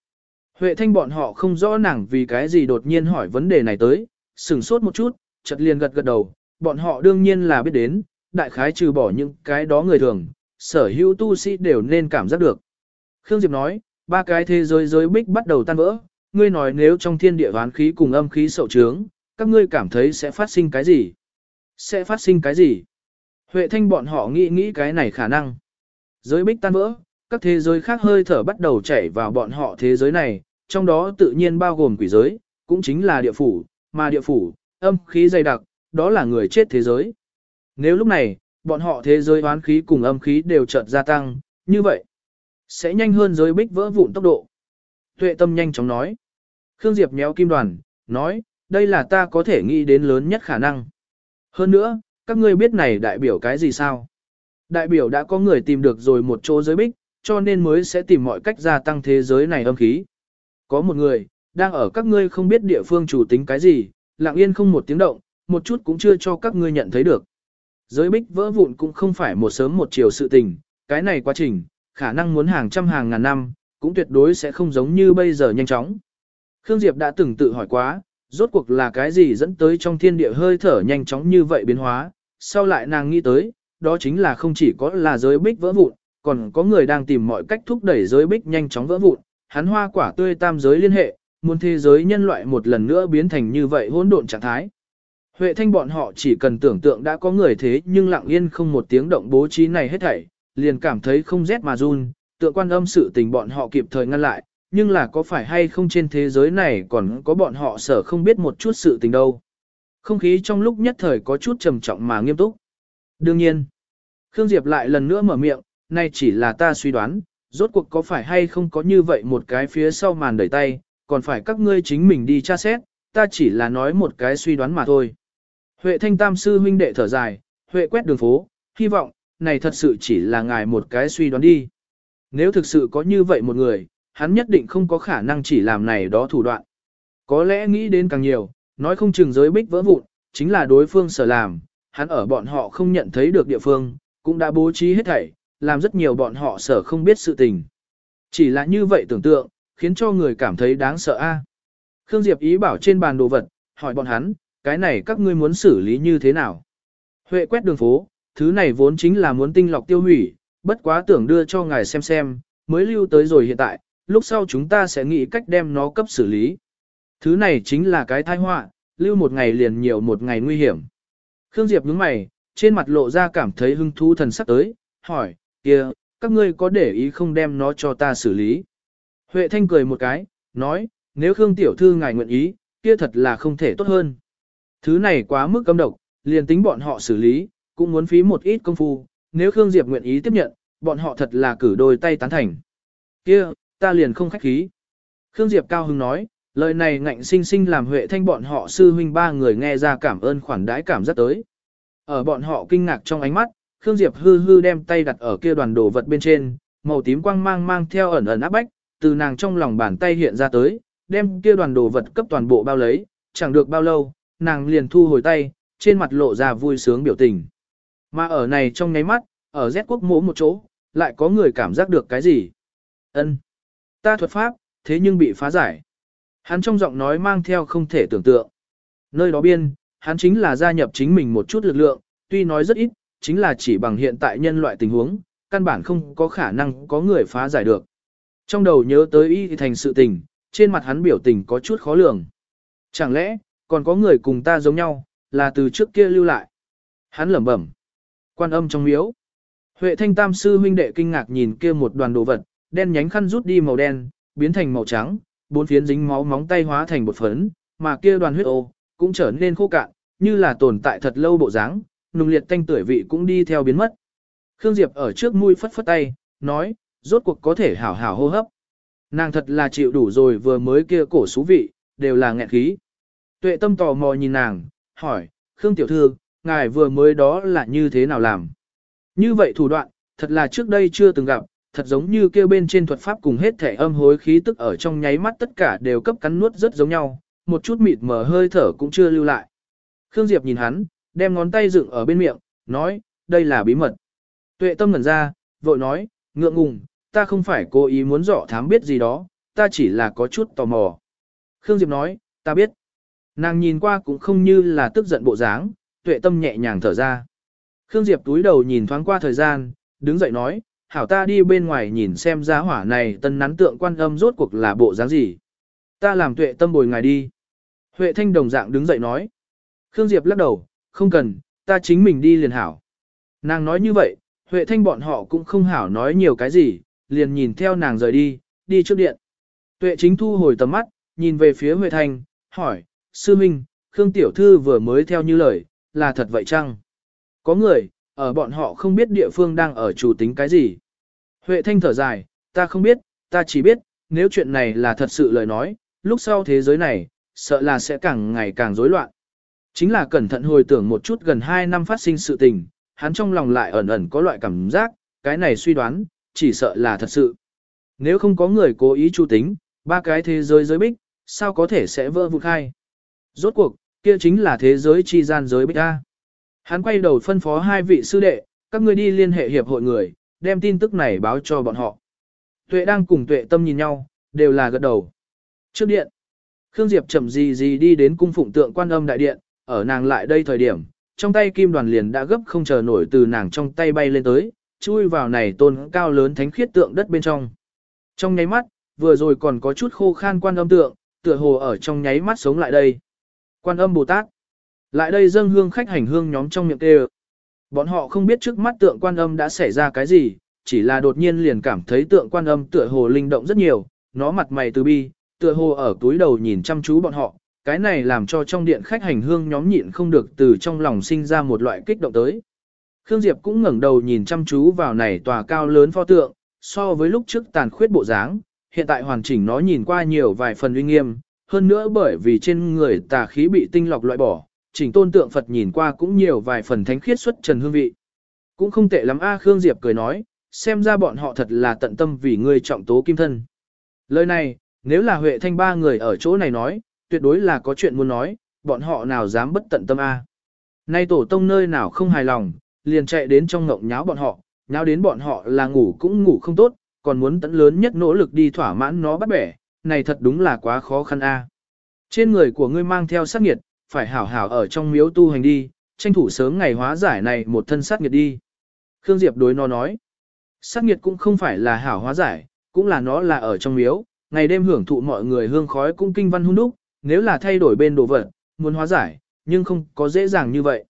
Huệ Thanh bọn họ không rõ nàng vì cái gì đột nhiên hỏi vấn đề này tới, sửng sốt một chút, chợt liền gật gật đầu, bọn họ đương nhiên là biết đến, đại khái trừ bỏ những cái đó người thường, sở hữu tu sĩ đều nên cảm giác được. Khương Diệp nói, ba cái thế giới giới bích bắt đầu tan vỡ, ngươi nói nếu trong thiên địa hoán khí cùng âm khí sậu trướng, các ngươi cảm thấy sẽ phát sinh cái gì? Sẽ phát sinh cái gì? Huệ thanh bọn họ nghĩ nghĩ cái này khả năng. Giới bích tan vỡ, các thế giới khác hơi thở bắt đầu chảy vào bọn họ thế giới này, trong đó tự nhiên bao gồm quỷ giới, cũng chính là địa phủ, mà địa phủ, âm khí dày đặc, đó là người chết thế giới. Nếu lúc này, bọn họ thế giới hoán khí cùng âm khí đều chợt gia tăng, như vậy, sẽ nhanh hơn giới bích vỡ vụn tốc độ. Tuệ tâm nhanh chóng nói. Khương Diệp méo kim đoàn, nói, đây là ta có thể nghĩ đến lớn nhất khả năng. Hơn nữa, các ngươi biết này đại biểu cái gì sao? Đại biểu đã có người tìm được rồi một chỗ giới bích, cho nên mới sẽ tìm mọi cách gia tăng thế giới này âm khí. Có một người, đang ở các ngươi không biết địa phương chủ tính cái gì, lặng yên không một tiếng động, một chút cũng chưa cho các ngươi nhận thấy được. Giới bích vỡ vụn cũng không phải một sớm một chiều sự tình, cái này quá trình, khả năng muốn hàng trăm hàng ngàn năm, cũng tuyệt đối sẽ không giống như bây giờ nhanh chóng. Khương Diệp đã từng tự hỏi quá, rốt cuộc là cái gì dẫn tới trong thiên địa hơi thở nhanh chóng như vậy biến hóa, sau lại nàng nghĩ tới, đó chính là không chỉ có là giới bích vỡ vụn, còn có người đang tìm mọi cách thúc đẩy giới bích nhanh chóng vỡ vụn, hắn hoa quả tươi tam giới liên hệ, muốn thế giới nhân loại một lần nữa biến thành như vậy hỗn độn trạng thái. Huệ thanh bọn họ chỉ cần tưởng tượng đã có người thế nhưng lặng yên không một tiếng động bố trí này hết thảy, liền cảm thấy không rét mà run, tượng quan âm sự tình bọn họ kịp thời ngăn lại, nhưng là có phải hay không trên thế giới này còn có bọn họ sở không biết một chút sự tình đâu. Không khí trong lúc nhất thời có chút trầm trọng mà nghiêm túc. Đương nhiên, Khương Diệp lại lần nữa mở miệng, nay chỉ là ta suy đoán, rốt cuộc có phải hay không có như vậy một cái phía sau màn đẩy tay, còn phải các ngươi chính mình đi tra xét, ta chỉ là nói một cái suy đoán mà thôi. Huệ thanh tam sư huynh đệ thở dài, Huệ quét đường phố, hy vọng, này thật sự chỉ là ngài một cái suy đoán đi. Nếu thực sự có như vậy một người, hắn nhất định không có khả năng chỉ làm này đó thủ đoạn. Có lẽ nghĩ đến càng nhiều, nói không chừng giới bích vỡ vụn, chính là đối phương sở làm, hắn ở bọn họ không nhận thấy được địa phương, cũng đã bố trí hết thảy, làm rất nhiều bọn họ sở không biết sự tình. Chỉ là như vậy tưởng tượng, khiến cho người cảm thấy đáng sợ a. Khương Diệp ý bảo trên bàn đồ vật, hỏi bọn hắn, cái này các ngươi muốn xử lý như thế nào? Huệ quét đường phố, thứ này vốn chính là muốn tinh lọc tiêu hủy, bất quá tưởng đưa cho ngài xem xem, mới lưu tới rồi hiện tại, lúc sau chúng ta sẽ nghĩ cách đem nó cấp xử lý. Thứ này chính là cái tai họa, lưu một ngày liền nhiều một ngày nguy hiểm. Khương Diệp nhướng mày, trên mặt lộ ra cảm thấy hưng thú thần sắc tới, hỏi, kia, các ngươi có để ý không đem nó cho ta xử lý? Huệ Thanh cười một cái, nói, nếu Khương Tiểu Thư ngài nguyện ý, kia thật là không thể tốt hơn. Thứ này quá mức cấm độc, liền tính bọn họ xử lý, cũng muốn phí một ít công phu, nếu Khương Diệp nguyện ý tiếp nhận, bọn họ thật là cử đôi tay tán thành. Kia, ta liền không khách khí. Khương Diệp cao hứng nói, lời này ngạnh sinh sinh làm Huệ Thanh bọn họ sư huynh ba người nghe ra cảm ơn khoản đãi cảm rất tới. Ở bọn họ kinh ngạc trong ánh mắt, Khương Diệp hư hư đem tay đặt ở kia đoàn đồ vật bên trên, màu tím quang mang mang theo ẩn ẩn áp bách, từ nàng trong lòng bàn tay hiện ra tới, đem kia đoàn đồ vật cấp toàn bộ bao lấy, chẳng được bao lâu, nàng liền thu hồi tay, trên mặt lộ ra vui sướng biểu tình. Mà ở này trong nháy mắt, ở Z quốc mỗ một chỗ, lại có người cảm giác được cái gì? Ân, Ta thuật pháp, thế nhưng bị phá giải. Hắn trong giọng nói mang theo không thể tưởng tượng. Nơi đó biên, hắn chính là gia nhập chính mình một chút lực lượng, tuy nói rất ít, chính là chỉ bằng hiện tại nhân loại tình huống, căn bản không có khả năng có người phá giải được. Trong đầu nhớ tới y thành sự tình, trên mặt hắn biểu tình có chút khó lường. Chẳng lẽ, còn có người cùng ta giống nhau, là từ trước kia lưu lại. Hắn lẩm bẩm. Quan âm trong miếu. Huệ thanh tam sư huynh đệ kinh ngạc nhìn kia một đoàn đồ vật, đen nhánh khăn rút đi màu đen, biến thành màu trắng, bốn phiến dính máu móng tay hóa thành bột phấn, mà kia đoàn huyết ô, cũng trở nên khô cạn, như là tồn tại thật lâu bộ dáng, nùng liệt tanh tuổi vị cũng đi theo biến mất. Khương Diệp ở trước mũi phất phất tay, nói, rốt cuộc có thể hảo hảo hô hấp. Nàng thật là chịu đủ rồi vừa mới kia cổ xú vị, đều là nghẹn khí. Tuệ tâm tò mò nhìn nàng, hỏi, Khương Tiểu Thư, ngài vừa mới đó là như thế nào làm? Như vậy thủ đoạn, thật là trước đây chưa từng gặp, thật giống như kêu bên trên thuật pháp cùng hết thể âm hối khí tức ở trong nháy mắt tất cả đều cấp cắn nuốt rất giống nhau, một chút mịt mờ hơi thở cũng chưa lưu lại. Khương Diệp nhìn hắn, đem ngón tay dựng ở bên miệng, nói, đây là bí mật. Tuệ tâm ngẩn ra, vội nói, ngượng ngùng, ta không phải cố ý muốn rõ thám biết gì đó, ta chỉ là có chút tò mò. Khương Diệp nói, ta biết. Nàng nhìn qua cũng không như là tức giận bộ dáng, tuệ tâm nhẹ nhàng thở ra. Khương Diệp túi đầu nhìn thoáng qua thời gian, đứng dậy nói, hảo ta đi bên ngoài nhìn xem giá hỏa này tân nắn tượng quan âm rốt cuộc là bộ dáng gì. Ta làm tuệ tâm bồi ngài đi. Huệ Thanh đồng dạng đứng dậy nói. Khương Diệp lắc đầu, không cần, ta chính mình đi liền hảo. Nàng nói như vậy, Huệ Thanh bọn họ cũng không hảo nói nhiều cái gì, liền nhìn theo nàng rời đi, đi trước điện. Tuệ chính thu hồi tầm mắt, nhìn về phía Huệ Thanh, hỏi, Sư Minh, Khương Tiểu Thư vừa mới theo như lời, là thật vậy chăng? Có người, ở bọn họ không biết địa phương đang ở chủ tính cái gì. Huệ Thanh thở dài, ta không biết, ta chỉ biết, nếu chuyện này là thật sự lời nói, lúc sau thế giới này, sợ là sẽ càng ngày càng rối loạn. Chính là cẩn thận hồi tưởng một chút gần 2 năm phát sinh sự tình, hắn trong lòng lại ẩn ẩn có loại cảm giác, cái này suy đoán, chỉ sợ là thật sự. Nếu không có người cố ý chu tính, ba cái thế giới giới bích, sao có thể sẽ vỡ vụn khai. Rốt cuộc, kia chính là thế giới chi gian giới bích A. Hắn quay đầu phân phó hai vị sư đệ, các ngươi đi liên hệ hiệp hội người, đem tin tức này báo cho bọn họ. Tuệ đang cùng tuệ tâm nhìn nhau, đều là gật đầu. Trước điện, Khương Diệp chậm gì gì đi đến cung phụng tượng quan âm đại điện, ở nàng lại đây thời điểm, trong tay kim đoàn liền đã gấp không chờ nổi từ nàng trong tay bay lên tới, chui vào này tôn cao lớn thánh khiết tượng đất bên trong. Trong nháy mắt, vừa rồi còn có chút khô khan quan âm tượng, tựa hồ ở trong nháy mắt sống lại đây. Quan âm Bồ Tát. Lại đây dâng hương khách hành hương nhóm trong miệng kêu. Bọn họ không biết trước mắt tượng quan âm đã xảy ra cái gì, chỉ là đột nhiên liền cảm thấy tượng quan âm tựa hồ linh động rất nhiều, nó mặt mày từ bi, tựa hồ ở túi đầu nhìn chăm chú bọn họ, cái này làm cho trong điện khách hành hương nhóm nhịn không được từ trong lòng sinh ra một loại kích động tới. Khương Diệp cũng ngẩng đầu nhìn chăm chú vào này tòa cao lớn pho tượng, so với lúc trước tàn khuyết bộ dáng, hiện tại hoàn chỉnh nó nhìn qua nhiều vài phần uy nghiêm, hơn nữa bởi vì trên người tà khí bị tinh lọc loại bỏ, chỉnh tôn tượng Phật nhìn qua cũng nhiều vài phần thánh khiết xuất trần hương vị. Cũng không tệ lắm a Khương Diệp cười nói, xem ra bọn họ thật là tận tâm vì ngươi trọng tố kim thân. Lời này, nếu là Huệ Thanh ba người ở chỗ này nói, tuyệt đối là có chuyện muốn nói, bọn họ nào dám bất tận tâm a. Nay tổ tông nơi nào không hài lòng, liền chạy đến trong ngộng nháo bọn họ, nháo đến bọn họ là ngủ cũng ngủ không tốt, còn muốn tận lớn nhất nỗ lực đi thỏa mãn nó bắt bẻ, này thật đúng là quá khó khăn a. Trên người của ngươi mang theo sát nghiệt, phải hảo hảo ở trong miếu tu hành đi, tranh thủ sớm ngày hóa giải này một thân sát nghiệt đi. Khương Diệp đối nó nói, sát nghiệt cũng không phải là hảo hóa giải, cũng là nó là ở trong miếu, ngày đêm hưởng thụ mọi người hương khói cung kinh văn hung đúc, nếu là thay đổi bên đồ vật, muốn hóa giải, nhưng không có dễ dàng như vậy.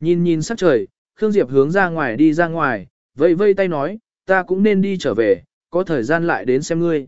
Nhìn nhìn sắc trời, Khương Diệp hướng ra ngoài đi ra ngoài, vây vây tay nói, ta cũng nên đi trở về, có thời gian lại đến xem ngươi.